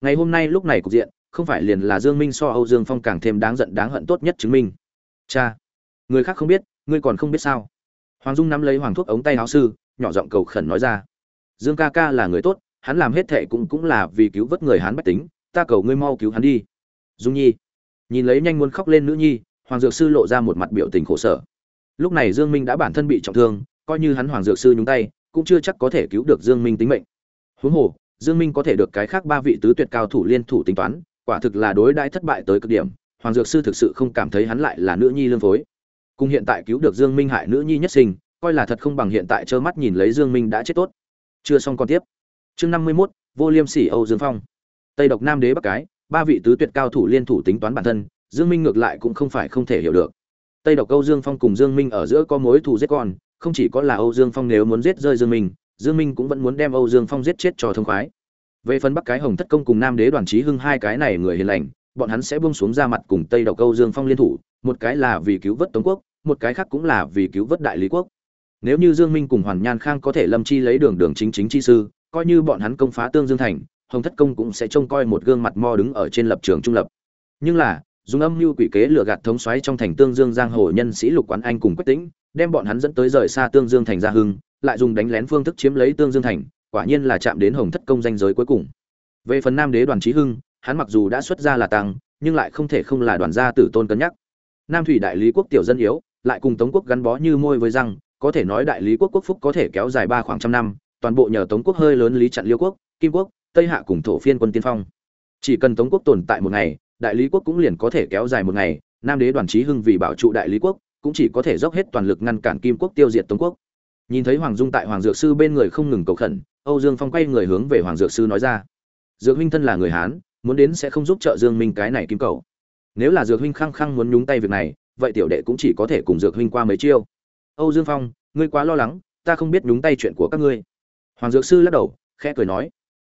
Speaker 1: Ngày hôm nay lúc này cục diện, không phải liền là dương minh so âu dương phong càng thêm đáng giận đáng hận tốt nhất chứng minh. Cha, người khác không biết, ngươi còn không biết sao? Hoàng dung nắm lấy hoàng thuốc ống tay áo sư nhỏ giọng cầu khẩn nói ra. Dương ca ca là người tốt, hắn làm hết thệ cũng cũng là vì cứu vớt người hắn bách tính, ta cầu ngươi mau cứu hắn đi. Dung nhi. Nhìn lấy nhanh muốn khóc lên nữ nhi, hoàng dược sư lộ ra một mặt biểu tình khổ sở. Lúc này dương minh đã bản thân bị trọng thương, coi như hắn hoàng dược sư nhúng tay, cũng chưa chắc có thể cứu được dương minh tính mệnh. Huống hồ, dương minh có thể được cái khác ba vị tứ tuyệt cao thủ liên thủ tính toán, quả thực là đối đãi thất bại tới cực điểm, hoàng dược sư thực sự không cảm thấy hắn lại là nữ nhi lương phối. Cùng hiện tại cứu được dương minh hại nữ nhi nhất sinh coi là thật không bằng hiện tại trơ mắt nhìn lấy dương minh đã chết tốt. Chưa xong còn tiếp. Chương năm mươi 51, vô liêm sỉ âu dương phong. Tây độc nam đế bắc cái ba vị tứ tuyệt cao thủ liên thủ tính toán bản thân dương minh ngược lại cũng không phải không thể hiểu được. Tây độc âu dương phong cùng dương minh ở giữa có mối thù giết con không chỉ có là âu dương phong nếu muốn giết rơi dương minh dương minh cũng vẫn muốn đem âu dương phong giết chết cho thông khoái. Về phần bắc cái hồng thất công cùng nam đế đoàn Chí hưng hai cái này người hiền lành bọn hắn sẽ buông xuống ra mặt cùng tây độc âu dương phong liên thủ một cái là vì cứu vớt tống quốc một cái khác cũng là vì cứu vớt đại lý quốc nếu như dương minh cùng hoàn nhan khang có thể lâm chi lấy đường đường chính chính chi sư, coi như bọn hắn công phá tương dương thành, hồng thất công cũng sẽ trông coi một gương mặt mo đứng ở trên lập trường trung lập. Nhưng là, dùng âm mưu quỷ kế lừa gạt thống xoáy trong thành tương dương giang hồ nhân sĩ lục quán anh cùng quyết tĩnh, đem bọn hắn dẫn tới rời xa tương dương thành gia hưng, lại dùng đánh lén phương thức chiếm lấy tương dương thành, quả nhiên là chạm đến hồng thất công danh giới cuối cùng. Về phần nam đế đoàn trí hưng, hắn mặc dù đã xuất ra là tăng, nhưng lại không thể không là đoàn gia tử tôn cân nhắc. Nam thủy đại lý quốc tiểu dân yếu, lại cùng tống quốc gắn bó như môi với răng có thể nói đại lý quốc quốc phúc có thể kéo dài ba khoảng trăm năm, toàn bộ nhờ tống quốc hơi lớn lý chặn liêu quốc, kim quốc, tây hạ cùng thổ phiên quân tiên phong. Chỉ cần tống quốc tồn tại một ngày, đại lý quốc cũng liền có thể kéo dài một ngày, nam đế đoàn trí hưng vì bảo trụ đại lý quốc, cũng chỉ có thể dốc hết toàn lực ngăn cản kim quốc tiêu diệt tống quốc. Nhìn thấy hoàng dung tại hoàng dược sư bên người không ngừng cầu khẩn, âu dương phong quay người hướng về hoàng dược sư nói ra, dược huynh thân là người hán, muốn đến sẽ không giúp trợ dương minh cái này kim cầu. Nếu là dược huynh khăng khăng muốn nhúng tay việc này, vậy tiểu đệ cũng chỉ có thể cùng dược huynh qua mấy chiêu âu dương phong, ngươi quá lo lắng, ta không biết nhúng tay chuyện của các ngươi. Hoàng dược sư lắc đầu, khẽ cười nói,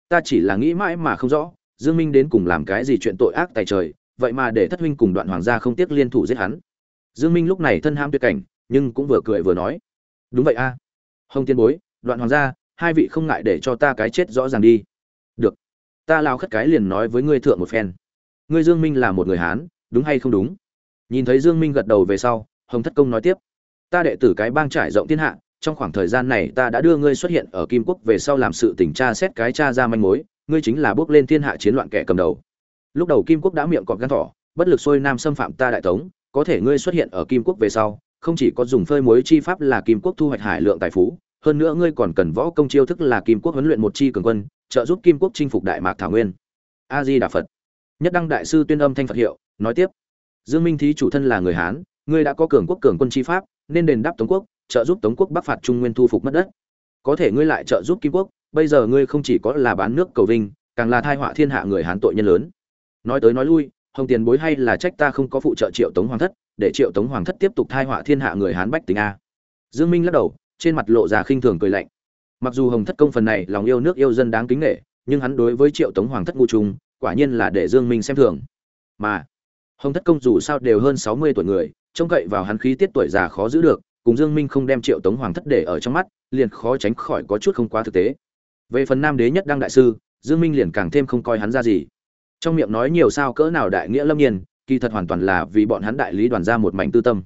Speaker 1: ta chỉ là nghĩ mãi mà không rõ, dương minh đến cùng làm cái gì chuyện tội ác tại trời, vậy mà để thất huynh cùng đoạn hoàng gia không tiếc liên thủ giết hắn. Dương minh lúc này thân ham tuyệt cảnh, nhưng cũng vừa cười vừa nói, đúng vậy a. Hồng tiên bối, đoạn hoàng gia, hai vị không ngại để cho ta cái chết rõ ràng đi. Được, ta lao khất cái liền nói với ngươi thượng một phen. Ngươi dương minh là một người hán, đúng hay không đúng? Nhìn thấy dương minh gật đầu về sau, hồng thất công nói tiếp ta đệ tử cái bang trải rộng thiên hạ, trong khoảng thời gian này ta đã đưa ngươi xuất hiện ở kim quốc về sau làm sự tỉnh tra xét cái tra ra manh mối, ngươi chính là bước lên thiên hạ chiến loạn kẻ cầm đầu. Lúc đầu kim quốc đã miệng cọp gan thỏ, bất lực xuôi nam xâm phạm ta đại tống, có thể ngươi xuất hiện ở kim quốc về sau, không chỉ có dùng phơi muối chi pháp là kim quốc thu hoạch hải lượng tài phú, hơn nữa ngươi còn cần võ công chiêu thức là kim quốc huấn luyện một chi cường quân, trợ giúp kim quốc chinh phục đại mạc thảo nguyên. A di đà phật nhất đăng đại sư tuyên âm thanh phật hiệu, nói tiếp. Dương minh thí chủ thân là người hán, ngươi đã có cường quốc cường quân chi pháp nên đền đáp tống quốc trợ giúp tống quốc bắc phạt trung nguyên thu phục mất đất. Có thể ngươi lại trợ giúp kim quốc bây giờ ngươi không chỉ có là bán nước cầu vinh càng là thai họa thiên hạ người hán tội nhân lớn. Nói tới nói lui hồng tiền bối hay là trách ta không có phụ trợ triệu tống hoàng thất để triệu tống hoàng thất tiếp tục thai họa thiên hạ người hán bách tính a. Dương minh lắc đầu trên mặt lộ ra khinh thường cười lạnh. Mặc dù hồng thất công phần này lòng yêu nước yêu dân đáng kính nể nhưng hắn đối với triệu tống hoàng thất ngu trùng, quả nhiên là để dương minh xem thường. Mà hồng thất công dù sao đều hơn 60 tuổi người trông cậy vào hắn khí tiết tuổi già khó giữ được, cùng dương minh không đem triệu tống hoàng thất để ở trong mắt, liền khó tránh khỏi có chút không quá thực tế. Về phần nam đế nhất đăng đại sư, dương minh liền càng thêm không coi hắn ra gì. Trong miệng nói nhiều sao cỡ nào đại nghĩa lâm nhiên, kỳ thật hoàn toàn là vì bọn hắn đại lý đoàn ra một mảnh tư tâm.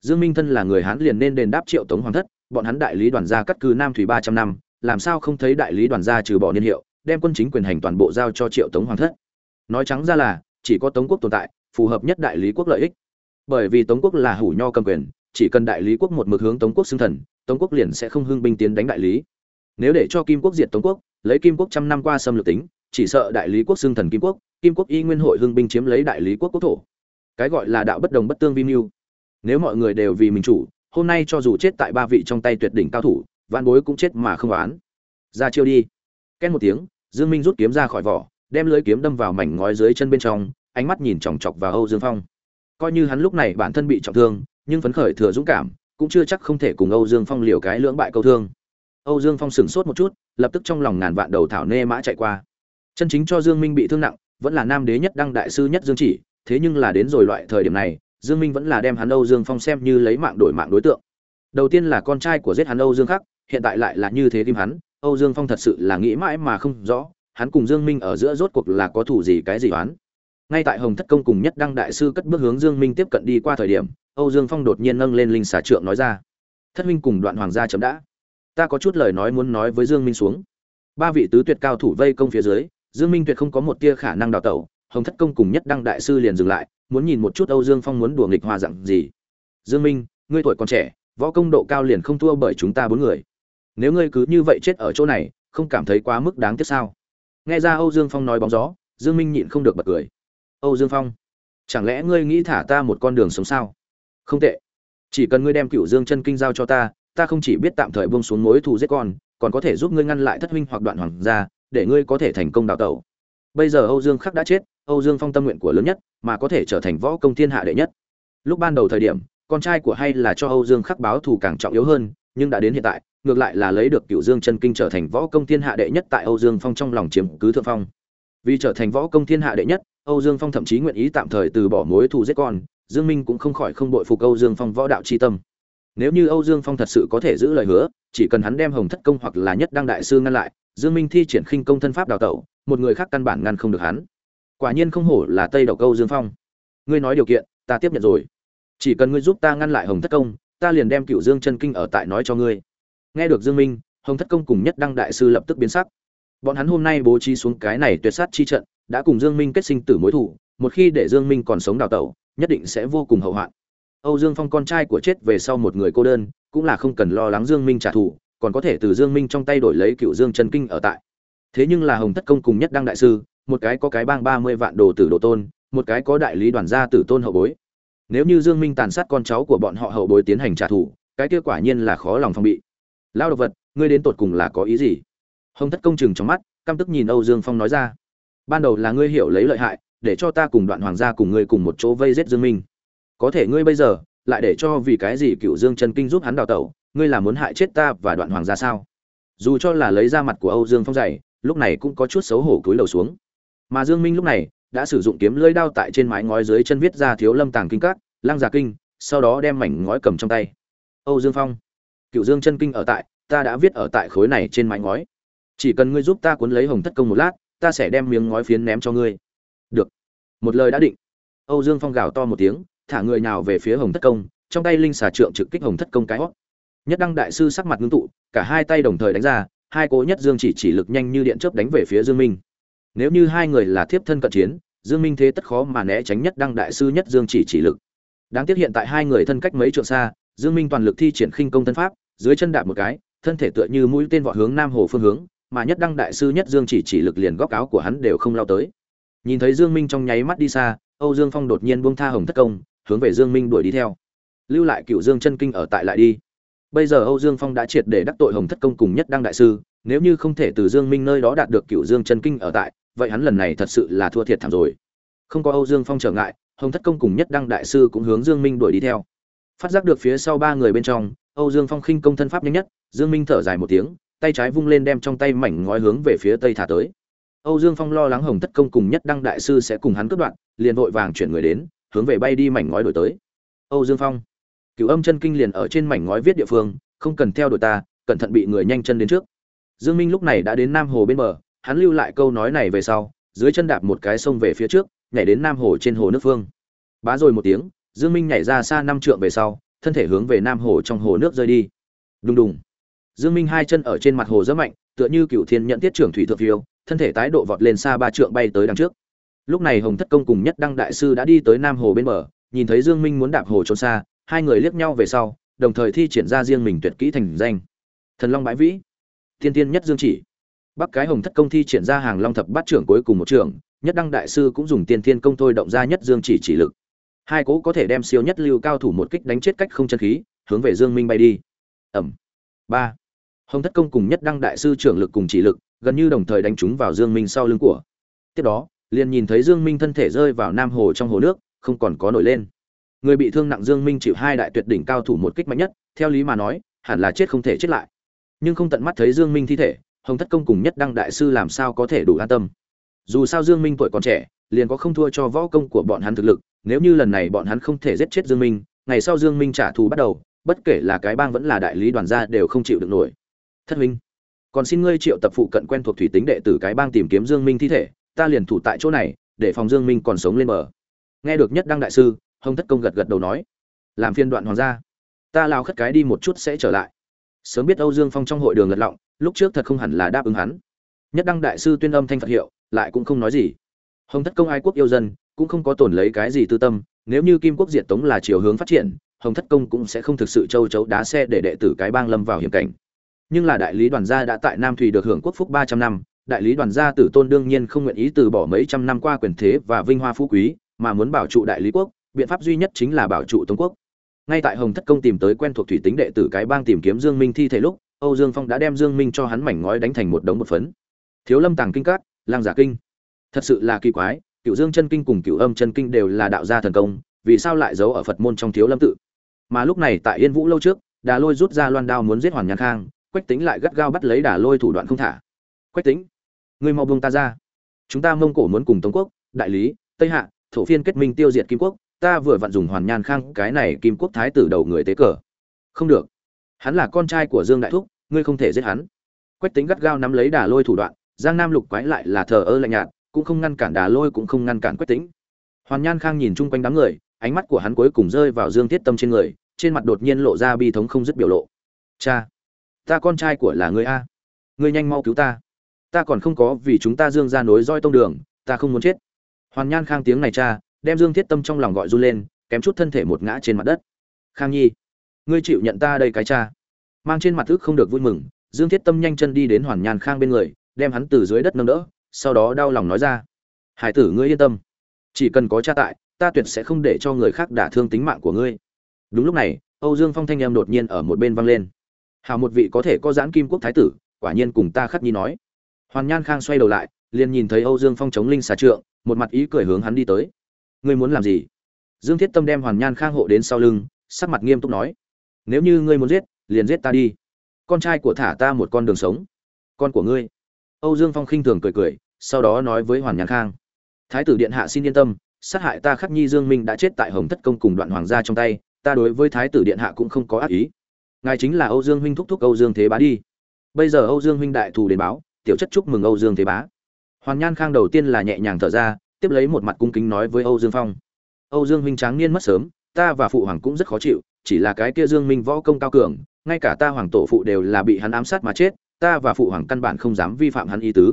Speaker 1: Dương minh thân là người hắn liền nên đền đáp triệu tống hoàng thất, bọn hắn đại lý đoàn gia cắt cứ nam thủy ba trăm năm, làm sao không thấy đại lý đoàn gia trừ bỏ niên hiệu, đem quân chính quyền hành toàn bộ giao cho triệu tống hoàng thất. Nói trắng ra là, chỉ có tống quốc tồn tại, phù hợp nhất đại lý quốc lợi ích bởi vì tống quốc là hủ nho cầm quyền, chỉ cần đại lý quốc một mực hướng tống quốc xưng thần, tống quốc liền sẽ không hưng binh tiến đánh đại lý. Nếu để cho kim quốc diệt tống quốc, lấy kim quốc trăm năm qua xâm lược tính, chỉ sợ đại lý quốc xưng thần kim quốc kim quốc y nguyên hội hưng binh chiếm lấy đại lý quốc quốc thổ. Cái gọi là đạo bất đồng bất tương vi mưu. Nếu mọi người đều vì mình chủ, hôm nay cho dù chết tại ba vị trong tay tuyệt đỉnh cao thủ, vạn bối cũng chết mà không oán. Ra chiêu đi. Két một tiếng, dương minh rút kiếm ra khỏi vỏ, đem lưỡi kiếm đâm vào mảnh ngói dưới chân bên trong, ánh mắt nhìn chòng chọc vào âu dương phong coi như hắn lúc này bản thân bị trọng thương nhưng phấn khởi thừa dũng cảm cũng chưa chắc không thể cùng âu dương phong liều cái lưỡng bại câu thương âu dương phong sửng sốt một chút lập tức trong lòng ngàn vạn đầu thảo nê mã chạy qua chân chính cho dương minh bị thương nặng vẫn là nam đế nhất đăng đại sư nhất dương chỉ thế nhưng là đến rồi loại thời điểm này Dương Minh vẫn là đem hắn Âu Dương Phong xem như lấy mạng đổi mạng đối tượng. Đầu tiên là con trai của giết hắn Âu Dương Khắc, hiện tại lại là như thế tim hắn, Âu Dương Phong thật sự là nghĩ mãi mà không rõ, hắn cùng Dương Minh ở giữa rốt cuộc là có thủ gì cái gì oán. Ngay tại Hồng Thất Công cùng Nhất Đăng đại sư cất bước hướng Dương Minh tiếp cận đi qua thời điểm, Âu Dương Phong đột nhiên nâng lên linh xà trượng nói ra: "Thất huynh cùng Đoạn Hoàng gia chấm đã. Ta có chút lời nói muốn nói với Dương Minh xuống." Ba vị tứ tuyệt cao thủ vây công phía dưới, Dương Minh tuyệt không có một tia khả năng đào tẩu, Hồng Thất Công cùng Nhất Đăng đại sư liền dừng lại, muốn nhìn một chút Âu Dương Phong muốn đùa nghịch hoa dạng gì. Dương Minh, ngươi tuổi còn trẻ, võ công độ cao liền không thua bởi chúng ta bốn người. Nếu ngươi cứ như vậy chết ở chỗ này, không cảm thấy quá mức đáng tiếc sao? Nghe ra Âu Dương Phong nói bóng gió, Dương Minh nhịn không được bật cười. Âu Dương Phong, chẳng lẽ ngươi nghĩ thả ta một con đường sống sao? Không tệ. Chỉ cần ngươi đem Cửu Dương chân kinh giao cho ta, ta không chỉ biết tạm thời buông xuống mối thù giết con, còn có thể giúp ngươi ngăn lại thất huynh hoặc đoạn hoàng gia, để ngươi có thể thành công đào tẩu. Bây giờ Âu Dương Khắc đã chết, Âu Dương Phong tâm nguyện của lớn nhất, mà có thể trở thành võ công thiên hạ đệ nhất. Lúc ban đầu thời điểm, con trai của hay là cho Âu Dương Khắc báo thù càng trọng yếu hơn, nhưng đã đến hiện tại, ngược lại là lấy được Cửu Dương chân kinh trở thành võ công thiên hạ đệ nhất tại Âu Dương Phong trong lòng chiếm cứ thượng phong. Vì trở thành võ công thiên hạ đệ nhất, Âu Dương Phong thậm chí nguyện ý tạm thời từ bỏ mối thù giết con, Dương Minh cũng không khỏi không bội phục Âu Dương Phong võ đạo chi tâm. Nếu như Âu Dương Phong thật sự có thể giữ lời hứa, chỉ cần hắn đem Hồng Thất công hoặc là Nhất Đăng đại sư ngăn lại, Dương Minh thi triển khinh công thân pháp đào tẩu, một người khác căn bản ngăn không được hắn. Quả nhiên không hổ là tây độc câu dương phong. Ngươi nói điều kiện ta tiếp nhận rồi. Chỉ cần ngươi giúp ta ngăn lại hồng thất công ta liền đem cửu dương chân kinh ở tại nói cho ngươi. Nghe được dương minh hồng thất công cùng nhất đăng đại sư lập tức biến sắc. Bọn hắn hôm nay bố trí xuống cái này tuyệt sát chi trận đã cùng dương minh kết sinh tử mối thủ một khi để dương minh còn sống đào tẩu, nhất định sẽ vô cùng hậu hoạn. Âu dương phong con trai của chết về sau một người cô đơn, cũng là không cần lo lắng dương minh trả thù, còn có thể từ dương minh trong tay đổi lấy cựu dương chân kinh ở tại. Thế nhưng là hồng thất công cùng nhất đăng đại sư, một cái có cái bang ba mươi vạn đồ tử đồ tôn, một cái có đại lý đoàn gia tử tôn hậu bối. Nếu như dương minh tàn sát con cháu của bọn họ hậu bối tiến hành trả thù, cái kia quả nhiên là khó lòng phòng bị. Lao độc vật, ngươi đến tột cùng là có ý gì? Hồng thất công chừng trong mắt, căm tức nhìn âu dương phong nói ra ban đầu là ngươi hiểu lấy lợi hại, để cho ta cùng đoạn hoàng gia cùng ngươi cùng một chỗ vây giết dương minh. Có thể ngươi bây giờ lại để cho vì cái gì cựu dương chân kinh giúp hắn đào tẩu, ngươi là muốn hại chết ta và đoạn hoàng gia sao? Dù cho là lấy ra mặt của âu dương phong dày lúc này cũng có chút xấu hổ cúi đầu xuống. Mà dương minh lúc này đã sử dụng kiếm lưỡi đao tại trên mái ngói dưới chân viết ra thiếu lâm tàng kinh các, lăng giả kinh, sau đó đem mảnh ngói cầm trong tay. Âu dương phong cựu dương chân kinh ở tại, ta đã viết ở tại khối này trên mái ngói. Chỉ cần ngươi giúp ta cuốn lấy hồng thất công một lát ta sẽ đem miếng ngói phiến ném cho ngươi. Được. Một lời đã định. Âu dương phong gào to một tiếng, thả người nào về phía hồng thất công, trong tay linh xà trượng trực kích hồng thất công cái hót. Nhất đăng đại sư sắc mặt ngưng tụ, cả hai tay đồng thời đánh ra, hai cố nhất dương chỉ chỉ lực nhanh như điện chớp đánh về phía dương minh. Nếu như hai người là thiếp thân cận chiến, dương minh thế tất khó mà né tránh nhất đăng đại sư nhất dương chỉ chỉ lực. Đáng tiếc hiện tại hai người thân cách mấy trượng xa, dương minh toàn lực thi triển khinh công thân pháp, dưới chân đạp một cái, thân thể tựa như mũi tên vọt hướng nam hồ phương hướng mà nhất đăng đại sư nhất dương chỉ chỉ lực liền góc áo của hắn đều không lao tới. Nhìn thấy dương minh trong nháy mắt đi xa, âu dương phong đột nhiên buông tha hồng thất công, hướng về dương minh đuổi đi theo. Lưu lại cựu dương chân kinh ở tại lại đi. Bây giờ âu dương phong đã triệt để đắc tội hồng thất công cùng nhất đăng đại sư, nếu như không thể từ dương minh nơi đó đạt được cựu dương chân kinh ở tại, vậy hắn lần này thật sự là thua thiệt thảm rồi. Không có âu dương phong trở ngại, hồng thất công cùng nhất đăng đại sư cũng hướng dương minh đuổi đi theo. Phát giác được phía sau ba người bên trong, âu dương phong khinh công thân pháp nhanh nhất, dương minh thở dài một tiếng tay trái vung lên đem trong tay mảnh ngói hướng về phía tây thả tới. Âu dương phong lo lắng hồng thất công cùng nhất đăng đại sư sẽ cùng hắn cướp đoạn, liền vội vàng chuyển người đến, hướng về bay đi mảnh ngói đổi tới. Âu dương phong, cửu âm chân kinh liền ở trên mảnh ngói viết địa phương, không cần theo đuổi ta, cẩn thận bị người nhanh chân đến trước. Dương minh lúc này đã đến nam hồ bên bờ, hắn lưu lại câu nói này về sau, dưới chân đạp một cái sông về phía trước, nhảy đến nam hồ trên hồ nước phương. Bá rồi một tiếng, dương minh nhảy ra xa năm trượng về sau, thân thể hướng về nam hồ trong hồ nước rơi đi. Đùng đùng dương minh hai chân ở trên mặt hồ rất mạnh, tựa như cựu thiên nhận tiết trưởng thủy thượng phiêu, thân thể tái độ vọt lên xa ba trượng bay tới đằng trước. Lúc này hồng thất công cùng nhất đăng đại sư đã đi tới nam hồ bên bờ, nhìn thấy dương minh muốn đạp hồ trốn xa, hai người liếc nhau về sau, đồng thời thi triển ra riêng mình tuyệt kỹ thành danh. Thần long bãi vĩ. Thiên tiên nhất dương chỉ. Bắc cái hồng thất công thi triển ra hàng long thập bát trưởng cuối cùng một trưởng, nhất đăng đại sư cũng dùng tiên thiên công thôi động ra nhất dương chỉ chỉ lực. Hai cố có thể đem siêu nhất lưu cao thủ một kích đánh chết cách không chân khí, hướng về dương minh bay đi. Ẩm. Ba hồng thất công cùng nhất đăng đại sư trưởng lực cùng chỉ lực, gần như đồng thời đánh trúng vào dương minh sau lưng của. Tiếp đó, liền nhìn thấy dương minh thân thể rơi vào nam hồ trong hồ nước, không còn có nổi lên. Người bị thương nặng dương minh chịu hai đại tuyệt đỉnh cao thủ một kích mạnh nhất, theo lý mà nói, hẳn là chết không thể chết lại. Nhưng không tận mắt thấy dương minh thi thể, hồng thất công cùng nhất đăng đại sư làm sao có thể đủ an tâm? Dù sao dương minh tuổi còn trẻ, liền có không thua cho võ công của bọn hắn thực lực, nếu như lần này bọn hắn không thể giết chết dương minh, ngày sau dương minh trả thù bắt đầu, bất kể là cái bang vẫn là đại lý đoàn gia đều không chịu được nổi thất huynh, còn xin ngươi triệu tập phụ cận quen thuộc thủy tính đệ tử cái bang tìm kiếm dương minh thi thể ta liền thủ tại chỗ này để phòng dương minh còn sống lên bờ. Nghe được nhất đăng đại sư hồng thất công gật gật đầu nói làm phiên đoạn hoàng gia ta lao khất cái đi một chút sẽ trở lại. Sớm biết âu dương phong trong hội đường lật lọng lúc trước thật không hẳn là đáp ứng hắn. Nhất đăng đại sư tuyên âm thanh phật hiệu lại cũng không nói gì. Hồng thất công ai quốc yêu dân cũng không có tổn lấy cái gì tư tâm nếu như kim quốc diệt tống là chiều hướng phát triển hồng thất công cũng sẽ không thực sự châu chấu đá xe để đệ tử cái bang lâm vào hiểm cảnh nhưng là đại lý đoàn gia đã tại nam thủy được hưởng quốc phúc ba trăm năm, đại lý đoàn gia tử tôn đương nhiên không nguyện ý từ bỏ mấy trăm năm qua quyền thế và vinh hoa phú quý, mà muốn bảo trụ đại lý quốc, biện pháp duy nhất chính là bảo trụ tống quốc. Ngay tại hồng thất công tìm tới quen thuộc thủy tính đệ tử cái bang tìm kiếm dương minh thi thể lúc, âu dương phong đã đem dương minh cho hắn mảnh ngói đánh thành một đống một phấn. Thiếu lâm tàng kinh cát lang giả kinh. Thật sự là kỳ quái, cựu dương chân kinh cùng cựu âm chân kinh đều là đạo gia thần công, vì sao lại giấu ở phật môn trong thiếu lâm tự? Mà lúc này tại yên vũ lâu trước, đà lôi rút ra loan đao muốn giết hoàn nhàn khang quách tính lại gắt gao bắt lấy đà lôi thủ đoạn không thả. Quách tính ngươi mau buông ta ra. Chúng ta mông cổ muốn cùng tống quốc, đại lý, tây hạ, thổ phiên kết minh tiêu diệt kim quốc, ta vừa vặn dùng hoàn nhan khang, cái này kim quốc thái tử đầu người tế cờ. Không được. Hắn là con trai của dương đại thúc, ngươi không thể giết hắn. Quách tính gắt gao nắm lấy đà lôi thủ đoạn, giang nam lục quái lại là thờ ơ lạnh nhạt, cũng không ngăn cản đà lôi cũng không ngăn cản quách tính hoàn nhan khang nhìn chung quanh đám người, ánh mắt của hắn cuối cùng rơi vào dương thiết tâm trên người, trên mặt đột nhiên lộ ra bi thống không dứt biểu lộ. Cha ta con trai của là người a. Ngươi nhanh mau cứu ta. Ta còn không có vì chúng ta dương ra nối roi tông đường, ta không muốn chết. Hoàn nhan khang tiếng này cha, đem dương thiết tâm trong lòng gọi run lên, kém chút thân thể một ngã trên mặt đất. Khang nhi, ngươi chịu nhận ta đây cái cha. Mang trên mặt thức không được vui mừng, dương thiết tâm nhanh chân đi đến hoàn nhan khang bên người, đem hắn từ dưới đất nâng đỡ, sau đó đau lòng nói ra. Hải tử ngươi yên tâm. Chỉ cần có cha tại, ta tuyệt sẽ không để cho người khác đả thương tính mạng của ngươi. Đúng lúc này, âu dương phong thanh em đột nhiên ở một bên vang lên hào một vị có thể có giãn kim quốc thái tử, quả nhiên cùng ta khắc nhi nói. Hoàn nhan khang xoay đầu lại, liền nhìn thấy âu dương phong chống linh xà trượng, một mặt ý cười hướng hắn đi tới. Ngươi muốn làm gì? Dương thiết tâm đem hoàn nhan khang hộ đến sau lưng, sắc mặt nghiêm túc nói. Nếu như ngươi muốn giết, liền giết ta đi. Con trai của thả ta một con đường sống. Con của ngươi. Âu dương phong khinh thường cười cười, sau đó nói với hoàn nhan khang. Thái tử điện hạ xin yên tâm, sát hại ta khắc nhi dương minh đã chết tại hồng thất công cùng đoạn hoàng gia trong tay, ta đối với thái tử điện hạ cũng không có ác ý ngài chính là âu dương huynh thúc thúc âu dương thế bá đi bây giờ âu dương huynh đại thù đến báo tiểu chất chúc mừng âu dương thế bá hoàn nhan khang đầu tiên là nhẹ nhàng thở ra tiếp lấy một mặt cung kính nói với âu dương phong âu dương huynh tráng niên mất sớm ta và phụ hoàng cũng rất khó chịu chỉ là cái kia dương minh võ công cao cường ngay cả ta hoàng tổ phụ đều là bị hắn ám sát mà chết ta và phụ hoàng căn bản không dám vi phạm hắn ý tứ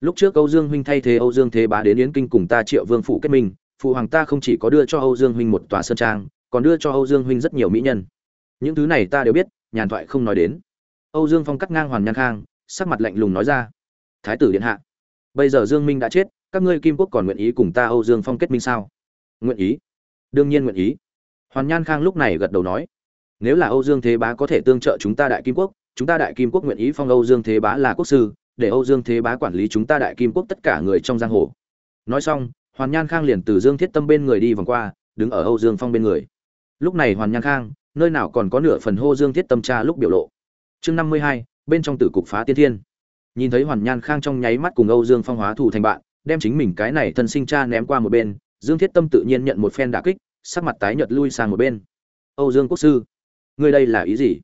Speaker 1: lúc trước âu dương huynh thay thế âu dương thế bá đến yến kinh cùng ta triệu vương phụ kết minh phụ hoàng ta không chỉ có đưa cho âu dương huynh một tòa sơn trang còn đưa cho âu dương huynh rất nhiều mỹ nhân những thứ này ta đều biết, nhàn thoại không nói đến. Âu dương phong cắt ngang hoàn nhan khang, sắc mặt lạnh lùng nói ra. Thái tử điện hạ, bây giờ dương minh đã chết, các ngươi kim quốc còn nguyện ý cùng ta âu dương phong kết minh sao? Nguyện ý. Đương nhiên nguyện ý. Hoàn nhan khang lúc này gật đầu nói. Nếu là âu dương thế bá có thể tương trợ chúng ta đại kim quốc, chúng ta đại kim quốc nguyện ý phong âu dương thế bá là quốc sư, để âu dương thế bá quản lý chúng ta đại kim quốc tất cả người trong giang hồ. Nói xong, hoàn nhan khang liền từ dương thiết tâm bên người đi vòng qua, đứng ở âu dương phong bên người. Lúc này hoàn nhan khang nơi nào còn có nửa phần hô dương thiết tâm tra lúc biểu lộ. Chương năm mươi hai, bên trong tử cục phá tiên thiên. Nhìn thấy hoàn nhan khang trong nháy mắt cùng âu dương phong hóa thù thành bạn, đem chính mình cái này thân sinh cha ném qua một bên, dương thiết tâm tự nhiên nhận một phen đả kích, sắc mặt tái nhợt lui sang một bên. Âu dương quốc sư, ngươi đây là ý gì?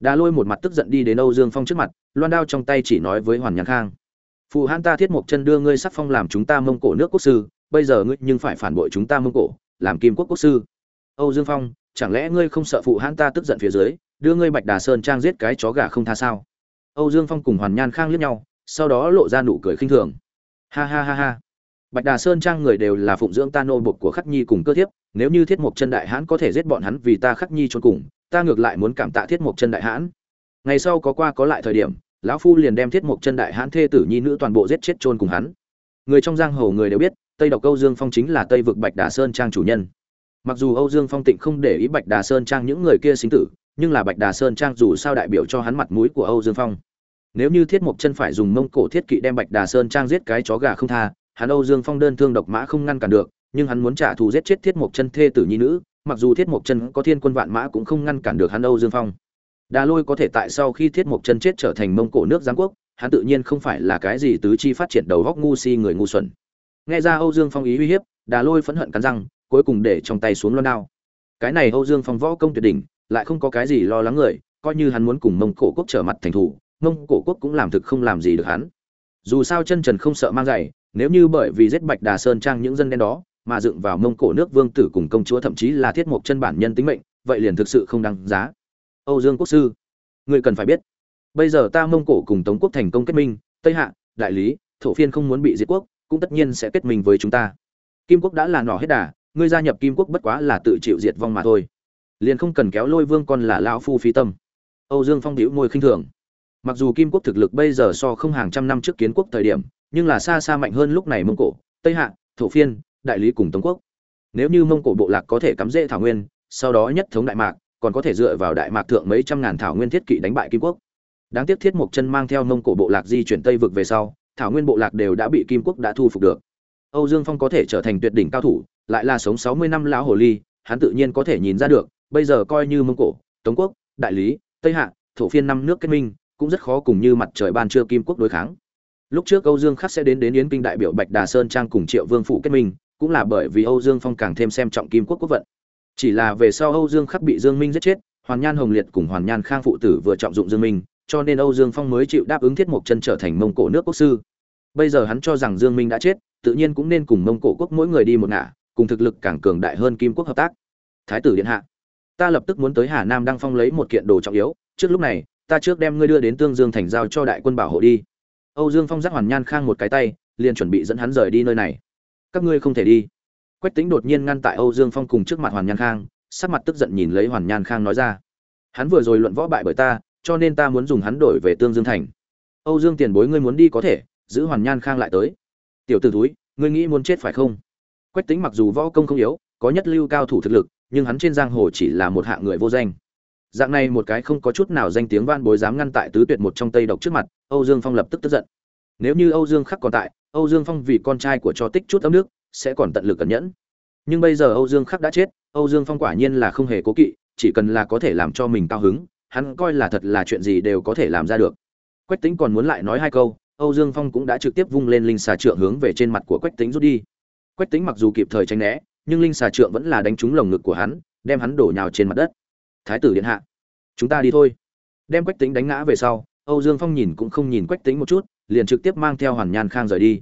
Speaker 1: Đà lôi một mặt tức giận đi đến âu dương phong trước mặt, loan đao trong tay chỉ nói với hoàn nhan khang. Phụ hãn ta thiết mộc chân đưa ngươi sắc phong làm chúng ta mông cổ nước quốc sư, bây giờ ngươi nhưng phải phản bội chúng ta mông cổ, làm kim quốc quốc sư. Âu dương phong chẳng lẽ ngươi không sợ phụ hãn ta tức giận phía dưới, đưa ngươi bạch đà sơn trang giết cái chó gà không tha sao? Âu dương phong cùng hoàn nhan khang liếc nhau, sau đó lộ ra nụ cười khinh thường. Ha ha ha ha. Bạch đà sơn trang người đều là phụng dưỡng ta nô bộc của khắc nhi cùng cơ thiếp, nếu như thiết mộc chân đại hãn có thể giết bọn hắn vì ta khắc nhi trốn cùng, ta ngược lại muốn cảm tạ thiết mộc chân đại hãn. Ngày sau có qua có lại thời điểm, lão phu liền đem thiết mộc chân đại hãn thê tử nhi nữ toàn bộ giết chết trôn cùng hắn. Người trong giang hồ người đều biết, tây độc âu dương phong chính là tây vực bạch đà sơn trang chủ nhân mặc dù âu dương phong tịnh không để ý bạch đà sơn trang những người kia sinh tử, nhưng là bạch đà sơn trang dù sao đại biểu cho hắn mặt mũi của âu dương phong. Nếu như thiết mộc chân phải dùng mông cổ thiết kỵ đem bạch đà sơn trang giết cái chó gà không tha, hắn âu dương phong đơn thương độc mã không ngăn cản được, nhưng hắn muốn trả thù giết chết thiết mộc chân thê tử nhi nữ, mặc dù thiết mộc chân có thiên quân vạn mã cũng không ngăn cản được hắn âu dương phong. Đà lôi có thể tại sau khi thiết mộc chân chết trở thành mông cổ nước giáng quốc, hắn tự nhiên không phải là cái gì tứ chi phát triển đầu góc ngu si người ngu xuẩn. Nghe ra âu dương phong ý uy hiếp, đà lôi phẫn hận cắn răng cuối cùng để trong tay xuống loan đao. Cái này âu dương phong võ công tuyệt đỉnh, lại không có cái gì lo lắng người, coi như hắn muốn cùng mông cổ quốc trở mặt thành thủ, mông cổ quốc cũng làm thực không làm gì được hắn. Dù sao chân trần không sợ mang giày, nếu như bởi vì giết bạch đà sơn trang những dân đen đó, mà dựng vào mông cổ nước vương tử cùng công chúa thậm chí là thiết mộc chân bản nhân tính mệnh, vậy liền thực sự không đáng giá. Âu dương quốc sư, người cần phải biết, bây giờ ta mông cổ cùng tống quốc thành công kết minh, tây hạ, đại lý, thổ phiên không muốn bị diệt quốc, cũng tất nhiên sẽ kết minh với chúng ta. Kim quốc đã là nỏ hết đà ngươi gia nhập kim quốc bất quá là tự chịu diệt vong mà thôi. Liền không cần kéo lôi vương con là lão phu phí tâm. Âu dương phong đĩu môi khinh thường. Mặc dù kim quốc thực lực bây giờ so không hàng trăm năm trước kiến quốc thời điểm, nhưng là xa xa mạnh hơn lúc này mông cổ, tây hạ, thổ phiên, đại lý cùng tống quốc. Nếu như mông cổ bộ lạc có thể cắm rễ thảo nguyên, sau đó nhất thống đại mạc, còn có thể dựa vào đại mạc thượng mấy trăm ngàn thảo nguyên thiết kỵ đánh bại kim quốc. Đáng tiếc thiết mộc chân mang theo mông cổ bộ lạc di chuyển tây vực về sau, thảo nguyên bộ lạc đều đã bị kim quốc đã thu phục được. Âu dương phong có thể trở thành tuyệt đỉnh cao thủ lại là sống sáu mươi năm lão hồ ly, hắn tự nhiên có thể nhìn ra được, bây giờ coi như mông cổ, tống quốc, đại lý, tây hạ, thổ phiên năm nước kết minh, cũng rất khó cùng như mặt trời ban trưa kim quốc đối kháng. Lúc trước âu dương khắc sẽ đến đến yến kinh đại biểu bạch đà sơn trang cùng triệu vương phủ kết minh, cũng là bởi vì âu dương phong càng thêm xem trọng kim quốc quốc vận. Chỉ là về sau âu dương khắc bị dương minh giết chết, hoàn nhan hồng liệt cùng hoàn nhan khang phụ tử vừa trọng dụng dương minh, cho nên âu dương phong mới chịu đáp ứng thiết mục chân trở thành mông cổ nước quốc sư. Bây giờ hắn cho rằng dương minh đã chết, tự nhiên cũng nên cùng mông cổ quốc mỗi người đi một ngả cùng thực lực càng cường đại hơn kim quốc hợp tác. Thái tử điện hạ, ta lập tức muốn tới hà nam đăng phong lấy một kiện đồ trọng yếu, trước lúc này, ta trước đem ngươi đưa đến tương dương thành giao cho đại quân bảo hộ đi. Âu dương phong giác hoàn nhan khang một cái tay, liền chuẩn bị dẫn hắn rời đi nơi này. Các ngươi không thể đi. Quách tính đột nhiên ngăn tại âu dương phong cùng trước mặt hoàn nhan khang, sắc mặt tức giận nhìn lấy hoàn nhan khang nói ra. Hắn vừa rồi luận võ bại bởi ta, cho nên ta muốn dùng hắn đổi về tương dương thành. Âu dương tiền bối ngươi muốn đi có thể, giữ hoàn nhan khang lại tới. Tiểu t ử túi ngươi nghĩ muốn chết phải không? Quách Tĩnh mặc dù võ công không yếu, có nhất lưu cao thủ thực lực, nhưng hắn trên giang hồ chỉ là một hạng người vô danh. Dạng này một cái không có chút nào danh tiếng van bối dám ngăn tại tứ tuyệt một trong tây độc trước mặt, âu dương phong lập tức tức giận. Nếu như âu dương khắc còn tại, âu dương phong vì con trai của cho tích chút ấm nước, sẽ còn tận lực cẩn nhẫn. Nhưng bây giờ âu dương khắc đã chết, âu dương phong quả nhiên là không hề cố kỵ, chỉ cần là có thể làm cho mình cao hứng, hắn coi là thật là chuyện gì đều có thể làm ra được. Quách Tĩnh còn muốn lại nói hai câu, âu dương phong cũng đã trực tiếp vung lên linh xà trượng hướng về trên mặt của quách Tĩnh rút đi quách Tĩnh mặc dù kịp thời tránh né, nhưng linh xà trượng vẫn là đánh trúng lồng ngực của hắn, đem hắn đổ nhào trên mặt đất. Thái tử điện hạ, chúng ta đi thôi. Đem quách Tĩnh đánh ngã về sau, âu dương phong nhìn cũng không nhìn quách Tĩnh một chút, liền trực tiếp mang theo hoàn nhan khang rời đi.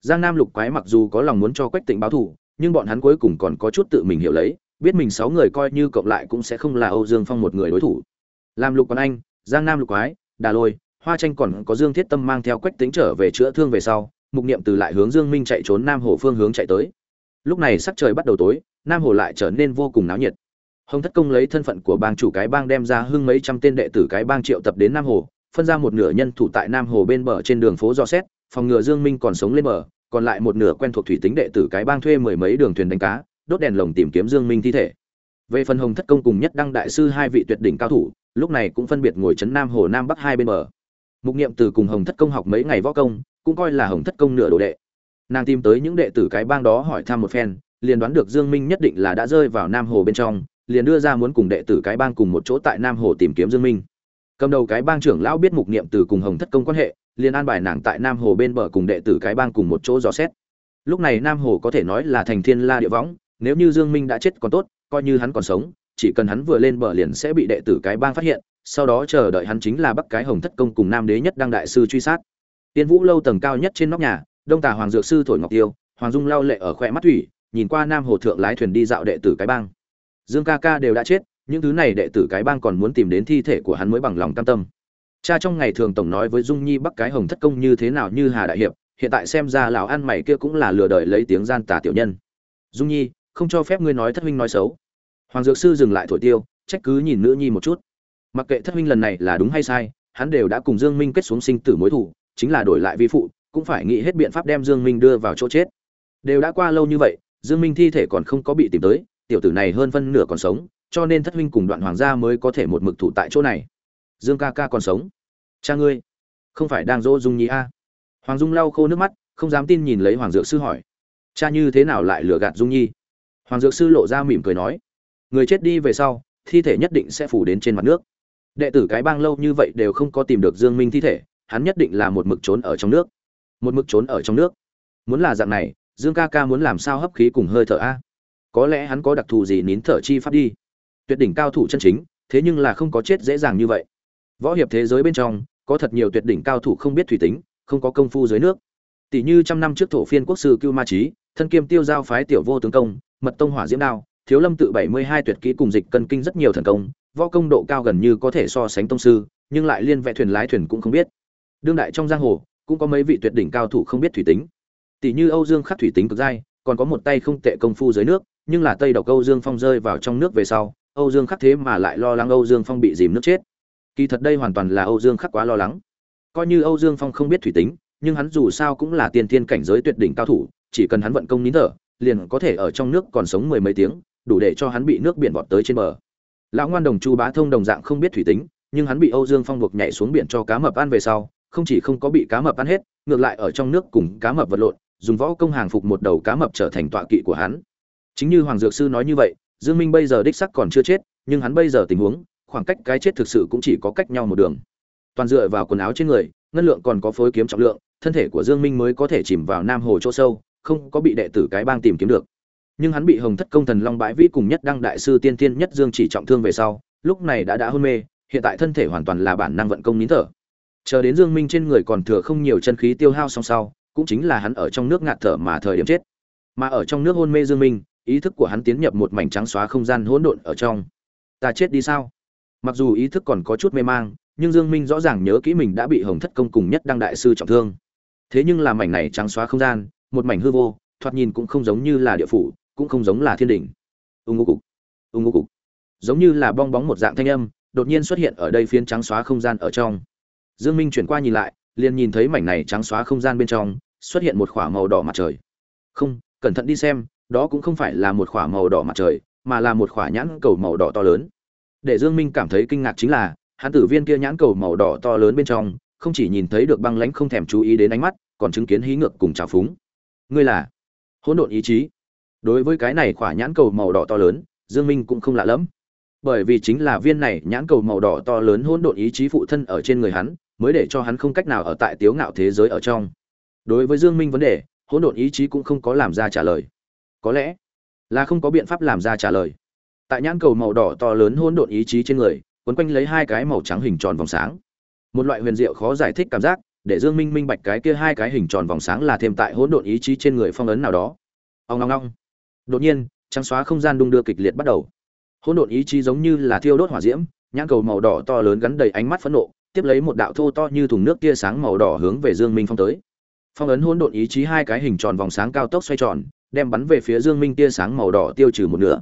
Speaker 1: Giang nam lục quái mặc dù có lòng muốn cho quách Tĩnh báo thù, nhưng bọn hắn cuối cùng còn có chút tự mình hiểu lấy, biết mình sáu người coi như cộng lại cũng sẽ không là âu dương phong một người đối thủ. Làm lục Quan anh, giang nam lục quái, đà lôi, hoa tranh còn có dương thiết tâm mang theo quách Tĩnh trở về chữa thương về sau mục niệm từ lại hướng dương minh chạy trốn nam hồ phương hướng chạy tới. Lúc này sắc trời bắt đầu tối, nam hồ lại trở nên vô cùng náo nhiệt. Hồng thất công lấy thân phận của bang chủ cái bang đem ra hưng mấy trăm tên đệ tử cái bang triệu tập đến nam hồ, phân ra một nửa nhân thủ tại nam hồ bên bờ trên đường phố do xét, phòng ngừa dương minh còn sống lên bờ, còn lại một nửa quen thuộc thủy tính đệ tử cái bang thuê mười mấy đường thuyền đánh cá, đốt đèn lồng tìm kiếm dương minh thi thể. Về phần hồng thất công cùng nhất đăng đại sư hai vị tuyệt đỉnh cao thủ, lúc này cũng phân biệt ngồi chấn nam hồ nam bắc hai bên bờ. Mục niệm từ cùng hồng thất công học mấy ngày võ công cũng coi là hồng thất công nửa đồ đệ. Nàng tìm tới những đệ tử cái bang đó hỏi thăm một phen, liền đoán được dương minh nhất định là đã rơi vào nam hồ bên trong, liền đưa ra muốn cùng đệ tử cái bang cùng một chỗ tại nam hồ tìm kiếm dương minh. Cầm đầu cái bang trưởng lão biết mục niệm từ cùng hồng thất công quan hệ, liền an bài nàng tại nam hồ bên bờ cùng đệ tử cái bang cùng một chỗ dò xét. Lúc này nam hồ có thể nói là thành thiên la địa võng, nếu như dương minh đã chết còn tốt, coi như hắn còn sống, chỉ cần hắn vừa lên bờ liền sẽ bị đệ tử cái bang phát hiện, sau đó chờ đợi hắn chính là bắc cái hồng thất công cùng nam đế nhất đăng đại sư truy sát tiên vũ lâu tầng cao nhất trên nóc nhà, đông tà hoàng dược sư thổi ngọc tiêu, hoàng dung lao lệ ở khoe mắt thủy, nhìn qua nam hồ thượng lái thuyền đi dạo đệ tử cái bang. Dương ca ca đều đã chết, những thứ này đệ tử cái bang còn muốn tìm đến thi thể của hắn mới bằng lòng cam tâm. Cha trong ngày thường tổng nói với dung nhi bắc cái hồng thất công như thế nào như hà đại hiệp, hiện tại xem ra lão ăn mày kia cũng là lừa đời lấy tiếng gian tà tiểu nhân. Dung nhi, không cho phép ngươi nói thất huynh nói xấu. Hoàng dược sư dừng lại thổi tiêu, trách cứ nhìn nữ nhi một chút. Mặc kệ thất huynh lần này là đúng hay sai, hắn đều đã cùng dương minh kết xuống sinh tử mối thủ chính là đổi lại vi phụ, cũng phải nghĩ hết biện pháp đem dương minh đưa vào chỗ chết. Đều đã qua lâu như vậy, dương minh thi thể còn không có bị tìm tới, tiểu tử này hơn phân nửa còn sống, cho nên thất huynh cùng đoạn hoàng gia mới có thể một mực thủ tại chỗ này. Dương ca ca còn sống. Cha ngươi, không phải đang dỗ dung nhi a? À. hoàng dung lau khô nước mắt, không dám tin nhìn lấy hoàng dược sư hỏi. Cha như thế nào lại lừa gạt dung nhi? Hoàng dược sư lộ ra mỉm cười nói. Người chết đi về sau, thi thể nhất định sẽ phủ đến trên mặt nước. Đệ tử cái bang lâu như vậy đều không có tìm được dương minh thi thể hắn nhất định là một mực trốn ở trong nước. Một mực trốn ở trong nước. Muốn là dạng này, dương ca ca muốn làm sao hấp khí cùng hơi thở a? Có lẽ hắn có đặc thù gì nín thở chi pháp đi. Tuyệt đỉnh cao thủ chân chính, thế nhưng là không có chết dễ dàng như vậy. Võ hiệp thế giới bên trong, có thật nhiều tuyệt đỉnh cao thủ không biết thủy tính, không có công phu dưới nước. Tỷ như trăm năm trước thổ phiên quốc sư cưu ma trí thân kiêm tiêu giao phái tiểu vô tướng công, mật tông hỏa diễm đao, thiếu lâm tự bảy mươi hai tuyệt kỹ cùng dịch cân kinh rất nhiều thần công, võ công độ cao gần như có thể so sánh tông sư, nhưng lại liên vẽ thuyền lái thuyền cũng không biết đương đại trong giang hồ, cũng có mấy vị tuyệt đỉnh cao thủ không biết thủy tính. Tỷ như âu dương khắc thủy tính cực dai còn có một tay không tệ công phu dưới nước, nhưng là tây độc âu dương phong rơi vào trong nước về sau, âu dương khắc thế mà lại lo lắng âu dương phong bị dìm nước chết. Kỳ thật đây hoàn toàn là âu dương khắc quá lo lắng. Coi như âu dương phong không biết thủy tính, nhưng hắn dù sao cũng là tiên thiên cảnh giới tuyệt đỉnh cao thủ, chỉ cần hắn vận công nín thở, liền có thể ở trong nước còn sống mười mấy tiếng, đủ để cho hắn bị nước biển vọt tới trên bờ. Lão ngoan đồng chu bá thông đồng dạng không biết thủy tính, nhưng hắn bị âu dương phong buộc nhảy xuống biển cho cá mập ăn về sau không chỉ không có bị cá mập ăn hết, ngược lại ở trong nước cùng cá mập vật lộn, dùng võ công hàng phục một đầu cá mập trở thành tọa kỵ của hắn. Chính như hoàng dược sư nói như vậy, dương minh bây giờ đích sắc còn chưa chết, nhưng hắn bây giờ tình huống, khoảng cách cái chết thực sự cũng chỉ có cách nhau một đường. Toàn dựa vào quần áo trên người, ngân lượng còn có phối kiếm trọng lượng, thân thể của dương minh mới có thể chìm vào nam hồ chỗ sâu, không có bị đệ tử cái bang tìm kiếm được. Nhưng hắn bị hồng thất công thần long bãi vĩ cùng nhất đăng đại sư tiên tiên nhất dương chỉ trọng thương về sau, lúc này đã đã hôn mê, hiện tại thân thể hoàn toàn là bản năng vận công nín thở chờ đến dương minh trên người còn thừa không nhiều chân khí tiêu hao song sau, cũng chính là hắn ở trong nước ngạt thở mà thời điểm chết. Mà ở trong nước hôn mê dương minh, ý thức của hắn tiến nhập một mảnh trắng xóa không gian hỗn độn ở trong. Ta chết đi sao? Mặc dù ý thức còn có chút mê mang, nhưng dương minh rõ ràng nhớ kỹ mình đã bị hồng thất công cùng nhất đăng đại sư trọng thương. Thế nhưng là mảnh này trắng xóa không gian, một mảnh hư vô, thoạt nhìn cũng không giống như là địa phủ, cũng không giống là thiên đỉnh. Ung ngô cục, ung ngô cục. Giống như là bong bóng một dạng thanh âm, đột nhiên xuất hiện ở đây phiến trắng xóa không gian ở trong dương minh chuyển qua nhìn lại liền nhìn thấy mảnh này trắng xóa không gian bên trong xuất hiện một khỏa màu đỏ mặt trời. Không cẩn thận đi xem đó cũng không phải là một khỏa màu đỏ mặt trời mà là một khỏa nhãn cầu màu đỏ to lớn. Để dương minh cảm thấy kinh ngạc chính là hắn tử viên kia nhãn cầu màu đỏ to lớn bên trong không chỉ nhìn thấy được băng lãnh không thèm chú ý đến ánh mắt còn chứng kiến hí ngược cùng trào phúng. Ngươi là? Hỗn độn ý chí. Đối với cái này khỏa nhãn cầu màu đỏ to lớn dương minh cũng không lạ lắm, bởi vì chính là viên này nhãn cầu màu đỏ to lớn hỗn độn ý chí phụ thân ở trên người hắn mới để cho hắn không cách nào ở tại tiếu ngạo thế giới ở trong. Đối với dương minh vấn đề, hỗn độn ý chí cũng không có làm ra trả lời. Có lẽ là không có biện pháp làm ra trả lời. Tại nhãn cầu màu đỏ to lớn hỗn độn ý chí trên người, quấn quanh lấy hai cái màu trắng hình tròn vòng sáng. Một loại huyền diệu khó giải thích cảm giác, để dương minh minh bạch cái kia hai cái hình tròn vòng sáng là thêm tại hỗn độn ý chí trên người phong ấn nào đó. Ông ngong ngong đột nhiên, trắng xóa không gian đung đưa kịch liệt bắt đầu. Hỗn độn ý chí giống như là thiêu đốt hỏa diễm, nhãn cầu màu đỏ to lớn gắn đầy ánh mắt phẫn nộ tiếp lấy một đạo thô to như thùng nước tia sáng màu đỏ hướng về dương minh phong tới. Phong ấn hỗn độn ý chí hai cái hình tròn vòng sáng cao tốc xoay tròn, đem bắn về phía dương minh tia sáng màu đỏ tiêu trừ một nửa.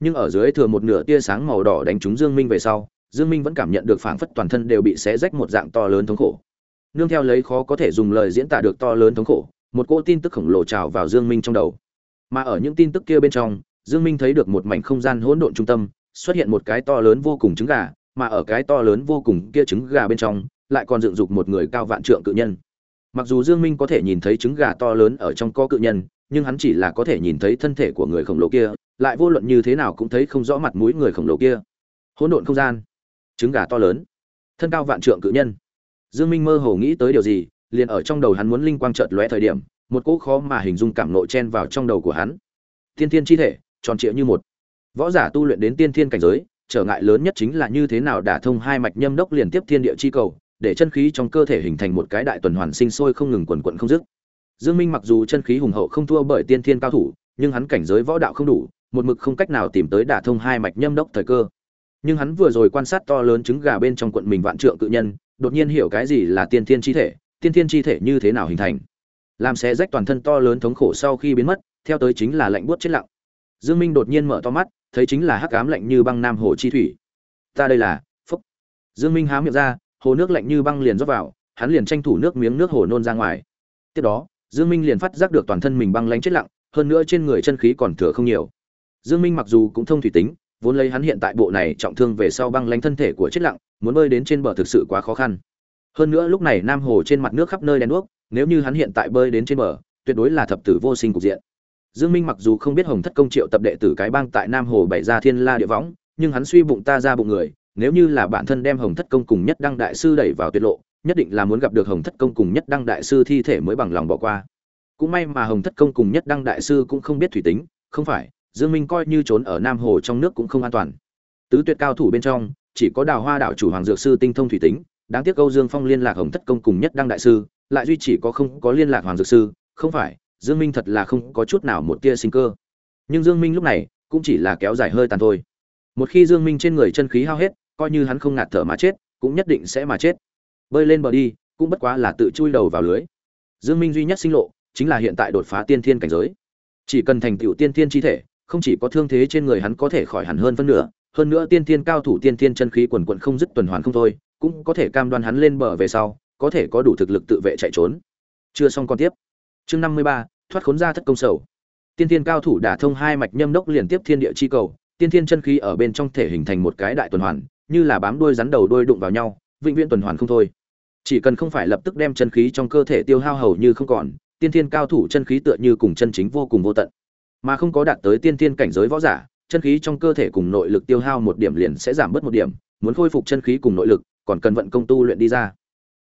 Speaker 1: Nhưng ở dưới thừa một nửa tia sáng màu đỏ đánh trúng dương minh về sau, dương minh vẫn cảm nhận được phảng phất toàn thân đều bị xé rách một dạng to lớn thống khổ. Nương theo lấy khó có thể dùng lời diễn tả được to lớn thống khổ, một cỗ tin tức khổng lồ trào vào dương minh trong đầu. Mà ở những tin tức kia bên trong, dương minh thấy được một mảnh không gian hỗn độn trung tâm, xuất hiện một cái to lớn vô cùng trứng gà mà ở cái to lớn vô cùng kia trứng gà bên trong, lại còn dựng dục một người cao vạn trượng cự nhân. Mặc dù dương minh có thể nhìn thấy trứng gà to lớn ở trong co cự nhân, nhưng hắn chỉ là có thể nhìn thấy thân thể của người khổng lồ kia, lại vô luận như thế nào cũng thấy không rõ mặt mũi người khổng lồ kia. Hỗn độn không gian. Trứng gà to lớn. Thân cao vạn trượng cự nhân. Dương minh mơ hồ nghĩ tới điều gì, liền ở trong đầu hắn muốn linh quang chợt lóe thời điểm, một cỗ khó mà hình dung cảm nộ chen vào trong đầu của hắn. Tiên thiên chi thể, tròn trịa như một. Võ giả tu luyện đến tiên thiên cảnh giới trở ngại lớn nhất chính là như thế nào đả thông hai mạch nhâm đốc liên tiếp thiên địa chi cầu, để chân khí trong cơ thể hình thành một cái đại tuần hoàn sinh sôi không ngừng quần quần không dứt. Dương minh mặc dù chân khí hùng hậu không thua bởi tiên thiên cao thủ, nhưng hắn cảnh giới võ đạo không đủ, một mực không cách nào tìm tới đả thông hai mạch nhâm đốc thời cơ. Nhưng hắn vừa rồi quan sát to lớn trứng gà bên trong quận mình vạn trượng cự nhân, đột nhiên hiểu cái gì là tiên thiên chi thể, tiên thiên chi thể như thế nào hình thành. Làm xé rách toàn thân to lớn thống khổ sau khi biến mất, theo tới chính là lạnh buốt chết lặng. Dương minh đột nhiên mở to mắt thấy chính là hắc ám lạnh như băng nam hồ chi thủy. Ta đây là, phúc. Dương minh há miệng ra, hồ nước lạnh như băng liền rót vào, hắn liền tranh thủ nước miếng nước hồ nôn ra ngoài. Tiếp đó, dương minh liền phát giác được toàn thân mình băng lãnh chết lặng, hơn nữa trên người chân khí còn thừa không nhiều. Dương minh mặc dù cũng thông thủy tính, vốn lấy hắn hiện tại bộ này trọng thương về sau băng lãnh thân thể của chết lặng, muốn bơi đến trên bờ thực sự quá khó khăn. Hơn nữa lúc này nam hồ trên mặt nước khắp nơi đen đuốc, nếu như hắn hiện tại bơi đến trên bờ, tuyệt đối là thập tử vô sinh cục diện dương minh mặc dù không biết hồng thất công triệu tập đệ tử cái bang tại nam hồ bảy ra thiên la địa võng, nhưng hắn suy bụng ta ra bụng người, nếu như là bản thân đem hồng thất công cùng nhất đăng đại sư đẩy vào tuyệt lộ, nhất định là muốn gặp được hồng thất công cùng nhất đăng đại sư thi thể mới bằng lòng bỏ qua. Cũng may mà hồng thất công cùng nhất đăng đại sư cũng không biết thủy tính, không phải, dương minh coi như trốn ở nam hồ trong nước cũng không an toàn. Tứ tuyệt cao thủ bên trong, chỉ có đào hoa đạo chủ hoàng dược sư tinh thông thủy tính, đáng tiếc câu dương phong liên lạc hồng thất công cùng nhất đăng đại sư, lại duy chỉ có không có liên lạc hoàng dược sư, không phải dương minh thật là không có chút nào một tia sinh cơ. Nhưng dương minh lúc này cũng chỉ là kéo dài hơi tàn thôi. Một khi dương minh trên người chân khí hao hết, coi như hắn không ngạt thở mà chết, cũng nhất định sẽ mà chết. Bơi lên bờ đi, cũng bất quá là tự chui đầu vào lưới. Dương minh duy nhất sinh lộ chính là hiện tại đột phá tiên thiên cảnh giới. Chỉ cần thành tựu tiên thiên chi thể, không chỉ có thương thế trên người hắn có thể khỏi hẳn hơn phân nửa, hơn nữa tiên thiên cao thủ tiên thiên chân khí quần quần không dứt tuần hoàn không thôi, cũng có thể cam đoan hắn lên bờ về sau, có thể có đủ thực lực tự vệ chạy trốn. Chưa xong con tiếp chương năm mươi ba, thoát khốn ra thất công sầu. Tiên thiên cao thủ đả thông hai mạch nhâm đốc liên tiếp thiên địa chi cầu, tiên thiên chân khí ở bên trong thể hình thành một cái đại tuần hoàn, như là bám đuôi rắn đầu đuôi đụng vào nhau, vĩnh viễn tuần hoàn không thôi. Chỉ cần không phải lập tức đem chân khí trong cơ thể tiêu hao hầu như không còn, tiên thiên cao thủ chân khí tựa như cùng chân chính vô cùng vô tận. Mà không có đạt tới tiên thiên cảnh giới võ giả, chân khí trong cơ thể cùng nội lực tiêu hao một điểm liền sẽ giảm bớt một điểm, muốn khôi phục chân khí cùng nội lực, còn cần vận công tu luyện đi ra.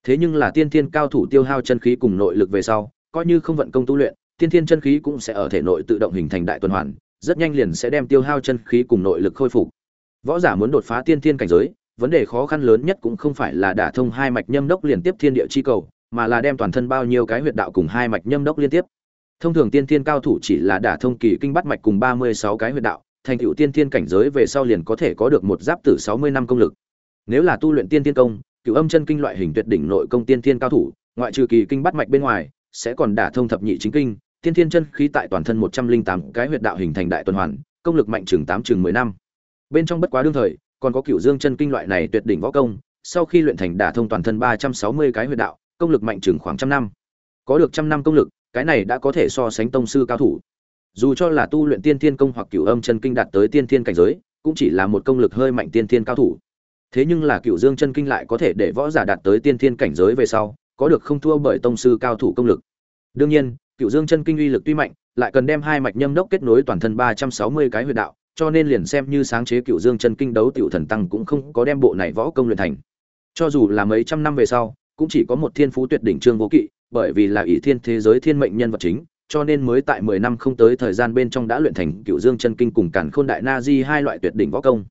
Speaker 1: Thế nhưng là tiên thiên cao thủ tiêu hao chân khí cùng nội lực về sau coi như không vận công tu luyện, tiên thiên chân khí cũng sẽ ở thể nội tự động hình thành đại tuần hoàn, rất nhanh liền sẽ đem tiêu hao chân khí cùng nội lực khôi phục. Võ giả muốn đột phá tiên thiên cảnh giới, vấn đề khó khăn lớn nhất cũng không phải là đả thông hai mạch nhâm đốc liên tiếp thiên địa chi cầu, mà là đem toàn thân bao nhiêu cái huyệt đạo cùng hai mạch nhâm đốc liên tiếp. Thông thường tiên thiên cao thủ chỉ là đả thông kỳ kinh bắt mạch cùng ba mươi sáu cái huyệt đạo, thành tựu tiên thiên cảnh giới về sau liền có thể có được một giáp tử sáu mươi năm công lực. Nếu là tu luyện tiên thiên công, cựu âm chân kinh loại hình tuyệt đỉnh nội công tiên thiên cao thủ, ngoại trừ kỳ kinh bắt mạch bên ngoài sẽ còn đả thông thập nhị chính kinh, tiên thiên chân khí tại toàn thân một trăm linh tám cái huyệt đạo hình thành đại tuần hoàn, công lực mạnh chừng tám chừng mười năm. Bên trong bất quá đương thời, còn có cựu dương chân kinh loại này tuyệt đỉnh võ công, sau khi luyện thành đả thông toàn thân ba trăm sáu mươi cái huyệt đạo, công lực mạnh chừng khoảng trăm năm. Có được trăm năm công lực, cái này đã có thể so sánh tông sư cao thủ. Dù cho là tu luyện tiên thiên công hoặc cửu âm chân kinh đạt tới tiên thiên cảnh giới, cũng chỉ là một công lực hơi mạnh tiên thiên cao thủ. Thế nhưng là cửu dương chân kinh lại có thể để võ giả đạt tới tiên thiên cảnh giới về sau có được không thua bởi tông sư cao thủ công lực đương nhiên cửu dương chân kinh uy lực tuy mạnh lại cần đem hai mạch nhâm đốc kết nối toàn thân ba trăm sáu mươi cái huyệt đạo, cho nên liền xem như sáng chế Cựu Dương chân kinh đấu tiểu thần tăng cũng không có đem bộ này võ công luyện thành. Cho dù là mấy trăm năm về sau, cũng chỉ có một thiên phú tuyệt đỉnh trương vô kỵ, bởi vì là ỷ thiên thế giới thiên mệnh nhân vật chính, cho nên mới tại mười năm không tới thời gian bên trong đã luyện thành Cựu Dương chân kinh cùng Càn Khôn đại na di hai loại tuyệt đỉnh võ công.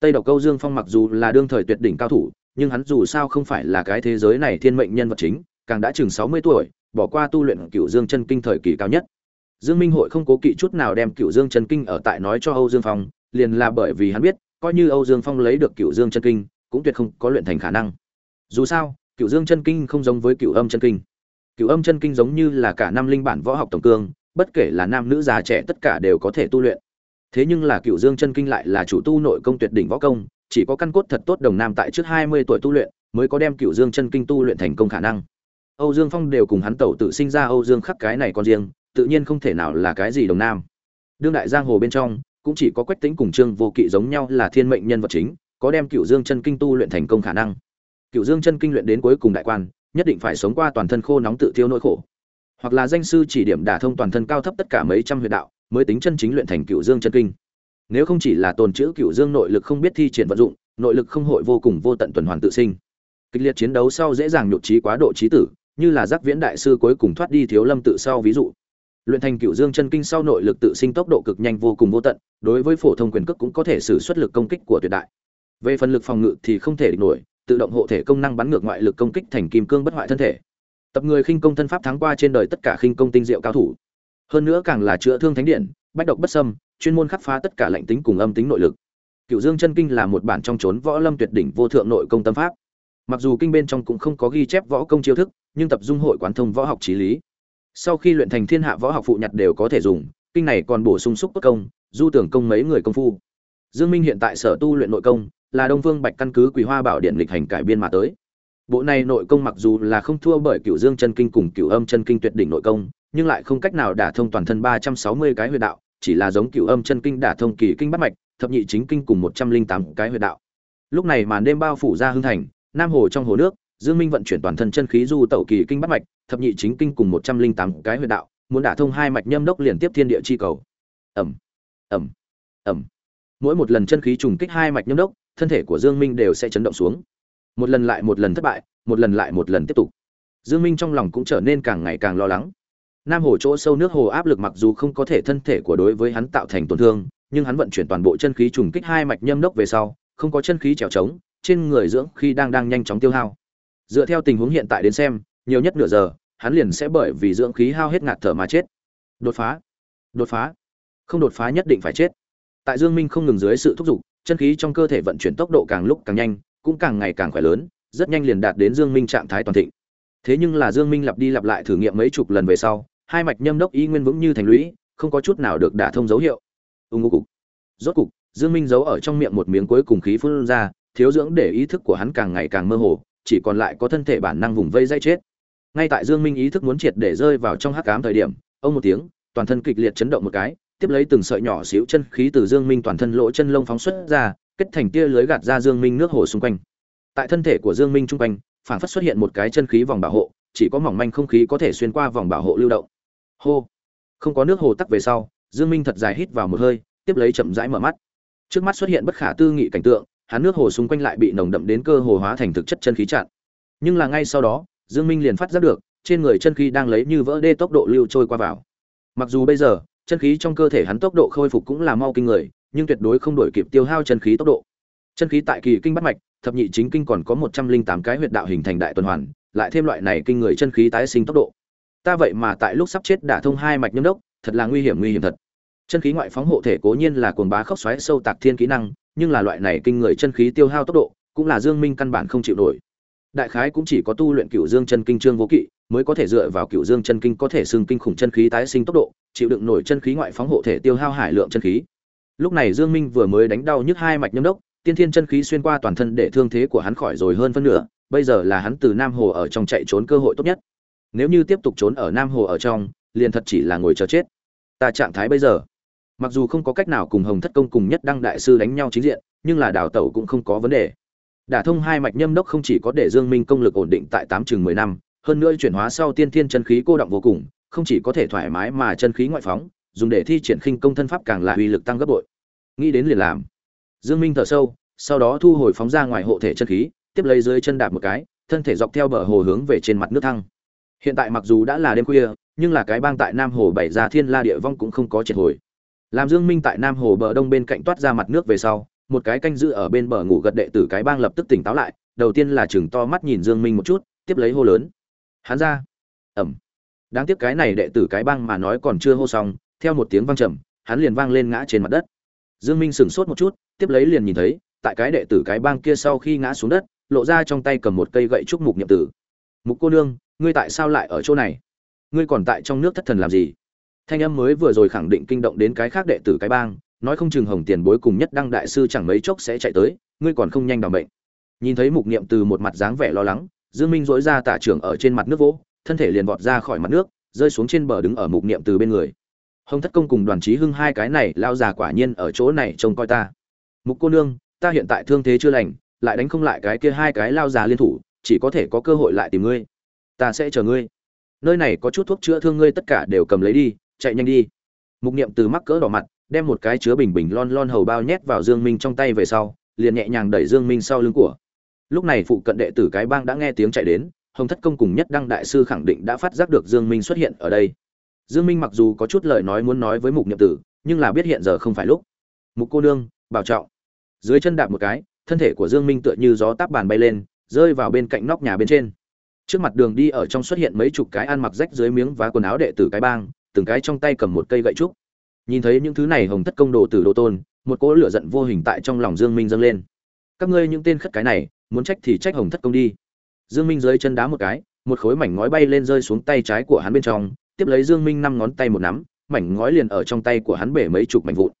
Speaker 1: Tây Độc Câu Dương Phong mặc dù là đương thời tuyệt đỉnh cao thủ, nhưng hắn dù sao không phải là cái thế giới này thiên mệnh nhân vật chính, càng đã chừng mươi tuổi, bỏ qua tu luyện cửu Dương chân kinh thời kỳ cao nhất. Dương Minh hội không cố kỵ chút nào đem cửu Dương chân kinh ở tại nói cho Âu Dương Phong, liền là bởi vì hắn biết, coi như Âu Dương Phong lấy được cửu Dương chân kinh, cũng tuyệt không có luyện thành khả năng. Dù sao, cửu Dương chân kinh không giống với cửu Âm chân kinh. cửu Âm chân kinh giống như là cả năm linh bản võ học tổng cương, bất kể là nam nữ già trẻ tất cả đều có thể tu luyện. Thế nhưng là cửu Dương chân kinh lại là chủ tu nội công tuyệt đỉnh võ công, chỉ có căn cốt thật tốt đồng nam tại trước 20 tuổi tu luyện, mới có đem Cựu Dương chân kinh tu luyện thành công khả năng. Âu Dương Phong đều cùng hắn tẩu tự sinh ra Âu Dương khắc cái này con riêng, tự nhiên không thể nào là cái gì đồng nam. Đương đại giang hồ bên trong, cũng chỉ có Quách Tĩnh cùng Trương Vô Kỵ giống nhau là thiên mệnh nhân vật chính, có đem Cựu Dương chân kinh tu luyện thành công khả năng. Cựu Dương chân kinh luyện đến cuối cùng đại quan, nhất định phải sống qua toàn thân khô nóng tự thiêu nỗi khổ. Hoặc là danh sư chỉ điểm đả thông toàn thân cao thấp tất cả mấy trăm huyệt đạo, mới tính chân chính luyện thành Cựu Dương chân kinh. Nếu không chỉ là tồn chữ Cựu Dương nội lực không biết thi triển vận dụng, nội lực không hội vô cùng vô tận tuần hoàn tự sinh. Kịch liệt chiến đấu sau dễ dàng nhụt chí quá độ trí tử, như là giác viễn đại sư cuối cùng thoát đi thiếu lâm tự sau ví dụ. Luyện thành cựu dương chân kinh sau nội lực tự sinh tốc độ cực nhanh vô cùng vô tận đối với phổ thông quyền cước cũng có thể sử xuất lực công kích của tuyệt đại. Về phần lực phòng ngự thì không thể địch nổi tự động hộ thể công năng bắn ngược ngoại lực công kích thành kim cương bất hoại thân thể. Tập người khinh công thân pháp thắng qua trên đời tất cả khinh công tinh diệu cao thủ. Hơn nữa càng là chữa thương thánh điện bách độc bất sâm chuyên môn khắc phá tất cả lệnh tính cùng âm tính nội lực. Cựu dương chân kinh là một bản trong chốn võ lâm tuyệt đỉnh vô thượng nội công tâm pháp. Mặc dù kinh bên trong cũng không có ghi chép võ công chiêu thức, nhưng tập dung hội quán thông võ học trí lý. Sau khi luyện thành thiên hạ võ học phụ nhặt đều có thể dùng, kinh này còn bổ sung xúc cốt công, du tưởng công mấy người công phu. Dương minh hiện tại sở tu luyện nội công, là đông vương bạch căn cứ quỳ hoa bảo điện lịch hành cải biên mà tới. Bộ này nội công mặc dù là không thua bởi cửu dương chân kinh cùng cửu âm chân kinh tuyệt đỉnh nội công, nhưng lại không cách nào đả thông toàn thân 360 cái huyệt đạo chỉ là giống cửu âm chân kinh đả thông kỳ kinh bắt mạch thập nhị chính kinh cùng 108 cái huyệt đạo lúc này màn đêm bao phủ ra hưng thành nam hồ trong hồ nước Dương Minh vận chuyển toàn thân chân khí du tẩu kỳ kinh bắt mạch, thập nhị chính kinh cùng 108 cái huyệt đạo, muốn đả thông hai mạch nhâm đốc liền tiếp thiên địa chi cầu. Ầm, ầm, ầm. Mỗi một lần chân khí trùng kích hai mạch nhâm đốc, thân thể của Dương Minh đều sẽ chấn động xuống. Một lần lại một lần thất bại, một lần lại một lần tiếp tục. Dương Minh trong lòng cũng trở nên càng ngày càng lo lắng. Nam hồ chỗ sâu nước hồ áp lực mặc dù không có thể thân thể của đối với hắn tạo thành tổn thương, nhưng hắn vận chuyển toàn bộ chân khí trùng kích hai mạch nhâm đốc về sau, không có chân khí trèo trống, trên người dưỡng khi đang đang nhanh chóng tiêu hao. Dựa theo tình huống hiện tại đến xem nhiều nhất nửa giờ hắn liền sẽ bởi vì dưỡng khí hao hết ngạt thở mà chết. Đột phá. Đột phá. Không đột phá nhất định phải chết. Tại dương minh không ngừng dưới sự thúc giục chân khí trong cơ thể vận chuyển tốc độ càng lúc càng nhanh cũng càng ngày càng khỏe lớn rất nhanh liền đạt đến dương minh trạng thái toàn thịnh. Thế nhưng là dương minh lặp đi lặp lại thử nghiệm mấy chục lần về sau hai mạch nhâm đốc y nguyên vững như thành lũy, không có chút nào được đả thông dấu hiệu. Ưng ngô cục. Rốt cục, dương minh giấu ở trong miệng một miếng cuối cùng khí phun ra, thiếu dưỡng để ý thức của hắn càng ngày càng mơ hồ, chỉ còn lại có thân thể bản năng vùng vây dây chết. Ngay tại dương minh ý thức muốn triệt để rơi vào trong hắc ám thời điểm, ông một tiếng, toàn thân kịch liệt chấn động một cái, tiếp lấy từng sợi nhỏ xíu chân khí từ dương minh toàn thân lỗ chân lông phóng xuất ra, kết thành tia lưới gạt ra dương minh nước hồ xung quanh. Tại thân thể của dương minh trung quanh phản phất xuất hiện một cái chân khí vòng bảo hộ, chỉ có mỏng manh không khí có thể xuyên qua vòng bảo hộ lưu động hô không có nước hồ tắc về sau dương minh thật dài hít vào một hơi tiếp lấy chậm rãi mở mắt trước mắt xuất hiện bất khả tư nghị cảnh tượng hắn nước hồ xung quanh lại bị nồng đậm đến cơ hồ hóa thành thực chất chân khí chặn. Nhưng là ngay sau đó, Dương Minh liền phát giác được, trên người chân khí đang lấy như vỡ đê tốc độ lưu trôi qua vào. Mặc dù bây giờ, chân khí trong cơ thể hắn tốc độ khôi phục cũng là mau kinh người, nhưng tuyệt đối không đổi kịp tiêu hao chân khí tốc độ. Chân khí tại kỳ kinh bắt mạch, thập nhị chính kinh còn có 108 cái huyệt đạo hình thành đại tuần hoàn, lại thêm loại này kinh người chân khí tái sinh tốc độ. Ta vậy mà tại lúc sắp chết đả thông hai mạch nhâm đốc, thật là nguy hiểm nguy hiểm thật. Chân khí ngoại phóng hộ thể cố nhiên là cuồng bá khốc xoáy sâu tạc thiên kỹ năng, nhưng là loại này kinh người chân khí tiêu hao tốc độ, cũng là Dương Minh căn bản không chịu nổi. Đại khái cũng chỉ có tu luyện Cửu Dương chân kinh trương vô kỵ, mới có thể dựa vào Cửu Dương chân kinh có thể xương kinh khủng chân khí tái sinh tốc độ, chịu đựng nổi chân khí ngoại phóng hộ thể tiêu hao hải lượng chân khí. Lúc này Dương Minh vừa mới đánh đau nhức hai mạch nhâm đốc, tiên thiên chân khí xuyên qua toàn thân để thương thế của hắn khỏi rồi hơn phân nửa, bây giờ là hắn từ Nam Hồ ở trong chạy trốn cơ hội tốt nhất. Nếu như tiếp tục trốn ở Nam Hồ ở trong, liền thật chỉ là ngồi chờ chết. Ta trạng thái bây giờ, mặc dù không có cách nào cùng hồng thất công cùng nhất đăng đại sư đánh nhau chính diện nhưng là đào tẩu cũng không có vấn đề. Đả thông hai mạch nhâm đốc không chỉ có để dương minh công lực ổn định tại tám chừng mười năm hơn nữa chuyển hóa sau tiên thiên chân khí cô động vô cùng không chỉ có thể thoải mái mà chân khí ngoại phóng dùng để thi triển khinh công thân pháp càng là uy lực tăng gấp bội. Nghĩ đến liền làm. Dương minh thở sâu sau đó thu hồi phóng ra ngoài hộ thể chân khí tiếp lấy dưới chân đạp một cái thân thể dọc theo bờ hồ hướng về trên mặt nước thăng hiện tại mặc dù đã là đêm khuya, nhưng là cái bang tại nam hồ bảy ra thiên la địa vong cũng không có triệt hồi. Làm dương minh tại nam hồ bờ đông bên cạnh toát ra mặt nước về sau, một cái canh giữ ở bên bờ ngủ gật đệ tử cái bang lập tức tỉnh táo lại, đầu tiên là chừng to mắt nhìn dương minh một chút, tiếp lấy hô lớn. Hắn ra. Ẩm. Đáng tiếc cái này đệ tử cái bang mà nói còn chưa hô xong, theo một tiếng vang trầm, hắn liền vang lên ngã trên mặt đất. Dương minh sững sốt một chút, tiếp lấy liền nhìn thấy, tại cái đệ tử cái bang kia sau khi ngã xuống đất, lộ ra trong tay cầm một cây gậy trúc mục niệm tử. Mục cô nương ngươi tại sao lại ở chỗ này? Ngươi còn tại trong nước thất thần làm gì? Thanh âm mới vừa rồi khẳng định kinh động đến cái khác đệ tử cái bang, nói không chừng hồng tiền bối cùng nhất đăng đại sư chẳng mấy chốc sẽ chạy tới, ngươi còn không nhanh đ bệnh. Nhìn thấy mục niệm từ một mặt dáng vẻ lo lắng, dương minh dối ra tả trưởng ở trên mặt nước vỗ, thân thể liền vọt ra khỏi mặt nước, rơi xuống trên bờ đứng ở mục niệm từ bên người. Hồng thất công cùng đoàn trí hưng hai cái này lao già quả nhiên ở chỗ này trông coi ta. Mục cô nương, ta hiện tại thương thế chưa lành, lại đánh không lại cái kia hai cái lao già liên thủ, chỉ có thể có cơ hội lại tìm ngươi ta sẽ chờ ngươi. Nơi này có chút thuốc chữa thương ngươi tất cả đều cầm lấy đi, chạy nhanh đi. Mục niệm từ mắc cỡ đỏ mặt, đem một cái chứa bình bình lon lon hầu bao nhét vào dương minh trong tay về sau, liền nhẹ nhàng đẩy dương minh sau lưng của. Lúc này phụ cận đệ tử cái bang đã nghe tiếng chạy đến, hồng thất công cùng nhất đăng đại sư khẳng định đã phát giác được dương minh xuất hiện ở đây. Dương minh mặc dù có chút lời nói muốn nói với mục niệm tử, nhưng là biết hiện giờ không phải lúc. Mục cô nương, bảo trọng. Dưới chân đạp một cái, thân thể của dương minh tựa như gió táp bàn bay lên, rơi vào bên cạnh nóc nhà bên trên trước mặt đường đi ở trong xuất hiện mấy chục cái ăn mặc rách dưới miếng và quần áo đệ tử cái bang, từng cái trong tay cầm một cây gậy trúc. Nhìn thấy những thứ này hồng thất công đồ tử đồ tôn, một cỗ lửa giận vô hình tại trong lòng dương minh dâng lên. Các ngươi những tên khất cái này, muốn trách thì trách hồng thất công đi. Dương minh dưới chân đá một cái, một khối mảnh ngói bay lên rơi xuống tay trái của hắn bên trong, tiếp lấy dương minh năm ngón tay một nắm, mảnh ngói liền ở trong tay của hắn bể mấy chục mảnh vụn.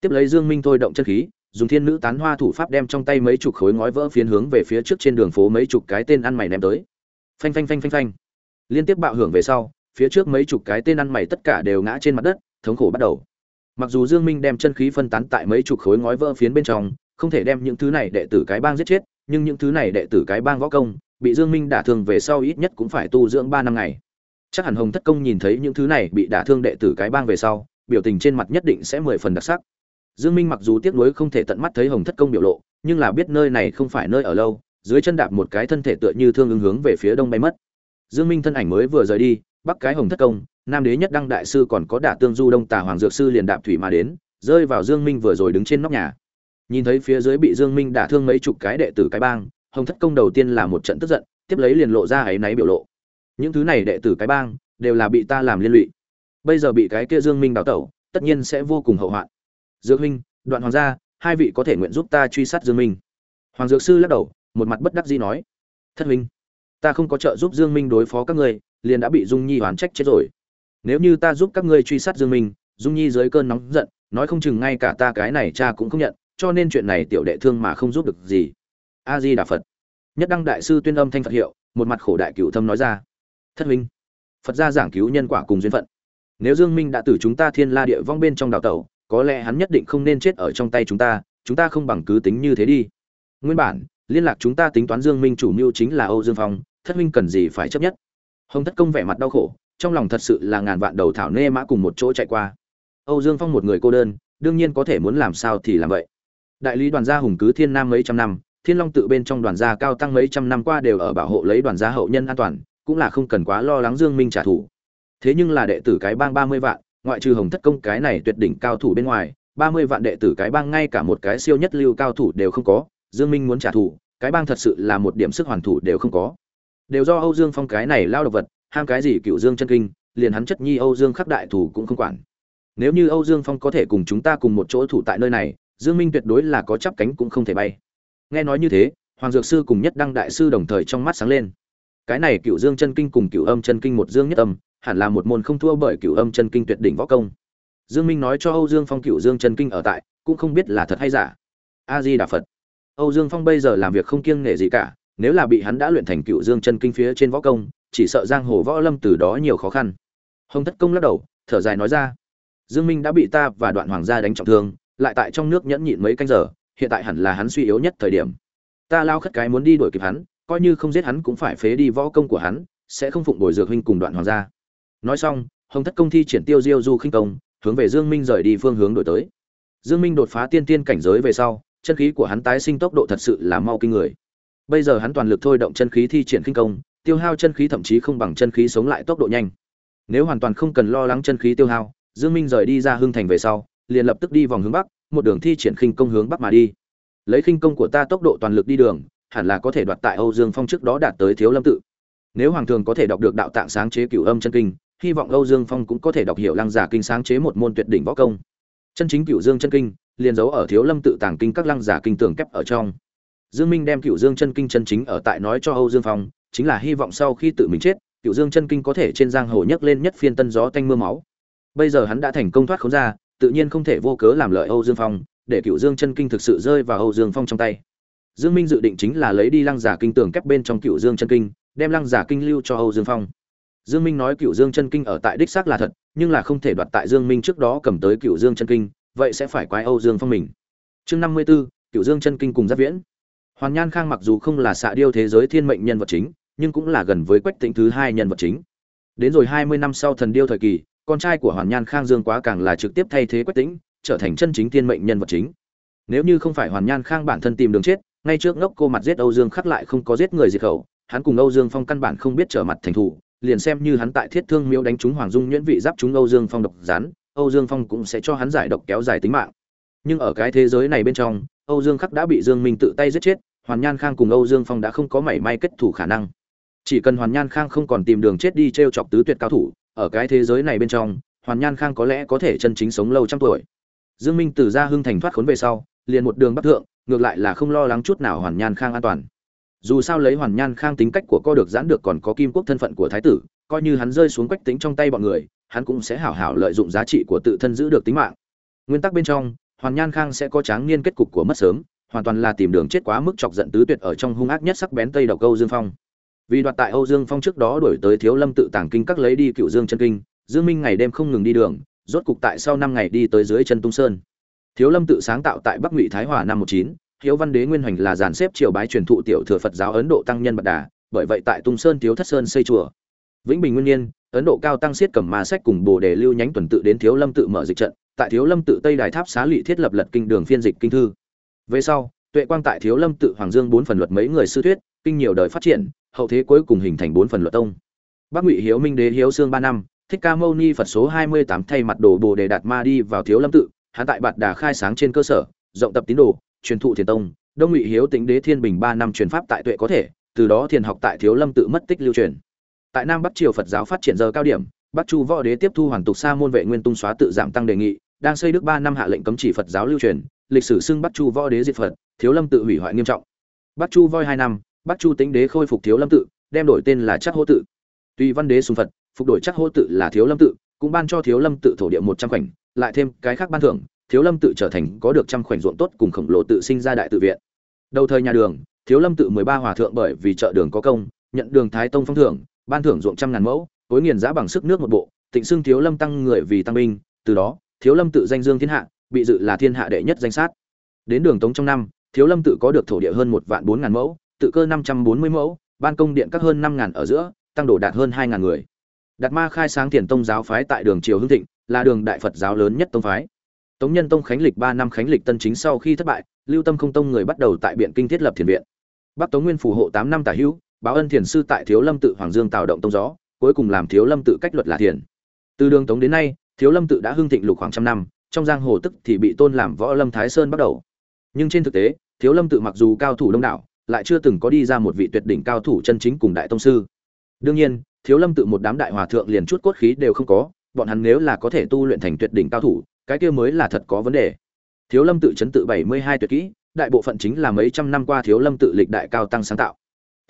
Speaker 1: Tiếp lấy dương minh thôi động chân khí, dùng thiên nữ tán hoa thủ pháp đem trong tay mấy chục khối ngói vỡ phiến hướng về phía trước trên đường phố mấy chục cái tên ăn mày ném tới phanh phanh phanh phanh phanh. Liên tiếp bạo hưởng về sau, phía trước mấy chục cái tên ăn mày tất cả đều ngã trên mặt đất, thống khổ bắt đầu. Mặc dù dương minh đem chân khí phân tán tại mấy chục khối ngói vỡ phiến bên trong, không thể đem những thứ này đệ tử cái bang giết chết, nhưng những thứ này đệ tử cái bang võ công, bị dương minh đả thương về sau ít nhất cũng phải tu dưỡng ba năm ngày. Chắc hẳn hồng thất công nhìn thấy những thứ này bị đả thương đệ tử cái bang về sau, biểu tình trên mặt nhất định sẽ mười phần đặc sắc. Dương minh mặc dù tiếc nuối không thể tận mắt thấy hồng thất công biểu lộ, nhưng là biết nơi này không phải nơi ở lâu dưới chân đạp một cái thân thể tựa như thương ứng hướng về phía đông bay mất. Dương minh thân ảnh mới vừa rời đi, bắc cái hồng thất công, nam đế nhất đăng đại sư còn có đả tương du đông tà hoàng dược sư liền đạp thủy mà đến, rơi vào dương minh vừa rồi đứng trên nóc nhà. Nhìn thấy phía dưới bị dương minh đả thương mấy chục cái đệ tử cái bang, hồng thất công đầu tiên là một trận tức giận, tiếp lấy liền lộ ra ấy náy biểu lộ. Những thứ này đệ tử cái bang, đều là bị ta làm liên lụy. Bây giờ bị cái kia dương minh đào tẩu, tất nhiên sẽ vô cùng hậu hoạn. Dược huynh, đoạn hoàng gia, hai vị có thể nguyện giúp ta truy sát dương minh. Hoàng dược sư lắc đầu một mặt bất đắc dĩ nói, thất huynh, ta không có trợ giúp dương minh đối phó các ngươi, liền đã bị dung nhi oán trách chết rồi. Nếu như ta giúp các ngươi truy sát dương minh, dung nhi dưới cơn nóng giận, nói không chừng ngay cả ta cái này cha cũng không nhận, cho nên chuyện này tiểu đệ thương mà không giúp được gì. A di đà phật. Nhất đăng đại sư tuyên âm thanh phật hiệu, một mặt khổ đại cửu thâm nói ra, thất huynh, phật gia giảng cứu nhân quả cùng duyên phận. Nếu dương minh đã từ chúng ta thiên la địa vong bên trong đào tẩu, có lẽ hắn nhất định không nên chết ở trong tay chúng ta chúng ta không bằng cứ tính như thế đi. Nguyên bản liên lạc chúng ta tính toán dương minh chủ mưu chính là âu dương phong, thất minh cần gì phải chấp nhất? Hồng thất công vẻ mặt đau khổ, trong lòng thật sự là ngàn vạn đầu thảo nê mã cùng một chỗ chạy qua. Âu dương phong một người cô đơn, đương nhiên có thể muốn làm sao thì làm vậy. Đại lý đoàn gia hùng cứ thiên nam mấy trăm năm, thiên long tự bên trong đoàn gia cao tăng mấy trăm năm qua đều ở bảo hộ lấy đoàn gia hậu nhân an toàn, cũng là không cần quá lo lắng dương minh trả thù. Thế nhưng là đệ tử cái bang ba mươi vạn, ngoại trừ hồng thất công cái này tuyệt đỉnh cao thủ bên ngoài, ba mươi vạn đệ tử cái bang ngay cả một cái siêu nhất lưu cao thủ đều không có dương minh muốn trả thù, cái bang thật sự là một điểm sức hoàn thủ đều không có. Đều do âu dương phong cái này lao độc vật, ham cái gì cựu dương chân kinh, liền hắn chất nhi âu dương khắc đại thủ cũng không quản. Nếu như âu dương phong có thể cùng chúng ta cùng một chỗ thủ tại nơi này, dương minh tuyệt đối là có chắp cánh cũng không thể bay. Nghe nói như thế, hoàng dược sư cùng nhất đăng đại sư đồng thời trong mắt sáng lên. Cái này cựu dương chân kinh cùng cựu âm chân kinh một dương nhất âm, hẳn là một môn không thua bởi cựu âm chân kinh tuyệt đỉnh võ công. Dương minh nói cho âu dương phong cựu dương chân kinh ở tại, cũng không biết là thật hay giả. A di đà phật âu dương phong bây giờ làm việc không kiêng nể gì cả, nếu là bị hắn đã luyện thành cựu dương chân kinh phía trên võ công, chỉ sợ giang hồ võ lâm từ đó nhiều khó khăn. Hồng thất công lắc đầu, thở dài nói ra, dương minh đã bị ta và đoạn hoàng gia đánh trọng thương, lại tại trong nước nhẫn nhịn mấy canh giờ, hiện tại hẳn là hắn suy yếu nhất thời điểm. Ta lao khất cái muốn đi đuổi kịp hắn, coi như không giết hắn cũng phải phế đi võ công của hắn, sẽ không phụng bồi dược huynh cùng đoạn hoàng gia. Nói xong, hồng thất công thi triển tiêu diêu du khinh công, hướng về dương minh rời đi phương hướng đổi tới. Dương minh đột phá tiên tiên cảnh giới về sau chân khí của hắn tái sinh tốc độ thật sự là mau kinh người. Bây giờ hắn toàn lực thôi động chân khí thi triển kinh công, tiêu hao chân khí thậm chí không bằng chân khí sống lại tốc độ nhanh. Nếu hoàn toàn không cần lo lắng chân khí tiêu hao, dương minh rời đi ra hưng thành về sau, liền lập tức đi vòng hướng bắc, một đường thi triển khinh công hướng bắc mà đi. Lấy khinh công của ta tốc độ toàn lực đi đường, hẳn là có thể đoạt tại âu dương phong trước đó đạt tới thiếu lâm tự. Nếu hoàng thường có thể đọc được đạo tạng sáng chế cửu âm chân kinh, hy vọng âu dương phong cũng có thể đọc hiểu lăng giả kinh sáng chế một môn tuyệt đỉnh võ công chân chính cửu dương chân kinh liền giấu ở thiếu lâm tự tàng kinh các lăng giả kinh tường kép ở trong. Dương minh đem cửu dương chân kinh chân chính ở tại nói cho âu dương phong, chính là hy vọng sau khi tự mình chết, cửu dương chân kinh có thể trên giang hồ nhấc lên nhất phiên tân gió tanh mưa máu. Bây giờ hắn đã thành công thoát khốn ra, tự nhiên không thể vô cớ làm lợi âu dương phong, để cửu dương chân kinh thực sự rơi vào âu dương phong trong tay. Dương minh dự định chính là lấy đi lăng giả kinh tường kép bên trong cửu dương chân kinh, đem lăng giả kinh lưu cho âu dương phong dương minh nói cửu dương chân kinh ở tại đích xác là thật nhưng là không thể đoạt tại dương minh trước đó cầm tới cửu dương chân kinh vậy sẽ phải quái âu dương phong mình. Chương năm mươi 54, cửu dương chân kinh cùng giáp viễn. Hoàn nhan khang mặc dù không là xạ điêu thế giới thiên mệnh nhân vật chính nhưng cũng là gần với quách tĩnh thứ hai nhân vật chính. Đến rồi hai mươi năm sau thần điêu thời kỳ con trai của hoàn nhan khang dương quá càng là trực tiếp thay thế quách tĩnh trở thành chân chính thiên mệnh nhân vật chính. Nếu như không phải hoàn nhan khang bản thân tìm đường chết ngay trước ngốc cô mặt giết âu dương khắc lại không có giết người diệt khẩu hắn cùng âu dương phong căn bản không biết trở mặt thành thủ liền xem như hắn tại thiết thương miếu đánh trúng hoàng dung nhuyễn vị giáp chúng âu dương phong độc rán âu dương phong cũng sẽ cho hắn giải độc kéo dài tính mạng. Nhưng ở cái thế giới này bên trong, âu dương khắc đã bị dương minh tự tay giết chết, hoàn nhan khang cùng âu dương phong đã không có mảy may kết thủ khả năng. Chỉ cần hoàn nhan khang không còn tìm đường chết đi t r e o chọc tứ tuyệt cao thủ, ở cái thế giới này bên trong, hoàn nhan khang có lẽ có thể chân chính sống lâu trăm tuổi. Dương minh từ ra hưng thành thoát khốn về sau, liền một đường bắc thượng, ngược lại là không lo lắng chút nào hoàn nhan khang an toàn dù sao lấy hoàn nhan khang tính cách của co được giãn được còn có kim quốc thân phận của thái tử coi như hắn rơi xuống quách tính trong tay bọn người hắn cũng sẽ hảo hảo lợi dụng giá trị của tự thân giữ được tính mạng nguyên tắc bên trong hoàn nhan khang sẽ có tráng niên kết cục của mất sớm hoàn toàn là tìm đường chết quá mức chọc giận tứ tuyệt ở trong hung ác nhất sắc bén tây độc Câu Dương Phong. Vì đoạt tại Âu Dương Phong trước đó đổi tới Thiếu Lâm tự tàng kinh các lấy đi Cựu Dương chân kinh, Dương Minh ngày đêm không ngừng đi đường, rốt cục tại sau năm ngày đi tới dưới chân Tung Sơn. Thiếu Lâm tự sáng tạo tại Bắc Ngụy Thái Hòa năm 19, Hiếu Văn Đế Nguyên Hoành là dàn xếp triều bái truyền thụ tiểu thừa Phật giáo Ấn Độ tăng nhân bậc đà, bởi vậy tại Tung Sơn Thiếu Thất Sơn xây chùa. Vĩnh Bình Nguyên Nhiên, Ấn Độ cao tăng siết cầm ma sách cùng Bồ Đề lưu nhánh tuần tự đến Thiếu Lâm tự mở dịch trận, tại Thiếu Lâm tự Tây Đài Tháp xá lị thiết lập lật kinh đường phiên dịch kinh thư. Về sau, tuệ quang tại thiếu lâm tự hoàng dương bốn phần luật mấy người sư thuyết kinh nhiều đời phát triển hậu thế cuối cùng hình thành bốn phần luật tông bắc ngụy hiếu minh đế hiếu Sương ba năm thích ca mâu ni phật số hai mươi tám thay mặt đồ bồ đề đạt ma đi vào thiếu lâm tự hắn tại bạt đà khai sáng trên cơ sở rộng tập tín đồ truyền thụ thiền tông, đông ngụy hiếu tính đế thiên bình ba năm truyền pháp tại tuệ có thể, từ đó thiền học tại thiếu lâm tự mất tích lưu truyền. Tại nam bắc triều phật giáo phát triển giờ cao điểm, bắc chu võ đế tiếp thu hoàn tục sa môn vệ nguyên tung xóa tự giảm tăng đề nghị, đang xây đức ba năm hạ lệnh cấm chỉ phật giáo lưu truyền, lịch sử xưng bắc chu võ đế diệt phật, thiếu lâm tự hủy hoại nghiêm trọng. Bắc chu voi hai năm, bắc chu tính đế khôi phục thiếu lâm tự, đem đổi tên là chắc hô tự. Tuy văn đế sùng phật, phục đổi chắc hô tự là thiếu lâm tự, cũng ban cho thiếu lâm tự thổ địa một trăm khoảnh, lại thêm cái khác ban thưởng thiếu lâm tự trở thành có được trăm khoảnh ruộng tốt cùng khổng lồ tự sinh ra đại tự viện. Đầu thời nhà đường, thiếu lâm tự mười ba hòa thượng bởi vì chợ đường có công, nhận đường thái tông phong thưởng, ban thưởng ruộng trăm ngàn mẫu cối nghiền giá bằng sức nước một bộ, tịnh xưng thiếu lâm tăng người vì tăng binh, từ đó, thiếu lâm tự danh dương thiên hạ, bị dự là thiên hạ đệ nhất danh sát. Đến đường tống trong năm, thiếu lâm tự có được thổ địa hơn một vạn bốn ngàn mẫu, tự cơ năm trăm bốn mươi mẫu, ban công điện các hơn năm ngàn ở giữa, tăng đổ đạt hơn hai ngàn người. Đạt ma khai sáng tiền tông giáo phái tại đường triều hưng thịnh, là đường đại phật giáo lớn nhất tông phái tống nhân tông khánh lịch ba năm khánh lịch tân chính sau khi thất bại, lưu tâm không tông người bắt đầu tại biện kinh thiết lập thiền viện. Bắc tống nguyên phù hộ tám năm tả hữu, báo ân thiền sư tại thiếu lâm tự hoàng dương tạo động tông gió, cuối cùng làm thiếu lâm tự cách luật là thiền. Từ đường tống đến nay, thiếu lâm tự đã hưng thịnh lục khoảng trăm năm, trong giang hồ tức thì bị tôn làm võ lâm thái sơn bắt đầu. Nhưng trên thực tế, thiếu lâm tự mặc dù cao thủ đông đảo, lại chưa từng có đi ra một vị tuyệt đỉnh cao thủ chân chính cùng đại tông sư. Đương nhiên, thiếu lâm tự một đám đại hòa thượng liền chút cốt khí đều không có, bọn hắn nếu là có thể tu luyện thành tuyệt đỉnh cao thủ cái kia mới là thật có vấn đề. Thiếu lâm tự chấn tự bảy mươi hai tuyệt kỹ, đại bộ phận chính là mấy trăm năm qua thiếu lâm tự lịch đại cao tăng sáng tạo.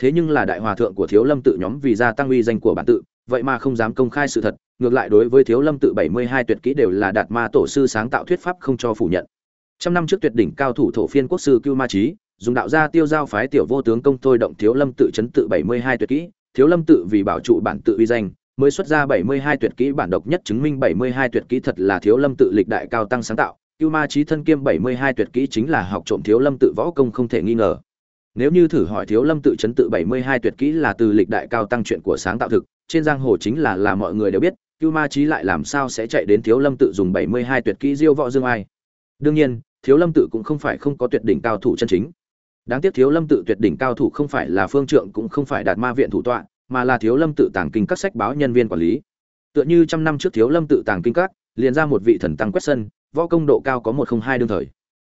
Speaker 1: Thế nhưng là đại hòa thượng của thiếu lâm tự nhóm vì gia tăng uy danh của bản tự, vậy mà không dám công khai sự thật, ngược lại đối với thiếu lâm tự bảy mươi hai tuyệt kỹ đều là đạt ma tổ sư sáng tạo thuyết pháp không cho phủ nhận. Trăm năm trước tuyệt đỉnh cao thủ thổ phiên quốc sư cưu ma trí dùng đạo gia tiêu giao phái tiểu vô tướng công thôi động thiếu lâm tự chấn tự bảy mươi hai tuyệt kỹ, thiếu lâm tự vì bảo trụ bản tự uy danh mới xuất ra bảy mươi hai tuyệt kỹ bản độc nhất chứng minh bảy mươi hai tuyệt kỹ thật là thiếu lâm tự lịch đại cao tăng sáng tạo. Cưu ma trí thân kiêm bảy mươi hai tuyệt kỹ chính là học trộm thiếu lâm tự võ công không thể nghi ngờ. Nếu như thử hỏi thiếu lâm tự chấn tự bảy mươi hai tuyệt kỹ là từ lịch đại cao tăng chuyện của sáng tạo thực, trên giang hồ chính là là mọi người đều biết, cưu ma trí lại làm sao sẽ chạy đến thiếu lâm tự dùng bảy mươi hai tuyệt kỹ diêu võ dương ai? Đương nhiên, thiếu lâm tự cũng không phải không có tuyệt đỉnh cao thủ chân chính. Đáng tiếc thiếu lâm tự tuyệt đỉnh cao thủ không phải là phương trượng cũng không phải đạt ma viện thủ tọa mà là thiếu lâm tự tàng kinh các sách báo nhân viên quản lý. Tựa như trăm năm trước thiếu lâm tự tàng kinh các, liền ra một vị thần tăng quét sân, võ công độ cao có một không hai đương thời.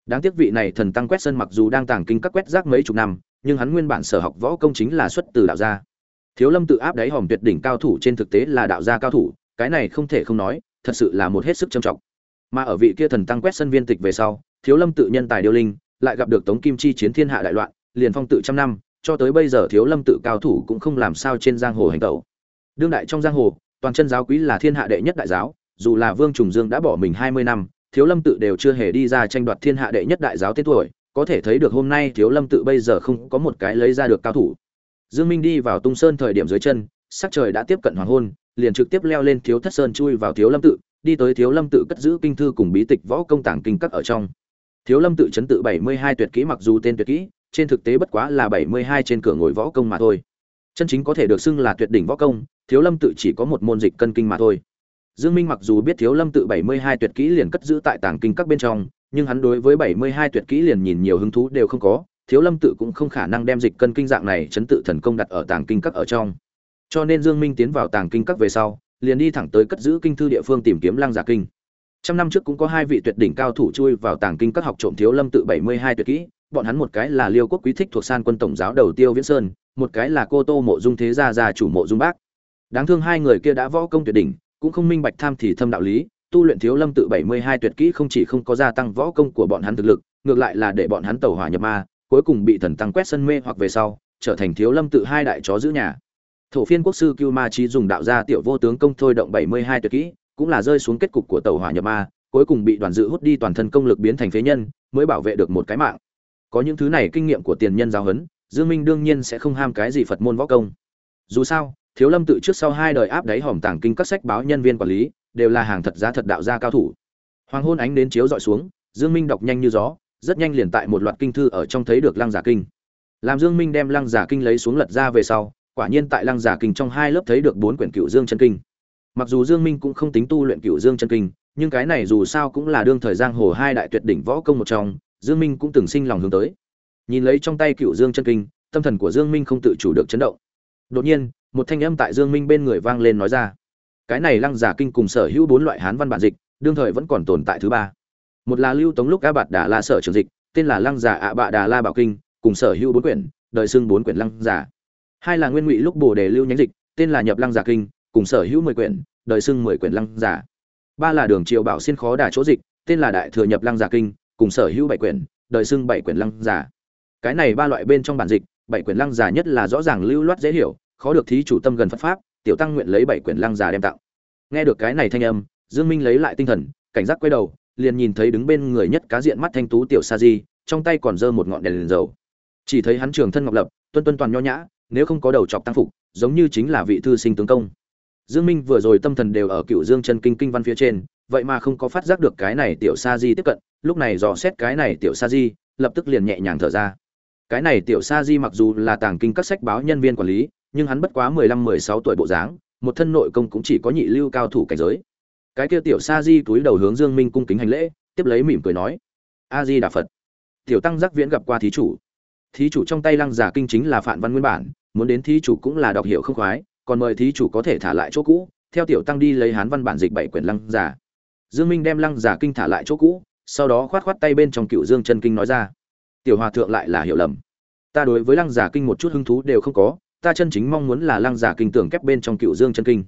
Speaker 1: Đáng tiếc vị này thần tăng quét sân mặc dù đang tàng kinh các quét rác mấy chục năm, nhưng hắn nguyên bản sở học võ công chính là xuất từ đạo gia. Thiếu lâm tự áp đáy hòm tuyệt đỉnh cao thủ trên thực tế là đạo gia cao thủ, cái này không thể không nói, thật sự là một hết sức trầm trọng. Mà ở vị kia thần tăng quét sân viên tịch về sau, thiếu lâm tự nhân tài điêu linh, lại gặp được tống kim chi chiến thiên hạ đại loạn, liền phong tự trăm năm cho tới bây giờ thiếu lâm tự cao thủ cũng không làm sao trên giang hồ hành tẩu. Đương đại trong giang hồ, toàn chân giáo quý là thiên hạ đệ nhất đại giáo, dù là vương trùng dương đã bỏ mình hai mươi năm, thiếu lâm tự đều chưa hề đi ra tranh đoạt thiên hạ đệ nhất đại giáo tên tuổi, có thể thấy được hôm nay thiếu lâm tự bây giờ không có một cái lấy ra được cao thủ. Dương minh đi vào tung sơn thời điểm dưới chân, sắc trời đã tiếp cận hoàng hôn, liền trực tiếp leo lên thiếu thất sơn chui vào thiếu lâm tự, đi tới thiếu lâm tự cất giữ kinh thư cùng bí tịch võ công tàng kinh các ở trong. Thiếu lâm tự chấn tự bảy mươi hai tuyệt kỹ mặc dù tên tuyệt kỹ trên thực tế bất quá là bảy mươi hai trên cửa ngồi võ công mà thôi. Chân chính có thể được xưng là tuyệt đỉnh võ công, thiếu lâm tự chỉ có một môn dịch cân kinh mà thôi. Dương minh mặc dù biết thiếu lâm tự bảy mươi hai tuyệt kỹ liền cất giữ tại tàng kinh các bên trong, nhưng hắn đối với bảy mươi hai tuyệt kỹ liền nhìn nhiều hứng thú đều không có, thiếu lâm tự cũng không khả năng đem dịch cân kinh dạng này chấn tự thần công đặt ở tàng kinh các ở trong. Cho nên dương minh tiến vào tàng kinh các về sau, liền đi thẳng tới cất giữ kinh thư địa phương tìm kiếm lăng giả kinh. Trăm năm trước cũng có hai vị tuyệt đỉnh cao thủ chui vào tàng kinh các học trộm thiếu lâm tự bảy mươi hai tuyệt kỹ bọn hắn một cái là liêu quốc quý thích thuộc san quân tổng giáo đầu tiêu viễn sơn, một cái là cô tô mộ dung thế gia gia chủ mộ dung bác. Đáng thương hai người kia đã võ công tuyệt đỉnh, cũng không minh bạch tham thì thâm đạo lý, tu luyện thiếu lâm tự bảy mươi hai tuyệt kỹ không chỉ không có gia tăng võ công của bọn hắn thực lực, ngược lại là để bọn hắn tẩu hỏa nhập ma, cuối cùng bị thần tăng quét sân mê hoặc về sau, trở thành thiếu lâm tự hai đại chó giữ nhà. Thổ phiên quốc sư cưu ma trí dùng đạo gia tiểu vô tướng công thôi động bảy mươi hai tuyệt kỹ, cũng là rơi xuống kết cục của tàu hỏa nhập ma, cuối cùng bị đoàn dự hút đi toàn thân công lực biến thành phế nhân, mới bảo vệ được một cái mạng có những thứ này kinh nghiệm của tiền nhân giáo huấn, dương minh đương nhiên sẽ không ham cái gì phật môn võ công. Dù sao, thiếu lâm tự trước sau hai đời áp đáy hòm tàng kinh các sách báo nhân viên quản lý, đều là hàng thật giá thật đạo gia cao thủ. Hoàng hôn ánh đến chiếu dọi xuống, dương minh đọc nhanh như gió, rất nhanh liền tại một loạt kinh thư ở trong thấy được lăng giả kinh. Làm dương minh đem lăng giả kinh lấy xuống lật ra về sau, quả nhiên tại lăng giả kinh trong hai lớp thấy được bốn quyển cựu dương chân kinh. Mặc dù dương minh cũng không tính tu luyện cựu dương chân kinh, nhưng cái này dù sao cũng là đương thời giang hồ hai đại tuyệt đỉnh võ công một trong dương minh cũng từng sinh lòng hướng tới. Nhìn lấy trong tay cựu dương chân kinh, tâm thần của dương minh không tự chủ được chấn động. Đột nhiên, một thanh âm tại dương minh bên người vang lên nói ra. Cái này lăng giả kinh cùng sở hữu bốn loại hán văn bản dịch, đương thời vẫn còn tồn tại thứ ba. Một là lưu tống lúc Á bạt đà la sở trường dịch, tên là lăng giả ạ bạ đà la bảo kinh, cùng sở hữu bốn quyển, đời xưng bốn quyển lăng giả. Hai là nguyên ngụy lúc bồ đề lưu nhánh dịch, tên là nhập lăng giả kinh, cùng sở hữu mười quyển, đời xưng mười quyển lăng giả. Ba là đường triều bảo xin khó đả chỗ dịch, tên là đại thừa nhập lăng giả kinh cùng sở hữu bảy quyển đời xưng bảy quyển lăng giả. Cái này ba loại bên trong bản dịch bảy quyển lăng giả nhất là rõ ràng lưu loát dễ hiểu khó được thí chủ tâm gần phật pháp tiểu tăng nguyện lấy bảy quyển lăng giả đem tặng. Nghe được cái này thanh âm dương minh lấy lại tinh thần cảnh giác quay đầu liền nhìn thấy đứng bên người nhất cá diện mắt thanh tú tiểu sa di trong tay còn giơ một ngọn đèn, liền dầu. Chỉ thấy hắn trường thân ngọc lập tuân tuân toàn nho nhã nếu không có đầu chọc tăng phục giống như chính là vị thư sinh tướng công. Dương minh vừa rồi tâm thần đều ở cựu dương chân kinh kinh văn phía trên vậy mà không có phát giác được cái này tiểu sa di tiếp cận, lúc này dò xét cái này tiểu sa di, lập tức liền nhẹ nhàng thở ra. Cái này tiểu sa di mặc dù là tàng kinh các sách báo nhân viên quản lý, nhưng hắn bất quá mười lăm, mười sáu tuổi bộ dáng, một thân nội công cũng chỉ có nhị lưu cao thủ cảnh giới. Cái kia tiểu sa di túi đầu hướng dương minh cung kính hành lễ, tiếp lấy mỉm cười nói, a di đà phật. Tiểu tăng giác viễn gặp qua thí chủ. Thí chủ trong tay lăng giả kinh chính là phản văn nguyên bản, muốn đến thí chủ cũng là đọc hiểu không khoái, còn mời thí chủ có thể thả lại chỗ cũ, theo tiểu tăng đi lấy hán văn bản dịch bảy quyển lăng giả dương minh đem lăng giả kinh thả lại chỗ cũ, sau đó khoát khoát tay bên trong cựu dương chân kinh nói ra, tiểu hòa thượng lại là hiểu lầm. Ta đối với lăng giả kinh một chút hứng thú đều không có, ta chân chính mong muốn là lăng giả kinh tưởng kép bên trong cựu dương chân kinh.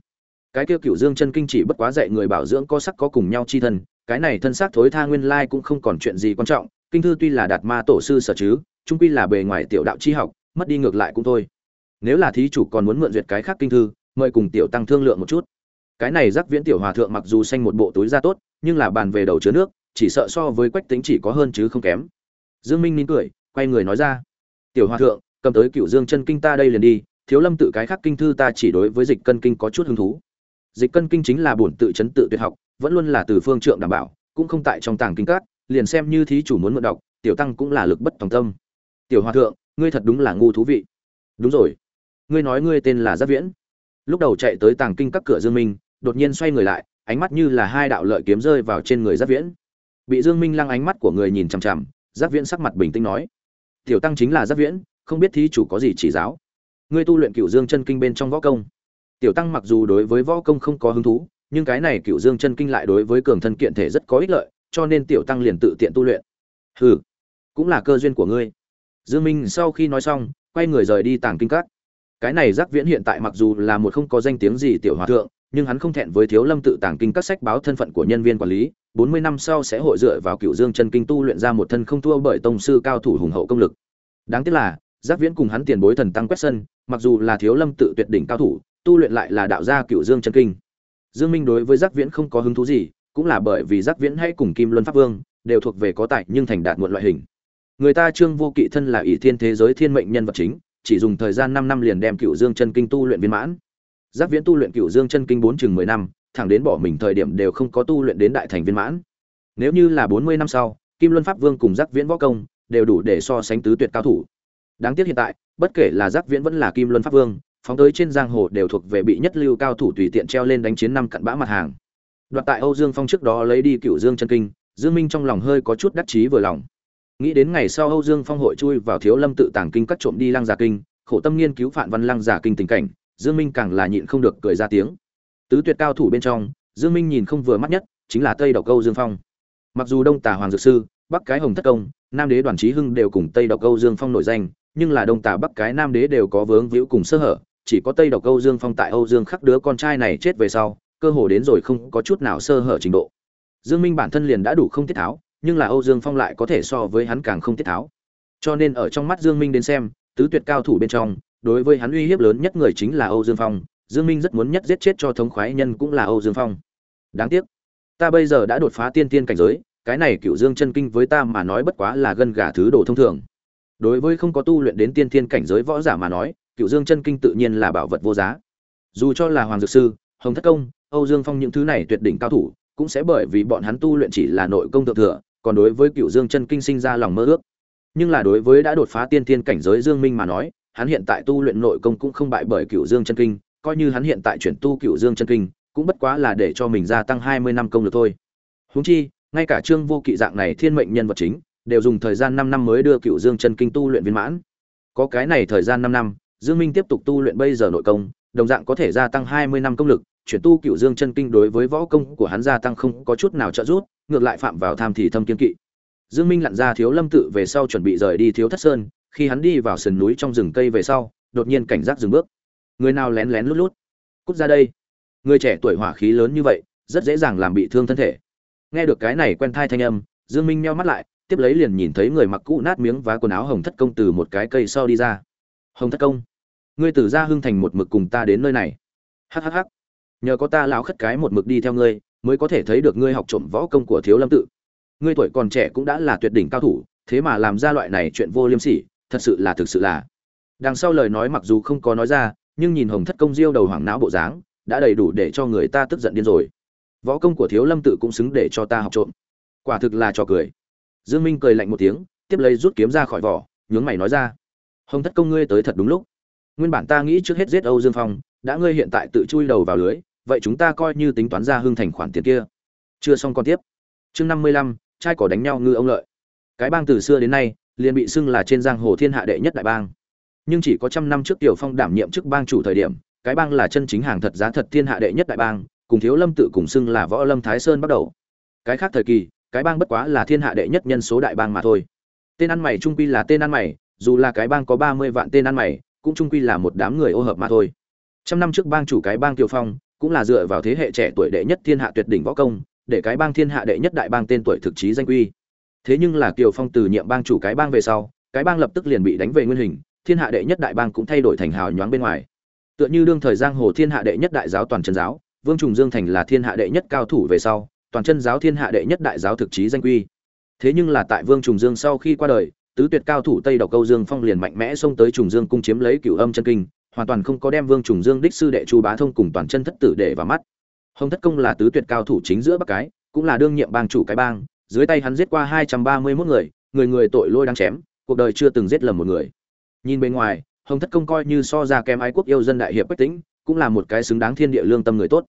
Speaker 1: Cái kia cựu dương chân kinh chỉ bất quá dạy người bảo dưỡng có sắc có cùng nhau chi thân, cái này thân xác thối tha nguyên lai cũng không còn chuyện gì quan trọng, kinh thư tuy là đạt ma tổ sư sở chứ chung quy là bề ngoài tiểu đạo chi học, mất đi ngược lại cũng thôi. Nếu là thí chủ còn muốn mượn duyệt cái khác kinh thư, mời cùng tiểu tăng thương lượng một chút cái này giác viễn tiểu hòa thượng mặc dù xanh một bộ túi da tốt, nhưng là bàn về đầu chứa nước, chỉ sợ so với quách tính chỉ có hơn chứ không kém. Dương minh nín cười, quay người nói ra. Tiểu hòa thượng, cầm tới cựu dương chân kinh ta đây liền đi, thiếu lâm tự cái khác kinh thư ta chỉ đối với dịch cân kinh có chút hứng thú. Dịch cân kinh chính là bổn tự chấn tự tuyệt học, vẫn luôn là từ phương trượng đảm bảo, cũng không tại trong tàng kinh cát liền xem như thí chủ muốn mượn đọc, tiểu tăng cũng là lực bất tòng tâm. Tiểu hòa thượng, ngươi thật đúng là ngu thú vị. Đúng rồi. Ngươi nói ngươi tên là giáp viễn. Lúc đầu chạy tới tàng kinh các cửa dương minh đột nhiên xoay người lại, ánh mắt như là hai đạo lợi kiếm rơi vào trên người giác viễn. Bị dương minh lăng ánh mắt của người nhìn chằm chằm giác viễn sắc mặt bình tĩnh nói, tiểu tăng chính là giác viễn, không biết thí chủ có gì chỉ giáo. Ngươi tu luyện cựu dương chân kinh bên trong võ công. Tiểu tăng mặc dù đối với võ công không có hứng thú, nhưng cái này cựu dương chân kinh lại đối với cường thân kiện thể rất có ích lợi, cho nên tiểu tăng liền tự tiện tu luyện. Hừ, cũng là cơ duyên của ngươi. Dương minh sau khi nói xong, quay người rời đi tàng kinh các. Cái này giác viễn hiện tại mặc dù là một không có danh tiếng gì tiểu hòa thượng nhưng hắn không thẹn với thiếu lâm tự tàng kinh các sách báo thân phận của nhân viên quản lý 40 năm sau sẽ hội dựa vào cựu dương chân kinh tu luyện ra một thân không thua bởi tông sư cao thủ hùng hậu công lực. Đáng tiếc là, giác viễn cùng hắn tiền bối thần tăng quét sân, mặc dù là thiếu lâm tự tuyệt đỉnh cao thủ, tu luyện lại là đạo gia cựu dương chân kinh. Dương minh đối với giác viễn không có hứng thú gì, cũng là bởi vì giác viễn hay cùng kim luân pháp vương, đều thuộc về có tài nhưng thành đạt muộn loại hình. Người ta trương vô kỵ thân là ỷ thiên thế giới thiên mệnh nhân vật chính, chỉ dùng thời gian 5 năm liền đem cựu dương chân kinh tu luyện viên mãn giác viễn tu luyện cựu dương chân kinh bốn chừng mười năm, thẳng đến bỏ mình thời điểm đều không có tu luyện đến đại thành viên mãn. Nếu như là bốn mươi năm sau, kim luân pháp vương cùng giác viễn võ công đều đủ để so sánh tứ tuyệt cao thủ. Đáng tiếc hiện tại, bất kể là giác viễn vẫn là kim luân pháp vương, phóng tới trên giang hồ đều thuộc về bị nhất lưu cao thủ tùy tiện treo lên đánh chiến năm cặn bã mặt hàng. Đoạt tại âu dương phong trước đó lấy đi cựu dương chân kinh, dương minh trong lòng hơi có chút đắc chí vừa lòng. Nghĩ đến ngày sau âu dương phong hội chui vào thiếu lâm tự tàng kinh cắt trộm đi lăng giả kinh, khổ tâm nghiên cứu phản văn lăng giả kinh tình cảnh dương minh càng là nhịn không được cười ra tiếng. Tứ tuyệt cao thủ bên trong, dương minh nhìn không vừa mắt nhất, chính là tây độc câu dương phong. Mặc dù đông tà hoàng dược sư, bắc cái hồng thất công, nam đế đoàn Chí hưng đều cùng tây độc câu dương phong nổi danh, nhưng là đông tà bắc cái nam đế đều có vướng víu cùng sơ hở, chỉ có tây độc câu dương phong tại âu dương khắc đứa con trai này chết về sau, cơ hồ đến rồi không có chút nào sơ hở trình độ. Dương minh bản thân liền đã đủ không tiết tháo, nhưng là âu dương phong lại có thể so với hắn càng không tiết tháo. Cho nên ở trong mắt dương minh đến xem, tứ tuyệt cao thủ bên trong đối với hắn uy hiếp lớn nhất người chính là âu dương phong, dương minh rất muốn nhất giết chết cho thống khoái nhân cũng là âu dương phong. Đáng tiếc, ta bây giờ đã đột phá tiên tiên cảnh giới, cái này cựu dương chân kinh với ta mà nói bất quá là gân gà thứ đồ thông thường. Đối với không có tu luyện đến tiên tiên cảnh giới võ giả mà nói cựu dương chân kinh tự nhiên là bảo vật vô giá. Dù cho là hoàng dược sư, hồng thất công, âu dương phong những thứ này tuyệt đỉnh cao thủ, cũng sẽ bởi vì bọn hắn tu luyện chỉ là nội công thượng thừa, còn đối với cựu dương chân kinh sinh ra lòng mơ ước. Nhưng là đối với đã đột phá tiên tiên cảnh giới dương minh mà nói hắn hiện tại tu luyện nội công cũng không bại bởi cựu dương chân kinh coi như hắn hiện tại chuyển tu cựu dương chân kinh cũng bất quá là để cho mình gia tăng hai mươi năm công lực thôi huống chi ngay cả trương vô kỵ dạng này thiên mệnh nhân vật chính đều dùng thời gian năm năm mới đưa cựu dương chân kinh tu luyện viên mãn có cái này thời gian năm năm Dương Minh tiếp tục tu luyện bây giờ nội công, đồng dạng có thể gia tăng 20 năm công lực, chuyển tu Cửu Dương chân kinh đối với võ công của hắn gia tăng không có chút nào trợ giúp, ngược lại phạm vào tham thì thâm kiên kỵ. Dương Minh lặn ra Thiếu Lâm tự về sau chuẩn bị rời đi Thiếu Thất Sơn, khi hắn đi vào sườn núi trong rừng cây về sau, đột nhiên cảnh giác dừng bước. Người nào lén lén lút lút? Cút ra đây. Người trẻ tuổi hỏa khí lớn như vậy, rất dễ dàng làm bị thương thân thể. Nghe được cái này quen thai thanh âm, Dương Minh nheo mắt lại, tiếp lấy liền nhìn thấy người mặc cũ nát miếng vá quần áo hồng thất công từ một cái cây sau đi ra. Hồng thất công ngươi từ gia hưng thành một mực cùng ta đến nơi này hhh nhờ có ta lão khất cái một mực đi theo ngươi mới có thể thấy được ngươi học trộm võ công của thiếu lâm tự ngươi tuổi còn trẻ cũng đã là tuyệt đỉnh cao thủ thế mà làm ra loại này chuyện vô liêm sỉ thật sự là thực sự là. Đằng sau lời nói mặc dù không có nói ra, nhưng nhìn hồng thất công diêu đầu hoảng não bộ dáng, đã đầy đủ để cho người ta tức giận điên rồi. Võ công của thiếu lâm tự cũng xứng để cho ta học trộm. Quả thực là trò cười. Dương minh cười lạnh một tiếng, tiếp lấy rút kiếm ra khỏi vỏ, nhướng mày nói ra. Hồng thất công ngươi tới thật đúng lúc. Nguyên bản ta nghĩ trước hết giết âu dương phong, đã ngươi hiện tại tự chui đầu vào lưới, vậy chúng ta coi như tính toán ra hưng thành khoản tiền kia. Chưa xong còn tiếp. Chương năm mươi lăm, trai cỏ đánh nhau ngư ông lợi. Cái bang từ xưa đến nay liền bị xưng là trên giang hồ thiên hạ đệ nhất đại bang. Nhưng chỉ có trăm năm trước tiểu phong đảm nhiệm chức bang chủ thời điểm, cái bang là chân chính hàng thật giá thật thiên hạ đệ nhất đại bang, cùng thiếu lâm tự cùng xưng là võ lâm thái sơn bắt đầu. Cái khác thời kỳ, cái bang bất quá là thiên hạ đệ nhất nhân số đại bang mà thôi. Tên ăn mày trung quy là tên ăn mày, dù là cái bang có ba mươi vạn tên ăn mày, cũng trung quy là một đám người ô hợp mà thôi. Trăm năm trước bang chủ cái bang Tiểu phong, cũng là dựa vào thế hệ trẻ tuổi đệ nhất thiên hạ tuyệt đỉnh võ công, để cái bang thiên hạ đệ nhất đại bang tên tuổi thực chí danh quy thế nhưng là kiều phong từ nhiệm bang chủ cái bang về sau, cái bang lập tức liền bị đánh về nguyên hình, thiên hạ đệ nhất đại bang cũng thay đổi thành hào nhoáng bên ngoài. Tựa như đương thời giang hồ thiên hạ đệ nhất đại giáo toàn chân giáo, vương trùng dương thành là thiên hạ đệ nhất cao thủ về sau, toàn chân giáo thiên hạ đệ nhất đại giáo thực chí danh quy. Thế nhưng là tại vương trùng dương sau khi qua đời, tứ tuyệt cao thủ tây độc câu dương phong liền mạnh mẽ xông tới trùng dương cung chiếm lấy cửu âm chân kinh, hoàn toàn không có đem vương trùng dương đích sư đệ chu bá thông cùng toàn chân thất tử để vào mắt. Hồng thất công là tứ tuyệt cao thủ chính giữa bắc cái, cũng là đương nhiệm bang chủ cái bang dưới tay hắn giết qua hai trăm ba mươi 231 người người người tội lôi đang chém, cuộc đời chưa từng giết lầm một người. Nhìn bên ngoài, hồng thất công coi như so ra kém ái quốc yêu dân đại hiệp bách tĩnh, cũng là một cái xứng đáng thiên địa lương tâm người tốt.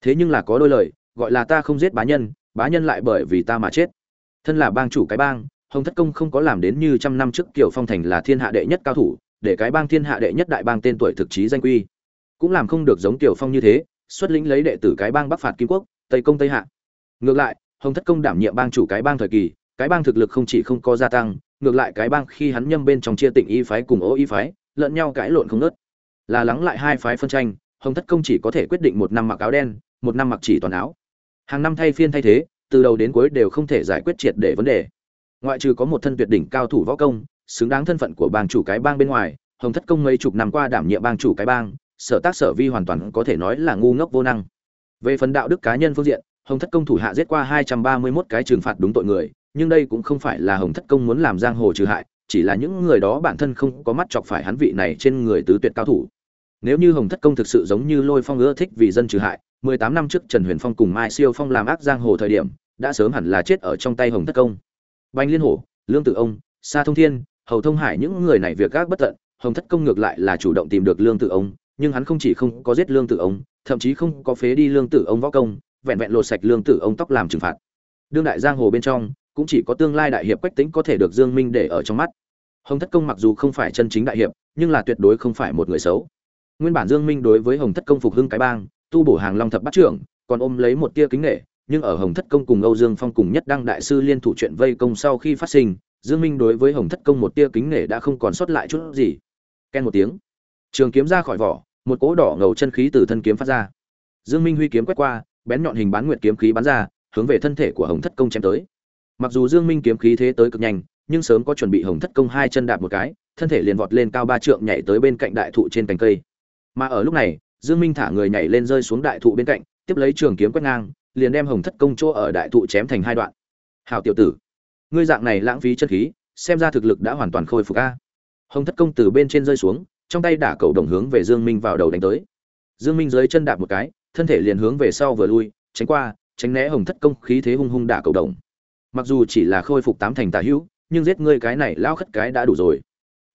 Speaker 1: Thế nhưng là có đôi lời, gọi là ta không giết bá nhân bá nhân lại bởi vì ta mà chết. Thân là bang chủ cái bang, hồng thất công không có làm đến như trăm năm trước Kiều phong thành là thiên hạ đệ nhất cao thủ, để cái bang thiên hạ đệ nhất đại bang tên tuổi thực chí danh quy. Cũng làm không được giống tiểu phong như thế, xuất lĩnh lấy đệ tử cái bang bắc phạt kim quốc, tây công tây hạ. Ngược lại hồng thất công đảm nhiệm bang chủ cái bang thời kỳ, cái bang thực lực không chỉ không có gia tăng, ngược lại cái bang khi hắn nhâm bên trong chia tỉnh y phái cùng ô y phái, lẫn nhau cãi lộn không nớt là lắng lại hai phái phân tranh, hồng thất công chỉ có thể quyết định một năm mặc áo đen, một năm mặc chỉ toàn áo. Hàng năm thay phiên thay thế, từ đầu đến cuối đều không thể giải quyết triệt để vấn đề. Ngoại trừ có một thân tuyệt đỉnh cao thủ võ công, xứng đáng thân phận của bang chủ cái bang bên ngoài, hồng thất công mấy chục năm qua đảm nhiệm bang chủ cái bang, sở tác sở vi hoàn toàn có thể nói là ngu ngốc vô năng. Về phần đạo đức cá nhân phương diện hồng thất công thủ hạ giết qua hai trăm ba mươi 231 cái trừng phạt đúng tội người, nhưng đây cũng không phải là hồng thất công muốn làm giang hồ trừ hại, chỉ là những người đó bản thân không có mắt chọc phải hắn vị này trên người tứ tuyệt cao thủ. Nếu như hồng thất công thực sự giống như lôi phong ưa thích vì dân trừ hại, mười tám năm trước trần huyền phong cùng mai siêu phong làm ác giang hồ thời điểm, đã sớm hẳn là chết ở trong tay hồng thất công. Banh liên hổ, lương tự ông, sa thông thiên, hầu thông hải những người này việc gác bất tận, hồng thất công ngược lại là chủ động tìm được lương tự ông, nhưng hắn không chỉ không có giết lương tử ông, thậm chí không có phế đi lương tử ông võ công vẹn vẹn lột sạch lương tử ông tóc làm trừng phạt. Đương đại giang hồ bên trong, cũng chỉ có tương lai đại hiệp quách tính có thể được dương minh để ở trong mắt. Hồng thất công mặc dù không phải chân chính đại hiệp, nhưng là tuyệt đối không phải một người xấu. Nguyên bản dương minh đối với hồng thất công phục hưng cái bang, tu bổ hàng long thập bát trưởng, còn ôm lấy một tia kính nghệ nhưng ở hồng thất công cùng âu dương phong cùng nhất đăng đại sư liên thủ chuyện vây công sau khi phát sinh, dương minh đối với hồng thất công một tia kính nghệ đã không còn sót lại chút gì. Ken một tiếng, trường kiếm ra khỏi vỏ, một cỗ đỏ ngầu chân khí từ thân kiếm phát ra. Dương minh huy kiếm quét qua bén nhọn hình bán nguyệt kiếm khí bắn ra hướng về thân thể của hồng thất công chém tới. Mặc dù dương minh kiếm khí thế tới cực nhanh nhưng sớm có chuẩn bị hồng thất công hai chân đạp một cái thân thể liền vọt lên cao ba trượng nhảy tới bên cạnh đại thụ trên cành cây. Mà ở lúc này dương minh thả người nhảy lên rơi xuống đại thụ bên cạnh tiếp lấy trường kiếm quét ngang liền đem hồng thất công chỗ ở đại thụ chém thành hai đoạn. Hảo tiểu tử ngươi dạng này lãng phí chân khí xem ra thực lực đã hoàn toàn khôi phục a. Hồng thất công từ bên trên rơi xuống trong tay đả cầu đồng hướng về Dương Minh vào đầu đánh tới. Dương Minh dưới chân đạp một cái, thân thể liền hướng về sau vừa lui, tránh qua, tránh né hồng thất công khí thế hung hung đả cầu đồng. Mặc dù chỉ là khôi phục tám thành tà hữu, nhưng giết ngươi cái này lao khất cái đã đủ rồi.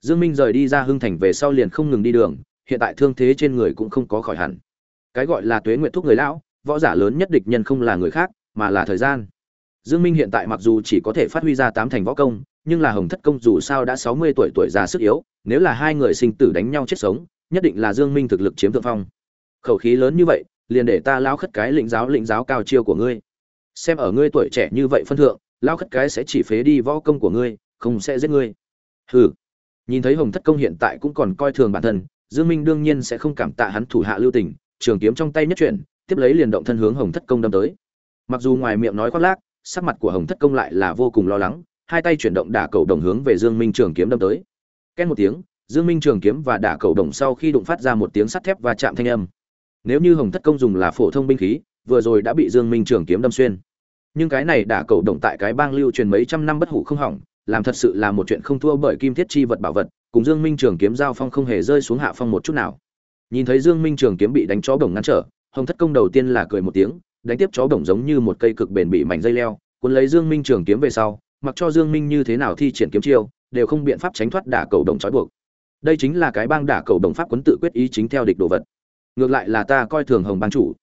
Speaker 1: Dương Minh rời đi ra hưng thành về sau liền không ngừng đi đường, hiện tại thương thế trên người cũng không có khỏi hẳn. Cái gọi là tuế nguyện thuốc người lão, võ giả lớn nhất địch nhân không là người khác, mà là thời gian. Dương Minh hiện tại mặc dù chỉ có thể phát huy ra tám thành võ công, nhưng là Hồng Thất Công dù sao đã 60 tuổi tuổi già sức yếu, nếu là hai người sinh tử đánh nhau chết sống, nhất định là Dương Minh thực lực chiếm thượng phong. Khẩu khí lớn như vậy, liền để ta lão khất cái lĩnh giáo lĩnh giáo cao chiêu của ngươi. Xem ở ngươi tuổi trẻ như vậy phân thượng, lão khất cái sẽ chỉ phế đi võ công của ngươi, không sẽ giết ngươi. Hừ. Nhìn thấy Hồng Thất Công hiện tại cũng còn coi thường bản thân, Dương Minh đương nhiên sẽ không cảm tạ hắn thủ hạ lưu tình, trường kiếm trong tay nhất chuyển, tiếp lấy liền động thân hướng Hồng Thất Công đâm tới. Mặc dù ngoài miệng nói khoác lác, sắc mặt của Hồng Thất Công lại là vô cùng lo lắng, hai tay chuyển động đả cầu đồng hướng về Dương Minh trường kiếm đâm tới. ken một tiếng, Dương Minh trường kiếm và đả cầu đồng sau khi đụng phát ra một tiếng sắt thép và chạm thanh âm. Nếu như Hồng Thất Công dùng là phổ thông binh khí, vừa rồi đã bị Dương Minh trường kiếm đâm xuyên. Nhưng cái này đả cầu động tại cái bang lưu truyền mấy trăm năm bất hủ không hỏng, làm thật sự là một chuyện không thua bởi kim thiết chi vật bảo vật, cùng Dương Minh trường kiếm giao phong không hề rơi xuống hạ phong một chút nào. Nhìn thấy Dương Minh trường kiếm bị đánh chó đồng ngăn trở, Hồng Thất Công đầu tiên là cười một tiếng, đánh tiếp chó đồng giống như một cây cực bền bị mảnh dây leo, cuốn lấy Dương Minh trường kiếm về sau, mặc cho Dương Minh như thế nào thi triển kiếm chiêu, đều không biện pháp tránh thoát đả cầu đồng trói buộc. Đây chính là cái bang đả cầu đồng pháp quấn tự quyết ý chính theo địch đồ vật. Ngược lại là ta coi thường Hồng bang chủ.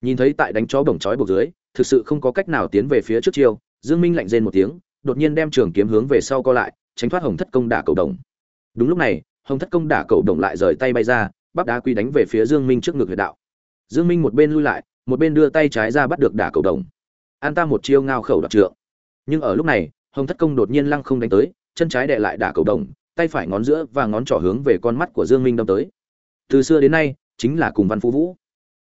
Speaker 1: Nhìn thấy tại đánh chó đồng chói buộc dưới, thực sự không có cách nào tiến về phía trước chiêu, Dương Minh lạnh rên một tiếng, đột nhiên đem trường kiếm hướng về sau co lại, tránh thoát Hồng Thất công đả cầu đồng. Đúng lúc này, Hồng Thất công đả cầu đồng lại rời tay bay ra, bắp đá quy đánh về phía Dương Minh trước ngực huyệt đạo. Dương Minh một bên lui lại, một bên đưa tay trái ra bắt được đả cầu đồng. An ta một chiêu ngao khẩu đoạt trượng. Nhưng ở lúc này, hồng thất công đột nhiên lăng không đánh tới chân trái đè lại đả cầu đồng tay phải ngón giữa và ngón trỏ hướng về con mắt của dương minh đâm tới từ xưa đến nay chính là cùng văn phú vũ.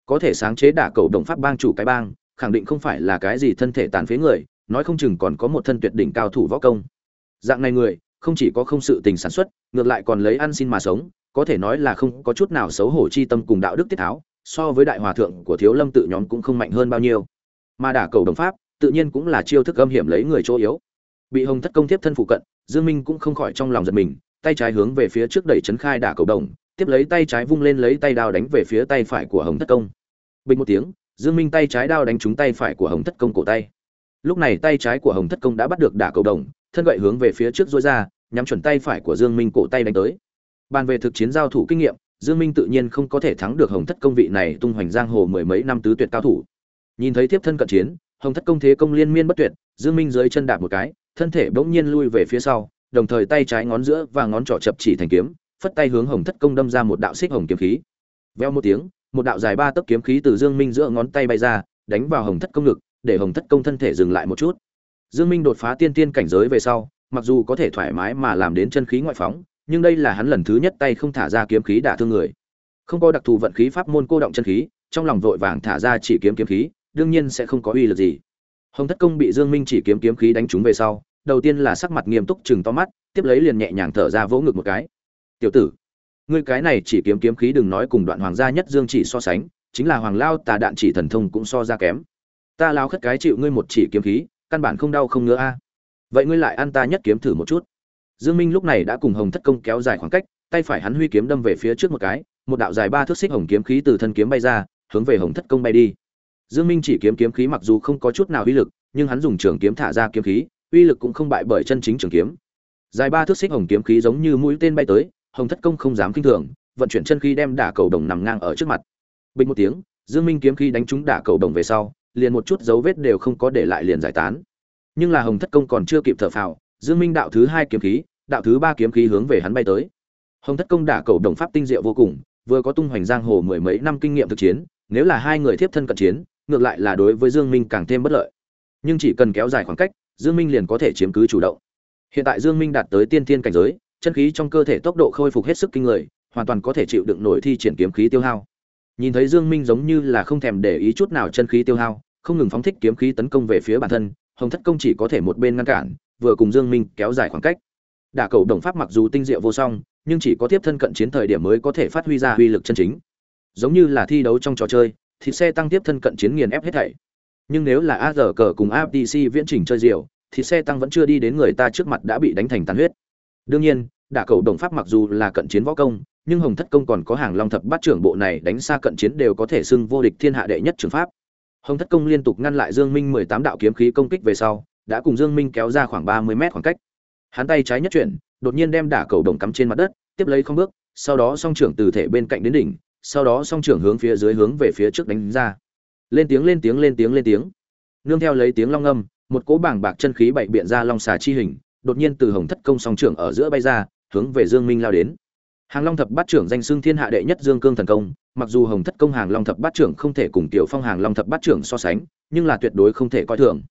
Speaker 1: Có thể sáng chế đả cầu đồng pháp bang chủ cái bang, khẳng định không phải là cái gì thân thể tàn phế người, nói không chừng còn có một thân tuyệt đỉnh cao thủ võ công. Dạng này người, không chỉ có không sự tình sản xuất, ngược lại còn lấy ăn xin mà sống, có thể nói là không có chút nào xấu hổ chi tâm cùng đạo đức tiết tháo, so với đại hòa thượng của thiếu lâm tự nhóm cũng không mạnh hơn bao nhiêu. Mà đả cầu đồng pháp, tự nhiên cũng là chiêu thức âm hiểm lấy người chỗ yếu. Bị hồng thất công tiếp thân phụ cận, dương minh cũng không khỏi trong lòng giật mình, tay trái hướng về phía trước đẩy chấn khai đả cầu đồng tiếp lấy tay trái vung lên lấy tay đao đánh về phía tay phải của hồng thất công. Bình một tiếng, dương minh tay trái đao đánh trúng tay phải của hồng thất công cổ tay. Lúc này tay trái của hồng thất công đã bắt được đả cầu đồng, thân gậy hướng về phía trước dối ra, nhắm chuẩn tay phải của dương minh cổ tay đánh tới. Bàn về thực chiến giao thủ kinh nghiệm, dương minh tự nhiên không có thể thắng được hồng thất công vị này tung hoành giang hồ mười mấy năm tứ tuyệt cao thủ. Nhìn thấy tiếp thân cận chiến, hồng thất công thế công liên miên bất tuyệt, dương minh dưới chân đạp một cái, thân thể bỗng nhiên lui về phía sau, đồng thời tay trái ngón giữa và ngón trỏ chập chỉ thành kiếm phất tay hướng hồng thất công đâm ra một đạo xích hồng kiếm khí. Veo một tiếng, một đạo dài ba tấc kiếm khí từ dương minh giữa ngón tay bay ra, đánh vào hồng thất công ngực, để hồng thất công thân thể dừng lại một chút. Dương minh đột phá tiên tiên cảnh giới về sau, mặc dù có thể thoải mái mà làm đến chân khí ngoại phóng, nhưng đây là hắn lần thứ nhất tay không thả ra kiếm khí đả thương người. Không có đặc thù vận khí pháp môn cô động chân khí, trong lòng vội vàng thả ra chỉ kiếm kiếm khí, đương nhiên sẽ không có uy lực gì. Hồng thất công bị dương minh chỉ kiếm kiếm khí đánh trúng về sau, đầu tiên là sắc mặt nghiêm túc chừng to mắt, tiếp lấy liền nhẹ nhàng thở ra vỗ ngực một cái tiểu tử, ngươi cái này chỉ kiếm kiếm khí đừng nói cùng đoạn hoàng gia nhất dương chỉ so sánh, chính là hoàng lao tà đạn chỉ thần thông cũng so ra kém. Ta lao khất cái chịu ngươi một chỉ kiếm khí, căn bản không đau không ngứa a. Vậy ngươi lại ăn ta nhất kiếm thử một chút. Dương minh lúc này đã cùng hồng thất công kéo dài khoảng cách, tay phải hắn huy kiếm đâm về phía trước một cái, một đạo dài ba thước xích hồng kiếm khí từ thân kiếm bay ra, hướng về hồng thất công bay đi. Dương minh chỉ kiếm kiếm khí mặc dù không có chút nào uy lực, nhưng hắn dùng trường kiếm thả ra kiếm khí, uy lực cũng không bại bởi chân chính trường kiếm. Dài ba thước xích hồng kiếm khí giống như mũi tên bay tới hồng thất công không dám kinh thường, vận chuyển chân khí đem đả cầu đồng nằm ngang ở trước mặt. Bình một tiếng, dương minh kiếm khí đánh trúng đả cầu đồng về sau, liền một chút dấu vết đều không có để lại liền giải tán. Nhưng là hồng thất công còn chưa kịp thở phào, dương minh đạo thứ hai kiếm khí, đạo thứ ba kiếm khí hướng về hắn bay tới. Hồng thất công đả cầu đồng pháp tinh diệu vô cùng, vừa có tung hoành giang hồ mười mấy năm kinh nghiệm thực chiến, nếu là hai người tiếp thân cận chiến, ngược lại là đối với dương minh càng thêm bất lợi. Nhưng chỉ cần kéo dài khoảng cách, dương minh liền có thể chiếm cứ chủ động. Hiện tại dương minh đạt tới tiên thiên cảnh giới chân khí trong cơ thể tốc độ khôi phục hết sức kinh người, hoàn toàn có thể chịu đựng nổi thi triển kiếm khí tiêu hao. Nhìn thấy dương minh giống như là không thèm để ý chút nào chân khí tiêu hao, không ngừng phóng thích kiếm khí tấn công về phía bản thân, hồng thất công chỉ có thể một bên ngăn cản, vừa cùng dương minh kéo dài khoảng cách. Đả cầu đồng pháp mặc dù tinh diệu vô song, nhưng chỉ có tiếp thân cận chiến thời điểm mới có thể phát huy ra uy lực chân chính. Giống như là thi đấu trong trò chơi, thì xe tăng tiếp thân cận chiến nghiền ép hết thảy. Nhưng nếu là a giờ cờ cùng FTC viễn trình chơi diều, thì xe tăng vẫn chưa đi đến người ta trước mặt đã bị đánh thành tàn huyết đương nhiên, đả cầu đồng pháp mặc dù là cận chiến võ công, nhưng hồng thất công còn có hàng long thập bát trưởng bộ này đánh xa cận chiến đều có thể xưng vô địch thiên hạ đệ nhất trường pháp. Hồng thất công liên tục ngăn lại dương minh mười tám đạo kiếm khí công kích về sau, đã cùng dương minh kéo ra khoảng ba mươi mét khoảng cách. Hắn tay trái nhất chuyển, đột nhiên đem đả cầu đồng cắm trên mặt đất, tiếp lấy không bước, sau đó song trưởng từ thể bên cạnh đến đỉnh, sau đó song trưởng hướng phía dưới hướng về phía trước đánh ra. Lên tiếng lên tiếng lên tiếng lên tiếng. Nương theo lấy tiếng long âm, một cỗ bảng bạc chân khí bảy biện ra long xà chi hình đột nhiên từ hồng thất công song trưởng ở giữa bay ra, hướng về dương minh lao đến. Hàng long thập bát trưởng danh xưng thiên hạ đệ nhất dương cương thần công, mặc dù hồng thất công hàng long thập bát trưởng không thể cùng tiểu phong hàng long thập bát trưởng so sánh, nhưng là tuyệt đối không thể coi thường.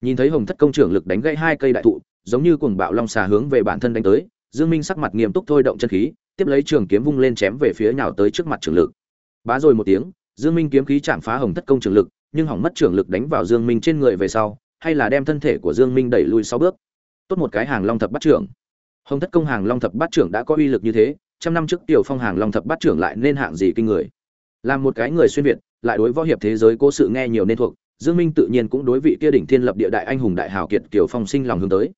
Speaker 1: Nhìn thấy hồng thất công trưởng lực đánh gãy hai cây đại thụ, giống như cuồng bạo long xà hướng về bản thân đánh tới, dương minh sắc mặt nghiêm túc thôi động chân khí, tiếp lấy trường kiếm vung lên chém về phía nhào tới trước mặt trưởng lực. Bá rồi một tiếng, dương minh kiếm khí chạm phá hồng thất công trưởng lực, nhưng hỏng mất trưởng lực đánh vào dương minh trên người về sau, hay là đem thân thể của dương minh đẩy lui sáu bước tốt một cái hàng long thập bát trưởng. Hồng thất công hàng long thập bát trưởng đã có uy lực như thế, trăm năm trước tiểu phong hàng long thập bát trưởng lại nên hạng gì kinh người? Làm một cái người xuyên việt, lại đối võ hiệp thế giới cố sự nghe nhiều nên thuộc, dương minh tự nhiên cũng đối vị kia đỉnh thiên lập địa đại anh hùng đại hào kiệt kiều phong sinh lòng hướng tới.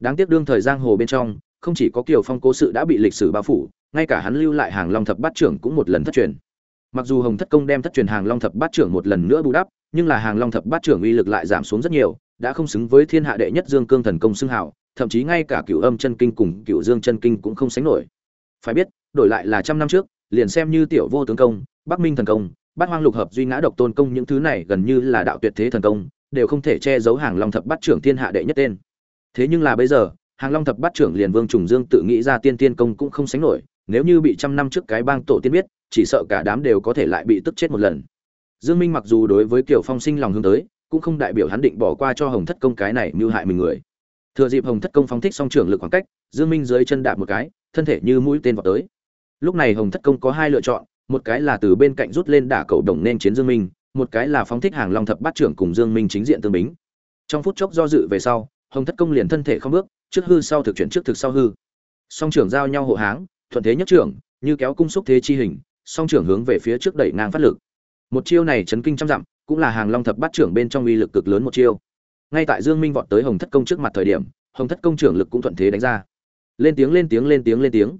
Speaker 1: Đáng tiếc đương thời giang hồ bên trong, không chỉ có kiều phong cố sự đã bị lịch sử bao phủ, ngay cả hắn lưu lại hàng long thập bát trưởng cũng một lần thất truyền. Mặc dù hồng thất công đem thất truyền hàng long thập bát trưởng một lần nữa bù đắp, nhưng là hàng long thập bát trưởng uy lực lại giảm xuống rất nhiều đã không xứng với thiên hạ đệ nhất dương cương thần công xưng hào, thậm chí ngay cả cựu âm chân kinh cùng cựu dương chân kinh cũng không sánh nổi. Phải biết, đổi lại là trăm năm trước, liền xem như tiểu vô tướng công, bắc minh thần công, bát hoang lục hợp duy ngã độc tôn công những thứ này gần như là đạo tuyệt thế thần công, đều không thể che giấu hàng long thập bát trưởng thiên hạ đệ nhất tên. Thế nhưng là bây giờ, hàng long thập bát trưởng liền vương trùng dương tự nghĩ ra tiên tiên công cũng không sánh nổi, nếu như bị trăm năm trước cái bang tổ tiên biết, chỉ sợ cả đám đều có thể lại bị tức chết một lần. Dương minh mặc dù đối với kiểu phong sinh lòng hướng tới cũng không đại biểu hắn định bỏ qua cho hồng thất công cái này mưu hại mình người. Thừa dịp hồng thất công phóng thích song trưởng lực khoảng cách, dương minh dưới chân đạp một cái, thân thể như mũi tên vào tới. Lúc này hồng thất công có hai lựa chọn, một cái là từ bên cạnh rút lên đả cầu đồng nên chiến dương minh, một cái là phóng thích hàng long thập bát trưởng cùng dương minh chính diện tương bính. Trong phút chốc do dự về sau, hồng thất công liền thân thể không bước, trước hư sau thực chuyển trước thực sau hư. Song trưởng giao nhau hộ háng, thuận thế nhất trưởng, như kéo cung xúc thế chi hình, song trưởng hướng về phía trước đẩy ngang phát lực. Một chiêu này chấn kinh trăm dặm cũng là hàng long thập bát trưởng bên trong uy lực cực lớn một chiêu. Ngay tại dương minh vọt tới hồng thất công trước mặt thời điểm, hồng thất công trưởng lực cũng thuận thế đánh ra. Lên tiếng lên tiếng lên tiếng lên tiếng.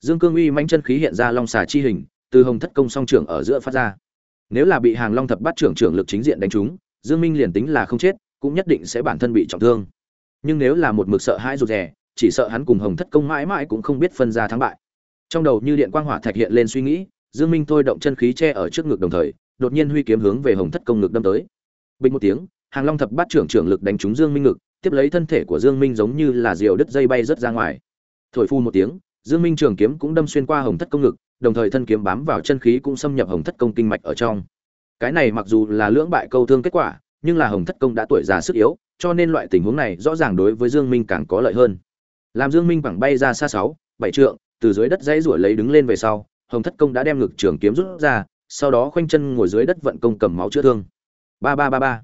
Speaker 1: Dương cương uy manh chân khí hiện ra long xà chi hình, từ hồng thất công song trưởng ở giữa phát ra. Nếu là bị hàng long thập bát trưởng trưởng lực chính diện đánh trúng, dương minh liền tính là không chết, cũng nhất định sẽ bản thân bị trọng thương. Nhưng nếu là một mực sợ hãi rụt rè, chỉ sợ hắn cùng hồng thất công mãi mãi cũng không biết phân ra thắng bại. Trong đầu như điện quang hỏa thạch hiện lên suy nghĩ, dương minh thôi động chân khí che ở trước ngực đồng thời đột nhiên huy kiếm hướng về hồng thất công ngực đâm tới. Bình một tiếng, hàng long thập bát trưởng trưởng lực đánh trúng dương minh ngực, tiếp lấy thân thể của dương minh giống như là diều đứt dây bay rất ra ngoài. Thổi phu một tiếng, dương minh trường kiếm cũng đâm xuyên qua hồng thất công ngực, đồng thời thân kiếm bám vào chân khí cũng xâm nhập hồng thất công kinh mạch ở trong. Cái này mặc dù là lưỡng bại câu thương kết quả, nhưng là hồng thất công đã tuổi già sức yếu, cho nên loại tình huống này rõ ràng đối với dương minh càng có lợi hơn. Làm dương minh bằng bay ra xa sáu, bảy trượng, từ dưới đất dãy ruổi lấy đứng lên về sau, hồng thất công đã đem ngực trường kiếm rút ra sau đó khoanh chân ngồi dưới đất vận công cầm máu chữa thương. Ba ba ba ba.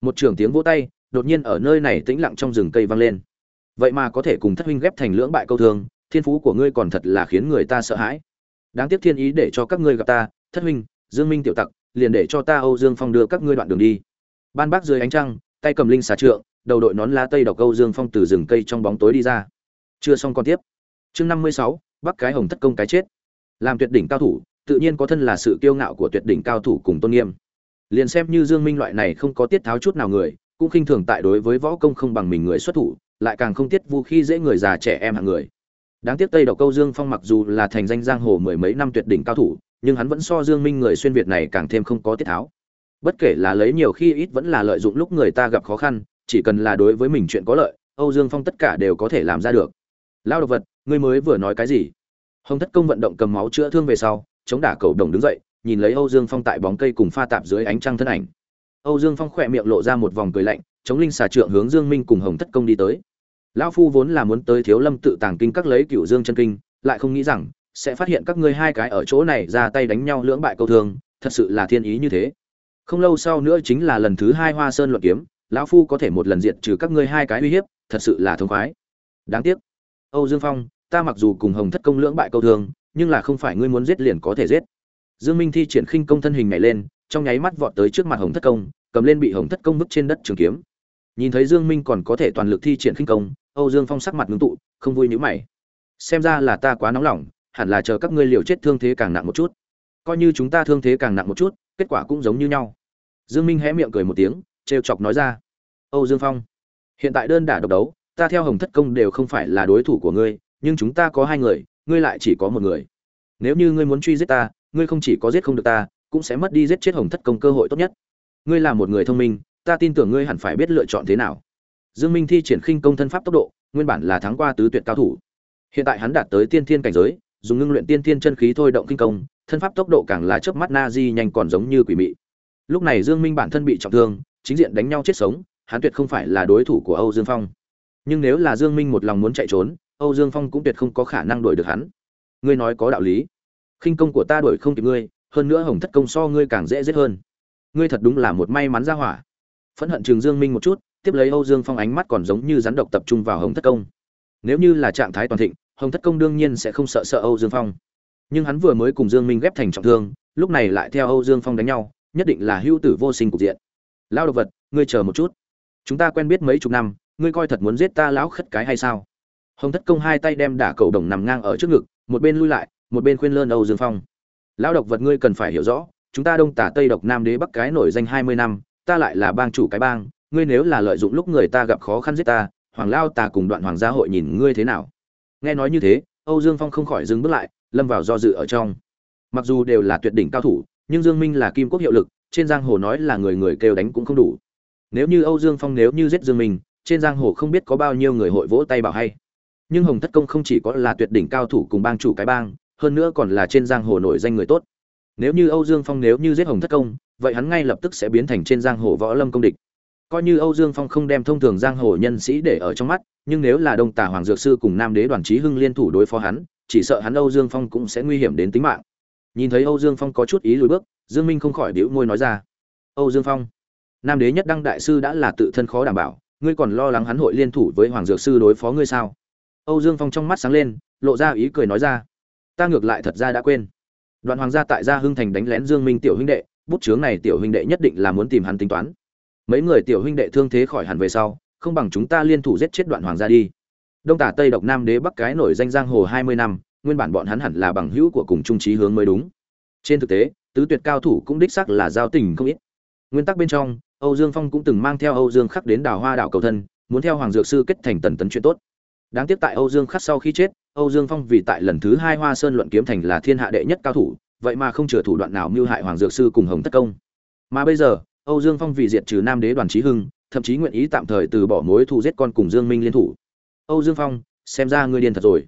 Speaker 1: Một trường tiếng vỗ tay, đột nhiên ở nơi này tĩnh lặng trong rừng cây vang lên. Vậy mà có thể cùng thất huynh ghép thành lưỡng bại câu thương, thiên phú của ngươi còn thật là khiến người ta sợ hãi. Đáng tiếc thiên ý để cho các ngươi gặp ta, thất huynh, dương minh tiểu tặc, liền để cho ta âu dương phong đưa các ngươi đoạn đường đi. Ban bác dưới ánh trăng, tay cầm linh xà trượng, đầu đội nón lá tây đọc âu dương phong từ rừng cây trong bóng tối đi ra. Chưa xong còn tiếp. Chương năm mươi sáu, bắc cái hồng thất công cái chết. Làm tuyệt đỉnh cao thủ tự nhiên có thân là sự kiêu ngạo của tuyệt đỉnh cao thủ cùng tôn nghiêm. Liền xem như dương minh loại này không có tiết tháo chút nào người, cũng khinh thường tại đối với võ công không bằng mình người xuất thủ, lại càng không tiết vu khi dễ người già trẻ em hạng người. Đáng tiếc tây độc câu dương phong mặc dù là thành danh giang hồ mười mấy năm tuyệt đỉnh cao thủ, nhưng hắn vẫn so dương minh người xuyên việt này càng thêm không có tiết tháo. Bất kể là lấy nhiều khi ít vẫn là lợi dụng lúc người ta gặp khó khăn, chỉ cần là đối với mình chuyện có lợi, âu dương phong tất cả đều có thể làm ra được. Lao độc vật, ngươi mới vừa nói cái gì? Hồng thất công vận động cầm máu chữa thương về sau chống đả cầu đồng đứng dậy, nhìn lấy âu dương phong tại bóng cây cùng pha tạp dưới ánh trăng thân ảnh. Âu dương phong khỏe miệng lộ ra một vòng cười lạnh, chống linh xà trượng hướng dương minh cùng hồng thất công đi tới. Lão phu vốn là muốn tới thiếu lâm tự tàng kinh các lấy cửu dương chân kinh, lại không nghĩ rằng sẽ phát hiện các ngươi hai cái ở chỗ này ra tay đánh nhau lưỡng bại câu thương, thật sự là thiên ý như thế. Không lâu sau nữa chính là lần thứ hai hoa sơn luận kiếm, lão phu có thể một lần diệt trừ các ngươi hai cái uy hiếp, thật sự là thông khoái. Đáng tiếc. Âu dương phong, ta mặc dù cùng hồng thất công lưỡng bại câu thương nhưng là không phải ngươi muốn giết liền có thể giết. Dương minh thi triển khinh công thân hình nhảy lên, trong nháy mắt vọt tới trước mặt hồng thất công, cầm lên bị hồng thất công vứt trên đất trường kiếm. Nhìn thấy dương minh còn có thể toàn lực thi triển khinh công, âu dương phong sắc mặt ngưng tụ, không vui nhíu mày. Xem ra là ta quá nóng lòng, hẳn là chờ các ngươi liều chết thương thế càng nặng một chút. Coi như chúng ta thương thế càng nặng một chút, kết quả cũng giống như nhau. Dương minh hé miệng cười một tiếng, trêu chọc nói ra. Âu dương phong, hiện tại đơn đả độc đấu, ta theo hồng thất công đều không phải là đối thủ của ngươi, nhưng chúng ta có hai người ngươi lại chỉ có một người. Nếu như ngươi muốn truy giết ta, ngươi không chỉ có giết không được ta, cũng sẽ mất đi giết chết hồng thất công cơ hội tốt nhất. Ngươi là một người thông minh, ta tin tưởng ngươi hẳn phải biết lựa chọn thế nào. Dương minh thi triển khinh công thân pháp tốc độ, nguyên bản là thắng qua tứ tuyệt cao thủ. Hiện tại hắn đạt tới tiên thiên cảnh giới, dùng ngưng luyện tiên thiên chân khí thôi động kinh công, thân pháp tốc độ càng là chớp mắt na di nhanh còn giống như quỷ mị. Lúc này dương minh bản thân bị trọng thương, chính diện đánh nhau chết sống, hắn tuyệt không phải là đối thủ của âu dương phong. Nhưng nếu là dương minh một lòng muốn chạy trốn âu dương phong cũng tuyệt không có khả năng đuổi được hắn. Ngươi nói có đạo lý. Khinh công của ta đuổi không kịp ngươi, hơn nữa hồng thất công so ngươi càng dễ giết hơn. Ngươi thật đúng là một may mắn ra hỏa. Phẫn hận trường dương minh một chút, tiếp lấy âu dương phong ánh mắt còn giống như rắn độc tập trung vào hồng thất công. Nếu như là trạng thái toàn thịnh, hồng thất công đương nhiên sẽ không sợ sợ âu dương phong. Nhưng hắn vừa mới cùng dương minh ghép thành trọng thương, lúc này lại theo âu dương phong đánh nhau, nhất định là hưu tử vô sinh cục diện. Lao độc vật, ngươi chờ một chút. Chúng ta quen biết mấy chục năm, ngươi coi thật muốn giết ta lão khất cái hay sao? Hồng thất công hai tay đem đả cầu đồng nằm ngang ở trước ngực, một bên lui lại, một bên khuyên lơn âu dương phong. Lão độc vật ngươi cần phải hiểu rõ, chúng ta đông tả tây độc nam đế bắc cái nổi danh hai mươi năm, ta lại là bang chủ cái bang, ngươi nếu là lợi dụng lúc người ta gặp khó khăn giết ta, hoàng lao tà cùng đoạn hoàng gia hội nhìn ngươi thế nào? Nghe nói như thế, âu dương phong không khỏi dừng bước lại, lâm vào do dự ở trong. Mặc dù đều là tuyệt đỉnh cao thủ, nhưng dương minh là kim quốc hiệu lực, trên giang hồ nói là người người kêu đánh cũng không đủ. Nếu như âu dương phong nếu như giết dương minh, trên giang hồ không biết có bao nhiêu người hội vỗ tay bảo hay nhưng hồng thất công không chỉ có là tuyệt đỉnh cao thủ cùng bang chủ cái bang, hơn nữa còn là trên giang hồ nổi danh người tốt. Nếu như âu dương phong nếu như giết hồng thất công, vậy hắn ngay lập tức sẽ biến thành trên giang hồ võ lâm công địch. Coi như âu dương phong không đem thông thường giang hồ nhân sĩ để ở trong mắt, nhưng nếu là đông tà hoàng dược sư cùng nam đế đoàn trí hưng liên thủ đối phó hắn, chỉ sợ hắn âu dương phong cũng sẽ nguy hiểm đến tính mạng. Nhìn thấy âu dương phong có chút ý lùi bước, dương minh không khỏi đĩu môi nói ra, âu dương phong, nam đế nhất đăng đại sư đã là tự thân khó đảm bảo, ngươi còn lo lắng hắn hội liên thủ với hoàng dược sư đối phó ngươi sao? Âu dương phong trong mắt sáng lên, lộ ra ý cười nói ra. Ta ngược lại thật ra đã quên. Đoạn hoàng gia tại gia hưng thành đánh lén dương minh tiểu huynh đệ, bút chướng này tiểu huynh đệ nhất định là muốn tìm hắn tính toán. Mấy người tiểu huynh đệ thương thế khỏi hẳn về sau, không bằng chúng ta liên thủ giết chết đoạn hoàng gia đi. Đông tả tây độc nam đế bắc cái nổi danh giang hồ hai mươi năm, nguyên bản bọn hắn hẳn là bằng hữu của cùng trung trí hướng mới đúng. Trên thực tế, tứ tuyệt cao thủ cũng đích xác là giao tình không ít. Nguyên tắc bên trong, âu dương phong cũng từng mang theo âu dương khắc đến đào hoa đảo cầu thân, muốn theo hoàng dược sư kết thành tần tấn chuyện tốt đáng tiếc tại âu dương khắc sau khi chết, âu dương phong vì tại lần thứ hai hoa sơn luận kiếm thành là thiên hạ đệ nhất cao thủ, vậy mà không chừa thủ đoạn nào mưu hại hoàng dược sư cùng hồng tất công. Mà bây giờ, âu dương phong vì diệt trừ nam đế đoàn trí hưng, thậm chí nguyện ý tạm thời từ bỏ mối thù giết con cùng dương minh liên thủ. Âu dương phong, xem ra ngươi điên thật rồi.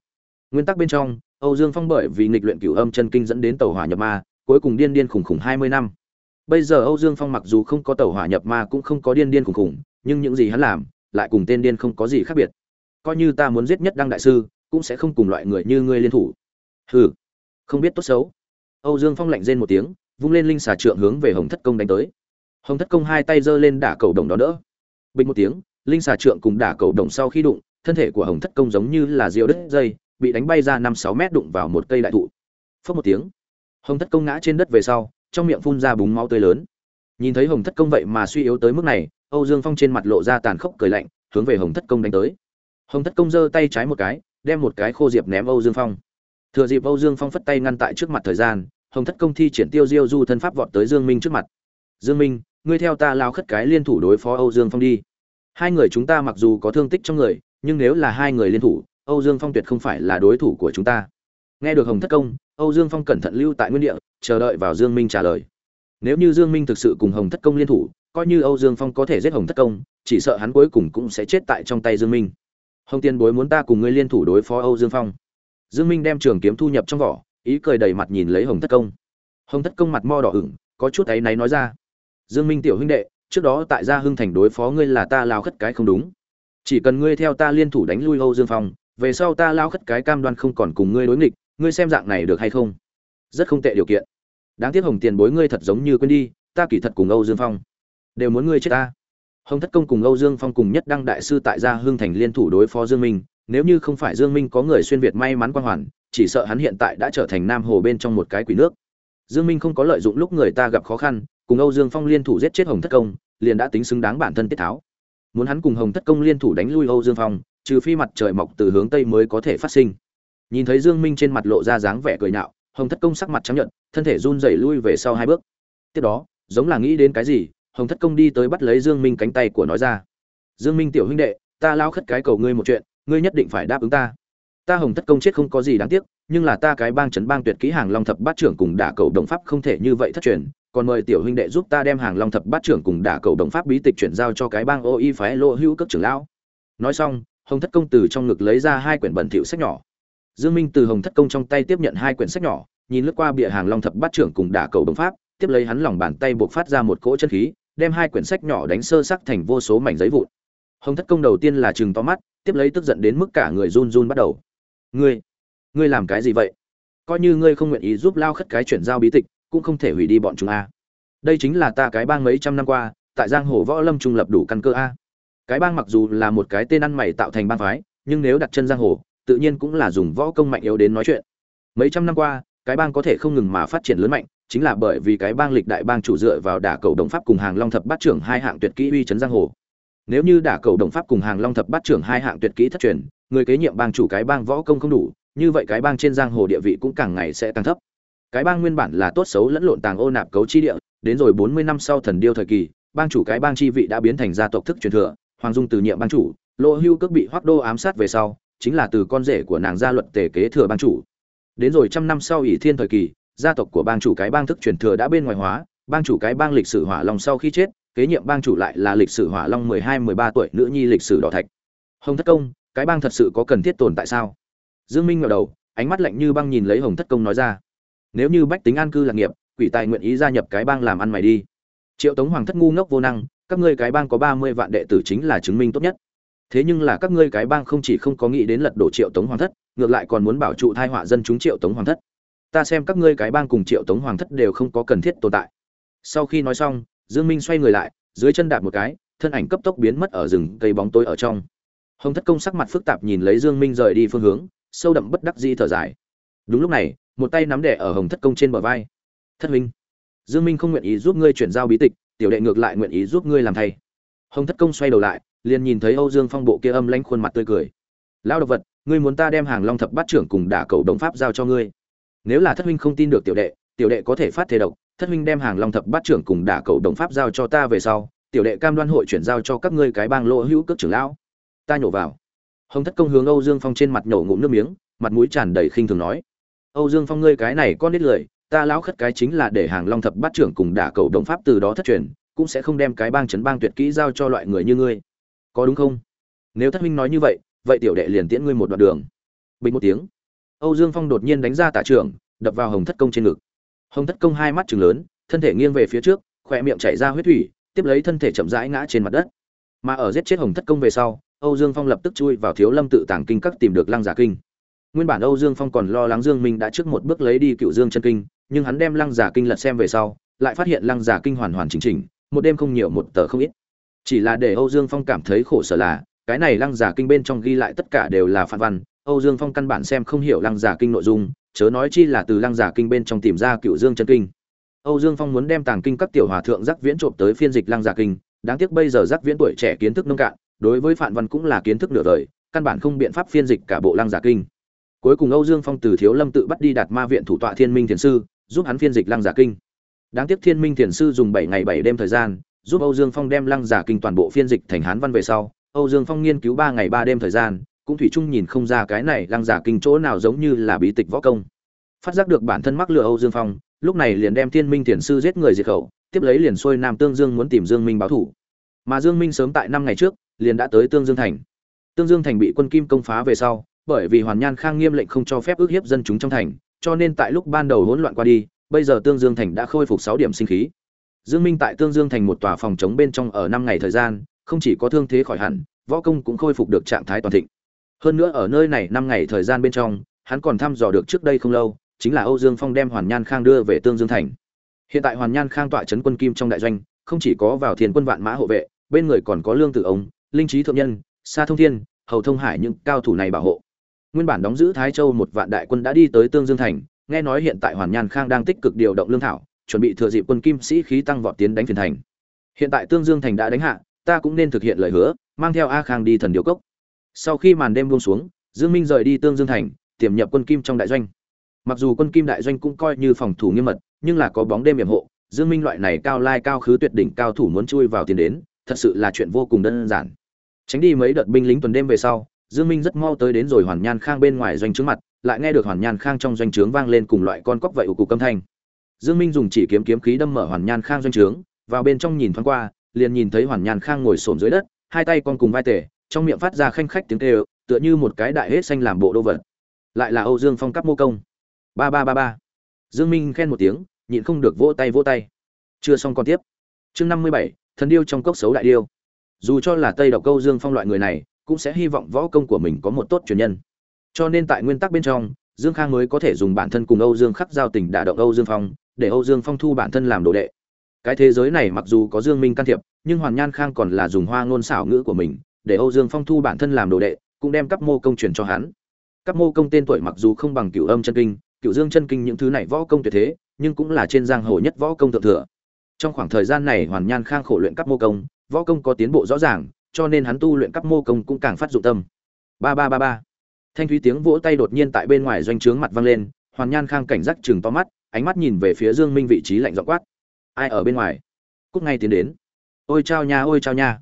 Speaker 1: Nguyên tắc bên trong, âu dương phong bởi vì nghịch luyện cửu âm chân kinh dẫn đến tàu hỏa nhập ma, cuối cùng điên điên khủng khủng hai mươi năm. Bây giờ âu dương phong mặc dù không có tàu hỏa nhập ma cũng không có điên điên khủng khủng, nhưng những gì hắn làm, lại cùng tên điên không có gì khác biệt coi như ta muốn giết nhất đăng đại sư, cũng sẽ không cùng loại người như ngươi liên thủ. Hừ, không biết tốt xấu. Âu dương phong lạnh rên một tiếng, vung lên linh xà trượng hướng về hồng thất công đánh tới. Hồng thất công hai tay giơ lên đả cầu đồng đó đỡ. Bình một tiếng, linh xà trượng cùng đả cầu đồng sau khi đụng, thân thể của hồng thất công giống như là rượu đứt dây, bị đánh bay ra năm sáu mét đụng vào một cây đại thụ. Phớt một tiếng, hồng thất công ngã trên đất về sau, trong miệng phun ra búng máu tươi lớn. Nhìn thấy hồng thất công vậy mà suy yếu tới mức này, âu dương phong trên mặt lộ ra tàn khốc cười lạnh, hướng về hồng thất công đánh tới hồng thất công giơ tay trái một cái, đem một cái khô diệp ném âu dương phong. Thừa dịp âu dương phong phất tay ngăn tại trước mặt thời gian, hồng thất công thi triển tiêu diêu du thân pháp vọt tới dương minh trước mặt. Dương minh, ngươi theo ta lao khất cái liên thủ đối phó âu dương phong đi. Hai người chúng ta mặc dù có thương tích trong người, nhưng nếu là hai người liên thủ, âu dương phong tuyệt không phải là đối thủ của chúng ta. Nghe được hồng thất công, âu dương phong cẩn thận lưu tại nguyên địa, chờ đợi vào dương minh trả lời. Nếu như dương minh thực sự cùng hồng thất công liên thủ, coi như âu dương phong có thể giết hồng thất công, chỉ sợ hắn cuối cùng cũng sẽ chết tại trong tay dương minh hồng tiên bối muốn ta cùng ngươi liên thủ đối phó âu dương phong. Dương minh đem trường kiếm thu nhập trong vỏ, ý cười đầy mặt nhìn lấy hồng thất công. Hồng thất công mặt mo đỏ ửng, có chút ấy náy nói ra. Dương minh tiểu huynh đệ, trước đó tại gia hưng thành đối phó ngươi là ta lao khất cái không đúng. Chỉ cần ngươi theo ta liên thủ đánh lui âu dương phong, về sau ta lao khất cái cam đoan không còn cùng ngươi đối nghịch, ngươi xem dạng này được hay không? Rất không tệ điều kiện. Đáng tiếc hồng tiền bối ngươi thật giống như quên đi, ta kỳ thật cùng âu dương phong đều muốn ngươi chết ta hồng thất công cùng âu dương phong cùng nhất đăng đại sư tại gia Hương thành liên thủ đối phó dương minh, nếu như không phải dương minh có người xuyên việt may mắn quan hoàn, chỉ sợ hắn hiện tại đã trở thành nam hồ bên trong một cái quỷ nước. Dương minh không có lợi dụng lúc người ta gặp khó khăn, cùng âu dương phong liên thủ giết chết hồng thất công, liền đã tính xứng đáng bản thân tiết tháo. Muốn hắn cùng hồng thất công liên thủ đánh lui âu dương phong, trừ phi mặt trời mọc từ hướng tây mới có thể phát sinh. Nhìn thấy dương minh trên mặt lộ ra dáng vẻ cười nhạo, hồng thất công sắc mặt chấp nhận thân thể run rẩy lui về sau hai bước. Tiếp đó, giống là nghĩ đến cái gì hồng thất công đi tới bắt lấy dương minh cánh tay của nói ra. Dương minh tiểu huynh đệ, ta lao khất cái cầu ngươi một chuyện, ngươi nhất định phải đáp ứng ta. Ta hồng thất công chết không có gì đáng tiếc, nhưng là ta cái bang chấn bang tuyệt kỹ hàng long thập bát trưởng cùng đả cầu đồng pháp không thể như vậy thất truyền, còn mời tiểu huynh đệ giúp ta đem hàng long thập bát trưởng cùng đả cầu đồng pháp bí tịch chuyển giao cho cái bang ô y phái Lộ hữu cấp trưởng lão. Nói xong, hồng thất công từ trong ngực lấy ra hai quyển bẩn thỉu sách nhỏ. Dương minh từ hồng thất công trong tay tiếp nhận hai quyển sách nhỏ, nhìn lướt qua bìa hàng long thập bát trưởng cùng đả cầu đồng pháp, tiếp lấy hắn lòng bàn tay buộc phát ra một cỗ chân khí đem hai quyển sách nhỏ đánh sơ sắc thành vô số mảnh giấy vụn. Hồng thất công đầu tiên là chừng to mắt, tiếp lấy tức giận đến mức cả người run run bắt đầu. Ngươi ngươi làm cái gì vậy? Coi như ngươi không nguyện ý giúp lao khất cái chuyển giao bí tịch, cũng không thể hủy đi bọn chúng a. Đây chính là ta cái bang mấy trăm năm qua, tại giang hồ võ lâm trung lập đủ căn cơ a. Cái bang mặc dù là một cái tên ăn mày tạo thành bang phái, nhưng nếu đặt chân giang hồ, tự nhiên cũng là dùng võ công mạnh yếu đến nói chuyện. Mấy trăm năm qua, cái bang có thể không ngừng mà phát triển lớn mạnh chính là bởi vì cái bang lịch đại bang chủ dựa vào đả cầu đồng pháp cùng hàng long thập bát trưởng hai hạng tuyệt kỹ uy chấn giang hồ. Nếu như đả cầu đồng pháp cùng hàng long thập bát trưởng hai hạng tuyệt kỹ thất truyền, người kế nhiệm bang chủ cái bang võ công không đủ, như vậy cái bang trên giang hồ địa vị cũng càng ngày sẽ càng thấp. Cái bang nguyên bản là tốt xấu lẫn lộn tàng ô nạp cấu chi địa, đến rồi bốn mươi năm sau thần điêu thời kỳ, bang chủ cái bang chi vị đã biến thành gia tộc thức truyền thừa, hoàng dung từ nhiệm bang chủ, lỗ hưu cước bị hoác đô ám sát về sau, chính là từ con rể của nàng gia luật tề kế thừa bang chủ. Đến rồi trăm năm sau ỷ thiên thời kỳ gia tộc của bang chủ cái bang thức truyền thừa đã bên ngoài hóa, bang chủ cái bang lịch sử hỏa long sau khi chết, kế nhiệm bang chủ lại là lịch sử hỏa long mười hai, mười ba tuổi nữ nhi lịch sử đỏ thạch. Hồng thất công, cái bang thật sự có cần thiết tồn tại sao? Dương minh ngẩng đầu, ánh mắt lạnh như băng nhìn lấy hồng thất công nói ra. Nếu như bách tính an cư lạc nghiệp, quỷ tài nguyện ý gia nhập cái bang làm ăn mày đi. Triệu tống hoàng thất ngu ngốc vô năng, các ngươi cái bang có ba mươi vạn đệ tử chính là chứng minh tốt nhất. Thế nhưng là các ngươi cái bang không chỉ không có nghĩ đến lật đổ triệu tống hoàng thất, ngược lại còn muốn bảo trụ thai họa dân chúng triệu tống hoàng thất ta xem các ngươi cái bang cùng triệu tống hoàng thất đều không có cần thiết tồn tại. Sau khi nói xong, dương minh xoay người lại, dưới chân đạp một cái, thân ảnh cấp tốc biến mất ở rừng cây bóng tối ở trong. Hồng thất công sắc mặt phức tạp nhìn lấy dương minh rời đi phương hướng, sâu đậm bất đắc dĩ thở dài. Đúng lúc này, một tay nắm đẻ ở hồng thất công trên bờ vai. Thất minh dương minh không nguyện ý giúp ngươi chuyển giao bí tịch, tiểu đệ ngược lại nguyện ý giúp ngươi làm thay hồng thất công xoay đầu lại, liền nhìn thấy âu dương phong bộ kia âm lãnh khuôn mặt tươi cười. Lão độc vật, ngươi muốn ta đem hàng long thập bát trưởng cùng đả cầu đồng pháp giao cho ngươi? Nếu là thất huynh không tin được tiểu đệ tiểu đệ có thể phát thế độc, thất huynh đem hàng long thập bát trưởng cùng đả cầu đồng pháp giao cho ta về sau, tiểu đệ cam đoan hội chuyển giao cho các ngươi cái bang lỗ hữu cước trưởng lão. Ta nhổ vào. Hồng thất công hướng âu dương phong trên mặt nhổ ngụm nước miếng, mặt mũi tràn đầy khinh thường nói. Âu dương phong ngươi cái này con nít lười, ta lão khất cái chính là để hàng long thập bát trưởng cùng đả cầu đồng pháp từ đó thất truyền, cũng sẽ không đem cái bang chấn bang tuyệt kỹ giao cho loại người như ngươi. Có đúng không? Nếu thất huynh nói như vậy vậy tiểu đệ liền tiễn ngươi một đoạn đường. Bình một tiếng âu dương phong đột nhiên đánh ra tả trưởng, đập vào hồng thất công trên ngực. Hồng thất công hai mắt trừng lớn, thân thể nghiêng về phía trước, khỏe miệng chảy ra huyết thủy, tiếp lấy thân thể chậm rãi ngã trên mặt đất. Mà ở giết chết hồng thất công về sau, âu dương phong lập tức chui vào thiếu lâm tự tàng kinh các tìm được lăng giả kinh. Nguyên bản âu dương phong còn lo lắng dương minh đã trước một bước lấy đi cựu dương chân kinh, nhưng hắn đem lăng giả kinh lật xem về sau, lại phát hiện lăng giả kinh hoàn hoàn chỉnh chỉnh, một đêm không nhiều một tờ không ít. Chỉ là để âu dương phong cảm thấy khổ sở là, cái này lăng giả kinh bên trong ghi lại tất cả đều là phản văn âu dương phong căn bản xem không hiểu lăng giả kinh nội dung, chớ nói chi là từ lăng giả kinh bên trong tìm ra cựu dương chân kinh. Âu dương phong muốn đem tàng kinh các tiểu hòa thượng giác viễn trộm tới phiên dịch lăng giả kinh, đáng tiếc bây giờ giác viễn tuổi trẻ kiến thức nông cạn, đối với Phạn văn cũng là kiến thức nửa đời, căn bản không biện pháp phiên dịch cả bộ lăng giả kinh. Cuối cùng âu dương phong từ thiếu lâm tự bắt đi đạt ma viện thủ tọa thiên minh thiền sư, giúp hắn phiên dịch lăng giả kinh. Đáng tiếc thiên minh thiền sư dùng bảy ngày bảy đêm thời gian, giúp âu dương phong đem lăng giả kinh toàn bộ phiên dịch thành hán văn về sau, âu dương phong nghiên cứu ba ngày ba đêm thời gian cũng thủy chung nhìn không ra cái này lăng giả kinh chỗ nào giống như là bí tịch võ công. Phát giác được bản thân mắc lừa âu dương phong, lúc này liền đem thiên minh thiền sư giết người diệt khẩu, tiếp lấy liền xuôi nam tương dương muốn tìm dương minh báo thủ. Mà dương minh sớm tại năm ngày trước, liền đã tới tương dương thành. Tương dương thành bị quân kim công phá về sau, bởi vì hoàn nhan khang nghiêm lệnh không cho phép ước hiếp dân chúng trong thành, cho nên tại lúc ban đầu hỗn loạn qua đi, bây giờ tương dương thành đã khôi phục sáu điểm sinh khí. Dương minh tại tương dương thành một tòa phòng chống bên trong ở năm ngày thời gian, không chỉ có thương thế khỏi hẳn, võ công cũng khôi phục được trạng thái toàn thịnh hơn nữa ở nơi này năm ngày thời gian bên trong, hắn còn thăm dò được trước đây không lâu, chính là âu dương phong đem hoàn nhan khang đưa về tương dương thành. Hiện tại hoàn nhan khang tọa trấn quân kim trong đại doanh, không chỉ có vào thiên quân vạn mã hộ vệ, bên người còn có lương tử ông, linh trí thượng nhân, sa thông thiên, hầu thông hải những cao thủ này bảo hộ. Nguyên bản đóng giữ thái châu một vạn đại quân đã đi tới tương dương thành, nghe nói hiện tại hoàn nhan khang đang tích cực điều động lương thảo, chuẩn bị thừa dịp quân kim sĩ khí tăng vọt tiến đánh phiền thành. Hiện tại tương dương thành đã đánh hạ, ta cũng nên thực hiện lời hứa, mang theo a khang đi thần điều cốc sau khi màn đêm buông xuống, dương minh rời đi tương dương thành, tiềm nhập quân kim trong đại doanh mặc dù quân kim đại doanh cũng coi như phòng thủ nghiêm mật, nhưng là có bóng đêm hiểm hộ, dương minh loại này cao lai cao khứ tuyệt đỉnh cao thủ muốn chui vào tiền đến, thật sự là chuyện vô cùng đơn giản tránh đi mấy đợt binh lính tuần đêm về sau, dương minh rất mau tới đến rồi hoàn nhan khang bên ngoài doanh trướng mặt, lại nghe được hoàn nhan khang trong doanh trướng vang lên cùng loại con cóc vậy của cục âm thanh dương minh dùng chỉ kiếm kiếm khí đâm mở hoàn nhan khang doanh trướng, vào bên trong nhìn thoáng qua, liền nhìn thấy hoàn nhan khang ngồi xổm dưới đất, hai tay con cùng vai tề trong miệng phát ra khanh khách tiếng kêu, tựa như một cái đại hết xanh làm bộ đô vật. Lại là âu dương phong cấp mô công. Ba ba ba ba. Dương minh khen một tiếng, nhịn không được vỗ tay vỗ tay. Chưa xong còn tiếp. Chương năm mươi bảy, thần điêu trong cốc xấu đại điêu. Dù cho là tây độc câu dương phong loại người này, cũng sẽ hy vọng võ công của mình có một tốt truyền nhân. Cho nên tại nguyên tắc bên trong, dương khang mới có thể dùng bản thân cùng âu dương khắc giao tình đả động âu dương phong, để âu dương phong thu bản thân làm đồ đệ. Cái thế giới này mặc dù có dương minh can thiệp, nhưng hoàn nhan khang còn là dùng hoa ngôn xảo ngữ của mình để âu dương phong thu bản thân làm đồ đệ, cũng đem cấp mô công truyền cho hắn. Cấp mô công tên tuổi mặc dù không bằng cửu âm chân kinh, cửu dương chân kinh những thứ này võ công tuyệt thế, nhưng cũng là trên giang hồ nhất võ công thượng thừa. Trong khoảng thời gian này hoàn nhan khang khổ luyện cấp mô công, võ công có tiến bộ rõ ràng, cho nên hắn tu luyện cấp mô công cũng càng phát dụng tâm. Ba ba ba ba. Thanh thúy tiếng vỗ tay đột nhiên tại bên ngoài doanh trướng mặt vang lên, hoàn nhan khang cảnh giác chừng to mắt, ánh mắt nhìn về phía dương minh vị trí lạnh giọng quát. Ai ở bên ngoài? Cút ngay tiến đến. Ôi chao nha, ôi chao nha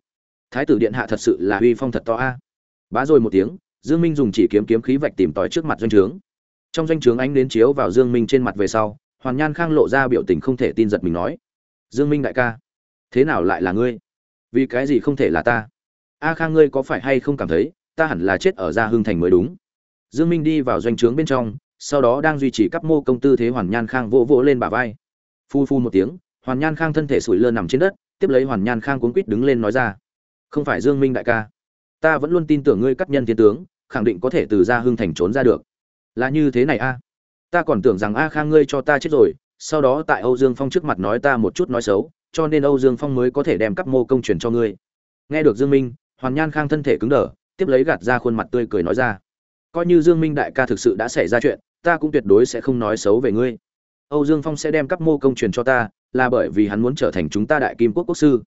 Speaker 1: thái tử điện hạ thật sự là uy phong thật to a. Bá rồi một tiếng, dương minh dùng chỉ kiếm kiếm khí vạch tìm tòi trước mặt doanh trướng. Trong doanh trướng ánh đến chiếu vào dương minh trên mặt về sau hoàn nhan khang lộ ra biểu tình không thể tin giật mình nói, dương minh đại ca, thế nào lại là ngươi? Vì cái gì không thể là ta? A khang ngươi có phải hay không cảm thấy, ta hẳn là chết ở gia hưng thành mới đúng? Dương minh đi vào doanh trướng bên trong, sau đó đang duy trì các mô công tư thế hoàn nhan khang vỗ vỗ lên bả vai. Phu phu một tiếng hoàn nhan khang thân thể sủi lơ nằm trên đất, tiếp lấy hoàn nhan khang cuốn quýt đứng lên nói ra không phải dương minh đại ca. Ta vẫn luôn tin tưởng ngươi cắt nhân thiên tướng, khẳng định có thể từ gia hưng thành trốn ra được. Là như thế này a. Ta còn tưởng rằng a khang ngươi cho ta chết rồi, sau đó tại âu dương phong trước mặt nói ta một chút nói xấu, cho nên âu dương phong mới có thể đem cắp mô công truyền cho ngươi. Nghe được dương minh, hoàn nhan khang thân thể cứng đờ, tiếp lấy gạt ra khuôn mặt tươi cười nói ra. Coi như dương minh đại ca thực sự đã xảy ra chuyện, ta cũng tuyệt đối sẽ không nói xấu về ngươi. Âu dương phong sẽ đem cắp mô công truyền cho ta, là bởi vì hắn muốn trở thành chúng ta đại kim quốc quốc sư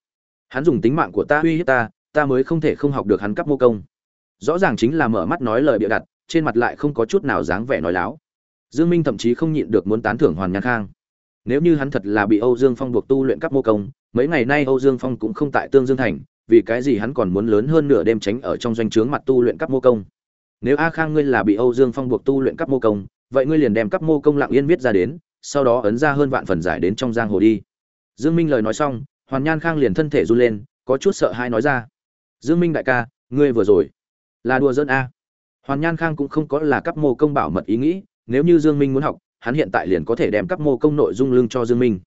Speaker 1: hắn dùng tính mạng của ta uy hiếp ta ta mới không thể không học được hắn cắp mô công. Rõ ràng chính là mở mắt nói lời bịa đặt, trên mặt lại không có chút nào dáng vẻ nói láo. Dương minh thậm chí không nhịn được muốn tán thưởng hoàn nhan khang. Nếu như hắn thật là bị âu dương phong buộc tu luyện cắp mô công, mấy ngày nay âu dương phong cũng không tại tương dương thành, vì cái gì hắn còn muốn lớn hơn nửa đêm tránh ở trong doanh trướng mặt tu luyện cấp mô công? Nếu a khang ngươi là bị âu dương phong buộc tu luyện cấp mô công, vậy ngươi liền đem cấp mô công lặng yên viết ra đến, sau đó ấn ra hơn vạn phần giải đến trong giang hồ đi. Dương minh lời nói xong hoàn nhan khang liền thân thể run lên, có chút sợ hãi nói ra. Dương minh đại ca, ngươi vừa rồi là đùa dân a? Hoàn nhan khang cũng không có là cấp mô công bảo mật ý nghĩ, nếu như dương minh muốn học, hắn hiện tại liền có thể đem cấp mô công nội dung lương cho dương minh.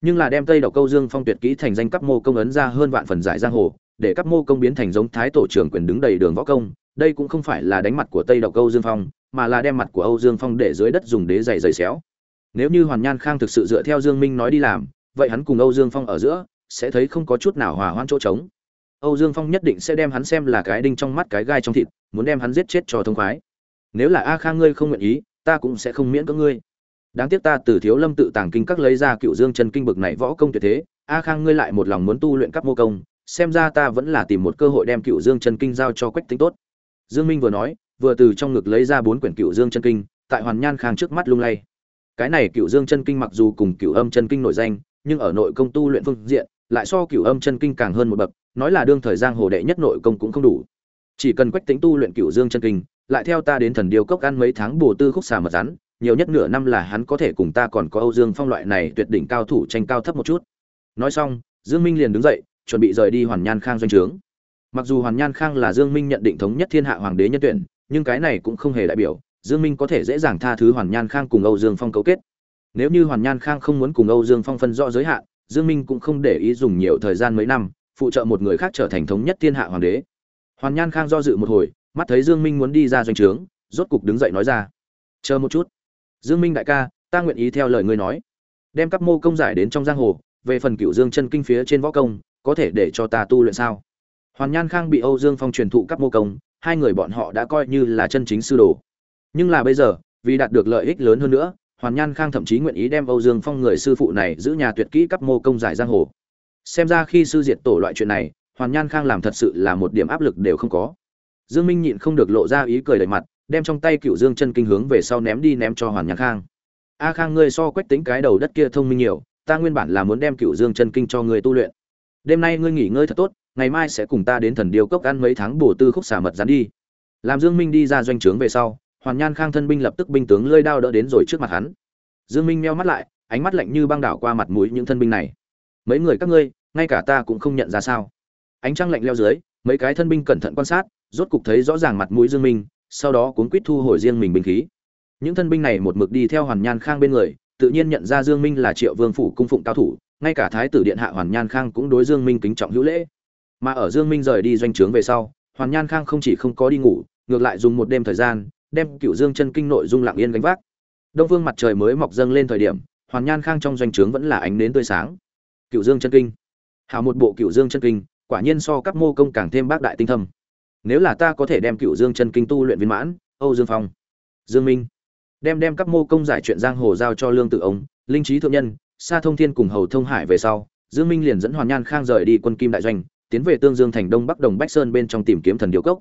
Speaker 1: Nhưng là đem tây độc câu dương phong tuyệt kỹ thành danh cấp mô công ấn ra hơn vạn phần giải giang hồ, để cấp mô công biến thành giống thái tổ trưởng quyền đứng đầy đường võ công, đây cũng không phải là đánh mặt của tây độc câu dương phong, mà là đem mặt của âu dương phong để dưới đất dùng đế giày giày xéo. Nếu như hoàn nhan khang thực sự dựa theo dương minh nói đi làm, vậy hắn cùng âu dương phong ở giữa sẽ thấy không có chút nào hòa hoãn chỗ trống. Âu dương phong nhất định sẽ đem hắn xem là cái đinh trong mắt cái gai trong thịt, muốn đem hắn giết chết cho thông khoái. Nếu là a khang ngươi không nguyện ý, ta cũng sẽ không miễn cưỡng ngươi. Đáng tiếc ta từ thiếu lâm tự tàng kinh các lấy ra cựu dương chân kinh bực này võ công tuyệt thế, a khang ngươi lại một lòng muốn tu luyện các mô công, xem ra ta vẫn là tìm một cơ hội đem cựu dương chân kinh giao cho quách tính tốt. Dương minh vừa nói, vừa từ trong ngực lấy ra bốn quyển cựu dương chân kinh, tại hoàn nhan khang trước mắt lung lay. Cái này cựu dương chân kinh mặc dù cùng cựu âm chân kinh nổi danh, nhưng ở nội công tu luyện phương diện lại so cửu âm chân kinh càng hơn một bậc, nói là đương thời giang hồ đệ nhất nội công cũng không đủ. Chỉ cần quách tính tu luyện cửu dương chân kinh, lại theo ta đến thần điêu cốc ăn mấy tháng bù tư khúc xà mật rắn, nhiều nhất nửa năm là hắn có thể cùng ta còn có âu dương phong loại này tuyệt đỉnh cao thủ tranh cao thấp một chút. Nói xong, dương minh liền đứng dậy, chuẩn bị rời đi hoàn nhan khang doanh trướng. Mặc dù hoàn nhan khang là dương minh nhận định thống nhất thiên hạ hoàng đế nhân tuyển, nhưng cái này cũng không hề đại biểu dương minh có thể dễ dàng tha thứ hoàn nhan khang cùng âu dương phong cấu kết. Nếu như hoàn nhan khang không muốn cùng âu dương phong phân rõ giới hạn dương minh cũng không để ý dùng nhiều thời gian mấy năm, phụ trợ một người khác trở thành thống nhất thiên hạ hoàng đế. Hoàn nhan khang do dự một hồi, mắt thấy dương minh muốn đi ra doanh trướng, rốt cục đứng dậy nói ra. Chờ một chút. Dương minh đại ca, ta nguyện ý theo lời ngươi nói. Đem các mô công giải đến trong giang hồ, về phần cựu dương chân kinh phía trên võ công, có thể để cho ta tu luyện sao? Hoàn nhan khang bị âu dương phong truyền thụ các mô công, hai người bọn họ đã coi như là chân chính sư đồ. Nhưng là bây giờ, vì đạt được lợi ích lớn hơn nữa hoàn nhan khang thậm chí nguyện ý đem âu dương phong người sư phụ này giữ nhà tuyệt kỹ cấp mô công giải giang hồ. Xem ra khi sư diệt tổ loại chuyện này, hoàn nhan khang làm thật sự là một điểm áp lực đều không có. Dương minh nhịn không được lộ ra ý cười đầy mặt, đem trong tay cựu dương chân kinh hướng về sau ném đi ném cho hoàn nhan khang. A khang ngươi so quách tính cái đầu đất kia thông minh nhiều, ta nguyên bản là muốn đem cựu dương chân kinh cho ngươi tu luyện. Đêm nay ngươi nghỉ ngơi thật tốt, ngày mai sẽ cùng ta đến thần điêu cốc ăn mấy tháng bổ tư khúc xả mật rắn đi. Làm dương minh đi ra doanh trướng về sau hoàn nhan khang thân binh lập tức binh tướng lơi đao đỡ đến rồi trước mặt hắn. Dương minh meo mắt lại, ánh mắt lạnh như băng đảo qua mặt mũi những thân binh này. Mấy người các ngươi, ngay cả ta cũng không nhận ra sao? Ánh trăng lạnh leo dưới, mấy cái thân binh cẩn thận quan sát, rốt cục thấy rõ ràng mặt mũi dương minh, sau đó cuốn quýt thu hồi riêng mình binh khí. Những thân binh này một mực đi theo hoàn nhan khang bên người, tự nhiên nhận ra dương minh là triệu vương phủ cung phụng cao thủ, ngay cả thái tử điện hạ hoàn nhan khang cũng đối dương minh kính trọng hữu lễ. Mà ở dương minh rời đi doanh trướng về sau, hoàn nhan khang không chỉ không có đi ngủ, ngược lại dùng một đêm thời gian đem cựu dương chân kinh nội dung lặng yên gánh vác. Đông vương mặt trời mới mọc dâng lên thời điểm hoàn nhan khang trong doanh trướng vẫn là ánh nến tươi sáng. Cựu dương chân kinh. Hảo một bộ cựu dương chân kinh, quả nhiên so các mô công càng thêm bác đại tinh thâm. Nếu là ta có thể đem cựu dương chân kinh tu luyện viên mãn, âu dương phong, dương minh, đem đem các mô công giải chuyện giang hồ giao cho lương tự Ống, linh trí thượng nhân, sa thông thiên cùng hầu thông hải về sau, dương minh liền dẫn hoàn nhan khang rời đi quân kim đại doanh, tiến về tương dương thành đông bắc đồng bách sơn bên trong tìm kiếm thần điệu cốc.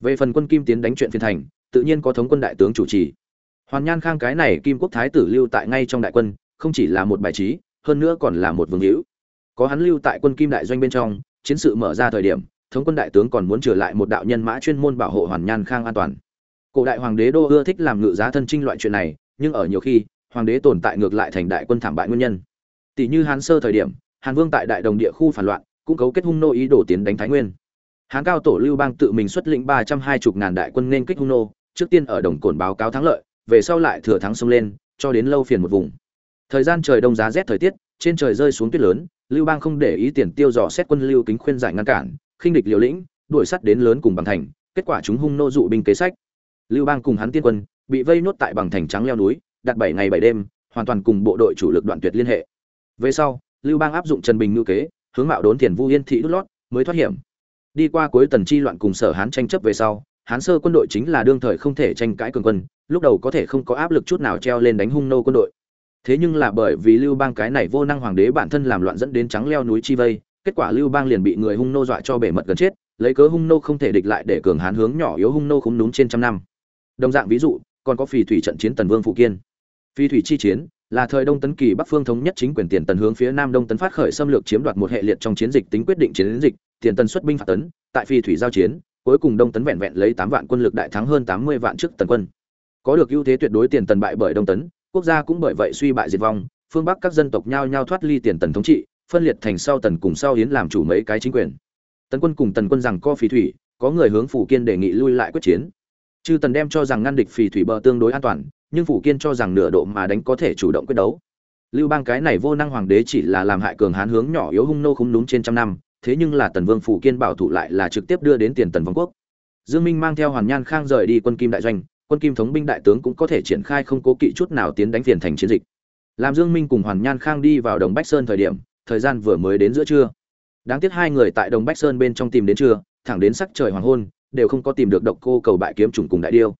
Speaker 1: Về phần quân kim tiến đánh chuyện phiên thành tự nhiên có thống quân đại tướng chủ trì. Hoàn nhan khang cái này kim quốc thái tử lưu tại ngay trong đại quân, không chỉ là một bài trí, hơn nữa còn là một vương hữu. Có hắn lưu tại quân kim đại doanh bên trong, chiến sự mở ra thời điểm, thống quân đại tướng còn muốn trở lại một đạo nhân mã chuyên môn bảo hộ hoàn nhan khang an toàn. Cổ đại hoàng đế đô ưa thích làm ngự giá thân trinh loại chuyện này, nhưng ở nhiều khi, hoàng đế tồn tại ngược lại thành đại quân thảm bại nguyên nhân. Tỷ như hán sơ thời điểm, hàn vương tại đại đồng địa khu phản loạn, cũng cấu kết hung nô ý đồ tiến đánh thái nguyên. Hán cao tổ lưu bang tự mình xuất lĩnh ba trăm hai chục ngàn đại quân nên kích hung nô trước tiên ở đồng cồn báo cáo thắng lợi, về sau lại thừa thắng xông lên, cho đến lâu phiền một vùng. Thời gian trời đông giá rét thời tiết, trên trời rơi xuống tuyết lớn, lưu bang không để ý tiền tiêu dò xét quân lưu kính khuyên giải ngăn cản, khinh địch liều lĩnh, đuổi sắt đến lớn cùng bằng thành, kết quả chúng hung nô dụ binh kế sách. Lưu bang cùng hắn tiên quân, bị vây nốt tại bằng thành trắng leo núi, đặt bảy ngày bảy đêm, hoàn toàn cùng bộ đội chủ lực đoạn tuyệt liên hệ. Về sau, lưu bang áp dụng trần bình ngữ kế, hướng mạo đốn tiền vu yên thị đút lót, mới thoát hiểm. Đi qua cuối tần chi loạn cùng sở hán tranh chấp về sau hán sơ quân đội chính là đương thời không thể tranh cãi cường quân, lúc đầu có thể không có áp lực chút nào treo lên đánh hung nô quân đội. Thế nhưng là bởi vì lưu bang cái này vô năng hoàng đế bản thân làm loạn dẫn đến trắng leo núi chi vây, kết quả lưu bang liền bị người hung nô dọa cho bể mật gần chết, lấy cớ hung nô không thể địch lại để cường hán hướng nhỏ yếu hung nô không đúng trên trăm năm. Đồng dạng ví dụ, còn có phì thủy trận chiến tần vương phụ kiên. Phi thủy chi chiến là thời đông tấn kỳ bắc phương thống nhất chính quyền tiền tần hướng phía nam đông tấn phát khởi xâm lược chiếm đoạt một hệ liệt trong chiến dịch tính quyết định chiến dịch, tiền tần xuất binh phạt tấn, tại phi thủy giao chiến cuối cùng đông tấn vẹn vẹn lấy tám vạn quân lực đại thắng hơn tám mươi vạn trước tần quân. Có được ưu thế tuyệt đối tiền tần bại bởi đông tấn, quốc gia cũng bởi vậy suy bại diệt vong, phương bắc các dân tộc nhao nhao thoát ly tiền tần thống trị, phân liệt thành sau tần cùng sau hiến làm chủ mấy cái chính quyền. Tần quân cùng tần quân rằng co phì thủy, có người hướng phủ kiên đề nghị lui lại quyết chiến. Chư tần đem cho rằng ngăn địch phì thủy bờ tương đối an toàn, nhưng phủ kiên cho rằng nửa độ mà đánh có thể chủ động quyết đấu. Lưu bang cái này vô năng hoàng đế chỉ là làm hại cường hán hướng nhỏ yếu hung nô không đúng trên trăm năm thế nhưng là tần vương phủ kiên bảo thủ lại là trực tiếp đưa đến tiền tần vương quốc. Dương minh mang theo hoàn nhan khang rời đi quân kim đại doanh, quân kim thống binh đại tướng cũng có thể triển khai không cố kỵ chút nào tiến đánh phiền thành chiến dịch. Làm dương minh cùng hoàn nhan khang đi vào đồng bách sơn thời điểm, thời gian vừa mới đến giữa trưa. Đáng tiếc hai người tại đồng bách sơn bên trong tìm đến trưa, thẳng đến sắc trời hoàng hôn, đều không có tìm được độc cô cầu bại kiếm trùng cùng đại điêu.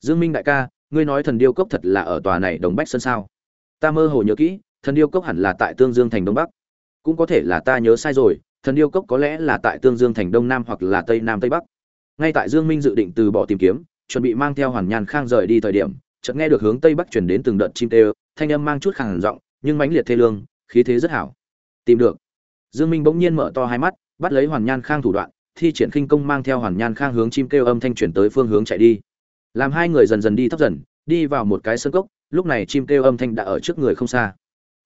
Speaker 1: Dương minh đại ca, ngươi nói thần điêu cốc thật là ở tòa này đồng bách sơn sao? Ta mơ hồ nhớ kỹ, thần điêu cốc hẳn là tại tương dương thành đông bắc. Cũng có thể là ta nhớ sai rồi thần điêu cốc có lẽ là tại tương dương thành đông nam hoặc là tây nam tây bắc. Ngay tại dương minh dự định từ bỏ tìm kiếm, chuẩn bị mang theo hoàn nhàn khang rời đi thời điểm, chợt nghe được hướng tây bắc truyền đến từng đợt chim tê, thanh âm mang chút khàn giọng, nhưng mãnh liệt thê lương, khí thế rất hảo. Tìm được. Dương minh bỗng nhiên mở to hai mắt, bắt lấy hoàn nhan khang thủ đoạn, thi triển khinh công mang theo hoàn nhan khang hướng chim kêu âm thanh chuyển tới phương hướng chạy đi. Làm hai người dần dần đi thấp dần, đi vào một cái sân cốc, lúc này chim kêu âm thanh đã ở trước người không xa.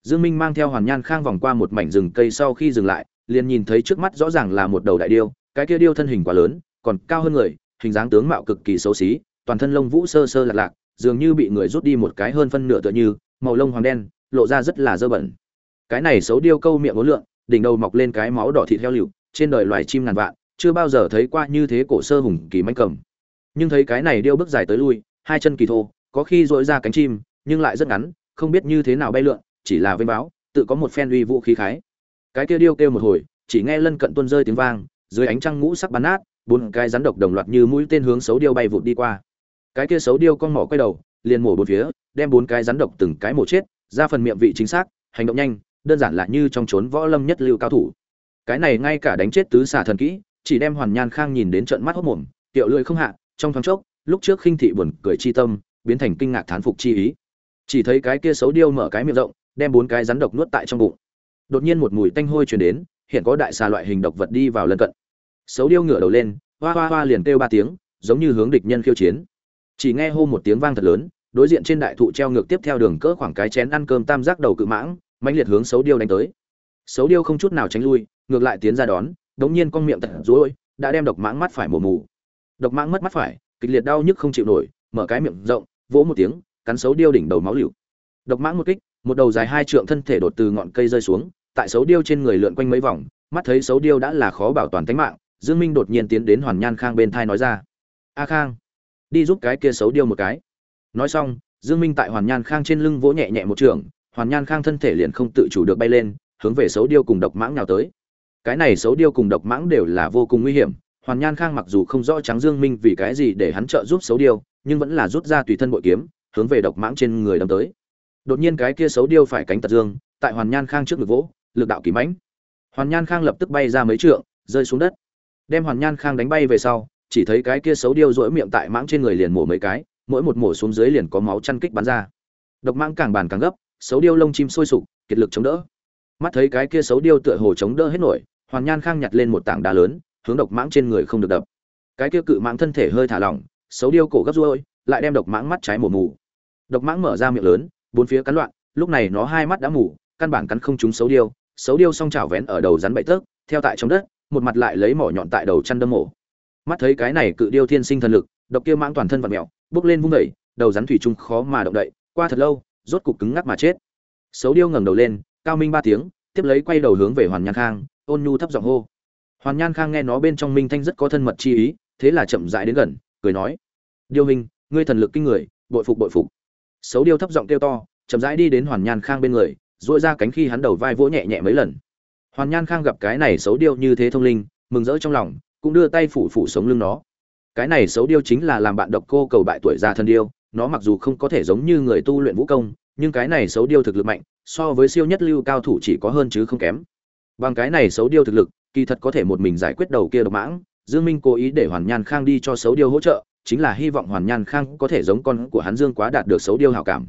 Speaker 1: Dương minh mang theo hoàn nhan khang vòng qua một mảnh rừng cây sau khi dừng lại liền nhìn thấy trước mắt rõ ràng là một đầu đại điêu cái kia điêu thân hình quá lớn còn cao hơn người hình dáng tướng mạo cực kỳ xấu xí toàn thân lông vũ sơ sơ lạc lạc dường như bị người rút đi một cái hơn phân nửa tựa như màu lông hoàng đen lộ ra rất là dơ bẩn. Cái này xấu điêu câu miệng ngố lượng đỉnh đầu mọc lên cái máu đỏ thịt heo liều, trên đời loài chim ngàn vạn chưa bao giờ thấy qua như thế cổ sơ hùng kỳ manh cầm. Nhưng thấy cái này điêu bước dài tới lui hai chân kỳ thô có khi rỗi ra cánh chim nhưng lại rất ngắn không biết như thế nào bay lượn chỉ là vênh báo tự có một phen uy vũ khí khái cái kia điêu kêu một hồi, chỉ nghe lân cận tuôn rơi tiếng vang, dưới ánh trăng ngũ sắc bắn nát, bốn cái rắn độc đồng loạt như mũi tên hướng xấu điêu bay vụt đi qua. Cái kia xấu điêu con mỏ quay đầu, liền mổ bốn phía, đem bốn cái rắn độc từng cái mổ chết, ra phần miệng vị chính xác, hành động nhanh, đơn giản là như trong trốn võ lâm nhất lưu cao thủ. Cái này ngay cả đánh chết tứ xà thần kỹ, chỉ đem hoàn nhan khang nhìn đến trận mắt hốc mồm, tiệu lưỡi không hạ, trong thoáng chốc, lúc trước khinh thị buồn cười chi tâm, biến thành kinh ngạc thán phục chi ý. Chỉ thấy cái kia xấu điêu mở cái miệng rộng, đem bốn cái rắn độc nuốt tại trong bụng đột nhiên một mùi tanh hôi truyền đến, hiện có đại xà loại hình độc vật đi vào lân cận. Xấu điêu ngửa đầu lên, hoa hoa hoa liền kêu ba tiếng, giống như hướng địch nhân khiêu chiến. Chỉ nghe hô một tiếng vang thật lớn, đối diện trên đại thụ treo ngược tiếp theo đường cỡ khoảng cái chén ăn cơm tam giác đầu cự mãng, mãnh liệt hướng xấu điêu đánh tới. Xấu điêu không chút nào tránh lui, ngược lại tiến ra đón, đống nhiên con miệng tận rối đã đem độc mãng mắt phải mù mù. Độc mãng mất mắt phải, kịch liệt đau nhức không chịu nổi, mở cái miệng rộng, vỗ một tiếng, cắn xấu điêu đỉnh đầu máu liều độc mãng một kích, một đầu dài hai trượng thân thể đột từ ngọn cây rơi xuống tại xấu điêu trên người lượn quanh mấy vòng, mắt thấy xấu điêu đã là khó bảo toàn tính mạng, dương minh đột nhiên tiến đến hoàn nhan khang bên thai nói ra, a khang, đi giúp cái kia xấu điêu một cái. Nói xong, dương minh tại hoàn nhan khang trên lưng vỗ nhẹ nhẹ một trường, hoàn nhan khang thân thể liền không tự chủ được bay lên, hướng về xấu điêu cùng độc mãng nào tới. Cái này xấu điêu cùng độc mãng đều là vô cùng nguy hiểm, hoàn nhan khang mặc dù không rõ trắng dương minh vì cái gì để hắn trợ giúp xấu điêu, nhưng vẫn là rút ra tùy thân bội kiếm, hướng về độc mãng trên người đâm tới. Đột nhiên cái kia xấu điêu phải cánh tật dương, tại hoàn nhan khang trước ngực vỗ lực đạo kỳ mãnh. Hoàn nhan khang lập tức bay ra mấy trượng, rơi xuống đất. Đem hoàn nhan khang đánh bay về sau, chỉ thấy cái kia xấu điêu rỗi miệng tại mãng trên người liền mổ mấy cái, mỗi một mổ xuống dưới liền có máu chăn kích bắn ra. Độc mãng càng bàn càng gấp, xấu điêu lông chim sôi sục, kiệt lực chống đỡ. Mắt thấy cái kia xấu điêu tựa hồ chống đỡ hết nổi, hoàn nhan khang nhặt lên một tảng đá lớn, hướng độc mãng trên người không được đập. Cái kia cự mãng thân thể hơi thả lỏng, xấu điêu cổ gấp ruôi lại đem độc mãng mắt trái mổ mù. Độc mãng mở ra miệng lớn, bốn phía cắn loạn, lúc này nó hai mắt đã mù, căn bản cắn không trúng xấu điêu xấu điêu song chảo vén ở đầu rắn bậy tớp theo tại trong đất, một mặt lại lấy mỏ nhọn tại đầu chăn đâm mổ. Mắt thấy cái này cự điêu thiên sinh thần lực, độc kia mãng toàn thân vật mèo, bước lên vung đẩy đầu rắn thủy chung khó mà động đậy, qua thật lâu, rốt cục cứng ngắc mà chết. Xấu điêu ngẩng đầu lên, cao minh ba tiếng, tiếp lấy quay đầu hướng về hoàn nhan khang, ôn nhu thấp giọng hô. Hoàn nhan khang nghe nó bên trong minh thanh rất có thân mật chi ý, thế là chậm rãi đến gần, cười nói. Điêu hình ngươi thần lực kinh người, bội phục bội phục. Xấu điêu thấp giọng kêu to, chậm rãi đi đến hoàn nhan khang bên người dội ra cánh khi hắn đầu vai vỗ nhẹ nhẹ mấy lần. Hoàn nhan khang gặp cái này xấu điêu như thế thông linh, mừng rỡ trong lòng, cũng đưa tay phủ phủ sống lưng nó. Cái này xấu điêu chính là làm bạn độc cô cầu bại tuổi già thân điêu, nó mặc dù không có thể giống như người tu luyện vũ công, nhưng cái này xấu điêu thực lực mạnh, so với siêu nhất lưu cao thủ chỉ có hơn chứ không kém. Bằng cái này xấu điêu thực lực, kỳ thật có thể một mình giải quyết đầu kia độc mãng, dương minh cố ý để hoàn nhan khang đi cho xấu điêu hỗ trợ, chính là hy vọng hoàn nhan khang có thể giống con của hắn dương quá đạt được xấu điêu hảo cảm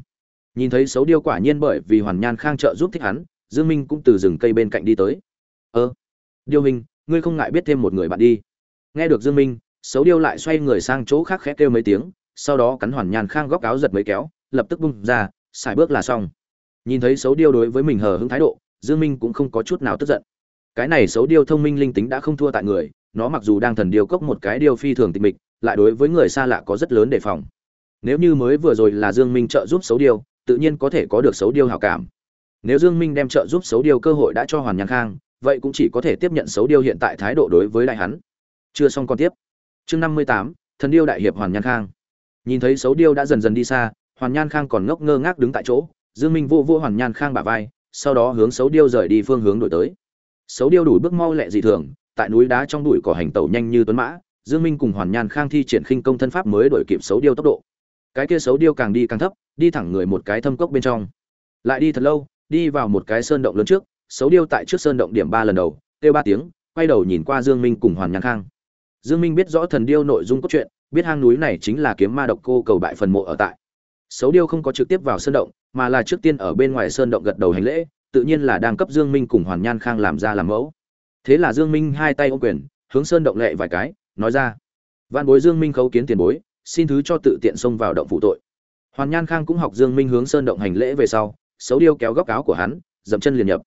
Speaker 1: nhìn thấy xấu điêu quả nhiên bởi vì hoàn nhan khang trợ giúp thích hắn, dương minh cũng từ rừng cây bên cạnh đi tới. Ơ, điêu hình ngươi không ngại biết thêm một người bạn đi. Nghe được dương minh, xấu điêu lại xoay người sang chỗ khác khẽ kêu mấy tiếng, sau đó cắn hoàn nhàn khang góc áo giật mấy kéo, lập tức bung ra, xài bước là xong. Nhìn thấy xấu điêu đối với mình hờ hững thái độ, dương minh cũng không có chút nào tức giận. Cái này xấu điêu thông minh linh tính đã không thua tại người, nó mặc dù đang thần điêu cốc một cái điêu phi thường tịch mịch, lại đối với người xa lạ có rất lớn đề phòng. Nếu như mới vừa rồi là dương minh trợ giúp xấu điêu tự nhiên có thể có được xấu điêu hảo cảm. Nếu dương minh đem trợ giúp xấu điêu cơ hội đã cho hoàn Nhan khang, vậy cũng chỉ có thể tiếp nhận xấu điêu hiện tại thái độ đối với đại hắn. Chưa xong con tiếp. Chương năm mươi tám, thần điêu đại hiệp hoàn nhan khang. Nhìn thấy xấu điêu đã dần dần đi xa, hoàn nhan khang còn ngốc ngơ ngác đứng tại chỗ, dương minh vô vô hoàn nhan khang bả vai, sau đó hướng xấu điêu rời đi phương hướng đổi tới. Xấu điêu đủ bước mau lẹ dị thường, tại núi đá trong đùi cỏ hành tẩu nhanh như tuấn mã, dương minh cùng hoàn nhan khang thi triển khinh công thân pháp mới đổi kịp xấu điêu tốc độ cái kia xấu điêu càng đi càng thấp, đi thẳng người một cái thâm cốc bên trong. Lại đi thật lâu, đi vào một cái sơn động lớn trước, xấu điêu tại trước sơn động điểm ba lần đầu, kêu ba tiếng, quay đầu nhìn qua dương minh cùng hoàn nhan khang. Dương minh biết rõ thần điêu nội dung cốt truyện, biết hang núi này chính là kiếm ma độc cô cầu bại phần mộ ở tại. Xấu điêu không có trực tiếp vào sơn động, mà là trước tiên ở bên ngoài sơn động gật đầu hành lễ, tự nhiên là đang cấp dương minh cùng hoàn nhan khang làm ra làm mẫu. Thế là dương minh hai tay ôm quyền, hướng sơn động lệ vài cái, nói ra văn bối dương minh khấu kiến tiền bối xin thứ cho tự tiện xông vào động phụ tội. Hoàn nhan khang cũng học dương minh hướng sơn động hành lễ về sau, xấu điêu kéo góc áo của hắn, dậm chân liền nhập.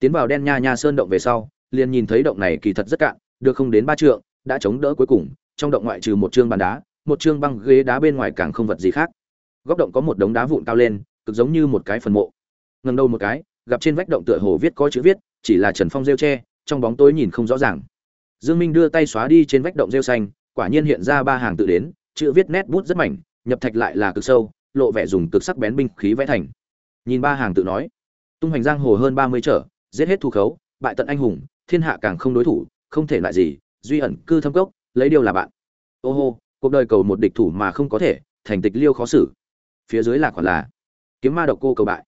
Speaker 1: Tiến vào đen nha nha sơn động về sau, liền nhìn thấy động này kỳ thật rất cạn, được không đến ba trượng, đã chống đỡ cuối cùng, trong động ngoại trừ một chương bàn đá, một chương băng ghế đá bên ngoài càng không vật gì khác. Góc động có một đống đá vụn cao lên, cực giống như một cái phần mộ. Ngần đầu một cái, gặp trên vách động tựa hồ viết có chữ viết, chỉ là trần phong rêu tre trong bóng tối nhìn không rõ ràng. Dương minh đưa tay xóa đi trên vách động rêu xanh, quả nhiên hiện ra ba hàng tự đến chữ viết nét bút rất mảnh, nhập thạch lại là cực sâu, lộ vẻ dùng cực sắc bén binh khí vẽ thành. Nhìn ba hàng tự nói, tung hoành giang hồ hơn ba mươi trở, giết hết thu khấu, bại tận anh hùng, thiên hạ càng không đối thủ, không thể lại gì, duy ẩn cư thâm cốc, lấy điều là bạn. Ô hô, cuộc đời cầu một địch thủ mà không có thể, thành tịch liêu khó xử. Phía dưới là còn là, kiếm ma độc cô cầu bại.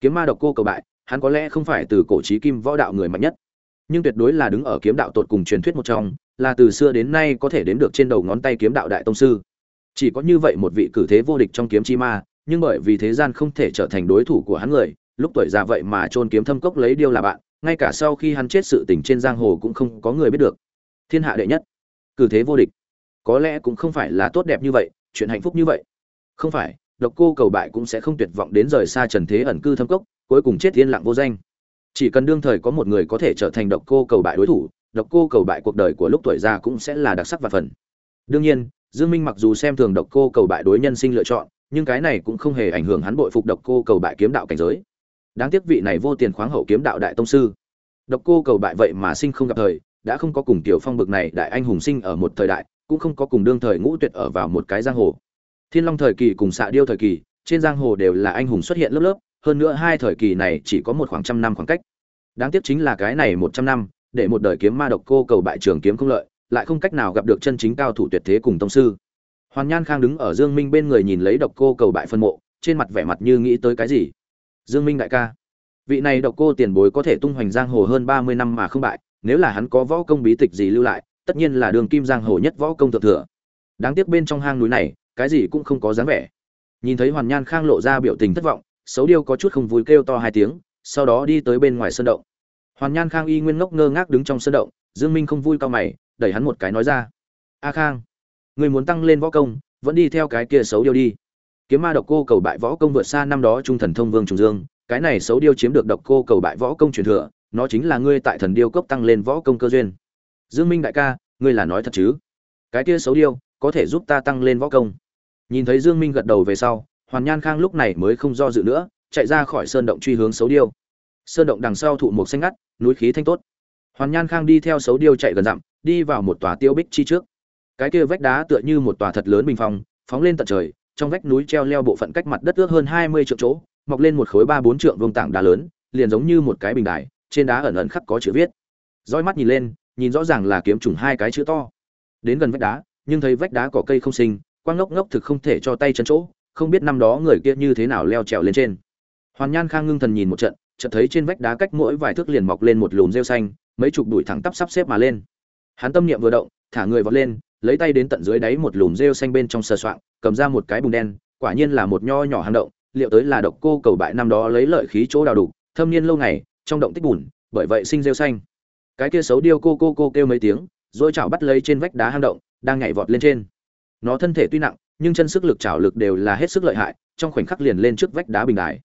Speaker 1: Kiếm ma độc cô cầu bại, hắn có lẽ không phải từ cổ trí kim võ đạo người mạnh nhất, nhưng tuyệt đối là đứng ở kiếm đạo tột cùng truyền thuyết một trong, là từ xưa đến nay có thể đếm được trên đầu ngón tay kiếm đạo đại tông sư chỉ có như vậy một vị cử thế vô địch trong kiếm chi ma, nhưng bởi vì thế gian không thể trở thành đối thủ của hắn người, lúc tuổi già vậy mà trôn kiếm thâm cốc lấy điêu là bạn, ngay cả sau khi hắn chết sự tình trên giang hồ cũng không có người biết được. Thiên hạ đệ nhất. Cử thế vô địch. Có lẽ cũng không phải là tốt đẹp như vậy, chuyện hạnh phúc như vậy. Không phải, độc cô cầu bại cũng sẽ không tuyệt vọng đến rời xa trần thế ẩn cư thâm cốc, cuối cùng chết yên lặng vô danh. Chỉ cần đương thời có một người có thể trở thành độc cô cầu bại đối thủ, độc cô cầu bại cuộc đời của lúc tuổi già cũng sẽ là đặc sắc và phần. Đương nhiên dương minh mặc dù xem thường độc cô cầu bại đối nhân sinh lựa chọn, nhưng cái này cũng không hề ảnh hưởng hắn bội phục độc cô cầu bại kiếm đạo cảnh giới. Đáng tiếc vị này vô tiền khoáng hậu kiếm đạo đại tông sư. Độc cô cầu bại vậy mà sinh không gặp thời, đã không có cùng tiểu phong bực này đại anh hùng sinh ở một thời đại, cũng không có cùng đương thời ngũ tuyệt ở vào một cái giang hồ. Thiên long thời kỳ cùng xạ điêu thời kỳ, trên giang hồ đều là anh hùng xuất hiện lớp lớp, hơn nữa hai thời kỳ này chỉ có một khoảng trăm năm khoảng cách. Đáng tiếc chính là cái này một trăm năm, để một đời kiếm ma độc cô cầu bại trường kiếm không lợi lại không cách nào gặp được chân chính cao thủ tuyệt thế cùng tông sư. Hoàn nhan khang đứng ở dương minh bên người nhìn lấy độc cô cầu bại phân mộ, trên mặt vẻ mặt như nghĩ tới cái gì? Dương minh đại ca, vị này độc cô tiền bối có thể tung hoành giang hồ hơn ba mươi năm mà không bại, nếu là hắn có võ công bí tịch gì lưu lại, tất nhiên là đường kim giang hồ nhất võ công thượng thừa. Đáng tiếc bên trong hang núi này, cái gì cũng không có dáng vẻ. Nhìn thấy hoàn nhan khang lộ ra biểu tình thất vọng xấu điêu có chút không vui kêu to hai tiếng, sau đó đi tới bên ngoài sân động. Hoàn nhan khang y nguyên ngốc ngơ ngác đứng trong sân động, dương minh không vui cao mày đẩy hắn một cái nói ra. A khang, người muốn tăng lên võ công, vẫn đi theo cái kia xấu điêu đi. Kiếm ma độc cô cầu bại võ công vượt xa năm đó trung thần thông vương trùng dương, cái này xấu điêu chiếm được độc cô cầu bại võ công truyền thừa, nó chính là ngươi tại thần điêu cốc tăng lên võ công cơ duyên. Dương minh đại ca, ngươi là nói thật chứ? Cái kia xấu điêu, có thể giúp ta tăng lên võ công? Nhìn thấy dương minh gật đầu về sau, hoàn nhan khang lúc này mới không do dự nữa, chạy ra khỏi sơn động truy hướng xấu điêu. Sơn động đằng sau thụ một xanh ngắt, núi khí thanh tốt. Hoàn nhan khang đi theo xấu điêu chạy gần dặm đi vào một tòa tiêu bích chi trước. Cái kia vách đá tựa như một tòa thật lớn bình phong, phóng lên tận trời, trong vách núi treo leo bộ phận cách mặt đất ước hơn hai mươi triệu chỗ, mọc lên một khối ba bốn trượng vương tảng đá lớn, liền giống như một cái bình đài, trên đá ẩn ẩn khắc có chữ viết. Roi mắt nhìn lên, nhìn rõ ràng là kiếm trùng hai cái chữ to. Đến gần vách đá, nhưng thấy vách đá cỏ cây không sinh, quang ngốc ngốc thực không thể cho tay chân chỗ, không biết năm đó người kia như thế nào leo trèo lên trên. Hoàn nhan khang ngưng thần nhìn một trận, chợt thấy trên vách đá cách mỗi vài thước liền mọc lên một lùm rêu xanh, mấy chục đuổi thẳng tắp sắp xếp mà lên hắn tâm niệm vừa động, thả người vọt lên, lấy tay đến tận dưới đáy một lùm rêu xanh bên trong sờ soạng, cầm ra một cái bùn đen, quả nhiên là một nho nhỏ hang động, liệu tới là độc cô cầu bại năm đó lấy lợi khí chỗ đào đủ, thâm niên lâu ngày, trong động tích bùn, bởi vậy sinh rêu xanh. Cái kia xấu điêu cô cô cô kêu mấy tiếng, rồi chảo bắt lấy trên vách đá hang động, đang nhảy vọt lên trên. Nó thân thể tuy nặng, nhưng chân sức lực chảo lực đều là hết sức lợi hại, trong khoảnh khắc liền lên trước vách đá bình đài.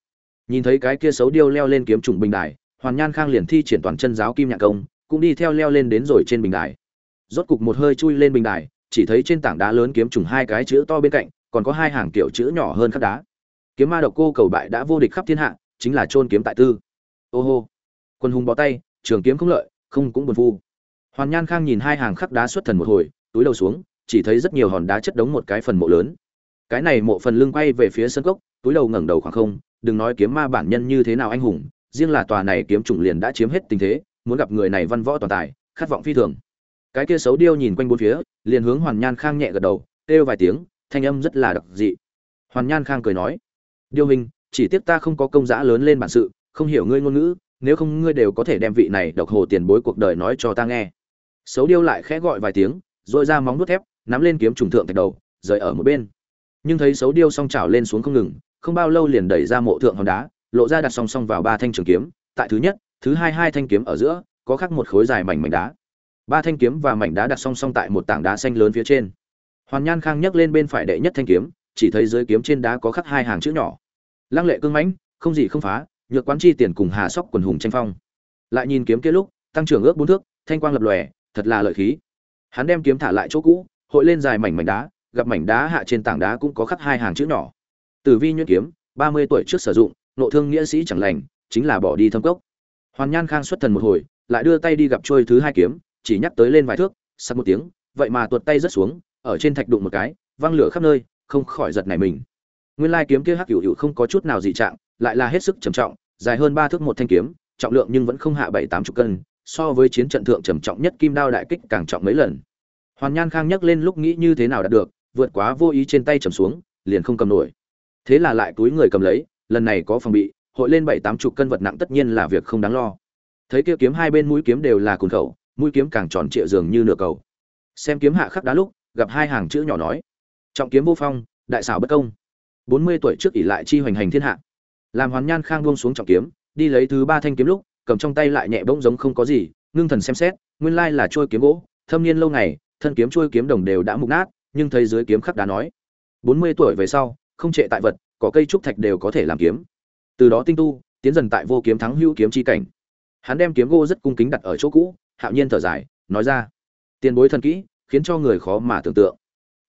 Speaker 1: Nhìn thấy cái kia xấu điêu leo lên kiếm trùng bình đài, hoàn nhan khang liền thi triển toàn chân giáo kim nhạc công, cũng đi theo leo lên đến rồi trên bình đài rốt cục một hơi chui lên bình đài, chỉ thấy trên tảng đá lớn kiếm trùng hai cái chữ to bên cạnh, còn có hai hàng kiểu chữ nhỏ hơn khắc đá. Kiếm ma độc cô cầu bại đã vô địch khắp thiên hạ, chính là chôn kiếm tại tư. Ô hô. Quân hùng bó tay, trường kiếm không lợi, không cũng buồn phu. Hoàn nhan khang nhìn hai hàng khắc đá xuất thần một hồi, túi đầu xuống, chỉ thấy rất nhiều hòn đá chất đống một cái phần mộ lớn. Cái này mộ phần lưng quay về phía sân cốc, túi đầu ngẩng đầu khoảng không, đừng nói kiếm ma bản nhân như thế nào anh hùng, riêng là tòa này kiếm trùng liền đã chiếm hết tình thế, muốn gặp người này văn võ toàn tài, khát vọng phi thường cái kia xấu điêu nhìn quanh bốn phía, liền hướng hoàn nhan khang nhẹ gật đầu, kêu vài tiếng, thanh âm rất là đặc dị. Hoàn nhan khang cười nói, điêu hình chỉ tiếc ta không có công giã lớn lên bản sự, không hiểu ngươi ngôn ngữ, nếu không ngươi đều có thể đem vị này độc hồ tiền bối cuộc đời nói cho ta nghe. Xấu điêu lại khẽ gọi vài tiếng, rồi ra móng nuốt thép, nắm lên kiếm trùng thượng thạch đầu, rời ở một bên. Nhưng thấy xấu điêu song trào lên xuống không ngừng, không bao lâu liền đẩy ra mộ thượng hòn đá, lộ ra đặt song song vào ba thanh trường kiếm, tại thứ nhất, thứ hai hai thanh kiếm ở giữa, có khắc một khối dài mảnh mảnh đá ba thanh kiếm và mảnh đá đặt song song tại một tảng đá xanh lớn phía trên. Hoàn nhan khang nhấc lên bên phải đệ nhất thanh kiếm, chỉ thấy dưới kiếm trên đá có khắc hai hàng chữ nhỏ. Lăng lệ cương mãnh, không gì không phá, nhược quán chi tiền cùng hà sóc quần hùng tranh phong. Lại nhìn kiếm kia lúc, tăng trưởng ước bốn thước, thanh quang lập lòe, thật là lợi khí. Hắn đem kiếm thả lại chỗ cũ, hội lên dài mảnh mảnh đá, gặp mảnh đá hạ trên tảng đá cũng có khắc hai hàng chữ nhỏ. Tử vi nhuyễn kiếm, ba mươi tuổi trước sử dụng, nộ thương nghĩa sĩ chẳng lành, chính là bỏ đi thâm cốc. Hoàn nhan khang xuất thần một hồi, lại đưa tay đi gặp trôi thứ hai kiếm chỉ nhắc tới lên vài thước sắp một tiếng, vậy mà tuột tay rất xuống, ở trên thạch đụng một cái, văng lửa khắp nơi, không khỏi giật nảy mình. Nguyên lai kiếm kia hắc hữu hữu không có chút nào dị trạng, lại là hết sức trầm trọng, dài hơn ba thước một thanh kiếm, trọng lượng nhưng vẫn không hạ bảy tám chục cân, so với chiến trận thượng trầm trọng nhất kim đao đại kích càng trọng mấy lần. Hoàn nhan khang nhắc lên lúc nghĩ như thế nào đạt được, vượt quá vô ý trên tay trầm xuống, liền không cầm nổi. Thế là lại túi người cầm lấy, lần này có phòng bị, hội lên bảy tám chục cân vật nặng tất nhiên là việc không đáng lo. Thấy kia kiếm hai bên mũi kiếm đều là cùn khẩu mũi kiếm càng tròn trịa dường như nửa cầu. Xem kiếm hạ khắc đá lúc, gặp hai hàng chữ nhỏ nói. Trọng kiếm vô phong, đại xảo bất công. Bốn mươi tuổi trước ỷ lại chi hoành hành thiên hạ. Làm hoàn nhan khang buông xuống trọng kiếm, đi lấy thứ ba thanh kiếm lúc, cầm trong tay lại nhẹ bỗng giống không có gì, ngưng thần xem xét, nguyên lai là trôi kiếm gỗ, thâm niên lâu ngày, thân kiếm trôi kiếm đồng đều đã mục nát, nhưng thấy dưới kiếm khắc đá nói. Bốn mươi tuổi về sau, không trệ tại vật, có cây trúc thạch đều có thể làm kiếm. Từ đó tinh tu, tiến dần tại vô kiếm thắng hữu kiếm chi cảnh. Hắn đem kiếm gỗ rất cung kính đặt ở chỗ cũ hạo nhiên thở dài, nói ra, tiền bối thần kỹ, khiến cho người khó mà tưởng tượng.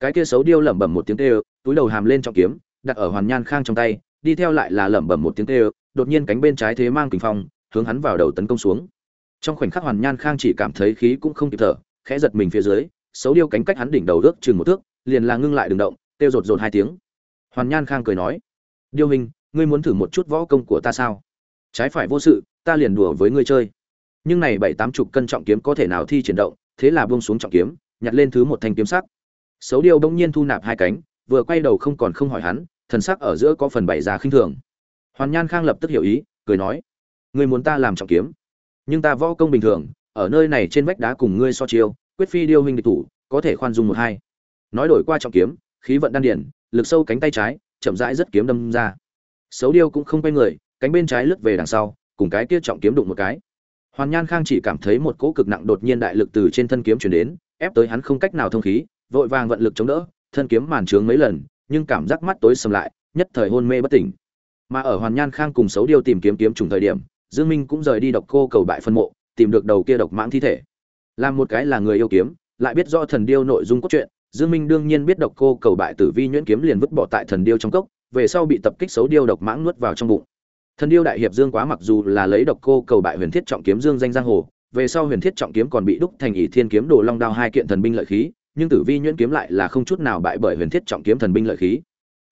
Speaker 1: Cái kia xấu điêu lẩm bẩm một tiếng kêu, túi đầu hàm lên trong kiếm, đặt ở hoàn nhan khang trong tay, đi theo lại là lẩm bẩm một tiếng kêu, đột nhiên cánh bên trái thế mang kình phong, hướng hắn vào đầu tấn công xuống. Trong khoảnh khắc hoàn nhan khang chỉ cảm thấy khí cũng không kịp thở, khẽ giật mình phía dưới, xấu điêu cánh cách hắn đỉnh đầu rước chừng một thước, liền là ngưng lại đường động, kêu rột rột hai tiếng. Hoàn nhan khang cười nói, điêu hình ngươi muốn thử một chút võ công của ta sao? Trái phải vô sự, ta liền đùa với ngươi chơi nhưng này bảy tám chục cân trọng kiếm có thể nào thi triển động, thế là buông xuống trọng kiếm, nhặt lên thứ một thanh kiếm sắc. Xấu điêu bỗng nhiên thu nạp hai cánh, vừa quay đầu không còn không hỏi hắn, thần sắc ở giữa có phần bảy giá khinh thường. Hoàn nhan khang lập tức hiểu ý, cười nói, ngươi muốn ta làm trọng kiếm, nhưng ta võ công bình thường, ở nơi này trên vách đá cùng ngươi so chiêu, quyết phi điêu huynh địch thủ, có thể khoan dung một hai. Nói đổi qua trọng kiếm, khí vận đan điển, lực sâu cánh tay trái, chậm rãi rất kiếm đâm ra. Xấu điêu cũng không quay người, cánh bên trái lướt về đằng sau, cùng cái kia trọng kiếm đụng một cái hoàn nhan khang chỉ cảm thấy một cỗ cực nặng đột nhiên đại lực từ trên thân kiếm chuyển đến, ép tới hắn không cách nào thông khí, vội vàng vận lực chống đỡ, thân kiếm màn trướng mấy lần, nhưng cảm giác mắt tối sầm lại, nhất thời hôn mê bất tỉnh. Mà ở hoàn nhan khang cùng xấu điêu tìm kiếm kiếm trùng thời điểm, dương minh cũng rời đi độc cô cầu bại phân mộ, tìm được đầu kia độc mãng thi thể. Làm một cái là người yêu kiếm, lại biết rõ thần điêu nội dung cốt truyện, dương minh đương nhiên biết độc cô cầu bại tử vi nhuyễn kiếm liền vứt bỏ tại thần điêu trong cốc, về sau bị tập kích xấu điêu độc mãng nuốt vào trong bụng thần điêu đại hiệp dương quá mặc dù là lấy độc cô cầu bại huyền thiết trọng kiếm dương danh giang hồ, về sau huyền thiết trọng kiếm còn bị đúc thành ỷ thiên kiếm đồ long đao hai kiện thần binh lợi khí, nhưng tử vi nhuyễn kiếm lại là không chút nào bại bởi huyền thiết trọng kiếm thần binh lợi khí.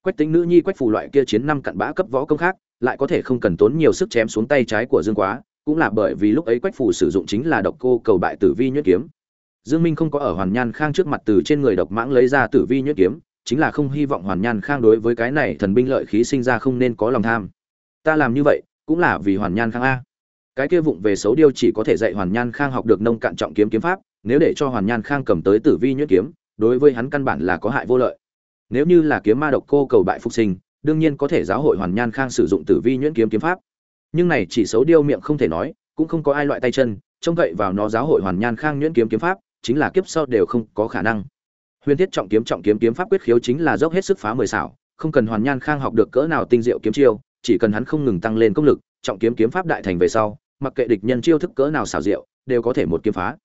Speaker 1: Quách tính nữ nhi, quách phù loại kia chiến năm cặn bã cấp võ công khác, lại có thể không cần tốn nhiều sức chém xuống tay trái của dương quá, cũng là bởi vì lúc ấy quách phù sử dụng chính là độc cô cầu bại tử vi nhuyễn kiếm. Dương minh không có ở hoàn nhan khang trước mặt từ trên người độc mãng lấy ra tử vi nhuyễn kiếm, chính là không hy vọng hoàn nhan khang đối với cái này thần binh lợi khí sinh ra không nên có lòng tham ta làm như vậy, cũng là vì hoàn nhan khang a. Cái kia vụng về xấu điêu chỉ có thể dạy hoàn nhan khang học được nông cạn trọng kiếm kiếm pháp, nếu để cho hoàn nhan khang cầm tới tử vi nhuyễn kiếm, đối với hắn căn bản là có hại vô lợi. Nếu như là kiếm ma độc cô cầu bại phục sinh, đương nhiên có thể giáo hội hoàn nhan khang sử dụng tử vi nhuyễn kiếm kiếm pháp. Nhưng này chỉ xấu điêu miệng không thể nói, cũng không có ai loại tay chân, trông cậy vào nó giáo hội hoàn nhan khang nhuyễn kiếm kiếm pháp, chính là kiếp sau đều không có khả năng. Huyền thiết trọng kiếm trọng kiếm kiếm pháp quyết khiếu chính là dốc hết sức phá mười xảo, không cần hoàn nhan khang học được cỡ nào tinh diệu kiếm chiêu chỉ cần hắn không ngừng tăng lên công lực, trọng kiếm kiếm pháp đại thành về sau, mặc kệ địch nhân chiêu thức cỡ nào xảo diệu, đều có thể một kiếm phá.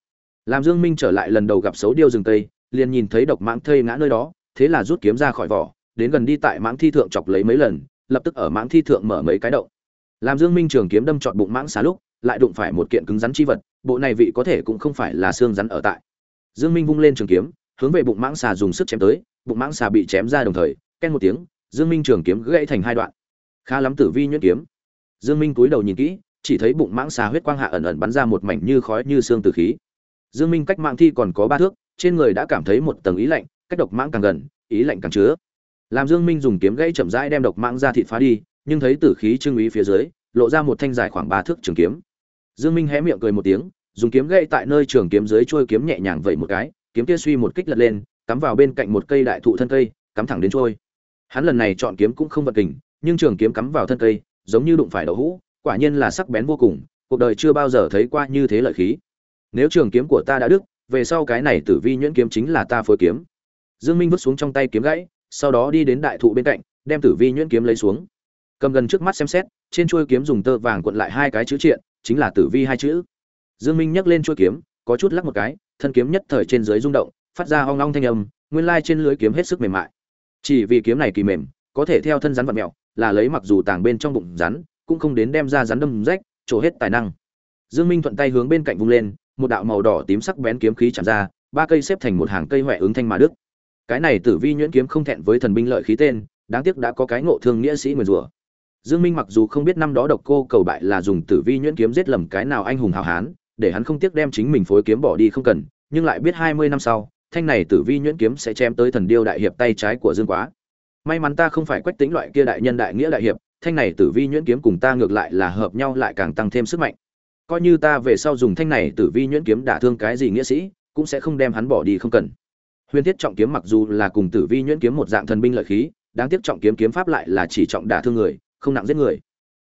Speaker 1: Làm dương minh trở lại lần đầu gặp xấu điêu rừng tây, liền nhìn thấy độc mãng thây ngã nơi đó, thế là rút kiếm ra khỏi vỏ, đến gần đi tại mãng thi thượng chọc lấy mấy lần, lập tức ở mãng thi thượng mở mấy cái động. Làm dương minh trường kiếm đâm trọn bụng mãng xá lúc, lại đụng phải một kiện cứng rắn chi vật, bộ này vị có thể cũng không phải là xương rắn ở tại. Dương minh vung lên trường kiếm, hướng về bụng mãng xà dùng sức chém tới, bụng mãng xà bị chém ra đồng thời, ken một tiếng, dương minh trường kiếm gãy thành hai đoạn khá lắm tử vi nhuyễn kiếm. Dương minh cúi đầu nhìn kỹ, chỉ thấy bụng mãng xà huyết quang hạ ẩn ẩn bắn ra một mảnh như khói như xương tử khí. Dương minh cách mạng thi còn có ba thước, trên người đã cảm thấy một tầng ý lạnh, cách độc mãng càng gần, ý lạnh càng chứa. Làm dương minh dùng kiếm gãy chậm rãi đem độc mãng ra thịt phá đi, nhưng thấy tử khí trưng ý phía dưới, lộ ra một thanh dài khoảng ba thước trường kiếm. Dương minh hé miệng cười một tiếng, dùng kiếm gãy tại nơi trường kiếm dưới trôi kiếm nhẹ nhàng vẩy một cái, kiếm kia suy một kích lật lên, cắm vào bên cạnh một cây đại thụ thân cây, cắm thẳng đến trôi. Hắn lần này chọn kiếm cũng không vật kình nhưng trường kiếm cắm vào thân cây, giống như đụng phải đậu hũ, quả nhiên là sắc bén vô cùng, cuộc đời chưa bao giờ thấy qua như thế lợi khí. Nếu trường kiếm của ta đã đứt, về sau cái này tử vi nhuyễn kiếm chính là ta phối kiếm. Dương minh vứt xuống trong tay kiếm gãy, sau đó đi đến đại thụ bên cạnh, đem tử vi nhuyễn kiếm lấy xuống. Cầm gần trước mắt xem xét, trên chuôi kiếm dùng tơ vàng cuộn lại hai cái chữ triện, chính là tử vi hai chữ. Dương minh nhấc lên chuôi kiếm, có chút lắc một cái, thân kiếm nhất thời trên dưới rung động, phát ra ong ong thanh âm, nguyên lai trên lưới kiếm hết sức mềm mại. Chỉ vì kiếm này kỳ mềm, có thể theo thân rắn vật mèo là lấy mặc dù tàng bên trong bụng rắn, cũng không đến đem ra rắn đâm rách, trổ hết tài năng. Dương minh thuận tay hướng bên cạnh vung lên, một đạo màu đỏ tím sắc bén kiếm khí chạm ra, ba cây xếp thành một hàng cây huệ ứng thanh mà đức. Cái này tử vi nhuyễn kiếm không thẹn với thần binh lợi khí tên, đáng tiếc đã có cái ngộ thương nghĩa sĩ nguyền rủa. Dương minh mặc dù không biết năm đó độc cô cầu bại là dùng tử vi nhuyễn kiếm giết lầm cái nào anh hùng hào hán, để hắn không tiếc đem chính mình phối kiếm bỏ đi không cần, nhưng lại biết 20 năm sau, thanh này tử vi nhuyễn kiếm sẽ chém tới thần điêu đại hiệp tay trái của dương quá may mắn ta không phải quách tính loại kia đại nhân đại nghĩa đại hiệp, thanh này tử vi nhuyễn kiếm cùng ta ngược lại là hợp nhau lại càng tăng thêm sức mạnh. Coi như ta về sau dùng thanh này tử vi nhuyễn kiếm đả thương cái gì nghĩa sĩ, cũng sẽ không đem hắn bỏ đi không cần. Huyền thiết trọng kiếm mặc dù là cùng tử vi nhuyễn kiếm một dạng thần binh lợi khí, đáng tiếc trọng kiếm kiếm pháp lại là chỉ trọng đả thương người, không nặng giết người.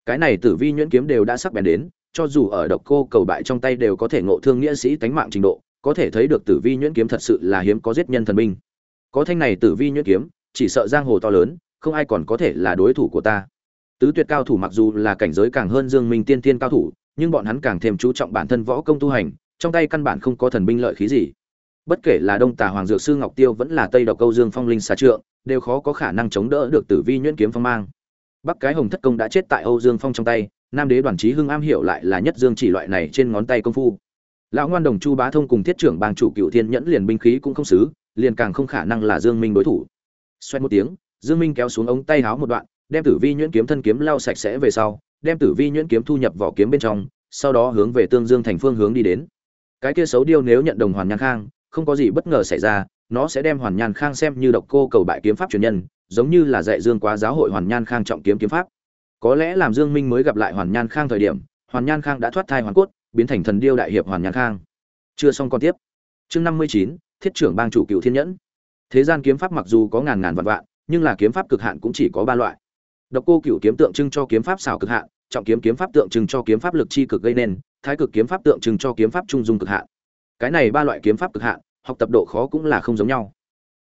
Speaker 1: Cái này tử vi nhuyễn kiếm đều đã sắc bén đến, cho dù ở độc cô cầu bại trong tay đều có thể ngộ thương nghĩa sĩ tánh mạng trình độ, có thể thấy được tử vi nhuyễn kiếm thật sự là hiếm có giết nhân thần binh. Có thanh này tử vi nhuyễn kiếm chỉ sợ giang hồ to lớn, không ai còn có thể là đối thủ của ta. Tứ tuyệt cao thủ mặc dù là cảnh giới càng hơn dương minh tiên tiên cao thủ, nhưng bọn hắn càng thêm chú trọng bản thân võ công tu hành, trong tay căn bản không có thần binh lợi khí gì. Bất kể là đông tà hoàng dược sư ngọc tiêu vẫn là tây độc câu dương phong linh xà trượng, đều khó có khả năng chống đỡ được tử vi nhuyễn kiếm phong mang. Bắc cái hồng thất công đã chết tại âu dương phong trong tay, nam đế đoàn trí hưng am hiểu lại là nhất dương chỉ loại này trên ngón tay công phu. Lão ngoan đồng chu bá thông cùng thiết trưởng bang chủ cựu thiên nhẫn liền binh khí cũng không xứ, liền càng không khả năng là dương minh đối thủ xoay một tiếng, dương minh kéo xuống ống tay háo một đoạn, đem tử vi nhuyễn kiếm thân kiếm lau sạch sẽ về sau, đem tử vi nhuyễn kiếm thu nhập vỏ kiếm bên trong, sau đó hướng về tương dương thành phương hướng đi đến. Cái kia xấu điêu nếu nhận đồng hoàn nhan khang, không có gì bất ngờ xảy ra, nó sẽ đem hoàn nhan khang xem như độc cô cầu bại kiếm pháp truyền nhân, giống như là dạy dương quá giáo hội hoàn nhan khang trọng kiếm kiếm pháp. Có lẽ làm dương minh mới gặp lại hoàn nhan khang thời điểm, hoàn nhan khang đã thoát thai hoàn cốt, biến thành thần điêu đại hiệp hoàn nhan khang. Chưa xong con tiếp. Chương năm mươi chín, thiết trưởng bang chủ cựu thiên nhẫn thế gian kiếm pháp mặc dù có ngàn ngàn vạn vạn, nhưng là kiếm pháp cực hạn cũng chỉ có ba loại. Độc cô cựu kiếm tượng trưng cho kiếm pháp xảo cực hạn, trọng kiếm kiếm pháp tượng trưng cho kiếm pháp lực chi cực gây nên, thái cực kiếm pháp tượng trưng cho kiếm pháp trung dung cực hạn. Cái này ba loại kiếm pháp cực hạn, học tập độ khó cũng là không giống nhau.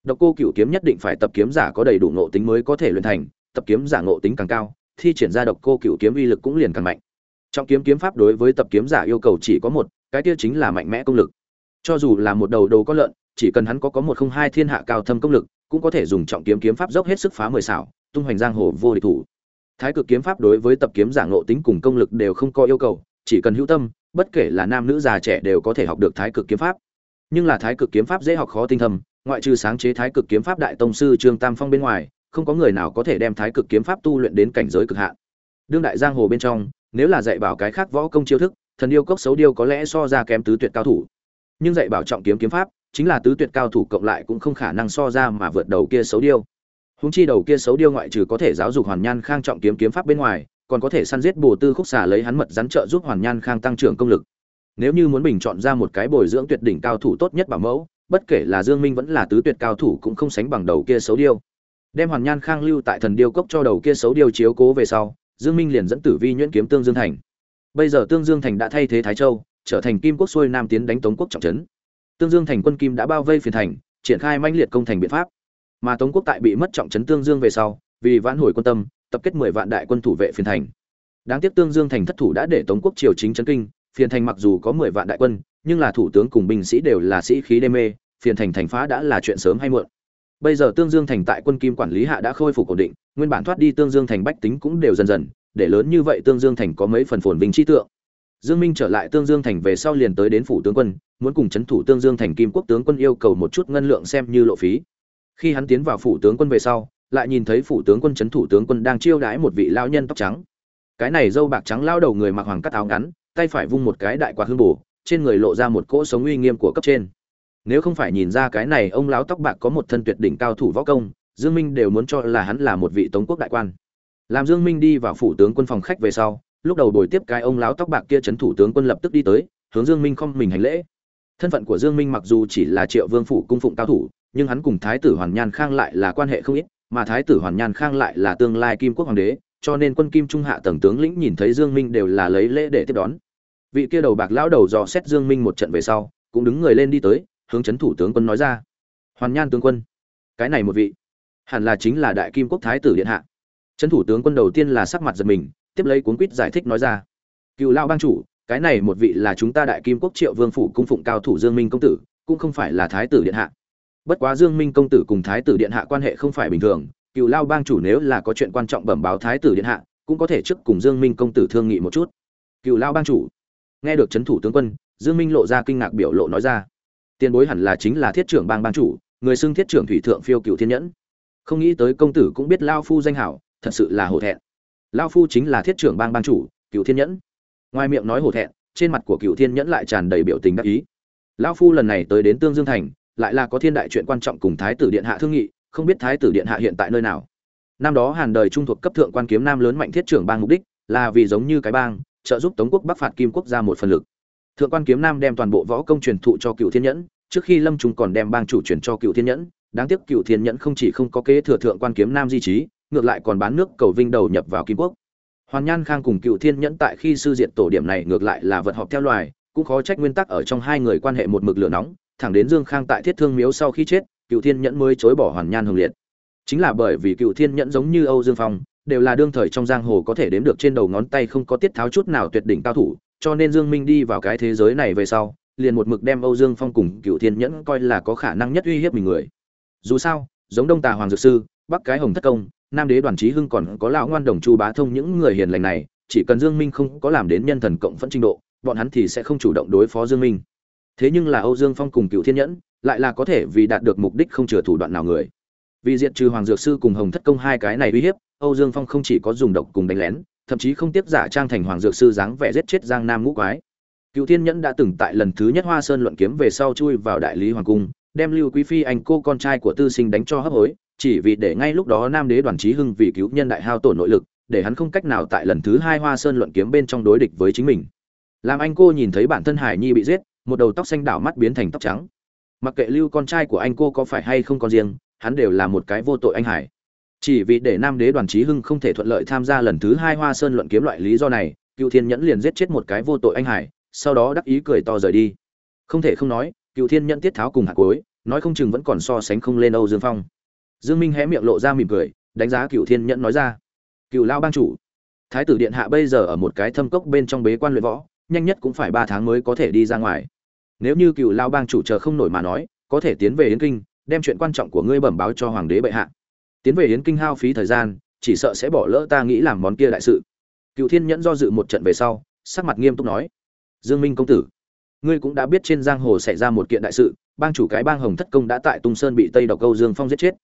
Speaker 1: Độc cô cựu kiếm nhất định phải tập kiếm giả có đầy đủ ngộ tính mới có thể luyện thành, tập kiếm giả ngộ tính càng cao, thi triển ra độc cô cựu kiếm uy lực cũng liền càng mạnh. Trọng kiếm kiếm pháp đối với tập kiếm giả yêu cầu chỉ có một, cái kia chính là mạnh mẽ công lực. Cho dù là một đầu đầu có lợn chỉ cần hắn có có một không hai thiên hạ cao thâm công lực, cũng có thể dùng trọng kiếm kiếm pháp dốc hết sức phá mười xảo, tung hoành giang hồ vô địch thủ. Thái cực kiếm pháp đối với tập kiếm giả ngộ tính cùng công lực đều không có yêu cầu, chỉ cần hữu tâm, bất kể là nam nữ già trẻ đều có thể học được thái cực kiếm pháp. Nhưng là thái cực kiếm pháp dễ học khó tinh thầm ngoại trừ sáng chế thái cực kiếm pháp đại tông sư trương tam phong bên ngoài, không có người nào có thể đem thái cực kiếm pháp tu luyện đến cảnh giới cực hạn. Đương đại giang hồ bên trong, nếu là dạy bảo cái khác võ công chiêu thức, thần điêu cốc xấu điêu có lẽ so ra kém tứ tuyệt cao thủ. Nhưng dạy bảo trọng kiếm kiếm pháp chính là tứ tuyệt cao thủ cộng lại cũng không khả năng so ra mà vượt đầu kia xấu điêu. Húng chi đầu kia xấu điêu ngoại trừ có thể giáo dục hoàn nhan khang trọng kiếm kiếm pháp bên ngoài, còn có thể săn giết bồ tư khúc xà lấy hắn mật rắn trợ giúp hoàn nhan khang tăng trưởng công lực. Nếu như muốn bình chọn ra một cái bồi dưỡng tuyệt đỉnh cao thủ tốt nhất bảo mẫu, bất kể là dương minh vẫn là tứ tuyệt cao thủ cũng không sánh bằng đầu kia xấu điêu. Đem hoàn nhan khang lưu tại thần điêu cốc cho đầu kia xấu điêu chiếu cố về sau, dương minh liền dẫn tử vi nhuyễn kiếm tương dương thành. Bây giờ tương dương thành đã thay thế thái châu, trở thành kim quốc xuôi nam tiến đánh tống quốc trọng trấn tương dương thành quân kim đã bao vây phiền thành, triển khai manh liệt công thành biện pháp. Mà tống quốc tại bị mất trọng trấn tương dương về sau, vì vãn hồi quân tâm, tập kết mười vạn đại quân thủ vệ phiền thành. Đáng tiếc tương dương thành thất thủ đã để tống quốc triều chính chấn kinh, phiền thành mặc dù có mười vạn đại quân, nhưng là thủ tướng cùng binh sĩ đều là sĩ khí đê mê, phiền thành thành phá đã là chuyện sớm hay muộn. Bây giờ tương dương thành tại quân kim quản lý hạ đã khôi phục ổn định, nguyên bản thoát đi tương dương thành bách tính cũng đều dần dần, để lớn như vậy tương dương thành có mấy phần phồn vinh trí tượng dương minh trở lại tương dương thành về sau liền tới đến phủ tướng quân muốn cùng chấn thủ tương dương thành kim quốc tướng quân yêu cầu một chút ngân lượng xem như lộ phí. Khi hắn tiến vào phủ tướng quân về sau lại nhìn thấy phủ tướng quân chấn thủ tướng quân đang chiêu đãi một vị lão nhân tóc trắng. Cái này dâu bạc trắng lao đầu người mặc hoàng cắt áo ngắn tay phải vung một cái đại quạt hương bổ, trên người lộ ra một cỗ sống uy nghiêm của cấp trên. Nếu không phải nhìn ra cái này ông lão tóc bạc có một thân tuyệt đỉnh cao thủ võ công dương minh đều muốn cho là hắn là một vị tống quốc đại quan. Làm dương minh đi vào phủ tướng quân phòng khách về sau lúc đầu đổi tiếp cái ông lão tóc bạc kia chấn thủ tướng quân lập tức đi tới, hướng dương minh không mình hành lễ. Thân phận của dương minh mặc dù chỉ là triệu vương phủ cung phụng cao thủ, nhưng hắn cùng thái tử hoàn nhan khang lại là quan hệ không ít, mà thái tử hoàn nhan khang lại là tương lai kim quốc hoàng đế, cho nên quân kim trung hạ tầng tướng lĩnh nhìn thấy dương minh đều là lấy lễ để tiếp đón. Vị kia đầu bạc lão đầu dò xét dương minh một trận về sau, cũng đứng người lên đi tới, hướng chấn thủ tướng quân nói ra. Hoàn nhan tướng quân, cái này một vị, hẳn là chính là đại kim quốc thái tử điện hạ. Chấn thủ tướng quân đầu tiên là sắc mặt giật mình tiếp lấy cuốn quýt giải thích nói ra. Cựu lao bang chủ, cái này một vị là chúng ta đại kim quốc triệu vương phủ cung phụng cao thủ dương minh công tử, cũng không phải là thái tử điện hạ. Bất quá dương minh công tử cùng thái tử điện hạ quan hệ không phải bình thường, cựu lao bang chủ nếu là có chuyện quan trọng bẩm báo thái tử điện hạ, cũng có thể trước cùng dương minh công tử thương nghị một chút. Cựu lao bang chủ, nghe được chấn thủ tướng quân, dương minh lộ ra kinh ngạc biểu lộ nói ra. Tiền bối hẳn là chính là thiết trưởng bang bang chủ, người xưng thiết trưởng thủy thượng phiêu cựu thiên nhẫn. Không nghĩ tới công tử cũng biết lao phu danh hảo, thật sự là hổ thẹn lao phu chính là thiết trưởng bang ban chủ cựu thiên nhẫn. Ngoài miệng nói hổ thẹn, trên mặt của cựu thiên nhẫn lại tràn đầy biểu tình đắc ý. Lao phu lần này tới đến tương dương thành, lại là có thiên đại chuyện quan trọng cùng thái tử điện hạ thương nghị, không biết thái tử điện hạ hiện tại nơi nào. Năm đó hàn đời trung thuộc cấp thượng quan kiếm nam lớn mạnh thiết trưởng bang mục đích là vì giống như cái bang, trợ giúp tống quốc bắc phạt kim quốc ra một phần lực. Thượng quan kiếm nam đem toàn bộ võ công truyền thụ cho cựu thiên nhẫn, trước khi lâm trung còn đem bang chủ truyền cho cựu thiên nhẫn. Đáng tiếc cựu thiên nhẫn không chỉ không có kế thừa thượng quan kiếm nam di trí ngược lại còn bán nước cầu vinh đầu nhập vào kim quốc. Hoàn nhan khang cùng cựu thiên nhẫn tại khi sư diện tổ điểm này ngược lại là vật họp theo loài, cũng khó trách nguyên tắc ở trong hai người quan hệ một mực lửa nóng, thẳng đến dương khang tại thiết thương miếu sau khi chết, cựu thiên nhẫn mới chối bỏ hoàn nhan hồng liệt. Chính là bởi vì cựu thiên nhẫn giống như âu dương phong, đều là đương thời trong giang hồ có thể đếm được trên đầu ngón tay không có tiết tháo chút nào tuyệt đỉnh cao thủ, cho nên dương minh đi vào cái thế giới này về sau, liền một mực đem âu dương phong cùng cựu thiên nhẫn coi là có khả năng nhất uy hiếp mình người. Dù sao, giống đông tà hoàng dược sư, bắc cái hồng thất công nam đế đoàn trí hưng còn có lão ngoan đồng chu bá thông những người hiền lành này, chỉ cần dương minh không có làm đến nhân thần cộng phẫn trình độ, bọn hắn thì sẽ không chủ động đối phó dương minh. Thế nhưng là âu dương phong cùng cựu thiên nhẫn, lại là có thể vì đạt được mục đích không chừa thủ đoạn nào người. Vì diện trừ hoàng dược sư cùng hồng thất công hai cái này uy hiếp, âu dương phong không chỉ có dùng độc cùng đánh lén, thậm chí không tiếp giả trang thành hoàng dược sư dáng vẻ giết chết giang nam ngũ quái. Cựu thiên nhẫn đã từng tại lần thứ nhất hoa sơn luận kiếm về sau chui vào đại lý hoàng cung, đem lưu quý phi anh cô con trai của tư sinh đánh cho hấp hối chỉ vì để ngay lúc đó nam đế đoàn trí hưng vì cứu nhân đại hao tổn nội lực, để hắn không cách nào tại lần thứ hai hoa sơn luận kiếm bên trong đối địch với chính mình. Làm anh cô nhìn thấy bản thân hải nhi bị giết, một đầu tóc xanh đảo mắt biến thành tóc trắng. Mặc kệ lưu con trai của anh cô có phải hay không còn riêng, hắn đều là một cái vô tội anh hải. Chỉ vì để nam đế đoàn trí hưng không thể thuận lợi tham gia lần thứ hai hoa sơn luận kiếm loại lý do này, cựu thiên nhẫn liền giết chết một cái vô tội anh hải, sau đó đắc ý cười to rời đi. Không thể không nói, cựu thiên nhẫn tiết tháo cùng hạt cối nói không chừng vẫn còn so sánh không lên âu dương phong dương minh hé miệng lộ ra mỉm cười, đánh giá cựu thiên nhẫn nói ra cựu lao bang chủ, thái tử điện hạ bây giờ ở một cái thâm cốc bên trong bế quan luyện võ, nhanh nhất cũng phải ba tháng mới có thể đi ra ngoài. Nếu như cựu lao bang chủ chờ không nổi mà nói, có thể tiến về yến kinh, đem chuyện quan trọng của ngươi bẩm báo cho hoàng đế bệ hạ. Tiến về yến kinh hao phí thời gian, chỉ sợ sẽ bỏ lỡ ta nghĩ làm món kia đại sự. Cựu thiên nhẫn do dự một trận về sau, sắc mặt nghiêm túc nói, dương minh công tử, ngươi cũng đã biết trên giang hồ xảy ra một kiện đại sự, bang chủ cái bang hồng thất công đã tại tung sơn bị tây độc câu dương phong giết chết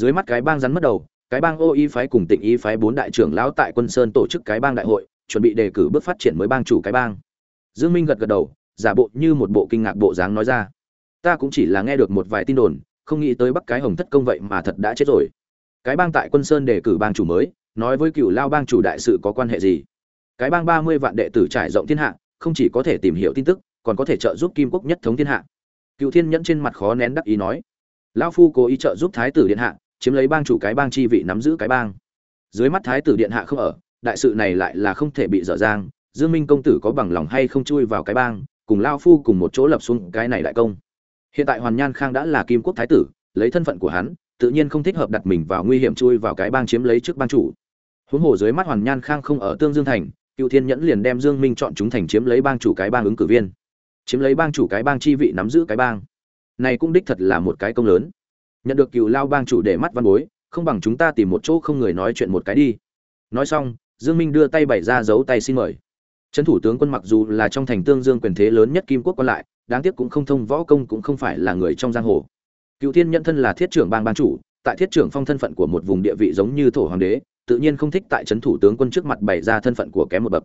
Speaker 1: dưới mắt cái bang rắn mất đầu, cái bang ô y phái cùng tịnh y phái bốn đại trưởng lão tại quân sơn tổ chức cái bang đại hội, chuẩn bị đề cử bước phát triển mới bang chủ cái bang. Dương minh gật gật đầu, giả bộ như một bộ kinh ngạc bộ dáng nói ra. Ta cũng chỉ là nghe được một vài tin đồn, không nghĩ tới bắc cái hồng thất công vậy mà thật đã chết rồi. Cái bang tại quân sơn đề cử bang chủ mới, nói với cựu lao bang chủ đại sự có quan hệ gì? Cái bang ba mươi vạn đệ tử trải rộng thiên hạ, không chỉ có thể tìm hiểu tin tức, còn có thể trợ giúp kim quốc nhất thống thiên hạ. Cựu thiên nhẫn trên mặt khó nén đắc ý nói. Lao phu cố ý trợ giúp thái tử điện hạ chiếm lấy bang chủ cái bang chi vị nắm giữ cái bang. Dưới mắt thái tử điện hạ không ở, đại sự này lại là không thể bị dở dang. Dương minh công tử có bằng lòng hay không chui vào cái bang, cùng lao phu cùng một chỗ lập xuống cái này đại công. Hiện tại hoàn nhan khang đã là kim quốc thái tử, lấy thân phận của hắn, tự nhiên không thích hợp đặt mình vào nguy hiểm chui vào cái bang chiếm lấy trước bang chủ. Huống hồ dưới mắt hoàn nhan khang không ở tương dương thành, cựu thiên nhẫn liền đem dương minh chọn chúng thành chiếm lấy bang chủ cái bang ứng cử viên. Chiếm lấy bang chủ cái bang chi vị nắm giữ cái bang. Này cũng đích thật là một cái công lớn nhận được cựu lao bang chủ để mắt văn bối, không bằng chúng ta tìm một chỗ không người nói chuyện một cái đi. Nói xong, dương minh đưa tay bày ra giấu tay xin mời. Trấn thủ tướng quân mặc dù là trong thành tương dương quyền thế lớn nhất kim quốc còn lại, đáng tiếc cũng không thông võ công cũng không phải là người trong giang hồ. Cựu thiên nhận thân là thiết trưởng bang bang chủ, tại thiết trưởng phong thân phận của một vùng địa vị giống như thổ hoàng đế, tự nhiên không thích tại trấn thủ tướng quân trước mặt bày ra thân phận của kém một bậc.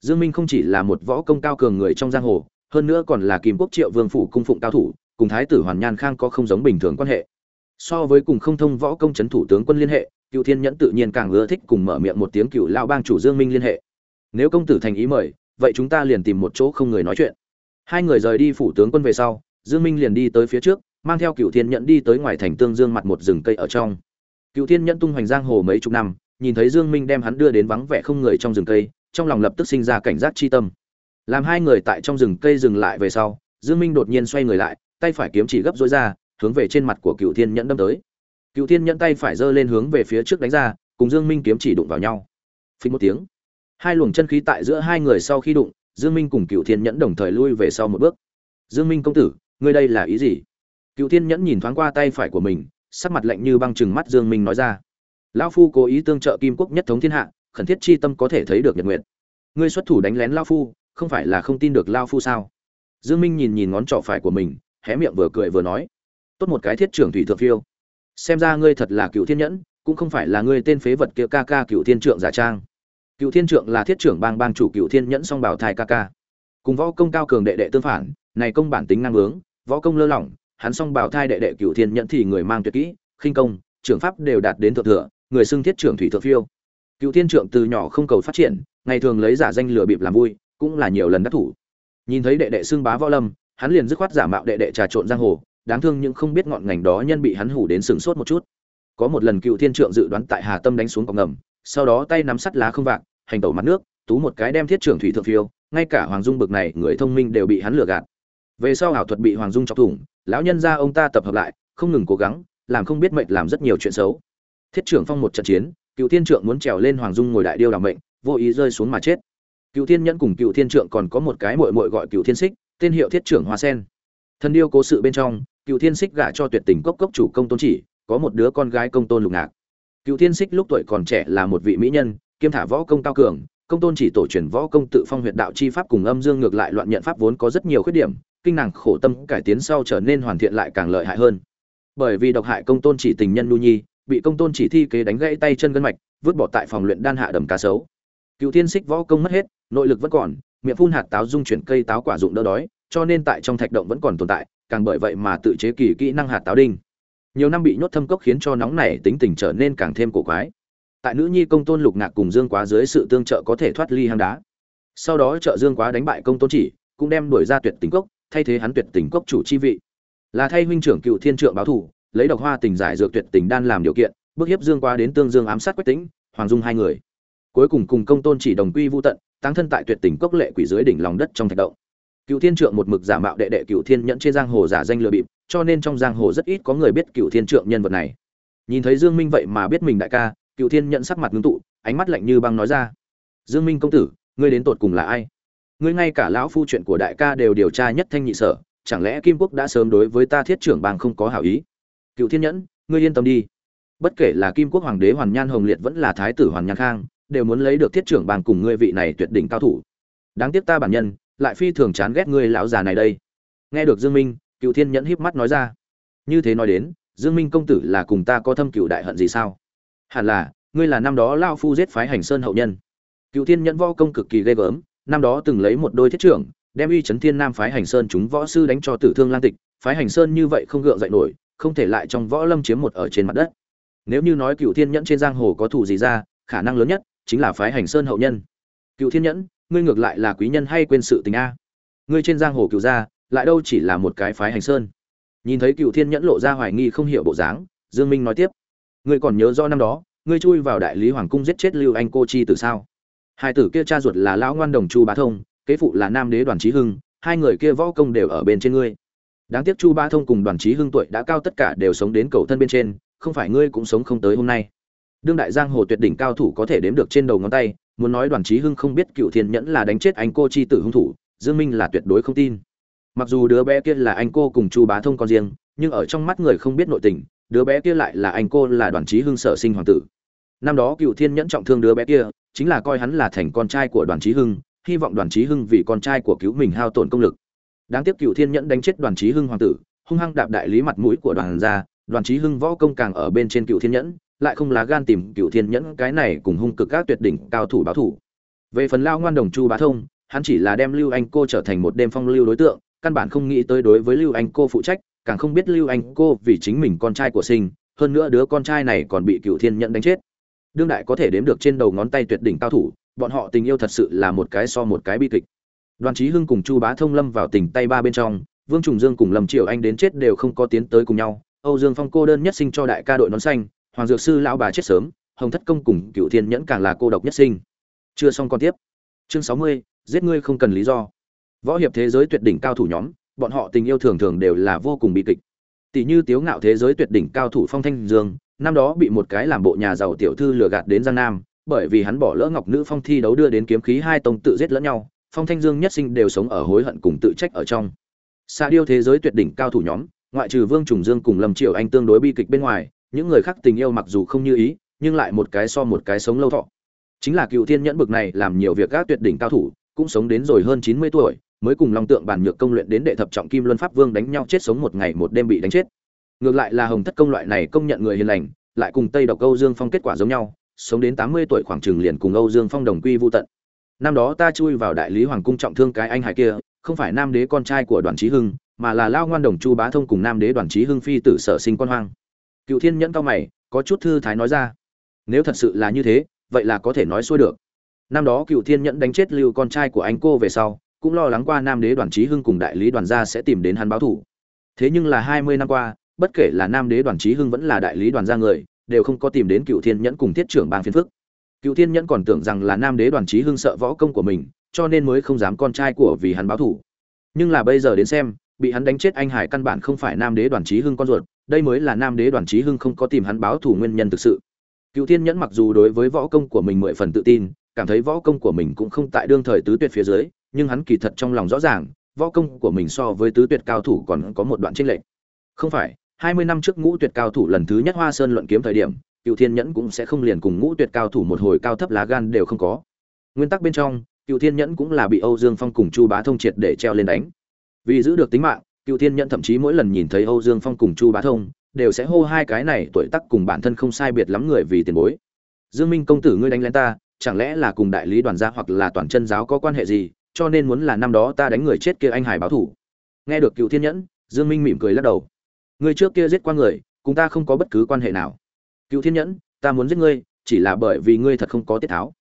Speaker 1: Dương minh không chỉ là một võ công cao cường người trong giang hồ, hơn nữa còn là kim quốc triệu vương phủ cung phụng cao thủ, cùng thái tử hoàn nhan khang có không giống bình thường quan hệ so với cùng không thông võ công chấn thủ tướng quân liên hệ, cựu thiên nhẫn tự nhiên càng ưa thích cùng mở miệng một tiếng cựu lao bang chủ dương minh liên hệ. Nếu công tử thành ý mời, vậy chúng ta liền tìm một chỗ không người nói chuyện. Hai người rời đi phủ tướng quân về sau, dương minh liền đi tới phía trước, mang theo cựu thiên nhẫn đi tới ngoài thành tương dương mặt một rừng cây ở trong. Cựu thiên nhẫn tung hoành giang hồ mấy chục năm, nhìn thấy dương minh đem hắn đưa đến vắng vẻ không người trong rừng cây, trong lòng lập tức sinh ra cảnh giác chi tâm. Làm hai người tại trong rừng cây dừng lại về sau, dương minh đột nhiên xoay người lại, tay phải kiếm chỉ gấp rối ra hướng về trên mặt của cựu thiên nhẫn đâm tới. Cựu thiên nhẫn tay phải giơ lên hướng về phía trước đánh ra, cùng dương minh kiếm chỉ đụng vào nhau. Phình một tiếng, hai luồng chân khí tại giữa hai người sau khi đụng, dương minh cùng cựu thiên nhẫn đồng thời lui về sau một bước. Dương minh công tử, ngươi đây là ý gì? Cựu thiên nhẫn nhìn thoáng qua tay phải của mình, sắc mặt lạnh như băng chừng mắt dương minh nói ra. Lão phu cố ý tương trợ kim quốc nhất thống thiên hạ, khẩn thiết chi tâm có thể thấy được nhật nguyện ngươi xuất thủ đánh lén lão phu, không phải là không tin được lão phu sao? Dương minh nhìn nhìn ngón trỏ phải của mình, hé miệng vừa cười vừa nói tốt một cái thiết trưởng thủy thượng phiêu. Xem ra ngươi thật là cựu thiên nhẫn, cũng không phải là ngươi tên phế vật kia ca ca cựu thiên trượng giả trang. Cựu thiên trượng là thiết trưởng bang bang chủ cựu thiên nhẫn song bảo thai ca ca. Cùng võ công cao cường đệ đệ tương phản, này công bản tính năng bướng võ công lơ lỏng, hắn song bảo thai đệ đệ cựu thiên nhẫn thì người mang tuyệt kỹ, khinh công, trưởng pháp đều đạt đến thượng thừa, người xưng thiết trưởng thủy thượng phiêu. Cựu thiên trượng từ nhỏ không cầu phát triển, ngày thường lấy giả danh lừa bịp làm vui, cũng là nhiều lần đắc thủ. Nhìn thấy đệ đệ xưng bá võ lâm, hắn liền dứt khoát giả mạo đệ đệ trà trộn giang hồ đáng thương nhưng không biết ngọn ngành đó nhân bị hắn hủ đến sừng sốt một chút. Có một lần cựu thiên trượng dự đoán tại hà tâm đánh xuống cọc ngầm, sau đó tay nắm sắt lá không vạc, hành tẩu mặt nước, tú một cái đem thiết trưởng thủy thượng phiêu, ngay cả hoàng dung bực này người thông minh đều bị hắn lừa gạt. Về sau ảo thuật bị hoàng dung chọc thủng, lão nhân ra ông ta tập hợp lại, không ngừng cố gắng, làm không biết mệnh làm rất nhiều chuyện xấu. Thiết trưởng phong một trận chiến, cựu thiên trượng muốn trèo lên hoàng dung ngồi đại điêu đảm mệnh, vô ý rơi xuống mà chết. Cựu thiên nhẫn cùng cựu thiên trượng còn có một cái mội mội gọi cựu thiên xích, tên hiệu thiết trưởng hoa sen. Thân điêu cố sự bên trong cựu thiên xích gả cho tuyệt tình cốc cốc chủ công tôn chỉ, có một đứa con gái công tôn lục ngạc. Cựu thiên xích lúc tuổi còn trẻ là một vị mỹ nhân, kiêm thả võ công cao cường, công tôn chỉ tổ truyền võ công tự phong huyệt đạo chi pháp cùng âm dương ngược lại loạn nhận pháp vốn có rất nhiều khuyết điểm, kinh nàng khổ tâm cải tiến sau trở nên hoàn thiện lại càng lợi hại hơn. Bởi vì độc hại công tôn chỉ tình nhân nu nhi, bị công tôn chỉ thi kế đánh gãy tay chân gân mạch, vứt bỏ tại phòng luyện đan hạ đầm cá sấu. Cựu thiên xích võ công mất hết, nội lực vẫn còn, miệng phun hạt táo dung chuyển cây táo quả dụng đỡ đói, cho nên tại trong thạch động vẫn còn tồn tại càng bởi vậy mà tự chế kỳ kỹ năng hạt táo đinh. Nhiều năm bị nhốt thâm cốc khiến cho nóng nảy, tính tình trở nên càng thêm cổ quái. Tại nữ nhi công tôn lục ngạc cùng dương quá dưới sự tương trợ có thể thoát ly hang đá. Sau đó trợ dương quá đánh bại công tôn chỉ, cũng đem đuổi ra tuyệt tình cốc, thay thế hắn tuyệt tình cốc chủ chi vị. Là thay huynh trưởng cựu thiên trượng báo thủ lấy độc hoa tình giải dược tuyệt tình đan làm điều kiện bước hiếp dương quá đến tương dương ám sát quách tĩnh, hoàng dung hai người. Cuối cùng cùng công tôn chỉ đồng quy vô tận tăng thân tại tuyệt tình cốc lệ quỷ dưới đỉnh lòng đất trong thạch động cựu thiên trượng một mực giả mạo đệ đệ cựu thiên nhẫn trên giang hồ giả danh lừa bịp, cho nên trong giang hồ rất ít có người biết cựu thiên trượng nhân vật này. Nhìn thấy dương minh vậy mà biết mình đại ca, cựu thiên nhận sắc mặt ngưng tụ, ánh mắt lạnh như băng nói ra. Dương minh công tử, ngươi đến tột cùng là ai? Ngươi ngay cả lão phu chuyện của đại ca đều điều tra nhất thanh nhị sở, chẳng lẽ kim quốc đã sớm đối với ta thiết trưởng bang không có hảo ý? Cựu thiên nhẫn, ngươi yên tâm đi. Bất kể là kim quốc hoàng đế hoàn nhan hồng liệt vẫn là thái tử hoàn nhan khang, đều muốn lấy được thiết trưởng bang cùng ngươi vị này tuyệt đỉnh cao thủ. Đáng tiếc ta bản nhân lại phi thường chán ghét ngươi lão già này đây. Nghe được dương minh, cựu thiên nhẫn híp mắt nói ra. Như thế nói đến, dương minh công tử là cùng ta có thâm cựu đại hận gì sao? Hẳn là, ngươi là năm đó lao phu giết phái hành sơn hậu nhân. Cựu thiên nhẫn võ công cực kỳ ghê gớm, năm đó từng lấy một đôi thiết trưởng, đem uy chấn thiên nam phái hành sơn chúng võ sư đánh cho tử thương lang tịch. Phái hành sơn như vậy không gượng dậy nổi, không thể lại trong võ lâm chiếm một ở trên mặt đất. Nếu như nói cựu thiên nhẫn trên giang hồ có thủ gì ra, khả năng lớn nhất chính là phái hành sơn hậu nhân. Cựu thiên nhẫn ngươi ngược lại là quý nhân hay quên sự tình a? Ngươi trên giang hồ cựu gia, lại đâu chỉ là một cái phái hành sơn. Nhìn thấy cựu thiên nhẫn lộ ra hoài nghi không hiểu bộ dáng, dương minh nói tiếp. Ngươi còn nhớ do năm đó, ngươi chui vào đại lý hoàng cung giết chết lưu anh cô chi từ sao? Hai tử kia cha ruột là lão ngoan đồng chu bá thông, kế phụ là nam đế đoàn trí hưng, hai người kia võ công đều ở bên trên ngươi. Đáng tiếc chu Bá thông cùng đoàn trí hưng tuổi đã cao tất cả đều sống đến cầu thân bên trên, không phải ngươi cũng sống không tới hôm nay. Đương đại giang hồ tuyệt đỉnh cao thủ có thể đếm được trên đầu ngón tay muốn nói đoàn trí hưng không biết cựu thiên nhẫn là đánh chết anh cô chi tử hung thủ, dương minh là tuyệt đối không tin. Mặc dù đứa bé kia là anh cô cùng chu bá thông con riêng, nhưng ở trong mắt người không biết nội tình, đứa bé kia lại là anh cô là đoàn trí hưng sở sinh hoàng tử. Năm đó cựu thiên nhẫn trọng thương đứa bé kia, chính là coi hắn là thành con trai của đoàn trí hưng, hy vọng đoàn trí hưng vì con trai của cứu mình hao tổn công lực. Đáng tiếc cựu thiên nhẫn đánh chết đoàn trí hưng hoàng tử, hung hăng đạp đại lý mặt mũi của đoàn gia, đoàn trí hưng võ công càng ở bên trên cựu thiên nhẫn lại không lá gan tìm cựu thiên nhẫn cái này cùng hung cực các tuyệt đỉnh cao thủ báo thủ. Về phần lao ngoan đồng chu bá thông, hắn chỉ là đem lưu anh cô trở thành một đêm phong lưu đối tượng, căn bản không nghĩ tới đối với lưu anh cô phụ trách, càng không biết lưu anh cô vì chính mình con trai của sinh, hơn nữa đứa con trai này còn bị cựu thiên nhẫn đánh chết. Đương đại có thể đếm được trên đầu ngón tay tuyệt đỉnh cao thủ, bọn họ tình yêu thật sự là một cái so một cái bi kịch. Đoàn trí hưng cùng chu bá thông lâm vào tình tay ba bên trong, vương trùng dương cùng lâm triều anh đến chết đều không có tiến tới cùng nhau. Âu dương phong cô đơn nhất sinh cho đại ca đội nón xanh hoàng dược sư lão bà chết sớm, hồng thất công cùng cựu thiên nhẫn càng là cô độc nhất sinh. Chưa xong còn tiếp. Chương sáu mươi, giết ngươi không cần lý do. Võ hiệp thế giới tuyệt đỉnh cao thủ nhóm, bọn họ tình yêu thường thường đều là vô cùng bi kịch. Tỷ như tiếu ngạo thế giới tuyệt đỉnh cao thủ phong thanh dương, năm đó bị một cái làm bộ nhà giàu tiểu thư lừa gạt đến giang nam, bởi vì hắn bỏ lỡ ngọc nữ phong thi đấu đưa đến kiếm khí hai tông tự giết lẫn nhau, phong thanh dương nhất sinh đều sống ở hối hận cùng tự trách ở trong. Xa điêu thế giới tuyệt đỉnh cao thủ nhóm, ngoại trừ vương trùng dương cùng lâm triệu anh tương đối bi kịch bên ngoài những người khác tình yêu mặc dù không như ý, nhưng lại một cái so một cái sống lâu thọ. Chính là cựu thiên nhẫn bực này làm nhiều việc các tuyệt đỉnh cao thủ, cũng sống đến rồi hơn chín mươi tuổi, mới cùng long tượng bản nhược công luyện đến đệ thập trọng kim luân pháp vương đánh nhau chết sống một ngày một đêm bị đánh chết. Ngược lại là hồng thất công loại này công nhận người hiền lành, lại cùng tây độc âu dương phong kết quả giống nhau, sống đến tám mươi tuổi khoảng chừng liền cùng âu dương phong đồng quy vô tận. Năm đó ta chui vào đại lý hoàng cung trọng thương cái anh hải kia, không phải nam đế con trai của đoàn trí hưng, mà là lao ngoan đồng chu bá thông cùng nam đế đoàn trí hưng phi tử sở sinh con hoang cựu thiên nhẫn cao mày, có chút thư thái nói ra. Nếu thật sự là như thế, vậy là có thể nói xuôi được. Năm đó cựu thiên nhẫn đánh chết lưu con trai của anh cô về sau, cũng lo lắng qua nam đế đoàn trí hưng cùng đại lý đoàn gia sẽ tìm đến hắn báo thủ. Thế nhưng là hai mươi năm qua, bất kể là nam đế đoàn trí hưng vẫn là đại lý đoàn gia người, đều không có tìm đến cựu thiên nhẫn cùng thiết trưởng bang phiên phức. Cựu thiên nhẫn còn tưởng rằng là nam đế đoàn trí hưng sợ võ công của mình, cho nên mới không dám con trai của vì hắn báo thủ. Nhưng là bây giờ đến xem, bị hắn đánh chết anh hải căn bản không phải nam đế đoàn trí hưng con ruột đây mới là nam đế đoàn trí hưng không có tìm hắn báo thủ nguyên nhân thực sự. Cựu thiên nhẫn mặc dù đối với võ công của mình mười phần tự tin, cảm thấy võ công của mình cũng không tại đương thời tứ tuyệt phía dưới, nhưng hắn kỳ thật trong lòng rõ ràng, võ công của mình so với tứ tuyệt cao thủ còn có một đoạn tranh lệch. Không phải, hai mươi năm trước ngũ tuyệt cao thủ lần thứ nhất hoa sơn luận kiếm thời điểm, cựu thiên nhẫn cũng sẽ không liền cùng ngũ tuyệt cao thủ một hồi cao thấp lá gan đều không có. Nguyên tắc bên trong, cựu thiên nhẫn cũng là bị âu dương phong cùng chu bá thông triệt để treo lên đánh. Vì giữ được tính mạng cựu thiên nhẫn thậm chí mỗi lần nhìn thấy âu dương phong cùng chu bá thông, đều sẽ hô hai cái này tuổi tác cùng bản thân không sai biệt lắm người vì tiền bối. Dương minh công tử ngươi đánh lên ta, chẳng lẽ là cùng đại lý đoàn gia hoặc là toàn chân giáo có quan hệ gì, cho nên muốn là năm đó ta đánh người chết kia anh hải báo thủ. Nghe được cựu thiên nhẫn, dương minh mỉm cười lắc đầu. Người trước kia giết qua người, cùng ta không có bất cứ quan hệ nào. Cựu thiên nhẫn, ta muốn giết ngươi, chỉ là bởi vì ngươi thật không có tiết tháo.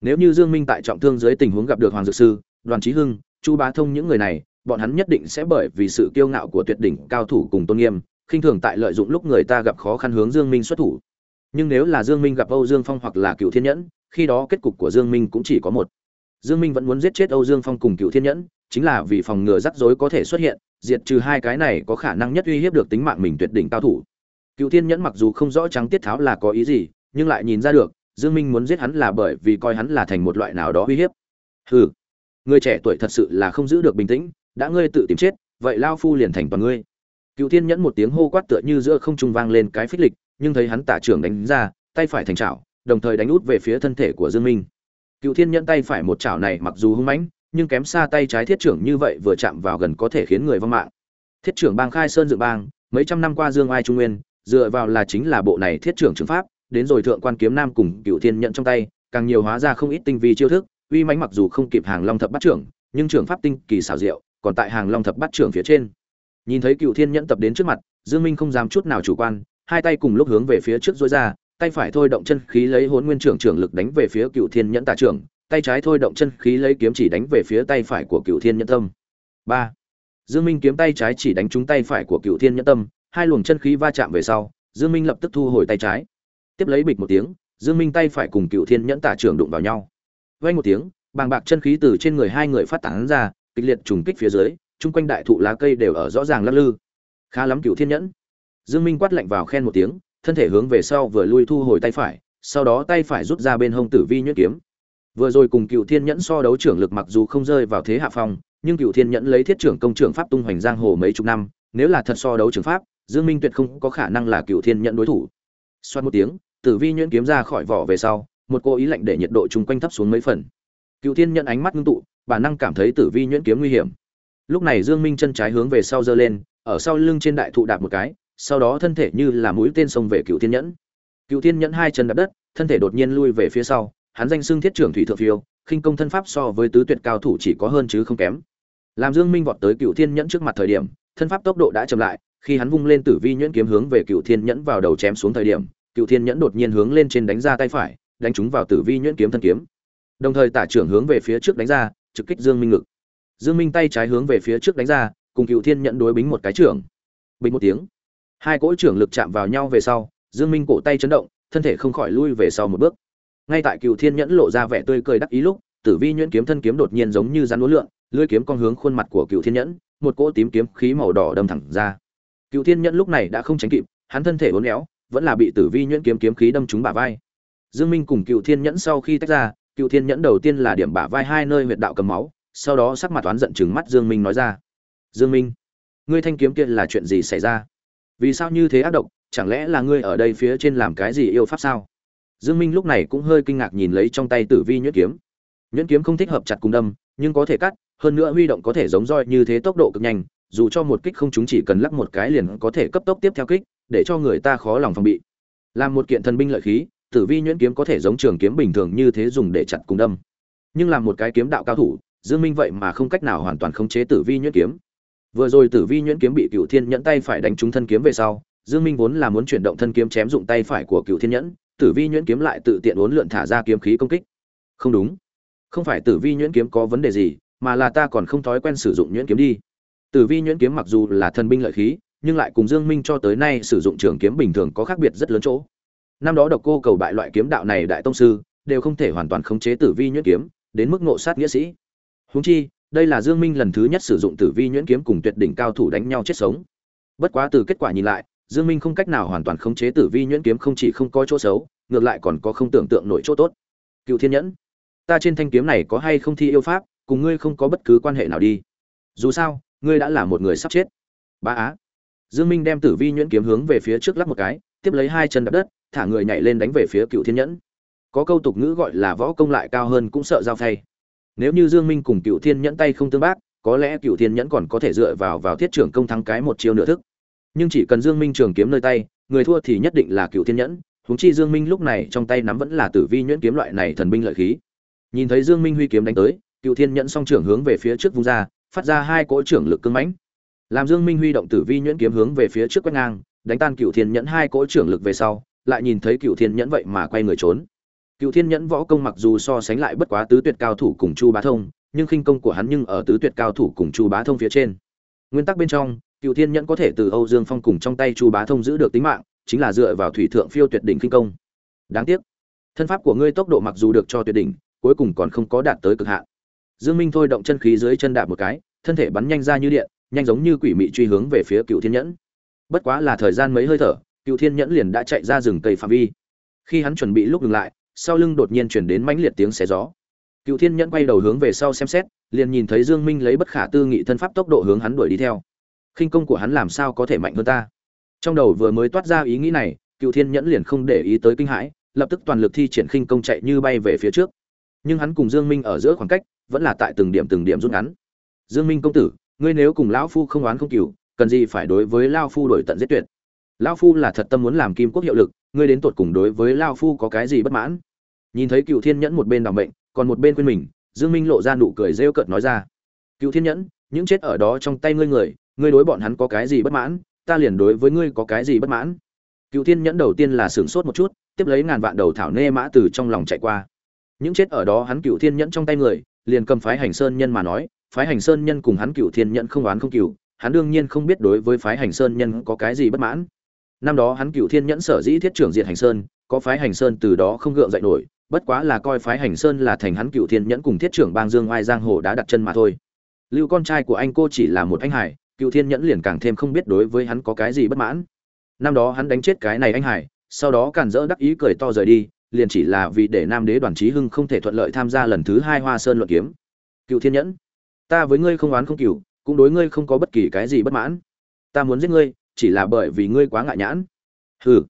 Speaker 1: Nếu như dương minh tại trọng thương dưới tình huống gặp được hoàng dược sư, đoàn trí hưng, chu bá thông những người này bọn hắn nhất định sẽ bởi vì sự kiêu ngạo của tuyệt đỉnh, cao thủ cùng tôn nghiêm, khinh thường tại lợi dụng lúc người ta gặp khó khăn hướng dương minh xuất thủ. Nhưng nếu là dương minh gặp âu dương phong hoặc là cựu thiên nhẫn, khi đó kết cục của dương minh cũng chỉ có một. Dương minh vẫn muốn giết chết âu dương phong cùng cựu thiên nhẫn, chính là vì phòng ngừa rắc rối có thể xuất hiện, diệt trừ hai cái này có khả năng nhất uy hiếp được tính mạng mình tuyệt đỉnh cao thủ. Cựu thiên nhẫn mặc dù không rõ trắng tiết tháo là có ý gì, nhưng lại nhìn ra được, dương minh muốn giết hắn là bởi vì coi hắn là thành một loại nào đó uy hiếp. Hừ, người trẻ tuổi thật sự là không giữ được bình tĩnh đã ngươi tự tìm chết, vậy lao phu liền thành toàn ngươi. Cựu thiên nhẫn một tiếng hô quát tựa như giữa không trung vang lên cái phích lịch, nhưng thấy hắn tả trưởng đánh ra, tay phải thành chảo, đồng thời đánh út về phía thân thể của dương minh. Cựu thiên nhẫn tay phải một chảo này mặc dù hung mãnh, nhưng kém xa tay trái thiết trưởng như vậy vừa chạm vào gần có thể khiến người vong mạng. Thiết trưởng bang khai sơn dự bang, mấy trăm năm qua dương ai trung nguyên, dựa vào là chính là bộ này thiết trưởng trường pháp, đến rồi thượng quan kiếm nam cùng cựu thiên nhận trong tay, càng nhiều hóa ra không ít tinh vi chiêu thức, uy mãnh mặc dù không kịp hàng long thập bát trưởng, nhưng trưởng pháp tinh kỳ xảo diệu còn tại hàng long thập bát trưởng phía trên. Nhìn thấy cựu thiên nhẫn tập đến trước mặt, dương minh không dám chút nào chủ quan, hai tay cùng lúc hướng về phía trước dối ra, tay phải thôi động chân khí lấy hốn nguyên trưởng trưởng lực đánh về phía cựu thiên nhẫn tả trưởng, tay trái thôi động chân khí lấy kiếm chỉ đánh về phía tay phải của cựu thiên nhẫn tâm. Ba. Dương minh kiếm tay trái chỉ đánh trúng tay phải của cựu thiên nhẫn tâm, hai luồng chân khí va chạm về sau, dương minh lập tức thu hồi tay trái. Tiếp lấy bịch một tiếng, dương minh tay phải cùng cựu thiên nhẫn tả trưởng đụng vào nhau. Vang một tiếng, bàng bạc chân khí từ trên người hai người phát tán ra kịch liệt trùng kích phía dưới, chung quanh đại thụ lá cây đều ở rõ ràng lắc lư. Khá lắm cựu thiên nhẫn. Dương minh quát lạnh vào khen một tiếng, thân thể hướng về sau vừa lui thu hồi tay phải, sau đó tay phải rút ra bên hông tử vi nhuyễn kiếm. Vừa rồi cùng cựu thiên nhẫn so đấu trưởng lực mặc dù không rơi vào thế hạ phong, nhưng cựu thiên nhẫn lấy thiết trưởng công trưởng pháp tung hoành giang hồ mấy chục năm, nếu là thật so đấu trưởng pháp, dương minh tuyệt không có khả năng là cựu thiên nhẫn đối thủ. Xoát một tiếng, tử vi nhuyễn kiếm ra khỏi vỏ về sau, một cô ý lạnh để nhiệt độ chung quanh thấp xuống mấy phần. Cựu thiên nhẫn ánh mắt ngưng tụ bản năng cảm thấy tử vi nhuyễn kiếm nguy hiểm. Lúc này dương minh chân trái hướng về sau giơ lên, ở sau lưng trên đại thụ đạp một cái, sau đó thân thể như là mũi tên xông về cựu thiên nhẫn. Cựu thiên nhẫn hai chân đạp đất, thân thể đột nhiên lui về phía sau, hắn danh xưng thiết trưởng thủy thượng phiêu, khinh công thân pháp so với tứ tuyệt cao thủ chỉ có hơn chứ không kém. Làm dương minh vọt tới cựu thiên nhẫn trước mặt thời điểm, thân pháp tốc độ đã chậm lại, khi hắn vung lên tử vi nhuyễn kiếm hướng về cựu thiên nhẫn vào đầu chém xuống thời điểm, cựu thiên nhẫn đột nhiên hướng lên trên đánh ra tay phải, đánh trúng vào tử vi nhuyễn kiếm thân kiếm. Đồng thời tả trưởng hướng về phía trước đánh ra trực kích dương minh ngực. Dương minh tay trái hướng về phía trước đánh ra, cùng cựu thiên nhẫn đối bính một cái trưởng. Bình một tiếng. Hai cỗ trưởng lực chạm vào nhau về sau, dương minh cổ tay chấn động, thân thể không khỏi lui về sau một bước. Ngay tại cựu thiên nhẫn lộ ra vẻ tươi cười đắc ý lúc, tử vi nhuyễn kiếm thân kiếm đột nhiên giống như rắn lúa lượn, lưỡi kiếm con hướng khuôn mặt của cựu thiên nhẫn, một cỗ tím kiếm khí màu đỏ đâm thẳng ra. Cựu thiên nhẫn lúc này đã không tránh kịp, hắn thân thể uốn éo, vẫn là bị tử vi nhuyễn kiếm kiếm khí đâm trúng bả vai. Dương minh cùng cựu thiên nhẫn sau khi tách ra cựu thiên nhẫn đầu tiên là điểm bả vai hai nơi huyệt đạo cầm máu, sau đó sắc mặt toán giận chừng mắt dương minh nói ra. Dương minh, ngươi thanh kiếm kia là chuyện gì xảy ra? Vì sao như thế ác độc, chẳng lẽ là ngươi ở đây phía trên làm cái gì yêu pháp sao? Dương minh lúc này cũng hơi kinh ngạc nhìn lấy trong tay tử vi nhuyễn kiếm. Nhuyễn kiếm không thích hợp chặt cùng đâm, nhưng có thể cắt, hơn nữa huy động có thể giống roi như thế tốc độ cực nhanh, dù cho một kích không chúng chỉ cần lắc một cái liền có thể cấp tốc tiếp theo kích, để cho người ta khó lòng phòng bị. Làm một kiện thần binh lợi khí tử vi nhuyễn kiếm có thể giống trường kiếm bình thường như thế dùng để chặt cùng đâm. Nhưng làm một cái kiếm đạo cao thủ, dương minh vậy mà không cách nào hoàn toàn khống chế tử vi nhuyễn kiếm. Vừa rồi tử vi nhuyễn kiếm bị cựu thiên nhẫn tay phải đánh trúng thân kiếm về sau, dương minh vốn là muốn chuyển động thân kiếm chém dụng tay phải của cựu thiên nhẫn, tử vi nhuyễn kiếm lại tự tiện uốn lượn thả ra kiếm khí công kích. Không đúng. Không phải tử vi nhuyễn kiếm có vấn đề gì, mà là ta còn không thói quen sử dụng nhuyễn kiếm đi. Tử vi nhuyễn kiếm mặc dù là thần binh lợi khí, nhưng lại cùng dương minh cho tới nay sử dụng trường kiếm bình thường có khác biệt rất lớn chỗ năm đó độc cô cầu bại loại kiếm đạo này đại tông sư, đều không thể hoàn toàn khống chế tử vi nhuyễn kiếm, đến mức ngộ sát nghĩa sĩ. Huống chi, đây là dương minh lần thứ nhất sử dụng tử vi nhuyễn kiếm cùng tuyệt đỉnh cao thủ đánh nhau chết sống. Bất quá từ kết quả nhìn lại, dương minh không cách nào hoàn toàn khống chế tử vi nhuyễn kiếm không chỉ không có chỗ xấu, ngược lại còn có không tưởng tượng nổi chỗ tốt. Cựu thiên nhẫn, ta trên thanh kiếm này có hay không thi yêu pháp, cùng ngươi không có bất cứ quan hệ nào đi. Dù sao, ngươi đã là một người sắp chết. Ba á. Dương minh đem tử vi nhuyễn kiếm hướng về phía trước lắc một cái, tiếp lấy hai chân đập đất thả người nhảy lên đánh về phía cựu thiên nhẫn. Có câu tục ngữ gọi là võ công lại cao hơn cũng sợ giao thay nếu như dương minh cùng cựu thiên nhẫn tay không tương bác, có lẽ cựu thiên nhẫn còn có thể dựa vào vào thiết trưởng công thắng cái một chiêu nửa thức. Nhưng chỉ cần dương minh trường kiếm nơi tay, người thua thì nhất định là cựu thiên nhẫn. Huống chi dương minh lúc này trong tay nắm vẫn là tử vi nhuyễn kiếm loại này thần binh lợi khí. Nhìn thấy dương minh huy kiếm đánh tới, cựu thiên nhẫn song trưởng hướng về phía trước vung ra, phát ra hai cỗ trưởng lực cứng mãnh. Làm dương minh huy động tử vi nhuyễn kiếm hướng về phía trước quét ngang, đánh tan cựu thiên nhẫn hai cỗ trưởng lực về sau lại nhìn thấy cựu thiên nhẫn vậy mà quay người trốn. Cựu thiên nhẫn võ công mặc dù so sánh lại bất quá tứ tuyệt cao thủ cùng chu bá thông, nhưng khinh công của hắn nhưng ở tứ tuyệt cao thủ cùng chu bá thông phía trên. Nguyên tắc bên trong, cựu thiên nhẫn có thể từ âu dương phong cùng trong tay chu bá thông giữ được tính mạng, chính là dựa vào thủy thượng phiêu tuyệt đỉnh khinh công. Đáng tiếc, thân pháp của ngươi tốc độ mặc dù được cho tuyệt đỉnh, cuối cùng còn không có đạt tới cực hạn. Dương minh thôi động chân khí dưới chân đạp một cái, thân thể bắn nhanh ra như điện, nhanh giống như quỷ mị truy hướng về phía cựu thiên nhẫn. Bất quá là thời gian mấy hơi thở cựu thiên nhẫn liền đã chạy ra rừng cây phạm vi. Khi hắn chuẩn bị lúc ngừng lại, sau lưng đột nhiên chuyển đến mãnh liệt tiếng xé gió. Cựu thiên nhẫn quay đầu hướng về sau xem xét, liền nhìn thấy dương minh lấy bất khả tư nghị thân pháp tốc độ hướng hắn đuổi đi theo. Khinh công của hắn làm sao có thể mạnh hơn ta? Trong đầu vừa mới toát ra ý nghĩ này, cựu thiên nhẫn liền không để ý tới kinh hãi, lập tức toàn lực thi triển khinh công chạy như bay về phía trước. Nhưng hắn cùng dương minh ở giữa khoảng cách, vẫn là tại từng điểm từng điểm rút ngắn. Dương minh công tử, ngươi nếu cùng lão phu không oán không cừu, cần gì phải đối với lão phu đổi tận giết tuyệt? Lão phu là thật tâm muốn làm kim quốc hiệu lực, ngươi đến tột cùng đối với lão phu có cái gì bất mãn? Nhìn thấy cựu thiên nhẫn một bên đảm bệnh còn một bên quên mình, dương minh lộ ra nụ cười rêu cợt nói ra, cựu thiên nhẫn, những chết ở đó trong tay ngươi người, ngươi đối bọn hắn có cái gì bất mãn? Ta liền đối với ngươi có cái gì bất mãn? Cựu thiên nhẫn đầu tiên là sửng sốt một chút, tiếp lấy ngàn vạn đầu thảo nê mã từ trong lòng chạy qua. Những chết ở đó hắn cựu thiên nhẫn trong tay người, liền cầm phái hành sơn nhân mà nói, phái hành sơn nhân cùng hắn cựu thiên nhẫn không oán không cựu hắn đương nhiên không biết đối với phái hành sơn nhân có cái gì bất mãn năm đó hắn cựu thiên nhẫn sở dĩ thiết trưởng diệt hành sơn, có phái hành sơn từ đó không gượng dậy nổi, bất quá là coi phái hành sơn là thành hắn cựu thiên nhẫn cùng thiết trưởng bang dương oai giang hồ đã đặt chân mà thôi. Lưu con trai của anh cô chỉ là một anh hải cựu thiên nhẫn liền càng thêm không biết đối với hắn có cái gì bất mãn. Năm đó hắn đánh chết cái này anh hải sau đó càn rỡ đắc ý cười to rời đi, liền chỉ là vì để nam đế đoàn trí hưng không thể thuận lợi tham gia lần thứ hai hoa sơn luận kiếm. Cựu thiên nhẫn, ta với ngươi không oán không cựu cũng đối ngươi không có bất kỳ cái gì bất mãn. Ta muốn giết ngươi chỉ là bởi vì ngươi quá ngại nhãn. Hừ.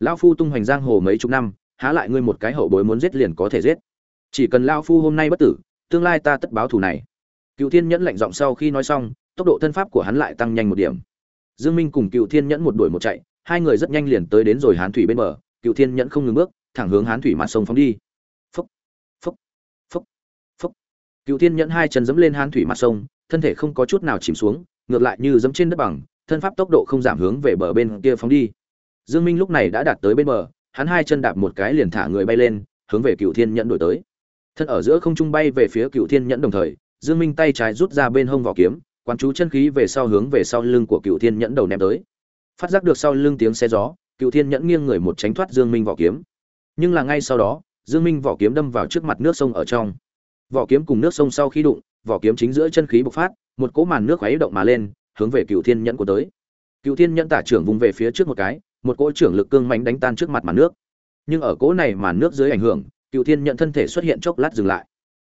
Speaker 1: Lão phu tung hoành giang hồ mấy chục năm, há lại ngươi một cái hậu bối muốn giết liền có thể giết. Chỉ cần lão phu hôm nay bất tử, tương lai ta tất báo thù này. Cựu thiên nhẫn lạnh giọng sau khi nói xong, tốc độ thân pháp của hắn lại tăng nhanh một điểm. Dương minh cùng cựu thiên nhẫn một đuổi một chạy, hai người rất nhanh liền tới đến rồi hán thủy bên bờ. Cựu thiên nhẫn không ngừng bước, thẳng hướng hán thủy mặt sông phóng đi. Phúc phúc phúc phúc. Cựu thiên nhẫn hai chân dẫm lên hán thủy mặt sông, thân thể không có chút nào chìm xuống, ngược lại như dẫm trên đất bằng thân pháp tốc độ không giảm hướng về bờ bên kia phóng đi. Dương minh lúc này đã đạt tới bên bờ, hắn hai chân đạp một cái liền thả người bay lên, hướng về cựu thiên nhẫn đổi tới. Thân ở giữa không trung bay về phía cựu thiên nhẫn đồng thời, dương minh tay trái rút ra bên hông vỏ kiếm, quán chú chân khí về sau hướng về sau lưng của cựu thiên nhẫn đầu ném tới. Phát giác được sau lưng tiếng xe gió cựu thiên nhẫn nghiêng người một tránh thoát dương minh vỏ kiếm. Nhưng là ngay sau đó, dương minh vỏ kiếm đâm vào trước mặt nước sông ở trong. Vỏ kiếm cùng nước sông sau khi đụng, vỏ kiếm chính giữa chân khí bộc phát, một cỗ màn nước khuấy động mà lên hướng về cựu thiên nhẫn của tới cựu thiên nhẫn tả trưởng vùng về phía trước một cái một cỗ trưởng lực cương mạnh đánh tan trước mặt màn nước nhưng ở cỗ này màn nước dưới ảnh hưởng cựu thiên nhẫn thân thể xuất hiện chốc lát dừng lại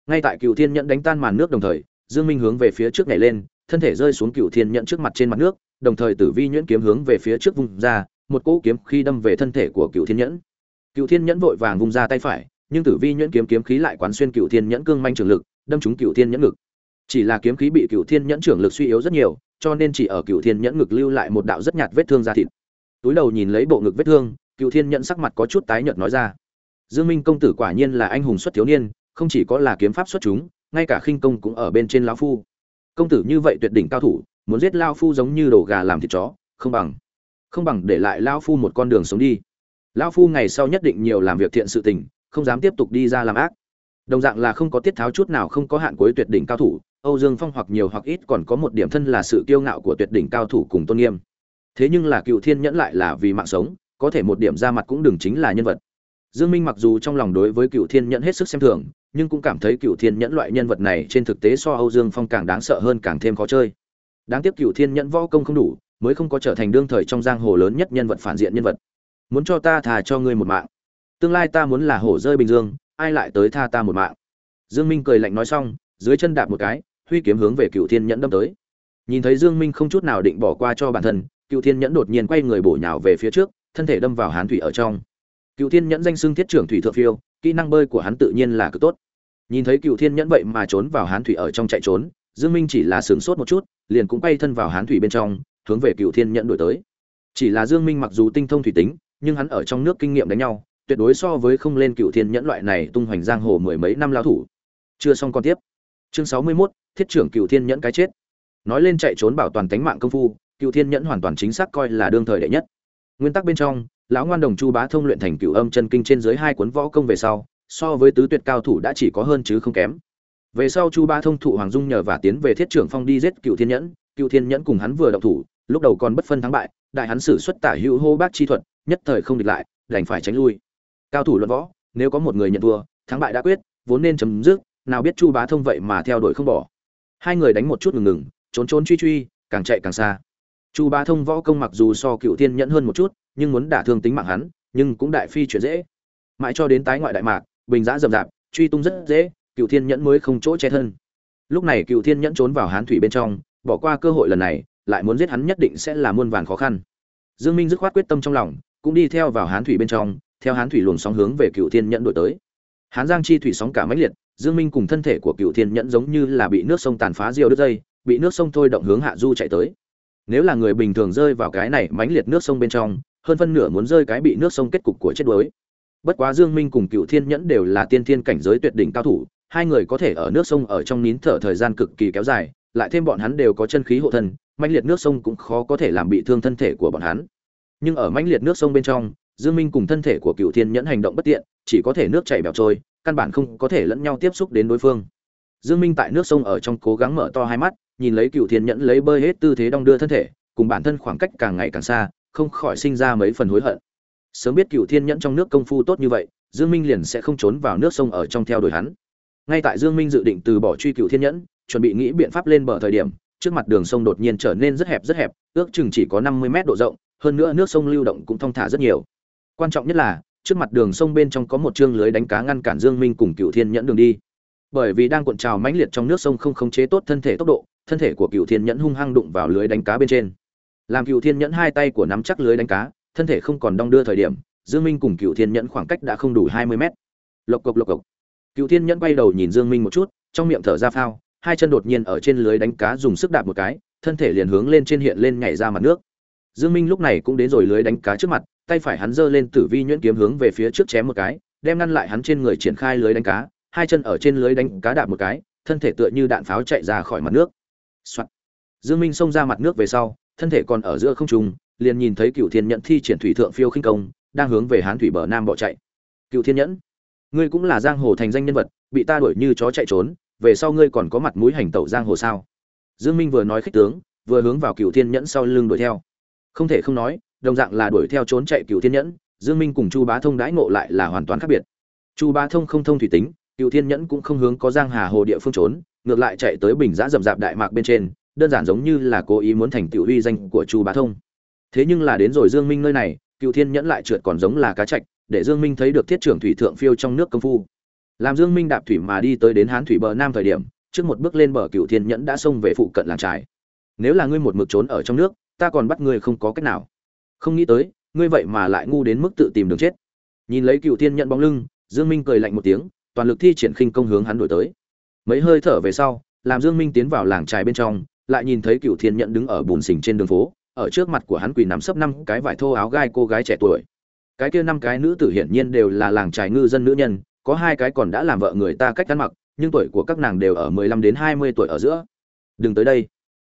Speaker 1: ngay tại cựu thiên nhẫn đánh tan màn nước đồng thời dương minh hướng về phía trước nhảy lên thân thể rơi xuống cựu thiên nhẫn trước mặt trên mặt nước đồng thời tử vi nhuyễn kiếm hướng về phía trước vùng ra một cỗ kiếm khi đâm về thân thể của cựu thiên nhẫn cựu thiên nhẫn vội vàng vùng ra tay phải nhưng tử vi nhuyễn kiếm kiếm khí lại quán xuyên cựu thiên nhẫn cương manh trường lực đâm trúng cựu thiên nhẫn ngực chỉ là kiếm khí bị cựu thiên nhẫn trưởng lực suy yếu rất nhiều cho nên chỉ ở cựu thiên nhẫn ngực lưu lại một đạo rất nhạt vết thương da thịt. Túi đầu nhìn lấy bộ ngực vết thương, cựu thiên nhẫn sắc mặt có chút tái nhợt nói ra. Dương minh công tử quả nhiên là anh hùng xuất thiếu niên, không chỉ có là kiếm pháp xuất chúng, ngay cả khinh công cũng ở bên trên lão phu. Công tử như vậy tuyệt đỉnh cao thủ, muốn giết lao phu giống như đồ gà làm thịt chó, không bằng. Không bằng để lại lao phu một con đường sống đi. Lao phu ngày sau nhất định nhiều làm việc thiện sự tình, không dám tiếp tục đi ra làm ác. Đồng dạng là không có tiết tháo chút nào không có hạn cuối tuyệt đỉnh cao thủ âu dương phong hoặc nhiều hoặc ít còn có một điểm thân là sự kiêu ngạo của tuyệt đỉnh cao thủ cùng tôn nghiêm. Thế nhưng là cựu thiên nhẫn lại là vì mạng sống, có thể một điểm ra mặt cũng đừng chính là nhân vật. Dương minh mặc dù trong lòng đối với cựu thiên nhẫn hết sức xem thường, nhưng cũng cảm thấy cựu thiên nhẫn loại nhân vật này trên thực tế so âu dương phong càng đáng sợ hơn càng thêm khó chơi. Đáng tiếc cựu thiên nhẫn võ công không đủ, mới không có trở thành đương thời trong giang hồ lớn nhất nhân vật phản diện nhân vật. Muốn cho ta thà cho ngươi một mạng. Tương lai ta muốn là hổ rơi bình dương, ai lại tới tha ta một mạng? Dương minh cười lạnh nói xong, dưới chân đạp một cái huy kiếm hướng về cựu thiên nhẫn đâm tới. Nhìn thấy dương minh không chút nào định bỏ qua cho bản thân cựu thiên nhẫn đột nhiên quay người bổ nhào về phía trước thân thể đâm vào hán thủy ở trong. Cựu thiên nhẫn danh xưng thiết trưởng thủy thượng phiêu kỹ năng bơi của hắn tự nhiên là cực tốt. Nhìn thấy cựu thiên nhẫn vậy mà trốn vào hán thủy ở trong chạy trốn dương minh chỉ là sướng sốt một chút liền cũng bay thân vào hán thủy bên trong hướng về cựu thiên nhẫn đuổi tới. Chỉ là dương minh mặc dù tinh thông thủy tính nhưng hắn ở trong nước kinh nghiệm đánh nhau tuyệt đối so với không lên cựu thiên nhẫn loại này tung hoành giang hồ mười mấy năm lao thủ. Chưa xong còn tiếp. Chương sáu mươi 61, thiết trưởng cựu thiên nhẫn cái chết. Nói lên chạy trốn bảo toàn tính mạng công phu, cựu thiên nhẫn hoàn toàn chính xác coi là đương thời đệ nhất. Nguyên tắc bên trong, lão ngoan đồng chu bá thông luyện thành cựu âm chân kinh trên dưới hai cuốn võ công về sau, so với tứ tuyệt cao thủ đã chỉ có hơn chứ không kém. Về sau chu bá thông thụ hoàng dung nhờ và tiến về thiết trưởng phong đi giết cựu thiên nhẫn, cựu thiên nhẫn cùng hắn vừa động thủ, lúc đầu còn bất phân thắng bại, đại hắn sử xuất tả hữu hô bác chi thuật, nhất thời không địch lại, đành phải tránh lui. Cao thủ luận võ, nếu có một người nhận thua, thắng bại đã quyết, vốn nên chấm dứt, nào biết chu bá thông vậy mà theo đuổi không bỏ hai người đánh một chút ngừng ngừng, trốn trốn truy truy, càng chạy càng xa. Chu ba thông võ công mặc dù so cựu thiên nhẫn hơn một chút, nhưng muốn đả thương tính mạng hắn, nhưng cũng đại phi chuyện dễ. Mãi cho đến tái ngoại đại mạc, bình giã rậm rạp, truy tung rất dễ, cựu thiên nhẫn mới không chỗ che thân. Lúc này cựu thiên nhẫn trốn vào hán thủy bên trong, bỏ qua cơ hội lần này, lại muốn giết hắn nhất định sẽ là muôn vàn khó khăn. Dương minh dứt khoát quyết tâm trong lòng, cũng đi theo vào hán thủy bên trong, theo hán thủy luồng sóng hướng về cựu thiên nhẫn đổi tới hán giang chi thủy sóng cả mãnh liệt, dương minh cùng thân thể của cựu thiên nhẫn giống như là bị nước sông tàn phá diều đứt dây, bị nước sông thôi động hướng hạ du chạy tới. Nếu là người bình thường rơi vào cái này mãnh liệt nước sông bên trong, hơn phân nửa muốn rơi cái bị nước sông kết cục của chết đuối. Bất quá dương minh cùng cựu thiên nhẫn đều là tiên thiên cảnh giới tuyệt đỉnh cao thủ, hai người có thể ở nước sông ở trong nín thở thời gian cực kỳ kéo dài, lại thêm bọn hắn đều có chân khí hộ thân, mãnh liệt nước sông cũng khó có thể làm bị thương thân thể của bọn hắn. Nhưng ở mãnh liệt nước sông bên trong dương minh cùng thân thể của cựu thiên nhẫn hành động bất tiện, chỉ có thể nước chảy bèo trôi, căn bản không có thể lẫn nhau tiếp xúc đến đối phương. Dương minh tại nước sông ở trong cố gắng mở to hai mắt, nhìn lấy cựu thiên nhẫn lấy bơi hết tư thế đong đưa thân thể, cùng bản thân khoảng cách càng ngày càng xa, không khỏi sinh ra mấy phần hối hận. Sớm biết cựu thiên nhẫn trong nước công phu tốt như vậy, dương minh liền sẽ không trốn vào nước sông ở trong theo đuổi hắn. Ngay tại dương minh dự định từ bỏ truy cựu thiên nhẫn, chuẩn bị nghĩ biện pháp lên bờ thời điểm, trước mặt đường sông đột nhiên trở nên rất hẹp rất hẹp, ước chừng chỉ có năm mươi mét độ rộng, hơn nữa nước sông lưu động cũng thông thả rất nhiều quan trọng nhất là, trước mặt đường sông bên trong có một chương lưới đánh cá ngăn cản dương minh cùng cựu thiên nhẫn đường đi. Bởi vì đang cuộn trào mãnh liệt trong nước sông không khống chế tốt thân thể tốc độ, thân thể của cựu thiên nhẫn hung hăng đụng vào lưới đánh cá bên trên. Làm cựu thiên nhẫn hai tay của nắm chắc lưới đánh cá, thân thể không còn đong đưa thời điểm, dương minh cùng cựu thiên nhẫn khoảng cách đã không đủ hai mươi mét. Lộc cộc lộc cộc. Cựu thiên nhẫn quay đầu nhìn dương minh một chút, trong miệng thở ra phao, hai chân đột nhiên ở trên lưới đánh cá dùng sức đạp một cái, thân thể liền hướng lên trên hiện lên nhảy ra mặt nước. Dương minh lúc này cũng đến rồi lưới đánh cá trước mặt tay phải hắn giơ lên tử vi nhuyễn kiếm hướng về phía trước chém một cái, đem ngăn lại hắn trên người triển khai lưới đánh cá, hai chân ở trên lưới đánh cá đạp một cái, thân thể tựa như đạn pháo chạy ra khỏi mặt nước. Soạn. dương minh xông ra mặt nước về sau, thân thể còn ở giữa không trung, liền nhìn thấy cựu thiên nhẫn thi triển thủy thượng phiêu khinh công, đang hướng về hán thủy bờ nam bỏ chạy. Cựu thiên nhẫn, ngươi cũng là giang hồ thành danh nhân vật, bị ta đuổi như chó chạy trốn, về sau ngươi còn có mặt mũi hành tẩu giang hồ sao? Dương minh vừa nói khích tướng, vừa hướng vào cựu thiên nhẫn sau lưng đuổi theo. Không thể không nói đồng dạng là đuổi theo trốn chạy cựu thiên nhẫn, dương minh cùng chu bá thông đãi ngộ lại là hoàn toàn khác biệt. Chu bá thông không thông thủy tính cựu thiên nhẫn cũng không hướng có giang hà hồ địa phương trốn, ngược lại chạy tới bình giã rậm rạp đại mạc bên trên, đơn giản giống như là cố ý muốn thành tiểu uy danh của chu bá thông. Thế nhưng là đến rồi dương minh nơi này cựu thiên nhẫn lại trượt còn giống là cá trạch để dương minh thấy được thiết trưởng thủy thượng phiêu trong nước công phu. Làm dương minh đạp thủy mà đi tới đến hán thủy bờ nam thời điểm, trước một bước lên bờ cựu thiên nhẫn đã xông về phụ cận làng trài. Nếu là ngươi một mực trốn ở trong nước, ta còn bắt ngươi không có cách nào không nghĩ tới, ngươi vậy mà lại ngu đến mức tự tìm đường chết. Nhìn lấy cựu thiên nhận bóng lưng, dương minh cười lạnh một tiếng, toàn lực thi triển khinh công hướng hắn đổi tới. Mấy hơi thở về sau, làm dương minh tiến vào làng trài bên trong, lại nhìn thấy cựu thiên nhận đứng ở bùn xình trên đường phố, ở trước mặt của hắn quỳ nằm sấp năm cái vải thô áo gai cô gái trẻ tuổi. Cái kia năm cái nữ tử hiển nhiên đều là làng trài ngư dân nữ nhân, có hai cái còn đã làm vợ người ta cách ăn mặc, nhưng tuổi của các nàng đều ở mười lăm đến hai mươi tuổi ở giữa. Đừng tới đây.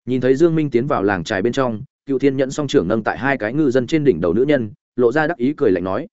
Speaker 1: Nhìn thấy dương minh tiến vào làng trài bên trong cựu thiên nhẫn song trưởng nâng tại hai cái ngư dân trên đỉnh đầu nữ nhân, lộ ra đắc ý cười lạnh nói